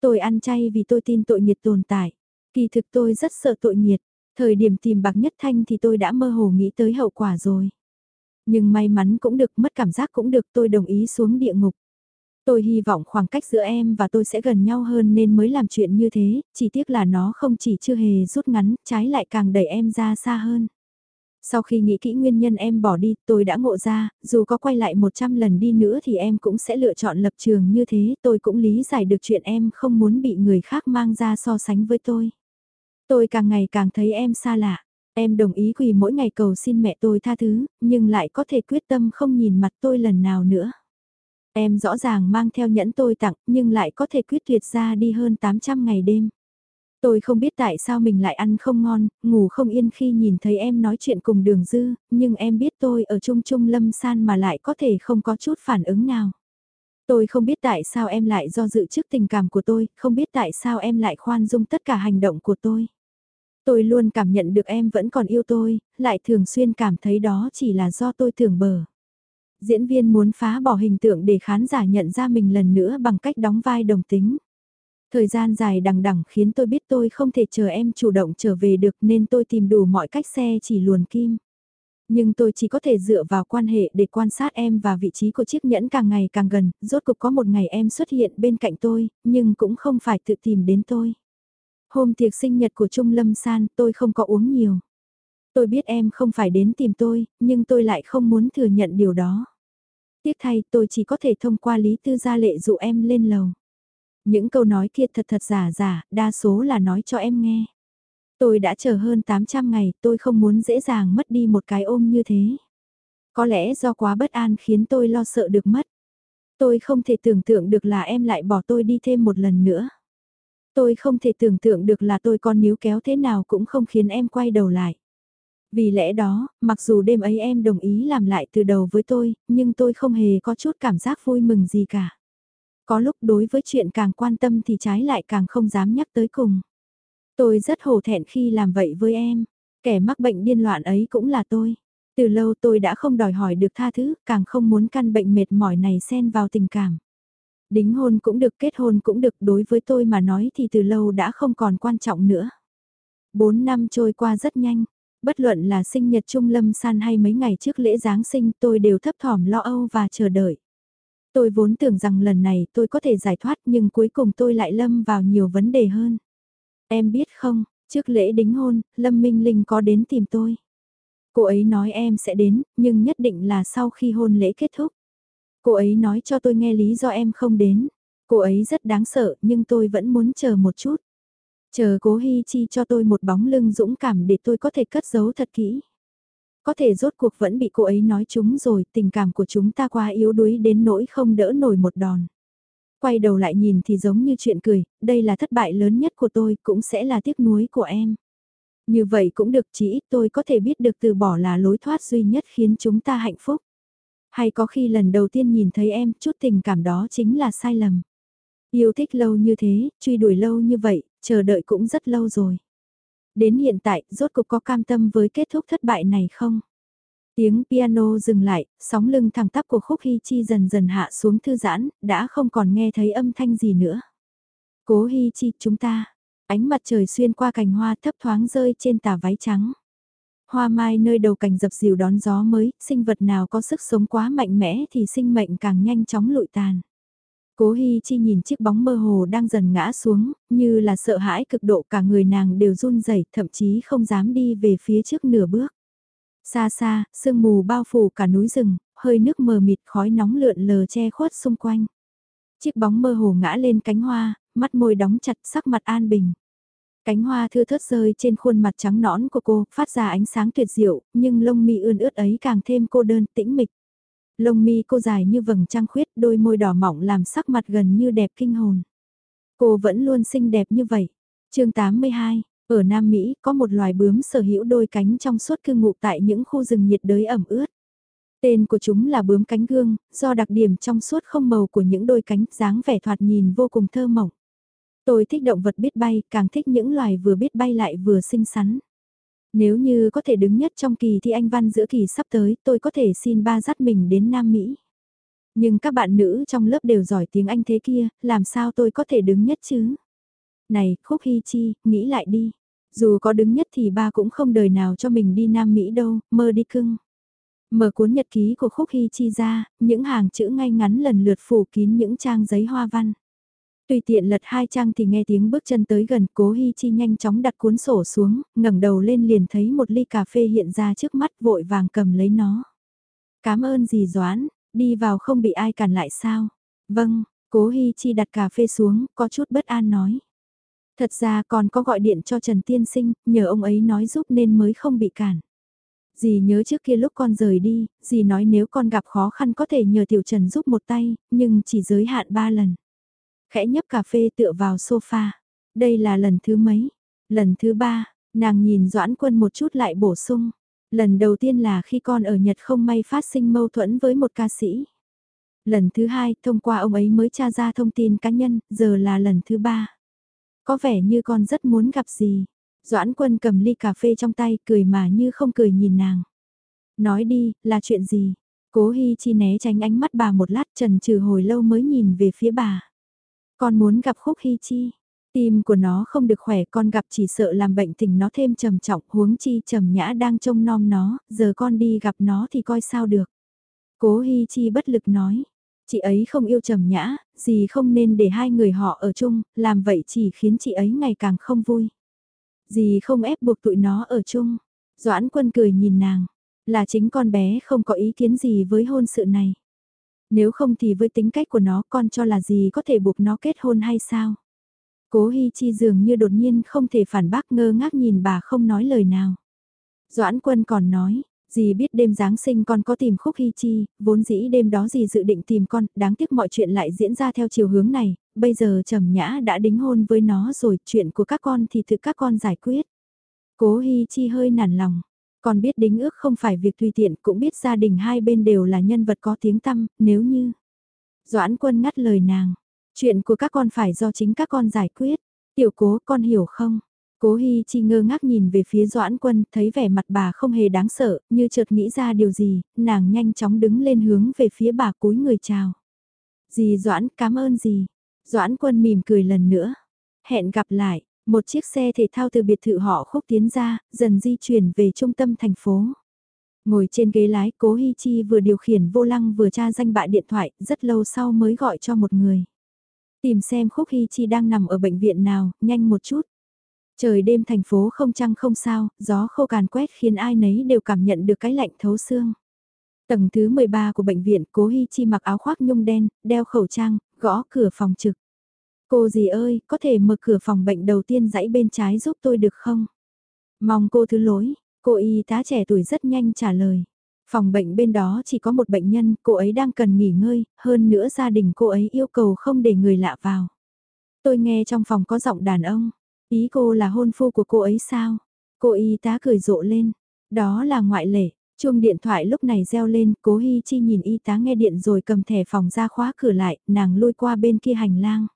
Tôi ăn chay vì tôi tin tội nghiệt tồn tại. Kỳ thực tôi rất sợ tội nghiệt. Thời điểm tìm bạc nhất thanh thì tôi đã mơ hồ nghĩ tới hậu quả rồi. Nhưng may mắn cũng được, mất cảm giác cũng được, tôi đồng ý xuống địa ngục. Tôi hy vọng khoảng cách giữa em và tôi sẽ gần nhau hơn nên mới làm chuyện như thế, chỉ tiếc là nó không chỉ chưa hề rút ngắn, trái lại càng đẩy em ra xa hơn. Sau khi nghĩ kỹ nguyên nhân em bỏ đi, tôi đã ngộ ra, dù có quay lại 100 lần đi nữa thì em cũng sẽ lựa chọn lập trường như thế, tôi cũng lý giải được chuyện em không muốn bị người khác mang ra so sánh với tôi. Tôi càng ngày càng thấy em xa lạ, em đồng ý quỳ mỗi ngày cầu xin mẹ tôi tha thứ, nhưng lại có thể quyết tâm không nhìn mặt tôi lần nào nữa. Em rõ ràng mang theo nhẫn tôi tặng, nhưng lại có thể quyết tuyệt ra đi hơn 800 ngày đêm. Tôi không biết tại sao mình lại ăn không ngon, ngủ không yên khi nhìn thấy em nói chuyện cùng đường dư, nhưng em biết tôi ở chung chung lâm san mà lại có thể không có chút phản ứng nào. Tôi không biết tại sao em lại do dự trước tình cảm của tôi, không biết tại sao em lại khoan dung tất cả hành động của tôi. Tôi luôn cảm nhận được em vẫn còn yêu tôi, lại thường xuyên cảm thấy đó chỉ là do tôi tưởng bờ. Diễn viên muốn phá bỏ hình tượng để khán giả nhận ra mình lần nữa bằng cách đóng vai đồng tính. Thời gian dài đằng đằng khiến tôi biết tôi không thể chờ em chủ động trở về được nên tôi tìm đủ mọi cách xe chỉ luồn kim. Nhưng tôi chỉ có thể dựa vào quan hệ để quan sát em và vị trí của chiếc nhẫn càng ngày càng gần, rốt cục có một ngày em xuất hiện bên cạnh tôi, nhưng cũng không phải tự tìm đến tôi. Hôm tiệc sinh nhật của Trung Lâm San tôi không có uống nhiều. Tôi biết em không phải đến tìm tôi, nhưng tôi lại không muốn thừa nhận điều đó. Tiếc thay tôi chỉ có thể thông qua Lý Tư Gia Lệ dụ em lên lầu. Những câu nói kia thật thật giả giả, đa số là nói cho em nghe. Tôi đã chờ hơn 800 ngày, tôi không muốn dễ dàng mất đi một cái ôm như thế. Có lẽ do quá bất an khiến tôi lo sợ được mất. Tôi không thể tưởng tượng được là em lại bỏ tôi đi thêm một lần nữa. Tôi không thể tưởng tượng được là tôi còn níu kéo thế nào cũng không khiến em quay đầu lại. Vì lẽ đó, mặc dù đêm ấy em đồng ý làm lại từ đầu với tôi, nhưng tôi không hề có chút cảm giác vui mừng gì cả. Có lúc đối với chuyện càng quan tâm thì trái lại càng không dám nhắc tới cùng. Tôi rất hổ thẹn khi làm vậy với em. Kẻ mắc bệnh điên loạn ấy cũng là tôi. Từ lâu tôi đã không đòi hỏi được tha thứ, càng không muốn căn bệnh mệt mỏi này xen vào tình cảm. Đính hôn cũng được, kết hôn cũng được, đối với tôi mà nói thì từ lâu đã không còn quan trọng nữa. Bốn năm trôi qua rất nhanh, bất luận là sinh nhật Trung Lâm San hay mấy ngày trước lễ Giáng sinh tôi đều thấp thỏm lo âu và chờ đợi. Tôi vốn tưởng rằng lần này tôi có thể giải thoát nhưng cuối cùng tôi lại lâm vào nhiều vấn đề hơn. Em biết không, trước lễ đính hôn, Lâm Minh Linh có đến tìm tôi. Cô ấy nói em sẽ đến, nhưng nhất định là sau khi hôn lễ kết thúc. Cô ấy nói cho tôi nghe lý do em không đến. Cô ấy rất đáng sợ nhưng tôi vẫn muốn chờ một chút. Chờ cố Hi Chi cho tôi một bóng lưng dũng cảm để tôi có thể cất giấu thật kỹ. Có thể rốt cuộc vẫn bị cô ấy nói chúng rồi, tình cảm của chúng ta quá yếu đuối đến nỗi không đỡ nổi một đòn. Quay đầu lại nhìn thì giống như chuyện cười, đây là thất bại lớn nhất của tôi, cũng sẽ là tiếc nuối của em. Như vậy cũng được chỉ ít tôi có thể biết được từ bỏ là lối thoát duy nhất khiến chúng ta hạnh phúc. Hay có khi lần đầu tiên nhìn thấy em, chút tình cảm đó chính là sai lầm. Yêu thích lâu như thế, truy đuổi lâu như vậy, chờ đợi cũng rất lâu rồi. Đến hiện tại, rốt cục có cam tâm với kết thúc thất bại này không? Tiếng piano dừng lại, sóng lưng thẳng tắp của khúc Hy Chi dần dần hạ xuống thư giãn, đã không còn nghe thấy âm thanh gì nữa. Cố Hy Chi, chúng ta, ánh mặt trời xuyên qua cành hoa thấp thoáng rơi trên tà váy trắng. Hoa mai nơi đầu cành dập dìu đón gió mới, sinh vật nào có sức sống quá mạnh mẽ thì sinh mệnh càng nhanh chóng lụi tàn. Cố Hi Chi nhìn chiếc bóng mơ hồ đang dần ngã xuống, như là sợ hãi cực độ cả người nàng đều run rẩy, thậm chí không dám đi về phía trước nửa bước. Xa xa, sương mù bao phủ cả núi rừng, hơi nước mờ mịt khói nóng lượn lờ che khuất xung quanh. Chiếc bóng mơ hồ ngã lên cánh hoa, mắt môi đóng chặt sắc mặt an bình. Cánh hoa thưa thớt rơi trên khuôn mặt trắng nõn của cô, phát ra ánh sáng tuyệt diệu, nhưng lông mi ươn ướt ấy càng thêm cô đơn, tĩnh mịch. Lông mi cô dài như vầng trăng khuyết, đôi môi đỏ mỏng làm sắc mặt gần như đẹp kinh hồn. Cô vẫn luôn xinh đẹp như vậy. chương 82, ở Nam Mỹ có một loài bướm sở hữu đôi cánh trong suốt cư ngụ tại những khu rừng nhiệt đới ẩm ướt. Tên của chúng là bướm cánh gương, do đặc điểm trong suốt không màu của những đôi cánh dáng vẻ thoạt nhìn vô cùng thơ mộng. Tôi thích động vật biết bay, càng thích những loài vừa biết bay lại vừa xinh xắn. Nếu như có thể đứng nhất trong kỳ thi Anh Văn giữa kỳ sắp tới, tôi có thể xin ba dắt mình đến Nam Mỹ. Nhưng các bạn nữ trong lớp đều giỏi tiếng Anh thế kia, làm sao tôi có thể đứng nhất chứ? Này, Khúc Hy Chi, nghĩ lại đi. Dù có đứng nhất thì ba cũng không đời nào cho mình đi Nam Mỹ đâu, mơ đi cưng. Mở cuốn nhật ký của Khúc Hy Chi ra, những hàng chữ ngay ngắn lần lượt phủ kín những trang giấy hoa văn. Tùy tiện lật hai trang thì nghe tiếng bước chân tới gần, cố Hi Chi nhanh chóng đặt cuốn sổ xuống, ngẩng đầu lên liền thấy một ly cà phê hiện ra trước mắt vội vàng cầm lấy nó. Cảm ơn dì Doãn, đi vào không bị ai cản lại sao? Vâng, cố Hi Chi đặt cà phê xuống, có chút bất an nói. Thật ra còn có gọi điện cho Trần Tiên Sinh, nhờ ông ấy nói giúp nên mới không bị cản. Dì nhớ trước kia lúc con rời đi, dì nói nếu con gặp khó khăn có thể nhờ Tiểu Trần giúp một tay, nhưng chỉ giới hạn ba lần. Khẽ nhấp cà phê tựa vào sofa. Đây là lần thứ mấy? Lần thứ ba, nàng nhìn Doãn Quân một chút lại bổ sung. Lần đầu tiên là khi con ở Nhật không may phát sinh mâu thuẫn với một ca sĩ. Lần thứ hai, thông qua ông ấy mới tra ra thông tin cá nhân, giờ là lần thứ ba. Có vẻ như con rất muốn gặp gì. Doãn quân cầm ly cà phê trong tay cười mà như không cười nhìn nàng. Nói đi, là chuyện gì? Cố Hi Chi né tránh ánh mắt bà một lát trần trừ hồi lâu mới nhìn về phía bà. Con muốn gặp Khúc Hy Chi. Tim của nó không được khỏe con gặp chỉ sợ làm bệnh tình nó thêm trầm trọng huống chi trầm nhã đang trông nom nó, giờ con đi gặp nó thì coi sao được. Cố hy Chi bất lực nói, chị ấy không yêu trầm nhã, gì không nên để hai người họ ở chung, làm vậy chỉ khiến chị ấy ngày càng không vui. Gì không ép buộc tụi nó ở chung. Doãn quân cười nhìn nàng, là chính con bé không có ý kiến gì với hôn sự này. Nếu không thì với tính cách của nó con cho là gì có thể buộc nó kết hôn hay sao? Cố Hi Chi dường như đột nhiên không thể phản bác ngơ ngác nhìn bà không nói lời nào. Doãn quân còn nói, dì biết đêm Giáng sinh con có tìm khúc Hi Chi, vốn dĩ đêm đó dì dự định tìm con, đáng tiếc mọi chuyện lại diễn ra theo chiều hướng này, bây giờ Trầm Nhã đã đính hôn với nó rồi, chuyện của các con thì tự các con giải quyết. Cố Hi Chi hơi nản lòng, còn biết đính ước không phải việc tùy tiện, cũng biết gia đình hai bên đều là nhân vật có tiếng tăm, nếu như... Doãn quân ngắt lời nàng, chuyện của các con phải do chính các con giải quyết. Tiểu cố con hiểu không? Cố Hi Chi ngơ ngác nhìn về phía Doãn Quân, thấy vẻ mặt bà không hề đáng sợ, như chợt nghĩ ra điều gì, nàng nhanh chóng đứng lên hướng về phía bà cúi người chào. Dì Doãn, cảm ơn dì. Doãn Quân mỉm cười lần nữa. Hẹn gặp lại, một chiếc xe thể thao từ biệt thự họ khúc tiến ra, dần di chuyển về trung tâm thành phố. Ngồi trên ghế lái, Cố Hi Chi vừa điều khiển vô lăng vừa tra danh bạ điện thoại, rất lâu sau mới gọi cho một người. Tìm xem Khúc Hi Chi đang nằm ở bệnh viện nào, nhanh một chút. Trời đêm thành phố không trăng không sao, gió khô càn quét khiến ai nấy đều cảm nhận được cái lạnh thấu xương. Tầng thứ 13 của bệnh viện, cố Hi Chi mặc áo khoác nhung đen, đeo khẩu trang, gõ cửa phòng trực. Cô gì ơi, có thể mở cửa phòng bệnh đầu tiên dãy bên trái giúp tôi được không? Mong cô thứ lỗi, cô y tá trẻ tuổi rất nhanh trả lời. Phòng bệnh bên đó chỉ có một bệnh nhân, cô ấy đang cần nghỉ ngơi, hơn nữa gia đình cô ấy yêu cầu không để người lạ vào. Tôi nghe trong phòng có giọng đàn ông, ý cô là hôn phu của cô ấy sao? Cô y tá cười rộ lên, đó là ngoại lệ. Chuông điện thoại lúc này reo lên, cố Hi Chi nhìn y tá nghe điện rồi cầm thẻ phòng ra khóa cửa lại, nàng lôi qua bên kia hành lang.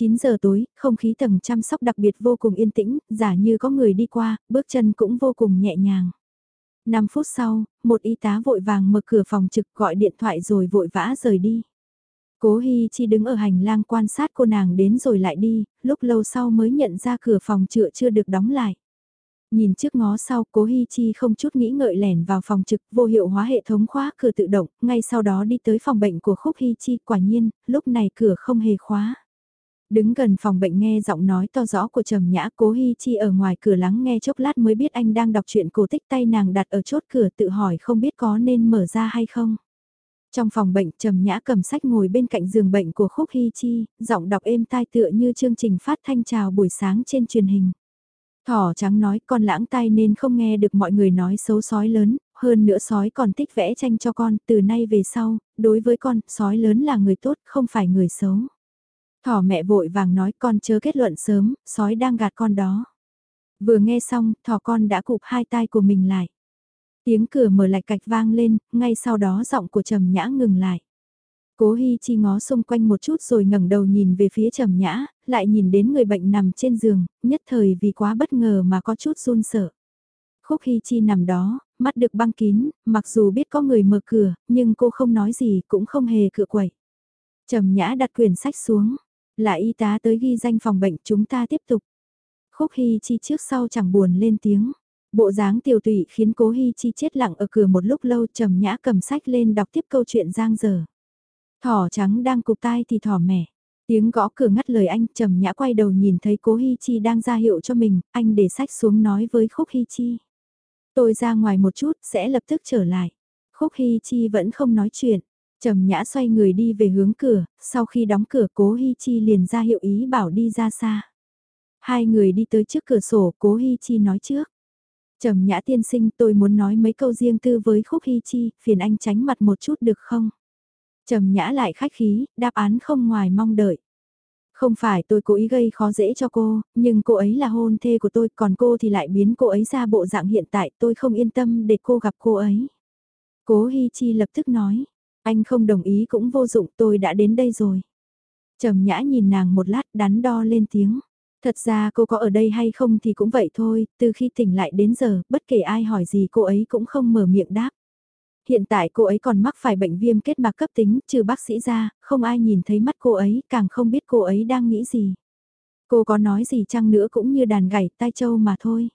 9 giờ tối, không khí tầng chăm sóc đặc biệt vô cùng yên tĩnh, giả như có người đi qua, bước chân cũng vô cùng nhẹ nhàng. 5 phút sau, một y tá vội vàng mở cửa phòng trực gọi điện thoại rồi vội vã rời đi. Cố Hi Chi đứng ở hành lang quan sát cô nàng đến rồi lại đi, lúc lâu sau mới nhận ra cửa phòng chữa chưa được đóng lại. Nhìn trước ngó sau, cố Hi Chi không chút nghĩ ngợi lẻn vào phòng trực vô hiệu hóa hệ thống khóa cửa tự động, ngay sau đó đi tới phòng bệnh của Khúc Hi Chi, quả nhiên, lúc này cửa không hề khóa. Đứng gần phòng bệnh nghe giọng nói to rõ của Trầm Nhã cố Hi Chi ở ngoài cửa lắng nghe chốc lát mới biết anh đang đọc chuyện cổ tích tay nàng đặt ở chốt cửa tự hỏi không biết có nên mở ra hay không. Trong phòng bệnh Trầm Nhã cầm sách ngồi bên cạnh giường bệnh của Khúc Hi Chi, giọng đọc êm tai tựa như chương trình phát thanh chào buổi sáng trên truyền hình. Thỏ trắng nói con lãng tai nên không nghe được mọi người nói xấu sói lớn, hơn nữa sói còn thích vẽ tranh cho con, từ nay về sau, đối với con, sói lớn là người tốt, không phải người xấu. Thỏ mẹ vội vàng nói con chớ kết luận sớm, sói đang gạt con đó. Vừa nghe xong, thỏ con đã cụp hai tay của mình lại. Tiếng cửa mở lạch cạch vang lên, ngay sau đó giọng của Trầm Nhã ngừng lại. Cố Hi Chi ngó xung quanh một chút rồi ngẩng đầu nhìn về phía Trầm Nhã, lại nhìn đến người bệnh nằm trên giường, nhất thời vì quá bất ngờ mà có chút run sợ. Khúc Hi Chi nằm đó, mắt được băng kín, mặc dù biết có người mở cửa, nhưng cô không nói gì cũng không hề cựa quậy. Trầm Nhã đặt quyển sách xuống, là y tá tới ghi danh phòng bệnh chúng ta tiếp tục. Khúc Hy Chi trước sau chẳng buồn lên tiếng. Bộ dáng tiểu tụy khiến cố Hy Chi chết lặng ở cửa một lúc lâu trầm nhã cầm sách lên đọc tiếp câu chuyện giang dở. Thỏ trắng đang cục tai thì thỏ mẻ. Tiếng gõ cửa ngắt lời anh trầm nhã quay đầu nhìn thấy cố Hy Chi đang ra hiệu cho mình, anh để sách xuống nói với Khúc Hy Chi. Tôi ra ngoài một chút, sẽ lập tức trở lại. Khúc Hy Chi vẫn không nói chuyện. Trầm nhã xoay người đi về hướng cửa, sau khi đóng cửa cố Hi Chi liền ra hiệu ý bảo đi ra xa. Hai người đi tới trước cửa sổ, cố Hi Chi nói trước. Trầm nhã tiên sinh tôi muốn nói mấy câu riêng tư với Khúc Hi Chi, phiền anh tránh mặt một chút được không? Trầm nhã lại khách khí, đáp án không ngoài mong đợi. Không phải tôi cố ý gây khó dễ cho cô, nhưng cô ấy là hôn thê của tôi, còn cô thì lại biến cô ấy ra bộ dạng hiện tại, tôi không yên tâm để cô gặp cô ấy. Cố Hi Chi lập tức nói, anh không đồng ý cũng vô dụng tôi đã đến đây rồi. Trầm nhã nhìn nàng một lát đắn đo lên tiếng. Thật ra cô có ở đây hay không thì cũng vậy thôi, từ khi tỉnh lại đến giờ, bất kể ai hỏi gì cô ấy cũng không mở miệng đáp. Hiện tại cô ấy còn mắc phải bệnh viêm kết mạc cấp tính, trừ bác sĩ ra, không ai nhìn thấy mắt cô ấy, càng không biết cô ấy đang nghĩ gì. Cô có nói gì chăng nữa cũng như đàn gảy tai châu mà thôi.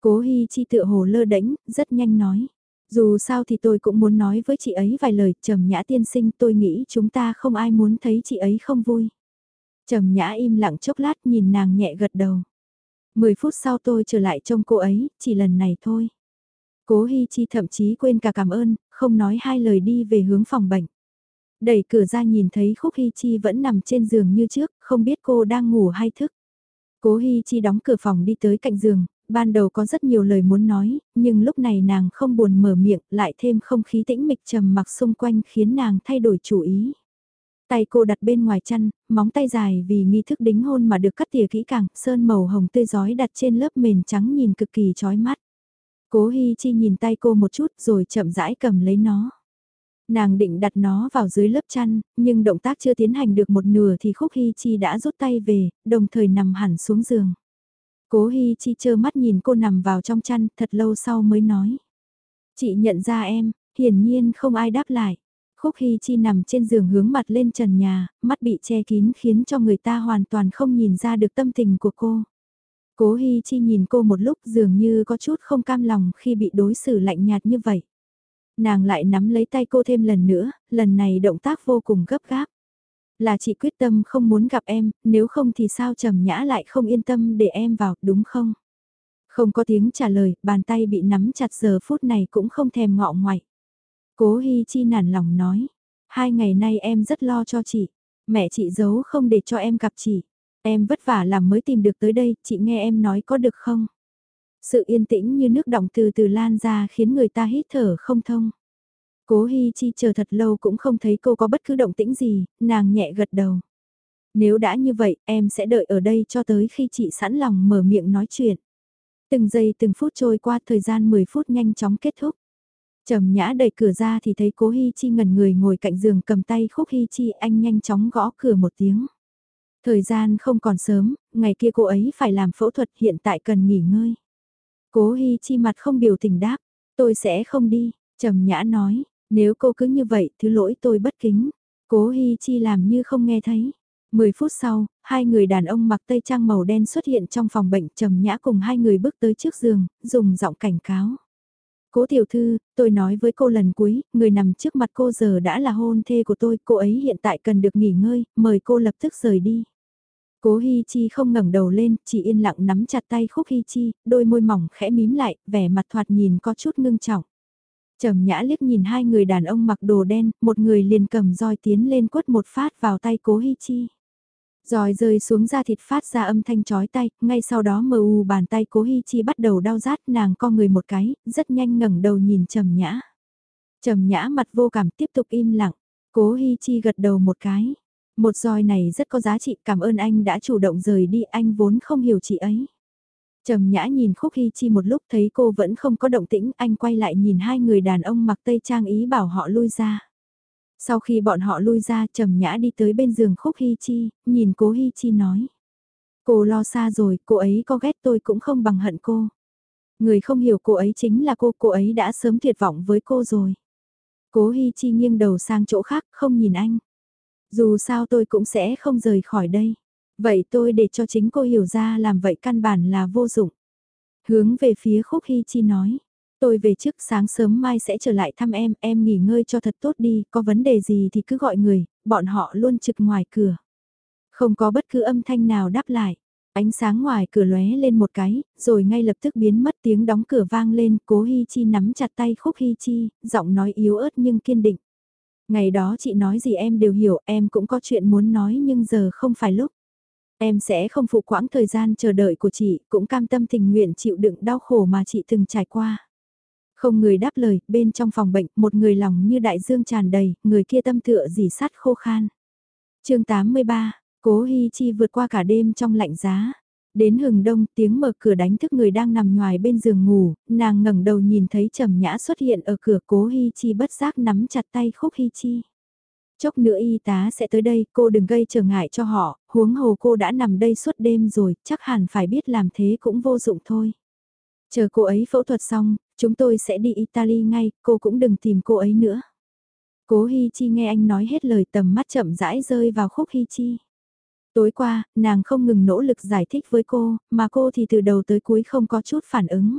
Cố Hi Chi tựa hồ lơ đễnh, rất nhanh nói. Dù sao thì tôi cũng muốn nói với chị ấy vài lời, trầm nhã tiên sinh tôi nghĩ chúng ta không ai muốn thấy chị ấy không vui. Trầm nhã im lặng chốc lát nhìn nàng nhẹ gật đầu. Mười phút sau tôi trở lại trông cô ấy, chỉ lần này thôi. Cố Hi Chi thậm chí quên cả cảm ơn, không nói hai lời đi về hướng phòng bệnh. Đẩy cửa ra nhìn thấy Khúc Hi Chi vẫn nằm trên giường như trước, không biết cô đang ngủ hay thức. Cố Hi Chi đóng cửa phòng đi tới cạnh giường, ban đầu có rất nhiều lời muốn nói, nhưng lúc này nàng không buồn mở miệng, lại thêm không khí tĩnh mịch trầm mặc xung quanh khiến nàng thay đổi chủ ý. Tay cô đặt bên ngoài chăn, móng tay dài vì nghi thức đính hôn mà được cắt tỉa kỹ càng, sơn màu hồng tươi giói đặt trên lớp mền trắng nhìn cực kỳ chói mắt. Cố Hi Chi nhìn tay cô một chút rồi chậm rãi cầm lấy nó. Nàng định đặt nó vào dưới lớp chăn, nhưng động tác chưa tiến hành được một nửa thì Khúc Hi Chi đã rút tay về, đồng thời nằm hẳn xuống giường. Cố Hi Chi chơ mắt nhìn cô nằm vào trong chăn, thật lâu sau mới nói. Chị nhận ra em, hiển nhiên không ai đáp lại. Khúc Hi Chi nằm trên giường hướng mặt lên trần nhà, mắt bị che kín khiến cho người ta hoàn toàn không nhìn ra được tâm tình của cô. Cố Hi Chi nhìn cô một lúc dường như có chút không cam lòng khi bị đối xử lạnh nhạt như vậy. Nàng lại nắm lấy tay cô thêm lần nữa, lần này động tác vô cùng gấp gáp. Là chị quyết tâm không muốn gặp em, nếu không thì sao Trầm Nhã lại không yên tâm để em vào, đúng không? Không có tiếng trả lời, bàn tay bị nắm chặt giờ phút này cũng không thèm ngọ ngoại. Cố Hi Chi nản lòng nói, hai ngày nay em rất lo cho chị, mẹ chị giấu không để cho em gặp chị. Em vất vả làm mới tìm được tới đây, chị nghe em nói có được không? Sự yên tĩnh như nước động từ từ lan ra khiến người ta hít thở không thông. Cố Hi Chi chờ thật lâu cũng không thấy cô có bất cứ động tĩnh gì, nàng nhẹ gật đầu. Nếu đã như vậy, em sẽ đợi ở đây cho tới khi chị sẵn lòng mở miệng nói chuyện. Từng giây từng phút trôi qua thời gian 10 phút nhanh chóng kết thúc. Trầm nhã đẩy cửa ra thì thấy cố Hi Chi ngẩn người ngồi cạnh giường cầm tay khúc Hi Chi anh nhanh chóng gõ cửa một tiếng. Thời gian không còn sớm, ngày kia cô ấy phải làm phẫu thuật hiện tại cần nghỉ ngơi. Cố Hi Chi mặt không biểu tình đáp, tôi sẽ không đi, Trầm Nhã nói, nếu cô cứ như vậy thứ lỗi tôi bất kính. Cố Hi Chi làm như không nghe thấy. Mười phút sau, hai người đàn ông mặc tây trang màu đen xuất hiện trong phòng bệnh Trầm Nhã cùng hai người bước tới trước giường, dùng giọng cảnh cáo. Cố tiểu thư, tôi nói với cô lần cuối, người nằm trước mặt cô giờ đã là hôn thê của tôi, cô ấy hiện tại cần được nghỉ ngơi, mời cô lập tức rời đi. Cố Hi Chi không ngẩng đầu lên, chỉ yên lặng nắm chặt tay Khúc Hi Chi, đôi môi mỏng khẽ mím lại, vẻ mặt thoạt nhìn có chút ngưng trọng. Trầm nhã liếc nhìn hai người đàn ông mặc đồ đen, một người liền cầm roi tiến lên quất một phát vào tay Cố Hi Chi. Roi rơi xuống da thịt phát ra âm thanh chói tay, ngay sau đó mờ u bàn tay Cố Hi Chi bắt đầu đau rát nàng co người một cái, rất nhanh ngẩng đầu nhìn Trầm nhã. Trầm nhã mặt vô cảm tiếp tục im lặng, Cố Hi Chi gật đầu một cái. Một roi này rất có giá trị cảm ơn anh đã chủ động rời đi anh vốn không hiểu chị ấy. Trầm nhã nhìn Khúc Hy Chi một lúc thấy cô vẫn không có động tĩnh anh quay lại nhìn hai người đàn ông mặc tây trang ý bảo họ lui ra. Sau khi bọn họ lui ra Trầm nhã đi tới bên giường Khúc Hy Chi, nhìn cố Hy Chi nói. Cô lo xa rồi, cô ấy có ghét tôi cũng không bằng hận cô. Người không hiểu cô ấy chính là cô, cô ấy đã sớm tuyệt vọng với cô rồi. Cố hy Chi nghiêng đầu sang chỗ khác, không nhìn anh. Dù sao tôi cũng sẽ không rời khỏi đây. Vậy tôi để cho chính cô hiểu ra làm vậy căn bản là vô dụng. Hướng về phía Khúc Hy Chi nói. Tôi về trước sáng sớm mai sẽ trở lại thăm em, em nghỉ ngơi cho thật tốt đi, có vấn đề gì thì cứ gọi người, bọn họ luôn trực ngoài cửa. Không có bất cứ âm thanh nào đáp lại. Ánh sáng ngoài cửa lóe lên một cái, rồi ngay lập tức biến mất tiếng đóng cửa vang lên, cố Hi Chi nắm chặt tay Khúc Hi Chi, giọng nói yếu ớt nhưng kiên định. Ngày đó chị nói gì em đều hiểu, em cũng có chuyện muốn nói nhưng giờ không phải lúc. Em sẽ không phụ quãng thời gian chờ đợi của chị, cũng cam tâm tình nguyện chịu đựng đau khổ mà chị từng trải qua. Không người đáp lời, bên trong phòng bệnh, một người lòng như đại dương tràn đầy, người kia tâm tựa dì sắt khô khan. chương 83, Cố Hi Chi vượt qua cả đêm trong lạnh giá. Đến hừng đông, tiếng mở cửa đánh thức người đang nằm ngoài bên giường ngủ, nàng ngẩng đầu nhìn thấy Trầm Nhã xuất hiện ở cửa Cố Hi Chi bất giác nắm chặt tay Khúc Hi Chi. Chốc nữa y tá sẽ tới đây, cô đừng gây trở ngại cho họ, huống hồ cô đã nằm đây suốt đêm rồi, chắc hẳn phải biết làm thế cũng vô dụng thôi. Chờ cô ấy phẫu thuật xong, chúng tôi sẽ đi Italy ngay, cô cũng đừng tìm cô ấy nữa. Cố Hi Chi nghe anh nói hết lời tầm mắt chậm rãi rơi vào khúc Hi Chi. Tối qua, nàng không ngừng nỗ lực giải thích với cô, mà cô thì từ đầu tới cuối không có chút phản ứng.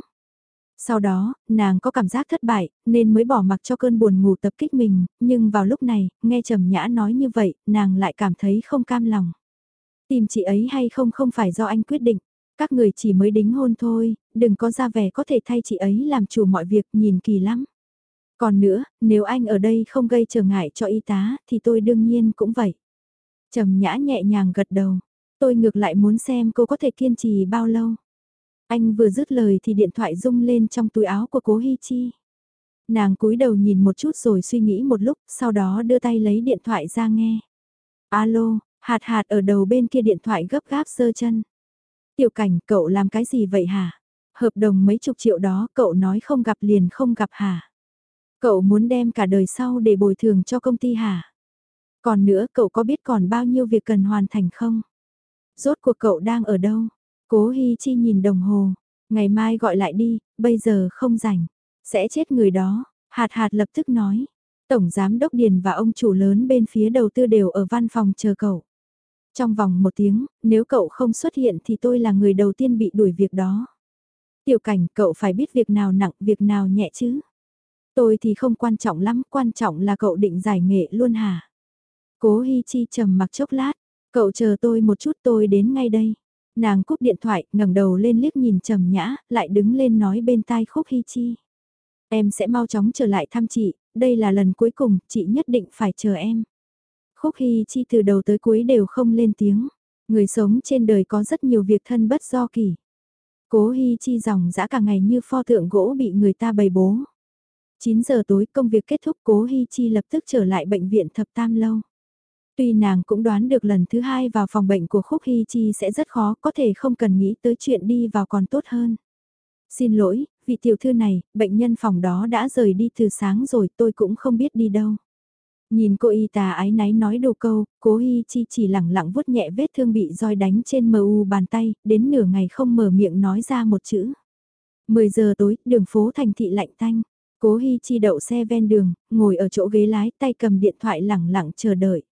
Sau đó, nàng có cảm giác thất bại, nên mới bỏ mặc cho cơn buồn ngủ tập kích mình, nhưng vào lúc này, nghe Trầm Nhã nói như vậy, nàng lại cảm thấy không cam lòng. Tìm chị ấy hay không không phải do anh quyết định, các người chỉ mới đính hôn thôi, đừng có ra vẻ có thể thay chị ấy làm chủ mọi việc nhìn kỳ lắm. Còn nữa, nếu anh ở đây không gây trở ngại cho y tá, thì tôi đương nhiên cũng vậy. Trầm Nhã nhẹ nhàng gật đầu, tôi ngược lại muốn xem cô có thể kiên trì bao lâu. Anh vừa dứt lời thì điện thoại rung lên trong túi áo của cố Hi Chi. Nàng cúi đầu nhìn một chút rồi suy nghĩ một lúc, sau đó đưa tay lấy điện thoại ra nghe. Alo, hạt hạt ở đầu bên kia điện thoại gấp gáp sơ chân. Tiểu cảnh, cậu làm cái gì vậy hả? Hợp đồng mấy chục triệu đó cậu nói không gặp liền không gặp hả? Cậu muốn đem cả đời sau để bồi thường cho công ty hả? Còn nữa cậu có biết còn bao nhiêu việc cần hoàn thành không? Rốt cuộc cậu đang ở đâu? Cố Hi Chi nhìn đồng hồ, ngày mai gọi lại đi, bây giờ không rảnh, sẽ chết người đó, hạt hạt lập tức nói. Tổng Giám Đốc Điền và ông chủ lớn bên phía đầu tư đều ở văn phòng chờ cậu. Trong vòng một tiếng, nếu cậu không xuất hiện thì tôi là người đầu tiên bị đuổi việc đó. Tiểu cảnh cậu phải biết việc nào nặng, việc nào nhẹ chứ. Tôi thì không quan trọng lắm, quan trọng là cậu định giải nghệ luôn hả? Cố Hi Chi trầm mặc chốc lát, cậu chờ tôi một chút tôi đến ngay đây. Nàng cúp điện thoại, ngẩng đầu lên liếc nhìn trầm nhã, lại đứng lên nói bên tai Khúc hy Chi. Em sẽ mau chóng trở lại thăm chị, đây là lần cuối cùng, chị nhất định phải chờ em. Khúc hy Chi từ đầu tới cuối đều không lên tiếng. Người sống trên đời có rất nhiều việc thân bất do kỳ. Cố hy Chi dòng dã cả ngày như pho tượng gỗ bị người ta bày bố. 9 giờ tối công việc kết thúc Cố Hi Chi lập tức trở lại bệnh viện thập tam lâu. Tuy nàng cũng đoán được lần thứ hai vào phòng bệnh của Khúc Hy Chi sẽ rất khó, có thể không cần nghĩ tới chuyện đi vào còn tốt hơn. Xin lỗi, vị tiểu thư này, bệnh nhân phòng đó đã rời đi từ sáng rồi tôi cũng không biết đi đâu. Nhìn cô y tà ái náy nói đồ câu, cố Hy Chi chỉ lẳng lặng vuốt nhẹ vết thương bị roi đánh trên mờ u bàn tay, đến nửa ngày không mở miệng nói ra một chữ. 10 giờ tối, đường phố thành thị lạnh tanh. Cố Hi Chi đậu xe ven đường, ngồi ở chỗ ghế lái tay cầm điện thoại lẳng lặng chờ đợi.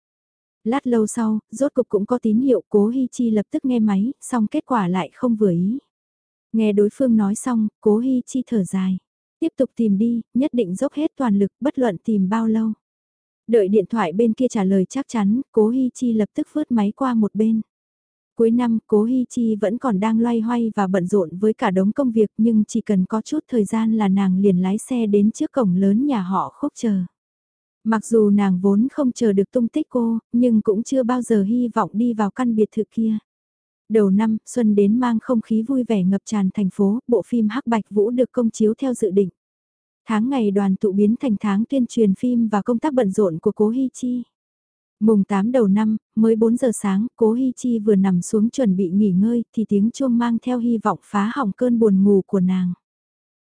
Lát lâu sau, rốt cục cũng có tín hiệu cố Hi Chi lập tức nghe máy, xong kết quả lại không vừa ý. Nghe đối phương nói xong, cố Hi Chi thở dài. Tiếp tục tìm đi, nhất định dốc hết toàn lực bất luận tìm bao lâu. Đợi điện thoại bên kia trả lời chắc chắn, cố Hi Chi lập tức vứt máy qua một bên. Cuối năm, cố Hi Chi vẫn còn đang loay hoay và bận rộn với cả đống công việc nhưng chỉ cần có chút thời gian là nàng liền lái xe đến trước cổng lớn nhà họ khúc chờ. Mặc dù nàng vốn không chờ được tung tích cô, nhưng cũng chưa bao giờ hy vọng đi vào căn biệt thự kia. Đầu năm, xuân đến mang không khí vui vẻ ngập tràn thành phố, bộ phim Hắc Bạch Vũ được công chiếu theo dự định. Tháng ngày đoàn tụ biến thành tháng tuyên truyền phim và công tác bận rộn của Cố Hi Chi. Mùng 8 đầu năm, mới 4 giờ sáng, Cố Hi Chi vừa nằm xuống chuẩn bị nghỉ ngơi thì tiếng chuông mang theo hy vọng phá hỏng cơn buồn ngủ của nàng.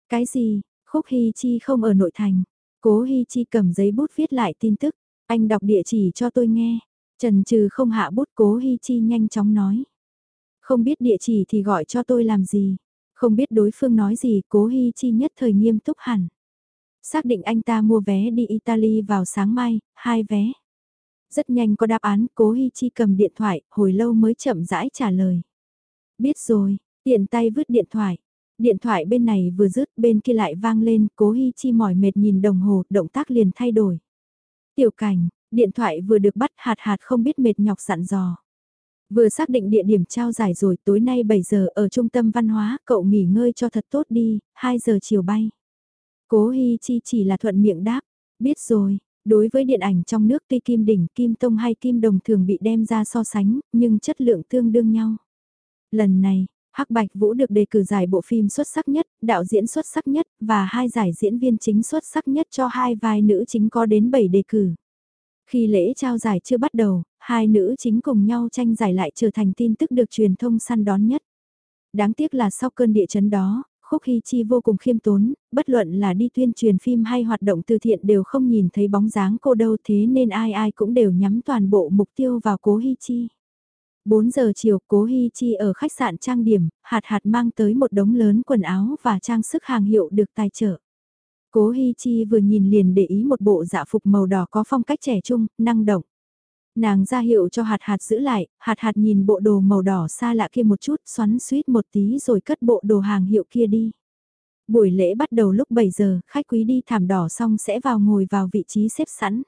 Cái gì, Khúc Hi Chi không ở nội thành. Cố Hi Chi cầm giấy bút viết lại tin tức, anh đọc địa chỉ cho tôi nghe. Trần trừ không hạ bút Cố Hi Chi nhanh chóng nói. Không biết địa chỉ thì gọi cho tôi làm gì. Không biết đối phương nói gì Cố Hi Chi nhất thời nghiêm túc hẳn. Xác định anh ta mua vé đi Italy vào sáng mai, hai vé. Rất nhanh có đáp án, Cố Hi Chi cầm điện thoại, hồi lâu mới chậm rãi trả lời. Biết rồi, tiện tay vứt điện thoại. Điện thoại bên này vừa dứt bên kia lại vang lên, cố Hi Chi mỏi mệt nhìn đồng hồ, động tác liền thay đổi. Tiểu cảnh, điện thoại vừa được bắt hạt hạt không biết mệt nhọc sẵn dò. Vừa xác định địa điểm trao giải rồi tối nay 7 giờ ở trung tâm văn hóa, cậu nghỉ ngơi cho thật tốt đi, 2 giờ chiều bay. Cố Hi Chi chỉ là thuận miệng đáp, biết rồi, đối với điện ảnh trong nước tuy Kim Đỉnh, Kim Tông hay Kim Đồng thường bị đem ra so sánh, nhưng chất lượng tương đương nhau. Lần này, Hắc Bạch Vũ được đề cử giải bộ phim xuất sắc nhất, đạo diễn xuất sắc nhất và hai giải diễn viên chính xuất sắc nhất cho hai vai nữ chính có đến 7 đề cử. Khi lễ trao giải chưa bắt đầu, hai nữ chính cùng nhau tranh giải lại trở thành tin tức được truyền thông săn đón nhất. Đáng tiếc là sau cơn địa chấn đó, Khúc Hy Chi vô cùng khiêm tốn, bất luận là đi tuyên truyền phim hay hoạt động từ thiện đều không nhìn thấy bóng dáng cô đâu thế nên ai ai cũng đều nhắm toàn bộ mục tiêu vào cố Hy Chi. 4 giờ chiều, Cố Hi Chi ở khách sạn trang điểm, hạt hạt mang tới một đống lớn quần áo và trang sức hàng hiệu được tài trợ. Cố Hi Chi vừa nhìn liền để ý một bộ dạ phục màu đỏ có phong cách trẻ trung, năng động. Nàng ra hiệu cho hạt hạt giữ lại, hạt hạt nhìn bộ đồ màu đỏ xa lạ kia một chút, xoắn suýt một tí rồi cất bộ đồ hàng hiệu kia đi. Buổi lễ bắt đầu lúc 7 giờ, khách quý đi thảm đỏ xong sẽ vào ngồi vào vị trí xếp sẵn.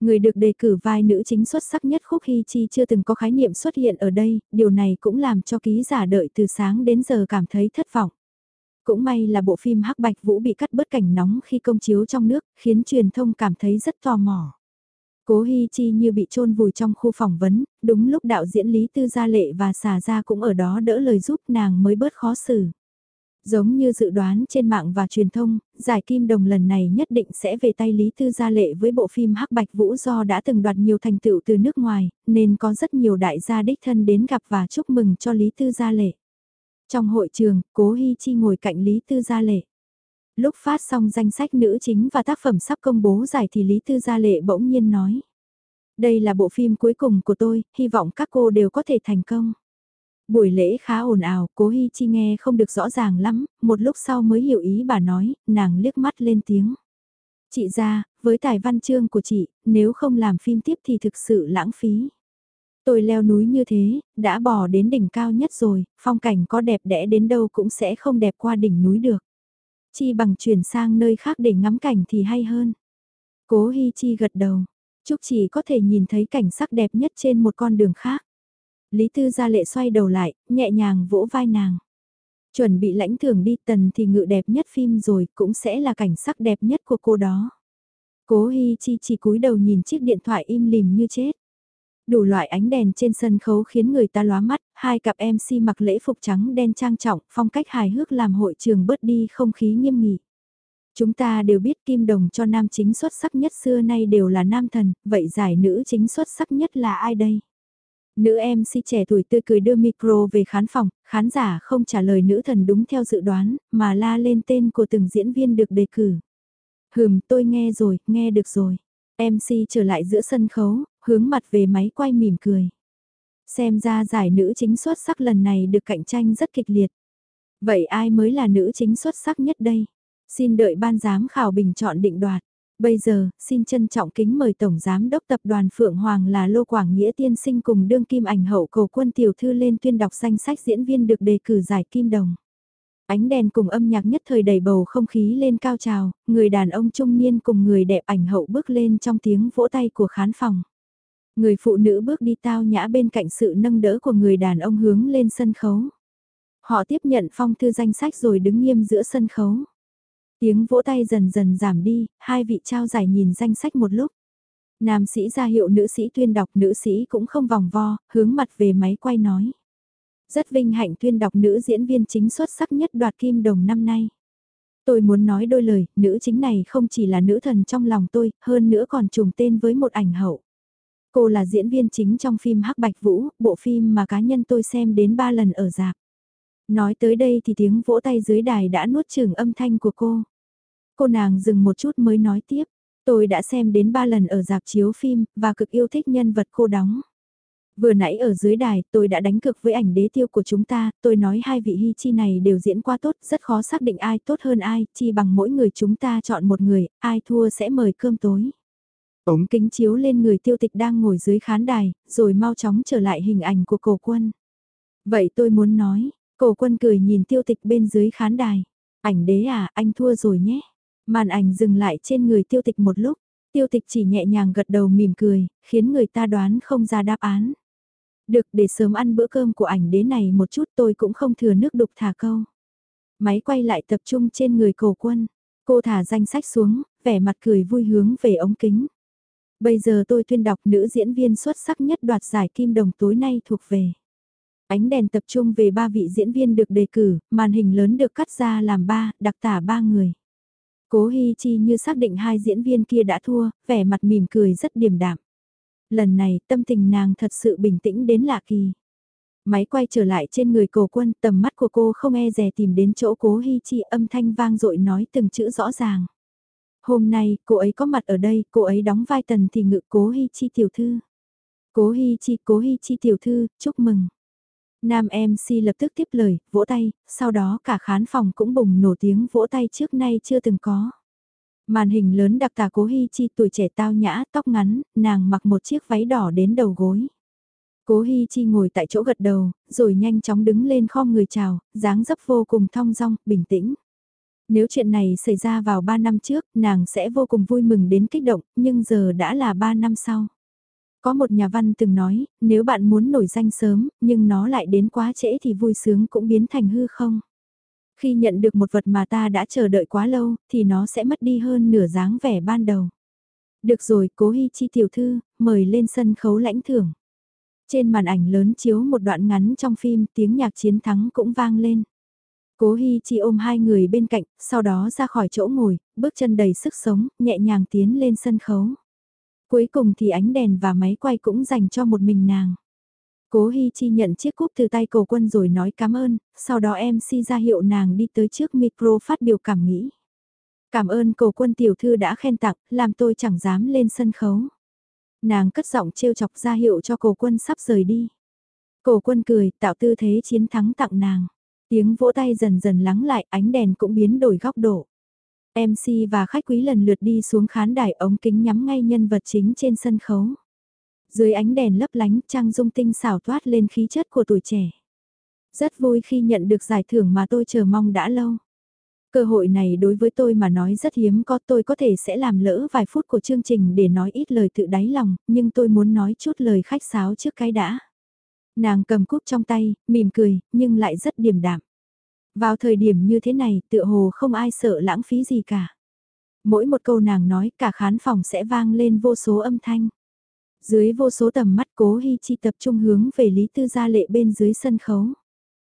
Người được đề cử vai nữ chính xuất sắc nhất Khúc Hy Chi chưa từng có khái niệm xuất hiện ở đây, điều này cũng làm cho ký giả đợi từ sáng đến giờ cảm thấy thất vọng. Cũng may là bộ phim Hắc Bạch Vũ bị cắt bớt cảnh nóng khi công chiếu trong nước, khiến truyền thông cảm thấy rất tò mò. Cố Hi Chi như bị chôn vùi trong khu phỏng vấn, đúng lúc đạo diễn Lý Tư Gia Lệ và xà gia cũng ở đó đỡ lời giúp nàng mới bớt khó xử. Giống như dự đoán trên mạng và truyền thông, giải kim đồng lần này nhất định sẽ về tay Lý Tư Gia Lệ với bộ phim Hắc Bạch Vũ do đã từng đoạt nhiều thành tựu từ nước ngoài, nên có rất nhiều đại gia đích thân đến gặp và chúc mừng cho Lý Tư Gia Lệ. Trong hội trường, Cố Hi Chi ngồi cạnh Lý Tư Gia Lệ. Lúc phát xong danh sách nữ chính và tác phẩm sắp công bố giải thì Lý Tư Gia Lệ bỗng nhiên nói. Đây là bộ phim cuối cùng của tôi, hy vọng các cô đều có thể thành công. Buổi lễ khá ồn ào, cố Hi Chi nghe không được rõ ràng lắm, một lúc sau mới hiểu ý bà nói, nàng liếc mắt lên tiếng. Chị ra, với tài văn chương của chị, nếu không làm phim tiếp thì thực sự lãng phí. Tôi leo núi như thế, đã bò đến đỉnh cao nhất rồi, phong cảnh có đẹp đẽ đến đâu cũng sẽ không đẹp qua đỉnh núi được. Chi bằng chuyển sang nơi khác để ngắm cảnh thì hay hơn. Cố Hi Chi gật đầu, "Chúc chị có thể nhìn thấy cảnh sắc đẹp nhất trên một con đường khác. Lý Tư gia lệ xoay đầu lại, nhẹ nhàng vỗ vai nàng. Chuẩn bị lãnh thưởng đi tần thì ngự đẹp nhất phim rồi, cũng sẽ là cảnh sắc đẹp nhất của cô đó. Cố Hi Chi chỉ cúi đầu nhìn chiếc điện thoại im lìm như chết. Đủ loại ánh đèn trên sân khấu khiến người ta lóa mắt, hai cặp MC mặc lễ phục trắng đen trang trọng, phong cách hài hước làm hội trường bớt đi không khí nghiêm nghị. Chúng ta đều biết kim đồng cho nam chính xuất sắc nhất xưa nay đều là nam thần, vậy giải nữ chính xuất sắc nhất là ai đây? Nữ MC trẻ tuổi tươi cười đưa micro về khán phòng, khán giả không trả lời nữ thần đúng theo dự đoán, mà la lên tên của từng diễn viên được đề cử. Hừm, tôi nghe rồi, nghe được rồi. MC trở lại giữa sân khấu, hướng mặt về máy quay mỉm cười. Xem ra giải nữ chính xuất sắc lần này được cạnh tranh rất kịch liệt. Vậy ai mới là nữ chính xuất sắc nhất đây? Xin đợi ban giám khảo bình chọn định đoạt. Bây giờ, xin trân trọng kính mời Tổng Giám đốc Tập đoàn Phượng Hoàng là Lô Quảng Nghĩa Tiên Sinh cùng đương kim ảnh hậu cầu quân tiểu thư lên tuyên đọc danh sách diễn viên được đề cử giải Kim Đồng. Ánh đèn cùng âm nhạc nhất thời đầy bầu không khí lên cao trào, người đàn ông trung niên cùng người đẹp ảnh hậu bước lên trong tiếng vỗ tay của khán phòng. Người phụ nữ bước đi tao nhã bên cạnh sự nâng đỡ của người đàn ông hướng lên sân khấu. Họ tiếp nhận phong thư danh sách rồi đứng nghiêm giữa sân khấu. Tiếng vỗ tay dần dần giảm đi, hai vị trao giải nhìn danh sách một lúc. Nam sĩ ra hiệu nữ sĩ tuyên đọc, nữ sĩ cũng không vòng vo, hướng mặt về máy quay nói. Rất vinh hạnh tuyên đọc nữ diễn viên chính xuất sắc nhất đoạt kim đồng năm nay. Tôi muốn nói đôi lời, nữ chính này không chỉ là nữ thần trong lòng tôi, hơn nữa còn trùng tên với một ảnh hậu. Cô là diễn viên chính trong phim Hắc Bạch Vũ, bộ phim mà cá nhân tôi xem đến ba lần ở dạp. Nói tới đây thì tiếng vỗ tay dưới đài đã nuốt chửng âm thanh của cô. Cô nàng dừng một chút mới nói tiếp, tôi đã xem đến ba lần ở dạp chiếu phim và cực yêu thích nhân vật cô đóng. Vừa nãy ở dưới đài, tôi đã đánh cực với ảnh đế tiêu của chúng ta, tôi nói hai vị hy chi này đều diễn qua tốt, rất khó xác định ai tốt hơn ai, chi bằng mỗi người chúng ta chọn một người, ai thua sẽ mời cơm tối. Ống kính chiếu lên người tiêu tịch đang ngồi dưới khán đài, rồi mau chóng trở lại hình ảnh của cổ quân. Vậy tôi muốn nói, cổ quân cười nhìn tiêu tịch bên dưới khán đài. Ảnh đế à, anh thua rồi nhé. Màn ảnh dừng lại trên người tiêu tịch một lúc. Tiêu tịch chỉ nhẹ nhàng gật đầu mỉm cười, khiến người ta đoán không ra đáp án. Được để sớm ăn bữa cơm của ảnh đế này một chút tôi cũng không thừa nước đục thả câu. Máy quay lại tập trung trên người cổ quân. Cô thả danh sách xuống, vẻ mặt cười vui hướng về ống kính. Bây giờ tôi tuyên đọc nữ diễn viên xuất sắc nhất đoạt giải kim đồng tối nay thuộc về. Ánh đèn tập trung về ba vị diễn viên được đề cử, màn hình lớn được cắt ra làm ba, đặc tả ba người. Cố Hi Chi như xác định hai diễn viên kia đã thua, vẻ mặt mỉm cười rất điềm đạm. Lần này tâm tình nàng thật sự bình tĩnh đến lạ kỳ. Máy quay trở lại trên người cổ quân tầm mắt của cô không e dè tìm đến chỗ cố Hi Chi âm thanh vang dội nói từng chữ rõ ràng. Hôm nay, cô ấy có mặt ở đây, cô ấy đóng vai tần thì ngự cố Hi Chi tiểu thư. Cố Hi Chi, cố Hi Chi tiểu thư, chúc mừng. Nam MC lập tức tiếp lời, vỗ tay, sau đó cả khán phòng cũng bùng nổ tiếng vỗ tay trước nay chưa từng có. Màn hình lớn đặc tả cố Hi Chi tuổi trẻ tao nhã, tóc ngắn, nàng mặc một chiếc váy đỏ đến đầu gối. Cố Hi Chi ngồi tại chỗ gật đầu, rồi nhanh chóng đứng lên khom người chào, dáng dấp vô cùng thong dong, bình tĩnh. Nếu chuyện này xảy ra vào 3 năm trước, nàng sẽ vô cùng vui mừng đến kích động, nhưng giờ đã là 3 năm sau. Có một nhà văn từng nói, nếu bạn muốn nổi danh sớm, nhưng nó lại đến quá trễ thì vui sướng cũng biến thành hư không. Khi nhận được một vật mà ta đã chờ đợi quá lâu, thì nó sẽ mất đi hơn nửa dáng vẻ ban đầu. Được rồi, cố Hi Chi tiểu thư, mời lên sân khấu lãnh thưởng. Trên màn ảnh lớn chiếu một đoạn ngắn trong phim, tiếng nhạc chiến thắng cũng vang lên. Cố Hi Chi ôm hai người bên cạnh, sau đó ra khỏi chỗ ngồi, bước chân đầy sức sống, nhẹ nhàng tiến lên sân khấu. Cuối cùng thì ánh đèn và máy quay cũng dành cho một mình nàng. Cố Hi Chi nhận chiếc cúp từ tay cầu quân rồi nói cảm ơn, sau đó MC ra hiệu nàng đi tới trước micro phát biểu cảm nghĩ. Cảm ơn cầu quân tiểu thư đã khen tặng, làm tôi chẳng dám lên sân khấu. Nàng cất giọng trêu chọc ra hiệu cho cầu quân sắp rời đi. Cổ quân cười, tạo tư thế chiến thắng tặng nàng. Tiếng vỗ tay dần dần lắng lại, ánh đèn cũng biến đổi góc độ. MC và khách quý lần lượt đi xuống khán đài ống kính nhắm ngay nhân vật chính trên sân khấu. Dưới ánh đèn lấp lánh trang dung tinh xảo thoát lên khí chất của tuổi trẻ. Rất vui khi nhận được giải thưởng mà tôi chờ mong đã lâu. Cơ hội này đối với tôi mà nói rất hiếm có tôi có thể sẽ làm lỡ vài phút của chương trình để nói ít lời tự đáy lòng, nhưng tôi muốn nói chút lời khách sáo trước cái đã. Nàng cầm cúp trong tay, mỉm cười, nhưng lại rất điềm đạm. Vào thời điểm như thế này, tựa hồ không ai sợ lãng phí gì cả. Mỗi một câu nàng nói, cả khán phòng sẽ vang lên vô số âm thanh. Dưới vô số tầm mắt cố Hi Chi tập trung hướng về Lý Tư Gia Lệ bên dưới sân khấu.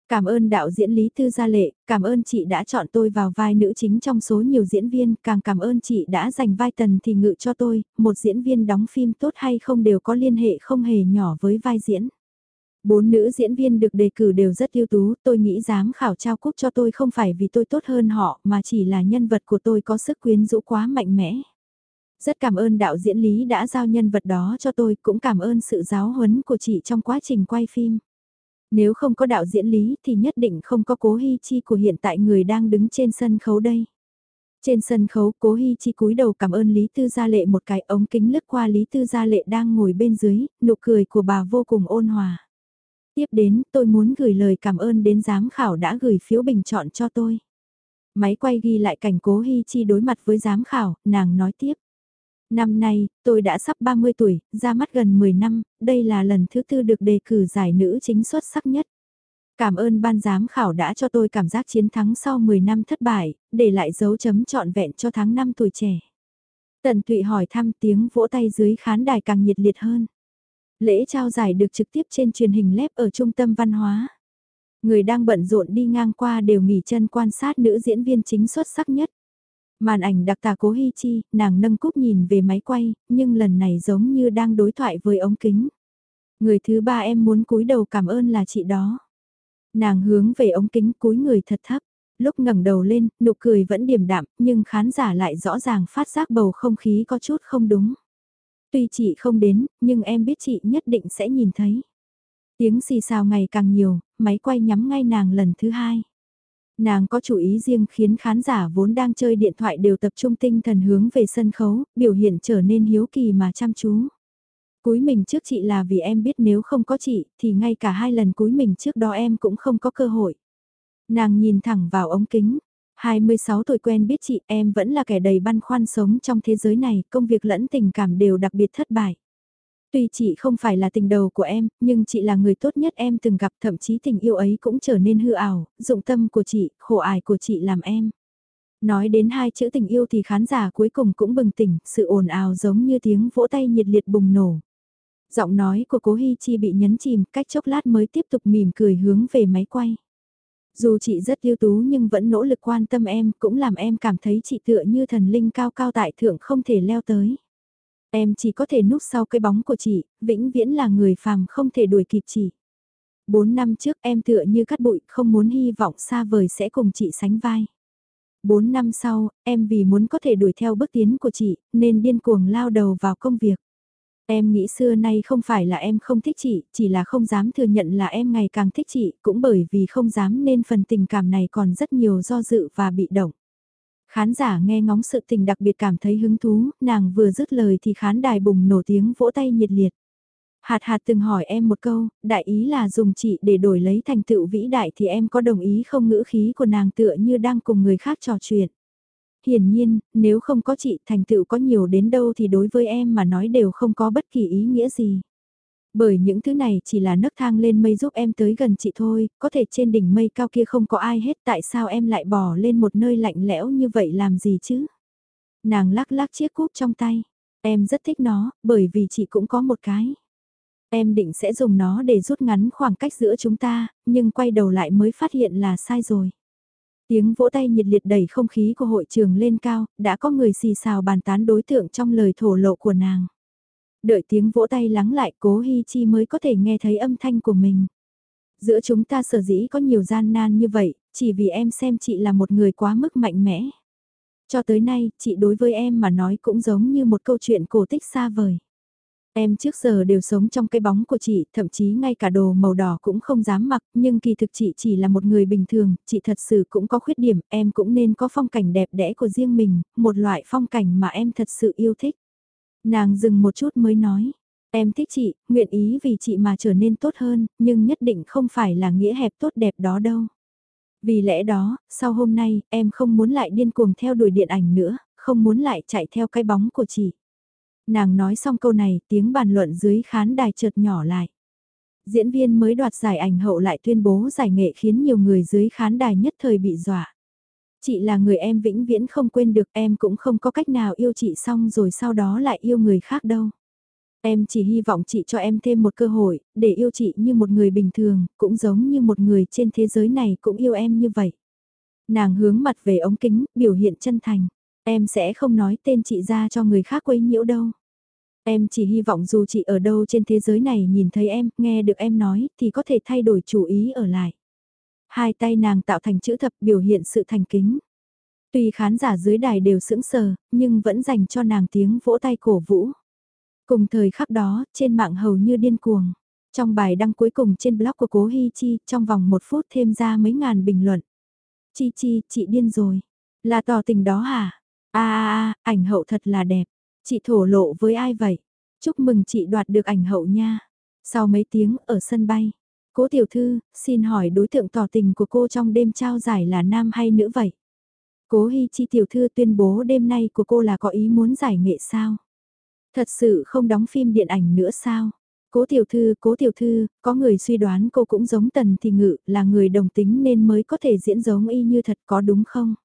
Cảm ơn đạo diễn Lý Tư Gia Lệ, cảm ơn chị đã chọn tôi vào vai nữ chính trong số nhiều diễn viên, càng cảm ơn chị đã dành vai tần thì ngự cho tôi, một diễn viên đóng phim tốt hay không đều có liên hệ không hề nhỏ với vai diễn. Bốn nữ diễn viên được đề cử đều rất ưu tú, tôi nghĩ dám khảo trao cúp cho tôi không phải vì tôi tốt hơn họ mà chỉ là nhân vật của tôi có sức quyến rũ quá mạnh mẽ. Rất cảm ơn đạo diễn Lý đã giao nhân vật đó cho tôi, cũng cảm ơn sự giáo huấn của chị trong quá trình quay phim. Nếu không có đạo diễn Lý thì nhất định không có cố hy chi của hiện tại người đang đứng trên sân khấu đây. Trên sân khấu cố hy chi cúi đầu cảm ơn Lý Tư Gia Lệ một cái ống kính lướt qua Lý Tư Gia Lệ đang ngồi bên dưới, nụ cười của bà vô cùng ôn hòa. Tiếp đến tôi muốn gửi lời cảm ơn đến giám khảo đã gửi phiếu bình chọn cho tôi. Máy quay ghi lại cảnh cố Hi chi đối mặt với giám khảo, nàng nói tiếp. Năm nay, tôi đã sắp 30 tuổi, ra mắt gần 10 năm, đây là lần thứ tư được đề cử giải nữ chính xuất sắc nhất. Cảm ơn ban giám khảo đã cho tôi cảm giác chiến thắng sau 10 năm thất bại, để lại dấu chấm trọn vẹn cho tháng năm tuổi trẻ. Tần Tụy hỏi thăm tiếng vỗ tay dưới khán đài càng nhiệt liệt hơn. Lễ trao giải được trực tiếp trên truyền hình lép ở trung tâm văn hóa. Người đang bận rộn đi ngang qua đều nghỉ chân quan sát nữ diễn viên chính xuất sắc nhất. Màn ảnh đặc tả cố Hi Chi, nàng nâng cúp nhìn về máy quay, nhưng lần này giống như đang đối thoại với ống kính. Người thứ ba em muốn cúi đầu cảm ơn là chị đó. Nàng hướng về ống kính cúi người thật thấp. Lúc ngẩng đầu lên, nụ cười vẫn điềm đạm, nhưng khán giả lại rõ ràng phát giác bầu không khí có chút không đúng. Tuy chị không đến, nhưng em biết chị nhất định sẽ nhìn thấy. Tiếng xì xào ngày càng nhiều, máy quay nhắm ngay nàng lần thứ hai. Nàng có chủ ý riêng khiến khán giả vốn đang chơi điện thoại đều tập trung tinh thần hướng về sân khấu, biểu hiện trở nên hiếu kỳ mà chăm chú. Cúi mình trước chị là vì em biết nếu không có chị, thì ngay cả hai lần cúi mình trước đó em cũng không có cơ hội. Nàng nhìn thẳng vào ống kính. 26 tuổi quen biết chị em vẫn là kẻ đầy băn khoăn sống trong thế giới này, công việc lẫn tình cảm đều đặc biệt thất bại. Tuy chị không phải là tình đầu của em, nhưng chị là người tốt nhất em từng gặp thậm chí tình yêu ấy cũng trở nên hư ảo, dụng tâm của chị, khổ ải của chị làm em. Nói đến hai chữ tình yêu thì khán giả cuối cùng cũng bừng tỉnh, sự ồn ào giống như tiếng vỗ tay nhiệt liệt bùng nổ. Giọng nói của cố Hi Chi bị nhấn chìm, cách chốc lát mới tiếp tục mỉm cười hướng về máy quay. Dù chị rất ưu tú nhưng vẫn nỗ lực quan tâm em, cũng làm em cảm thấy chị tựa như thần linh cao cao tại thượng không thể leo tới. Em chỉ có thể núp sau cái bóng của chị, vĩnh viễn là người phàm không thể đuổi kịp chị. Bốn năm trước em tựa như cắt bụi, không muốn hy vọng xa vời sẽ cùng chị sánh vai. Bốn năm sau, em vì muốn có thể đuổi theo bước tiến của chị, nên điên cuồng lao đầu vào công việc. Em nghĩ xưa nay không phải là em không thích chị, chỉ là không dám thừa nhận là em ngày càng thích chị, cũng bởi vì không dám nên phần tình cảm này còn rất nhiều do dự và bị động. Khán giả nghe ngóng sự tình đặc biệt cảm thấy hứng thú, nàng vừa dứt lời thì khán đài bùng nổ tiếng vỗ tay nhiệt liệt. Hạt hạt từng hỏi em một câu, đại ý là dùng chị để đổi lấy thành tựu vĩ đại thì em có đồng ý không ngữ khí của nàng tựa như đang cùng người khác trò chuyện. Hiển nhiên, nếu không có chị thành tựu có nhiều đến đâu thì đối với em mà nói đều không có bất kỳ ý nghĩa gì. Bởi những thứ này chỉ là nấc thang lên mây giúp em tới gần chị thôi, có thể trên đỉnh mây cao kia không có ai hết tại sao em lại bỏ lên một nơi lạnh lẽo như vậy làm gì chứ? Nàng lắc lắc chiếc cúp trong tay, em rất thích nó, bởi vì chị cũng có một cái. Em định sẽ dùng nó để rút ngắn khoảng cách giữa chúng ta, nhưng quay đầu lại mới phát hiện là sai rồi. Tiếng vỗ tay nhiệt liệt đẩy không khí của hội trường lên cao, đã có người xì xào bàn tán đối tượng trong lời thổ lộ của nàng. Đợi tiếng vỗ tay lắng lại cố Hi Chi mới có thể nghe thấy âm thanh của mình. Giữa chúng ta sở dĩ có nhiều gian nan như vậy, chỉ vì em xem chị là một người quá mức mạnh mẽ. Cho tới nay, chị đối với em mà nói cũng giống như một câu chuyện cổ tích xa vời. Em trước giờ đều sống trong cái bóng của chị, thậm chí ngay cả đồ màu đỏ cũng không dám mặc, nhưng kỳ thực chị chỉ là một người bình thường, chị thật sự cũng có khuyết điểm, em cũng nên có phong cảnh đẹp đẽ của riêng mình, một loại phong cảnh mà em thật sự yêu thích. Nàng dừng một chút mới nói, em thích chị, nguyện ý vì chị mà trở nên tốt hơn, nhưng nhất định không phải là nghĩa hẹp tốt đẹp đó đâu. Vì lẽ đó, sau hôm nay, em không muốn lại điên cuồng theo đuổi điện ảnh nữa, không muốn lại chạy theo cái bóng của chị. Nàng nói xong câu này, tiếng bàn luận dưới khán đài chợt nhỏ lại. Diễn viên mới đoạt giải ảnh hậu lại tuyên bố giải nghệ khiến nhiều người dưới khán đài nhất thời bị dọa. Chị là người em vĩnh viễn không quên được em cũng không có cách nào yêu chị xong rồi sau đó lại yêu người khác đâu. Em chỉ hy vọng chị cho em thêm một cơ hội, để yêu chị như một người bình thường, cũng giống như một người trên thế giới này cũng yêu em như vậy. Nàng hướng mặt về ống kính, biểu hiện chân thành. Em sẽ không nói tên chị ra cho người khác quấy nhiễu đâu. Em chỉ hy vọng dù chị ở đâu trên thế giới này nhìn thấy em, nghe được em nói, thì có thể thay đổi chủ ý ở lại. Hai tay nàng tạo thành chữ thập biểu hiện sự thành kính. Tuy khán giả dưới đài đều sững sờ, nhưng vẫn dành cho nàng tiếng vỗ tay cổ vũ. Cùng thời khắc đó, trên mạng hầu như điên cuồng. Trong bài đăng cuối cùng trên blog của Cố Hi Chi, trong vòng một phút thêm ra mấy ngàn bình luận. Chi Chi, chị điên rồi. Là tỏ tình đó hả? a a a ảnh hậu thật là đẹp. Chị thổ lộ với ai vậy? Chúc mừng chị đoạt được ảnh hậu nha. Sau mấy tiếng ở sân bay, cố tiểu thư, xin hỏi đối tượng tỏ tình của cô trong đêm trao giải là nam hay nữ vậy? Cố Hi Chi tiểu thư tuyên bố đêm nay của cô là có ý muốn giải nghệ sao? Thật sự không đóng phim điện ảnh nữa sao? Cố tiểu thư, cố tiểu thư, có người suy đoán cô cũng giống tần thì ngự, là người đồng tính nên mới có thể diễn giống y như thật có đúng không?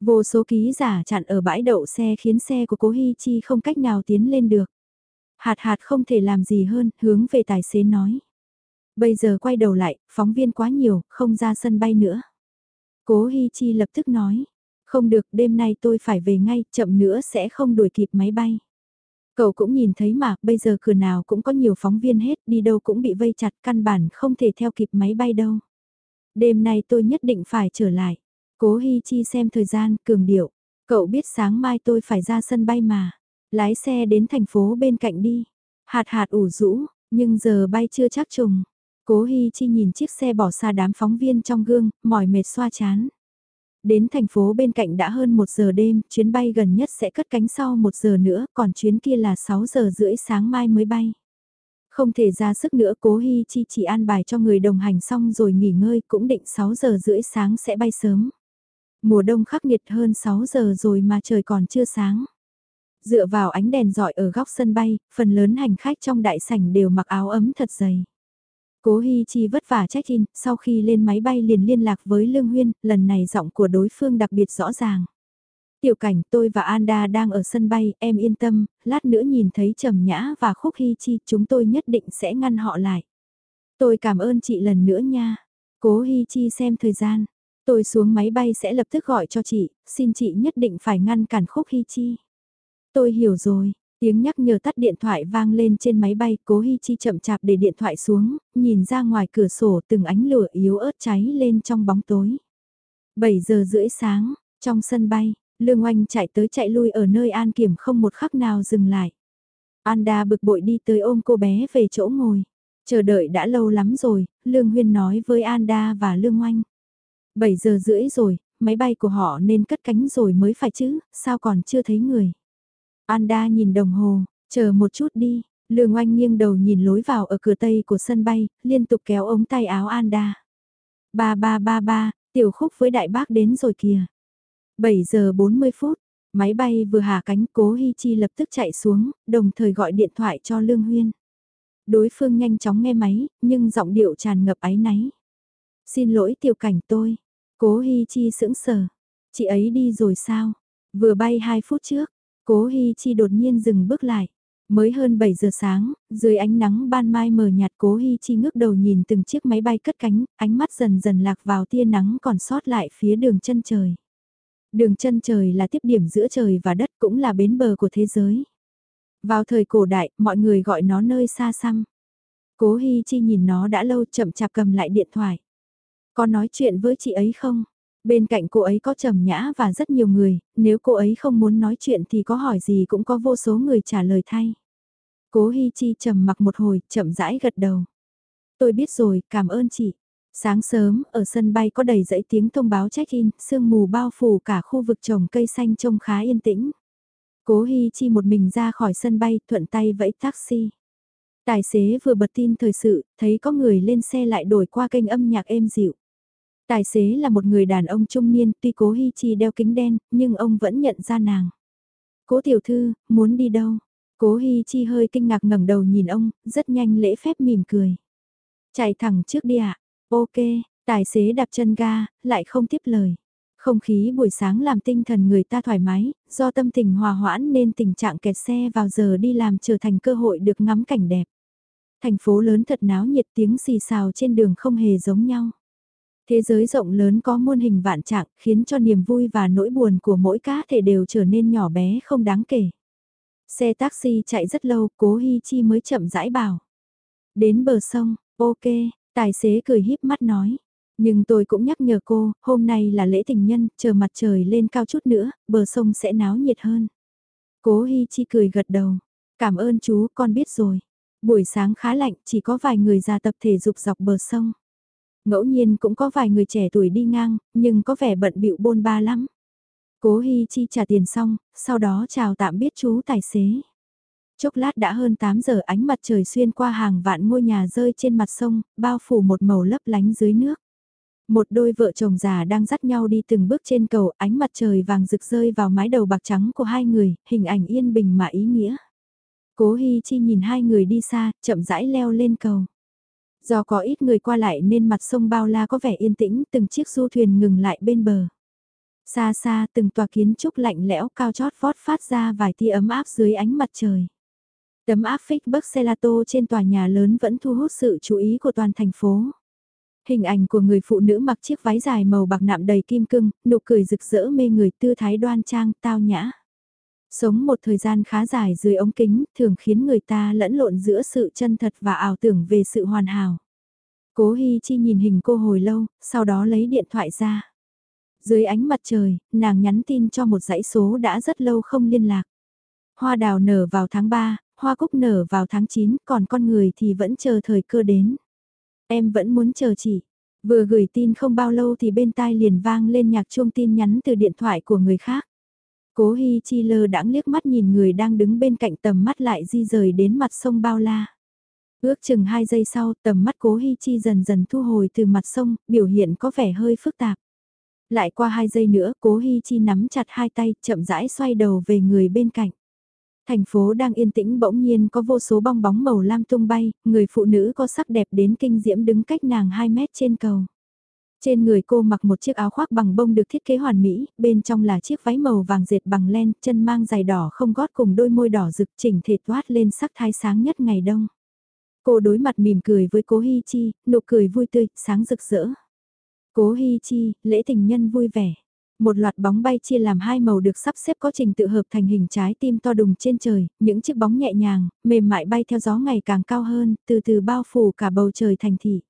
Vô số ký giả chặn ở bãi đậu xe khiến xe của cố Hi Chi không cách nào tiến lên được. Hạt hạt không thể làm gì hơn, hướng về tài xế nói. Bây giờ quay đầu lại, phóng viên quá nhiều, không ra sân bay nữa. Cố Hi Chi lập tức nói, không được, đêm nay tôi phải về ngay, chậm nữa sẽ không đuổi kịp máy bay. Cậu cũng nhìn thấy mà, bây giờ cửa nào cũng có nhiều phóng viên hết, đi đâu cũng bị vây chặt, căn bản không thể theo kịp máy bay đâu. Đêm nay tôi nhất định phải trở lại. Cố Hi Chi xem thời gian, cường điệu. Cậu biết sáng mai tôi phải ra sân bay mà. Lái xe đến thành phố bên cạnh đi. Hạt hạt ủ rũ, nhưng giờ bay chưa chắc trùng. Cố Hi Chi nhìn chiếc xe bỏ xa đám phóng viên trong gương, mỏi mệt xoa chán. Đến thành phố bên cạnh đã hơn một giờ đêm, chuyến bay gần nhất sẽ cất cánh sau một giờ nữa, còn chuyến kia là 6 giờ rưỡi sáng mai mới bay. Không thể ra sức nữa cố Hi Chi chỉ an bài cho người đồng hành xong rồi nghỉ ngơi cũng định 6 giờ rưỡi sáng sẽ bay sớm. Mùa đông khắc nghiệt hơn 6 giờ rồi mà trời còn chưa sáng. Dựa vào ánh đèn dọi ở góc sân bay, phần lớn hành khách trong đại sảnh đều mặc áo ấm thật dày. Cố Hi Chi vất vả check-in, sau khi lên máy bay liền liên lạc với Lương Huyên, lần này giọng của đối phương đặc biệt rõ ràng. Tiểu cảnh tôi và Anda đang ở sân bay, em yên tâm, lát nữa nhìn thấy Trầm Nhã và Khúc Hi Chi chúng tôi nhất định sẽ ngăn họ lại. Tôi cảm ơn chị lần nữa nha. Cố Hi Chi xem thời gian. Tôi xuống máy bay sẽ lập tức gọi cho chị, xin chị nhất định phải ngăn cản Khúc Hy Chi. Tôi hiểu rồi, Tiếng nhắc nhở tắt điện thoại vang lên trên máy bay, cố Hy Chi chậm chạp để điện thoại xuống, nhìn ra ngoài cửa sổ từng ánh lửa yếu ớt cháy lên trong bóng tối. 7 giờ rưỡi sáng, trong sân bay, Lương Oanh chạy tới chạy lui ở nơi an kiểm không một khắc nào dừng lại. Anda bực bội đi tới ôm cô bé về chỗ ngồi. Chờ đợi đã lâu lắm rồi, Lương Huyên nói với Anda và Lương Oanh. 7 giờ rưỡi rồi, máy bay của họ nên cất cánh rồi mới phải chứ, sao còn chưa thấy người. Anda nhìn đồng hồ, chờ một chút đi, Lương Oanh nghiêng đầu nhìn lối vào ở cửa tây của sân bay, liên tục kéo ống tay áo Anda. Ba ba ba ba, tiểu khúc với đại bác đến rồi kìa. 7 giờ 40 phút, máy bay vừa hạ cánh cố Hi Chi lập tức chạy xuống, đồng thời gọi điện thoại cho Lương Huyên. Đối phương nhanh chóng nghe máy, nhưng giọng điệu tràn ngập áy náy. Xin lỗi tiểu cảnh tôi. Cố Hi Chi sững sờ. Chị ấy đi rồi sao? Vừa bay 2 phút trước, Cố Hi Chi đột nhiên dừng bước lại. Mới hơn 7 giờ sáng, dưới ánh nắng ban mai mờ nhạt Cố Hi Chi ngước đầu nhìn từng chiếc máy bay cất cánh, ánh mắt dần dần lạc vào tia nắng còn sót lại phía đường chân trời. Đường chân trời là tiếp điểm giữa trời và đất cũng là bến bờ của thế giới. Vào thời cổ đại, mọi người gọi nó nơi xa xăm. Cố Hi Chi nhìn nó đã lâu chậm chạp cầm lại điện thoại. Có nói chuyện với chị ấy không? Bên cạnh cô ấy có trầm nhã và rất nhiều người, nếu cô ấy không muốn nói chuyện thì có hỏi gì cũng có vô số người trả lời thay. Cố Hi Chi trầm mặc một hồi, chậm rãi gật đầu. Tôi biết rồi, cảm ơn chị. Sáng sớm, ở sân bay có đầy dãy tiếng thông báo check-in, sương mù bao phủ cả khu vực trồng cây xanh trông khá yên tĩnh. Cố Hi Chi một mình ra khỏi sân bay, thuận tay vẫy taxi. Tài xế vừa bật tin thời sự, thấy có người lên xe lại đổi qua kênh âm nhạc êm dịu. Tài xế là một người đàn ông trung niên, tuy cố Hi Chi đeo kính đen, nhưng ông vẫn nhận ra nàng. Cố tiểu thư, muốn đi đâu? Cố Hi Chi hơi kinh ngạc ngẩng đầu nhìn ông, rất nhanh lễ phép mỉm cười. Chạy thẳng trước đi ạ. À? Ok, tài xế đạp chân ga, lại không tiếp lời. Không khí buổi sáng làm tinh thần người ta thoải mái, do tâm tình hòa hoãn nên tình trạng kẹt xe vào giờ đi làm trở thành cơ hội được ngắm cảnh đẹp. Thành phố lớn thật náo nhiệt tiếng xì xào trên đường không hề giống nhau. Thế giới rộng lớn có muôn hình vạn trạng khiến cho niềm vui và nỗi buồn của mỗi cá thể đều trở nên nhỏ bé không đáng kể. Xe taxi chạy rất lâu, cố Hi Chi mới chậm rãi bảo. Đến bờ sông, ok, tài xế cười híp mắt nói. Nhưng tôi cũng nhắc nhở cô, hôm nay là lễ tình nhân, chờ mặt trời lên cao chút nữa, bờ sông sẽ náo nhiệt hơn. Cố Hi Chi cười gật đầu. Cảm ơn chú, con biết rồi. Buổi sáng khá lạnh, chỉ có vài người ra tập thể dục dọc bờ sông. Ngẫu nhiên cũng có vài người trẻ tuổi đi ngang, nhưng có vẻ bận bịu bôn ba lắm. Cố Hi Chi trả tiền xong, sau đó chào tạm biết chú tài xế. Chốc lát đã hơn 8 giờ ánh mặt trời xuyên qua hàng vạn ngôi nhà rơi trên mặt sông, bao phủ một màu lấp lánh dưới nước. Một đôi vợ chồng già đang dắt nhau đi từng bước trên cầu, ánh mặt trời vàng rực rơi vào mái đầu bạc trắng của hai người, hình ảnh yên bình mà ý nghĩa. Cố Hi Chi nhìn hai người đi xa, chậm rãi leo lên cầu. Do có ít người qua lại nên mặt sông bao la có vẻ yên tĩnh, từng chiếc du thuyền ngừng lại bên bờ. Xa xa từng tòa kiến trúc lạnh lẽo cao chót vót phát ra vài tia ấm áp dưới ánh mặt trời. Tấm áp phích bức Celato trên tòa nhà lớn vẫn thu hút sự chú ý của toàn thành phố. Hình ảnh của người phụ nữ mặc chiếc váy dài màu bạc nạm đầy kim cương, nụ cười rực rỡ mê người tư thái đoan trang, tao nhã. Sống một thời gian khá dài dưới ống kính, thường khiến người ta lẫn lộn giữa sự chân thật và ảo tưởng về sự hoàn hảo. Cố Hi Chi nhìn hình cô hồi lâu, sau đó lấy điện thoại ra. Dưới ánh mặt trời, nàng nhắn tin cho một dãy số đã rất lâu không liên lạc. Hoa đào nở vào tháng 3, hoa cúc nở vào tháng 9, còn con người thì vẫn chờ thời cơ đến. Em vẫn muốn chờ chị. Vừa gửi tin không bao lâu thì bên tai liền vang lên nhạc chuông tin nhắn từ điện thoại của người khác. Cố Hi Chi lơ đãng liếc mắt nhìn người đang đứng bên cạnh tầm mắt lại di rời đến mặt sông bao la. Ước chừng 2 giây sau tầm mắt cố Hi Chi dần dần thu hồi từ mặt sông, biểu hiện có vẻ hơi phức tạp. Lại qua 2 giây nữa cố Hi Chi nắm chặt hai tay chậm rãi xoay đầu về người bên cạnh. Thành phố đang yên tĩnh bỗng nhiên có vô số bong bóng màu lam tung bay, người phụ nữ có sắc đẹp đến kinh diễm đứng cách nàng 2 mét trên cầu. Trên người cô mặc một chiếc áo khoác bằng bông được thiết kế hoàn mỹ, bên trong là chiếc váy màu vàng dệt bằng len, chân mang giày đỏ không gót cùng đôi môi đỏ rực chỉnh thể toát lên sắc thái sáng nhất ngày đông. Cô đối mặt mỉm cười với cố Hi Chi, nụ cười vui tươi, sáng rực rỡ. Cố Hi Chi, lễ tình nhân vui vẻ. Một loạt bóng bay chia làm hai màu được sắp xếp có trình tự hợp thành hình trái tim to đùng trên trời, những chiếc bóng nhẹ nhàng, mềm mại bay theo gió ngày càng cao hơn, từ từ bao phủ cả bầu trời thành thị.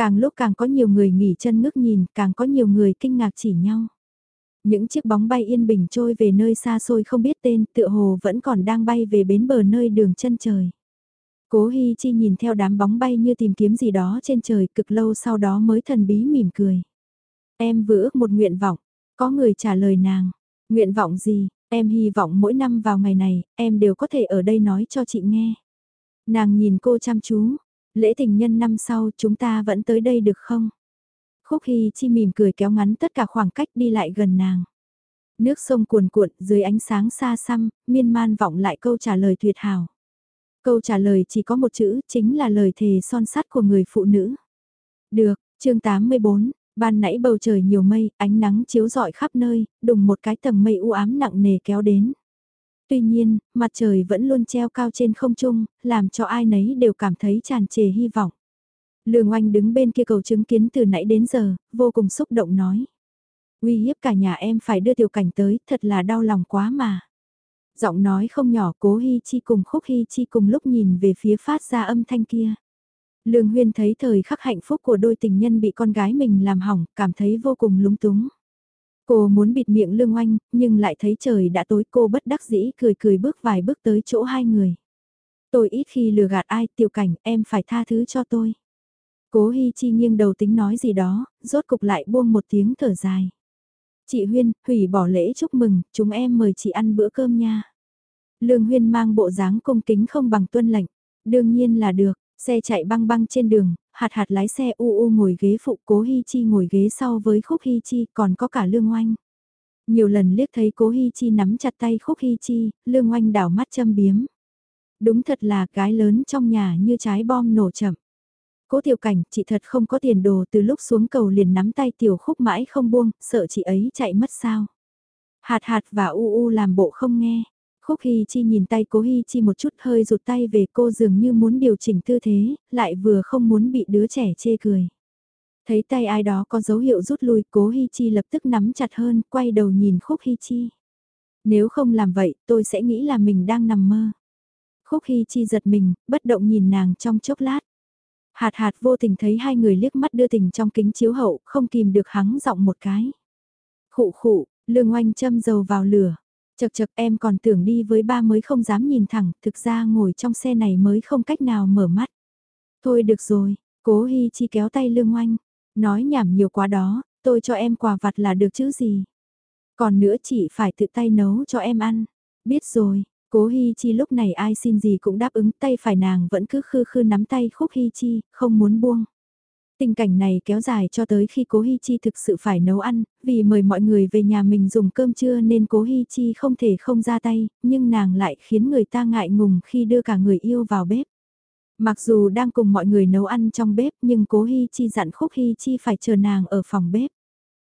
Càng lúc càng có nhiều người nghỉ chân ngước nhìn, càng có nhiều người kinh ngạc chỉ nhau. Những chiếc bóng bay yên bình trôi về nơi xa xôi không biết tên, tựa hồ vẫn còn đang bay về bến bờ nơi đường chân trời. Cố Hi Chi nhìn theo đám bóng bay như tìm kiếm gì đó trên trời cực lâu sau đó mới thần bí mỉm cười. Em vừa ước một nguyện vọng, có người trả lời nàng. Nguyện vọng gì, em hy vọng mỗi năm vào ngày này, em đều có thể ở đây nói cho chị nghe. Nàng nhìn cô chăm chú, Lễ tình nhân năm sau chúng ta vẫn tới đây được không? Khúc Hy Chi mỉm cười kéo ngắn tất cả khoảng cách đi lại gần nàng. Nước sông cuồn cuộn dưới ánh sáng xa xăm, miên man vọng lại câu trả lời tuyệt hảo. Câu trả lời chỉ có một chữ, chính là lời thề son sắt của người phụ nữ. Được, chương 84, ban nãy bầu trời nhiều mây, ánh nắng chiếu rọi khắp nơi, đùng một cái tầng mây u ám nặng nề kéo đến. Tuy nhiên, mặt trời vẫn luôn treo cao trên không trung, làm cho ai nấy đều cảm thấy tràn trề hy vọng. Lương Oanh đứng bên kia cầu chứng kiến từ nãy đến giờ, vô cùng xúc động nói. Uy hiếp cả nhà em phải đưa tiểu cảnh tới, thật là đau lòng quá mà. Giọng nói không nhỏ cố Hi Chi cùng khúc Hi Chi cùng lúc nhìn về phía phát ra âm thanh kia. Lương Huyên thấy thời khắc hạnh phúc của đôi tình nhân bị con gái mình làm hỏng, cảm thấy vô cùng lúng túng. Cô muốn bịt miệng lương oanh, nhưng lại thấy trời đã tối cô bất đắc dĩ cười cười bước vài bước tới chỗ hai người. Tôi ít khi lừa gạt ai, tiểu cảnh, em phải tha thứ cho tôi. Cố Hi Chi nghiêng đầu tính nói gì đó, rốt cục lại buông một tiếng thở dài. Chị Huyên, hủy bỏ lễ chúc mừng, chúng em mời chị ăn bữa cơm nha. Lương Huyên mang bộ dáng cung kính không bằng tuân lệnh. Đương nhiên là được, Xe chạy băng băng trên đường, hạt hạt lái xe u u ngồi ghế phụ cố Hi Chi ngồi ghế sau với khúc Hi Chi còn có cả Lương Oanh. Nhiều lần liếc thấy cố Hi Chi nắm chặt tay khúc Hi Chi, Lương Oanh đảo mắt châm biếm. Đúng thật là cái lớn trong nhà như trái bom nổ chậm. Cố tiểu cảnh, chị thật không có tiền đồ từ lúc xuống cầu liền nắm tay tiểu khúc mãi không buông, sợ chị ấy chạy mất sao. Hạt hạt và u u làm bộ không nghe. Khúc Hy Chi nhìn tay cố Hy Chi một chút hơi rụt tay về cô dường như muốn điều chỉnh tư thế, lại vừa không muốn bị đứa trẻ chê cười. Thấy tay ai đó có dấu hiệu rút lui, cố Hy Chi lập tức nắm chặt hơn, quay đầu nhìn Khúc Hy Chi. Nếu không làm vậy, tôi sẽ nghĩ là mình đang nằm mơ. Khúc Hy Chi giật mình, bất động nhìn nàng trong chốc lát. Hạt hạt vô tình thấy hai người liếc mắt đưa tình trong kính chiếu hậu, không kìm được hắng giọng một cái. Khụ khụ, lương oanh châm dầu vào lửa. Chật chật em còn tưởng đi với ba mới không dám nhìn thẳng, thực ra ngồi trong xe này mới không cách nào mở mắt. Thôi được rồi, cố Hi Chi kéo tay lương oanh. Nói nhảm nhiều quá đó, tôi cho em quà vặt là được chứ gì. Còn nữa chị phải tự tay nấu cho em ăn. Biết rồi, Cố Hi Chi lúc này ai xin gì cũng đáp ứng tay phải nàng vẫn cứ khư khư nắm tay khúc Hi Chi, không muốn buông. Tình cảnh này kéo dài cho tới khi cố Hi Chi thực sự phải nấu ăn, vì mời mọi người về nhà mình dùng cơm trưa nên cố Hi Chi không thể không ra tay, nhưng nàng lại khiến người ta ngại ngùng khi đưa cả người yêu vào bếp. Mặc dù đang cùng mọi người nấu ăn trong bếp nhưng cố Hi Chi dặn khúc Hi Chi phải chờ nàng ở phòng bếp.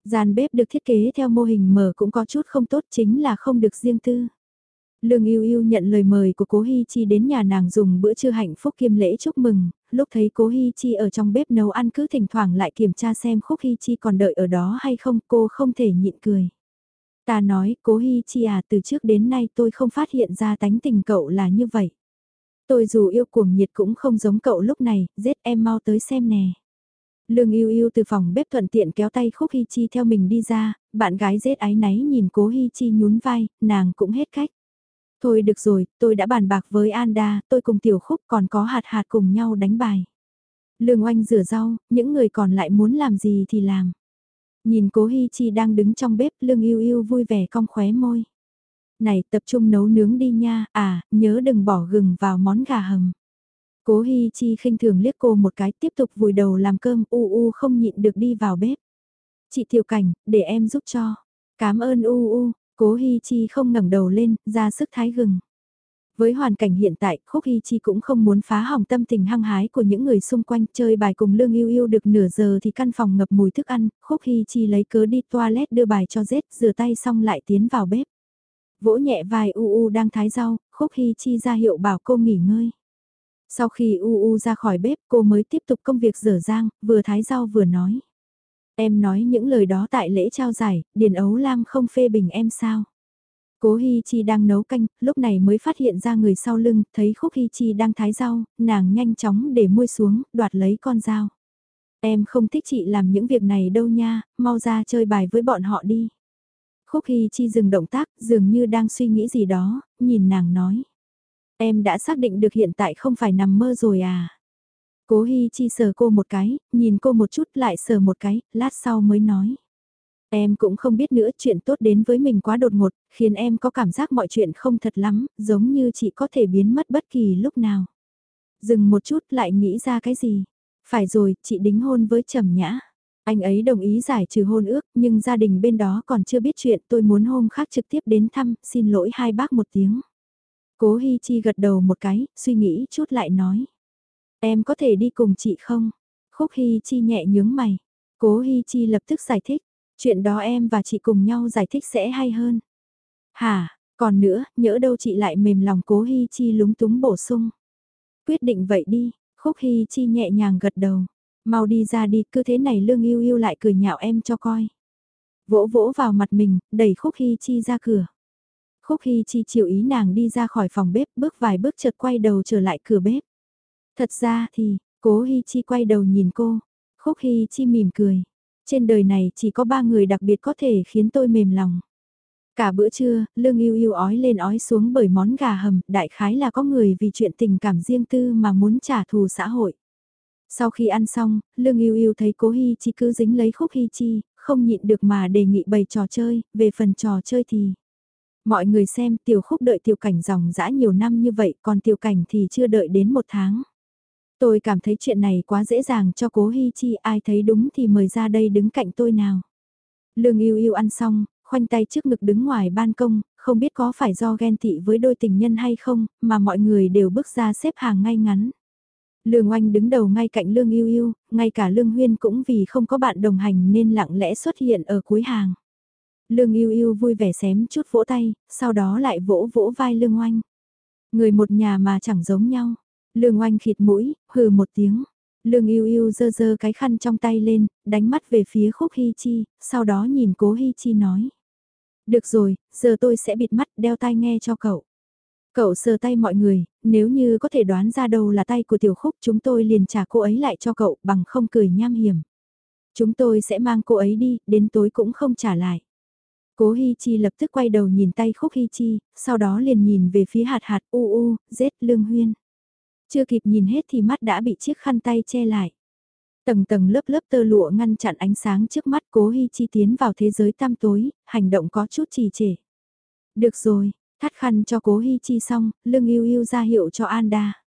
Gian bếp được thiết kế theo mô hình mở cũng có chút không tốt chính là không được riêng tư. Lương yêu yêu nhận lời mời của cố Hi Chi đến nhà nàng dùng bữa trưa hạnh phúc kiêm lễ chúc mừng, lúc thấy cố Hi Chi ở trong bếp nấu ăn cứ thỉnh thoảng lại kiểm tra xem khúc Hi Chi còn đợi ở đó hay không cô không thể nhịn cười. Ta nói, cố Hi Chi à từ trước đến nay tôi không phát hiện ra tánh tình cậu là như vậy. Tôi dù yêu cuồng nhiệt cũng không giống cậu lúc này, giết em mau tới xem nè. Lương yêu yêu từ phòng bếp thuận tiện kéo tay khúc Hi Chi theo mình đi ra, bạn gái giết ái náy nhìn cố Hi Chi nhún vai, nàng cũng hết cách. Thôi được rồi, tôi đã bàn bạc với Anda, tôi cùng Tiểu Khúc còn có hạt hạt cùng nhau đánh bài. Lương oanh rửa rau, những người còn lại muốn làm gì thì làm. Nhìn cố Hi Chi đang đứng trong bếp, Lương yêu yêu vui vẻ cong khóe môi. Này, tập trung nấu nướng đi nha, à, nhớ đừng bỏ gừng vào món gà hầm. Cố Hi Chi khinh thường liếc cô một cái tiếp tục vùi đầu làm cơm u u không nhịn được đi vào bếp. Chị Tiểu Cảnh, để em giúp cho. Cảm ơn u u, Cố Hi Chi không ngẩng đầu lên, ra sức thái gừng. Với hoàn cảnh hiện tại, Khúc Hi Chi cũng không muốn phá hỏng tâm tình hăng hái của những người xung quanh chơi bài cùng Lương Yêu Yêu được nửa giờ thì căn phòng ngập mùi thức ăn, Khúc Hi Chi lấy cớ đi toilet đưa bài cho Z, rửa tay xong lại tiến vào bếp. Vỗ nhẹ vai U U đang thái rau, Khúc Hi Chi ra hiệu bảo cô nghỉ ngơi. Sau khi U U ra khỏi bếp cô mới tiếp tục công việc rửa rang, vừa thái rau vừa nói. Em nói những lời đó tại lễ trao giải, Điền Ấu Lam không phê bình em sao? Cố Hi Chi đang nấu canh, lúc này mới phát hiện ra người sau lưng, thấy Khúc Hi Chi đang thái rau, nàng nhanh chóng để môi xuống, đoạt lấy con dao. Em không thích chị làm những việc này đâu nha, mau ra chơi bài với bọn họ đi. Khúc Hi Chi dừng động tác, dường như đang suy nghĩ gì đó, nhìn nàng nói. Em đã xác định được hiện tại không phải nằm mơ rồi à. Cố Hi Chi sờ cô một cái, nhìn cô một chút lại sờ một cái, lát sau mới nói. Em cũng không biết nữa chuyện tốt đến với mình quá đột ngột, khiến em có cảm giác mọi chuyện không thật lắm, giống như chị có thể biến mất bất kỳ lúc nào. Dừng một chút lại nghĩ ra cái gì? Phải rồi, chị đính hôn với Trầm Nhã. Anh ấy đồng ý giải trừ hôn ước, nhưng gia đình bên đó còn chưa biết chuyện tôi muốn hôm khác trực tiếp đến thăm, xin lỗi hai bác một tiếng. Cố Hi Chi gật đầu một cái, suy nghĩ chút lại nói. Em có thể đi cùng chị không? Khúc Hy Chi nhẹ nhướng mày. Cố Hy Chi lập tức giải thích. Chuyện đó em và chị cùng nhau giải thích sẽ hay hơn. Hả, còn nữa, nhỡ đâu chị lại mềm lòng cố Hy Chi lúng túng bổ sung. Quyết định vậy đi, Khúc Hy Chi nhẹ nhàng gật đầu. Mau đi ra đi, cứ thế này lương yêu yêu lại cười nhạo em cho coi. Vỗ vỗ vào mặt mình, đẩy Khúc Hy Chi ra cửa. Khúc Hy Chi chịu ý nàng đi ra khỏi phòng bếp, bước vài bước chợt quay đầu trở lại cửa bếp. Thật ra thì, cố Hi Chi quay đầu nhìn cô, Khúc Hi Chi mỉm cười. Trên đời này chỉ có ba người đặc biệt có thể khiến tôi mềm lòng. Cả bữa trưa, Lương yêu yêu ói lên ói xuống bởi món gà hầm, đại khái là có người vì chuyện tình cảm riêng tư mà muốn trả thù xã hội. Sau khi ăn xong, Lương yêu yêu thấy cố Hi Chi cứ dính lấy khúc Hi Chi, không nhịn được mà đề nghị bày trò chơi, về phần trò chơi thì... Mọi người xem tiểu khúc đợi tiểu cảnh dòng dã nhiều năm như vậy còn tiểu cảnh thì chưa đợi đến một tháng. Tôi cảm thấy chuyện này quá dễ dàng cho cố Hi Chi, ai thấy đúng thì mời ra đây đứng cạnh tôi nào. Lương yêu yêu ăn xong, khoanh tay trước ngực đứng ngoài ban công, không biết có phải do ghen tị với đôi tình nhân hay không, mà mọi người đều bước ra xếp hàng ngay ngắn. Lương Oanh đứng đầu ngay cạnh Lương Yêu Yêu, ngay cả Lương Huyên cũng vì không có bạn đồng hành nên lặng lẽ xuất hiện ở cuối hàng. Lương Yêu Yêu vui vẻ xém chút vỗ tay, sau đó lại vỗ vỗ vai Lương Oanh. Người một nhà mà chẳng giống nhau. Lương Oanh khịt mũi, hừ một tiếng. Lương Yêu Yêu giơ giơ cái khăn trong tay lên, đánh mắt về phía Khúc Hi Chi, sau đó nhìn Cố Hi Chi nói. Được rồi, giờ tôi sẽ bịt mắt đeo tai nghe cho cậu. Cậu sờ tay mọi người, nếu như có thể đoán ra đâu là tay của tiểu khúc chúng tôi liền trả cô ấy lại cho cậu bằng không cười nham hiểm. Chúng tôi sẽ mang cô ấy đi, đến tối cũng không trả lại. Cố Hi Chi lập tức quay đầu nhìn tay khúc Hi Chi, sau đó liền nhìn về phía hạt hạt u u, giết lương huyên. Chưa kịp nhìn hết thì mắt đã bị chiếc khăn tay che lại. Tầng tầng lớp lớp tơ lụa ngăn chặn ánh sáng trước mắt cố Hi Chi tiến vào thế giới tam tối, hành động có chút trì trệ. Được rồi, thắt khăn cho cố Hi Chi xong, lương yêu yêu ra hiệu cho Anda.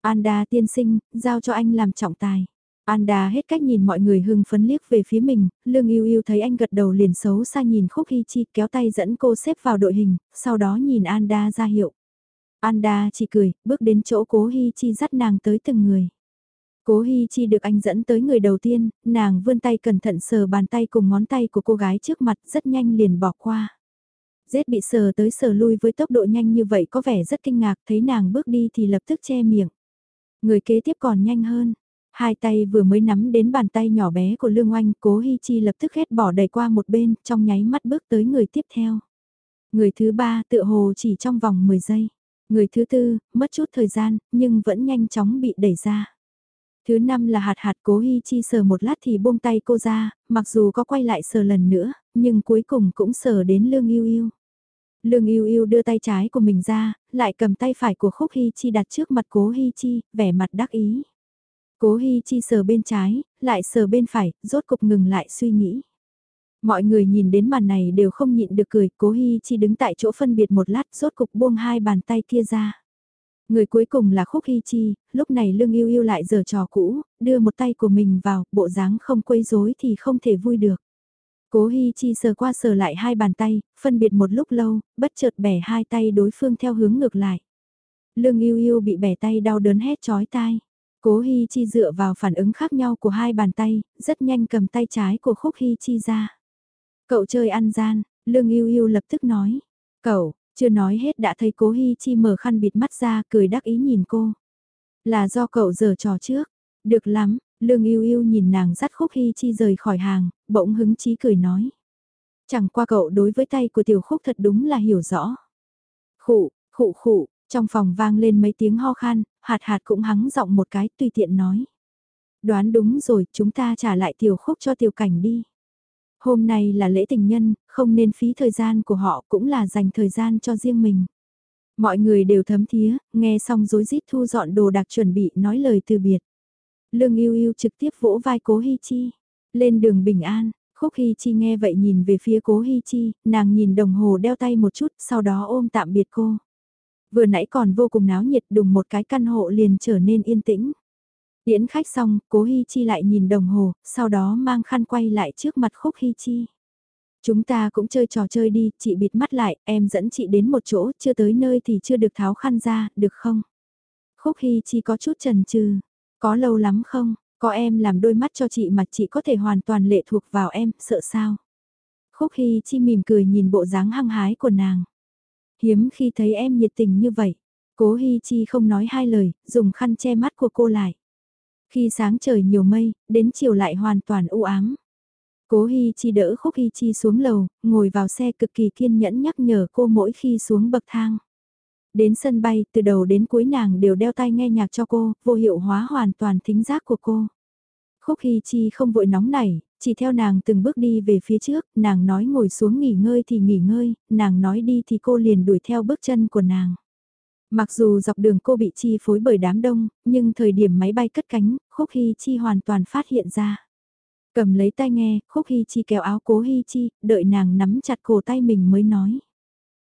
Anda tiên sinh, giao cho anh làm trọng tài. Anda hết cách nhìn mọi người hưng phấn liếc về phía mình, lương yêu yêu thấy anh gật đầu liền xấu xa nhìn khúc Hi Chi kéo tay dẫn cô xếp vào đội hình, sau đó nhìn Anda ra hiệu. Anda chỉ cười, bước đến chỗ cố Hi Chi dắt nàng tới từng người. Cố Hi Chi được anh dẫn tới người đầu tiên, nàng vươn tay cẩn thận sờ bàn tay cùng ngón tay của cô gái trước mặt rất nhanh liền bỏ qua. Dết bị sờ tới sờ lui với tốc độ nhanh như vậy có vẻ rất kinh ngạc thấy nàng bước đi thì lập tức che miệng. Người kế tiếp còn nhanh hơn. Hai tay vừa mới nắm đến bàn tay nhỏ bé của Lương Oanh, cố Hi Chi lập tức hét bỏ đẩy qua một bên, trong nháy mắt bước tới người tiếp theo. Người thứ ba tự hồ chỉ trong vòng 10 giây. Người thứ tư, mất chút thời gian, nhưng vẫn nhanh chóng bị đẩy ra. Thứ năm là hạt hạt cố Hi Chi sờ một lát thì buông tay cô ra, mặc dù có quay lại sờ lần nữa, nhưng cuối cùng cũng sờ đến lương yêu yêu. Lương yêu yêu đưa tay trái của mình ra, lại cầm tay phải của khúc Hi Chi đặt trước mặt cố Hi Chi, vẻ mặt đắc ý. Cố Hi Chi sờ bên trái, lại sờ bên phải, rốt cục ngừng lại suy nghĩ. Mọi người nhìn đến màn này đều không nhịn được cười, cố Hi Chi đứng tại chỗ phân biệt một lát, rốt cục buông hai bàn tay kia ra. Người cuối cùng là Khúc Hy Chi, lúc này Lương Yêu Yêu lại giở trò cũ, đưa một tay của mình vào, bộ dáng không quấy rối thì không thể vui được. Cố Hi Chi sờ qua sờ lại hai bàn tay, phân biệt một lúc lâu, bất chợt bẻ hai tay đối phương theo hướng ngược lại. Lương Yêu Yêu bị bẻ tay đau đớn hét chói tai. Cố Hi Chi dựa vào phản ứng khác nhau của hai bàn tay, rất nhanh cầm tay trái của Khúc Hi Chi ra. Cậu chơi ăn gian, Lương Yêu Yêu lập tức nói. Cậu, chưa nói hết đã thấy cố Hi Chi mở khăn bịt mắt ra cười đắc ý nhìn cô. Là do cậu giờ trò trước. Được lắm, Lương yêu yêu nhìn nàng dắt khúc Hi Chi rời khỏi hàng, bỗng hứng chí cười nói. Chẳng qua cậu đối với tay của tiểu khúc thật đúng là hiểu rõ. Khụ, khụ khụ, trong phòng vang lên mấy tiếng ho khan, hạt hạt cũng hắng giọng một cái tùy tiện nói. Đoán đúng rồi, chúng ta trả lại tiểu khúc cho tiểu cảnh đi. Hôm nay là lễ tình nhân, không nên phí thời gian của họ cũng là dành thời gian cho riêng mình. Mọi người đều thấm thía, nghe xong rối rít thu dọn đồ đạc chuẩn bị nói lời từ biệt. Lương yêu yêu trực tiếp vỗ vai cố Hi Chi. Lên đường bình an, Khúc Hi Chi nghe vậy nhìn về phía cố Hi Chi, nàng nhìn đồng hồ đeo tay một chút, sau đó ôm tạm biệt cô. Vừa nãy còn vô cùng náo nhiệt đùng một cái căn hộ liền trở nên yên tĩnh. Tiễn khách xong, cố Hi Chi lại nhìn đồng hồ, sau đó mang khăn quay lại trước mặt Khúc Hi Chi. Chúng ta cũng chơi trò chơi đi, chị bịt mắt lại, em dẫn chị đến một chỗ, chưa tới nơi thì chưa được tháo khăn ra, được không? Khúc Hi Chi có chút chần chừ, có lâu lắm không? Có em làm đôi mắt cho chị mà chị có thể hoàn toàn lệ thuộc vào em, sợ sao? Khúc Hi Chi mỉm cười nhìn bộ dáng hăng hái của nàng. Hiếm khi thấy em nhiệt tình như vậy. Cố Hi Chi không nói hai lời, dùng khăn che mắt của cô lại. Khi sáng trời nhiều mây, đến chiều lại hoàn toàn u ám. Cố Hi Chi đỡ Khúc Hi Chi xuống lầu, ngồi vào xe cực kỳ kiên nhẫn nhắc nhở cô mỗi khi xuống bậc thang. Đến sân bay, từ đầu đến cuối nàng đều đeo tai nghe nhạc cho cô, vô hiệu hóa hoàn toàn thính giác của cô. Khúc Hi Chi không vội nóng nảy, chỉ theo nàng từng bước đi về phía trước, nàng nói ngồi xuống nghỉ ngơi thì nghỉ ngơi, nàng nói đi thì cô liền đuổi theo bước chân của nàng. Mặc dù dọc đường cô bị chi phối bởi đám đông, nhưng thời điểm máy bay cất cánh, Khúc Hy Chi hoàn toàn phát hiện ra. Cầm lấy tai nghe, Khúc Hy Chi kéo áo cố Hy Chi, đợi nàng nắm chặt cổ tay mình mới nói.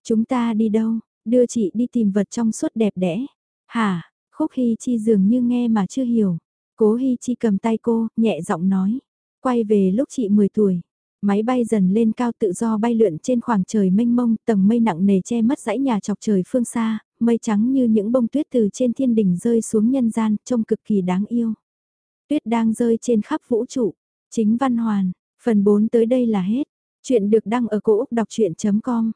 Chúng ta đi đâu, đưa chị đi tìm vật trong suốt đẹp đẽ. Hả, Khúc Hy Chi dường như nghe mà chưa hiểu. Cố Hy Chi cầm tay cô, nhẹ giọng nói. Quay về lúc chị 10 tuổi. Máy bay dần lên cao tự do bay lượn trên khoảng trời mênh mông, tầng mây nặng nề che mất dãy nhà chọc trời phương xa, mây trắng như những bông tuyết từ trên thiên đỉnh rơi xuống nhân gian, trông cực kỳ đáng yêu. Tuyết đang rơi trên khắp vũ trụ. Chính văn hoàn, phần 4 tới đây là hết. Chuyện được đăng ở cổ Úc đọc chuyện.com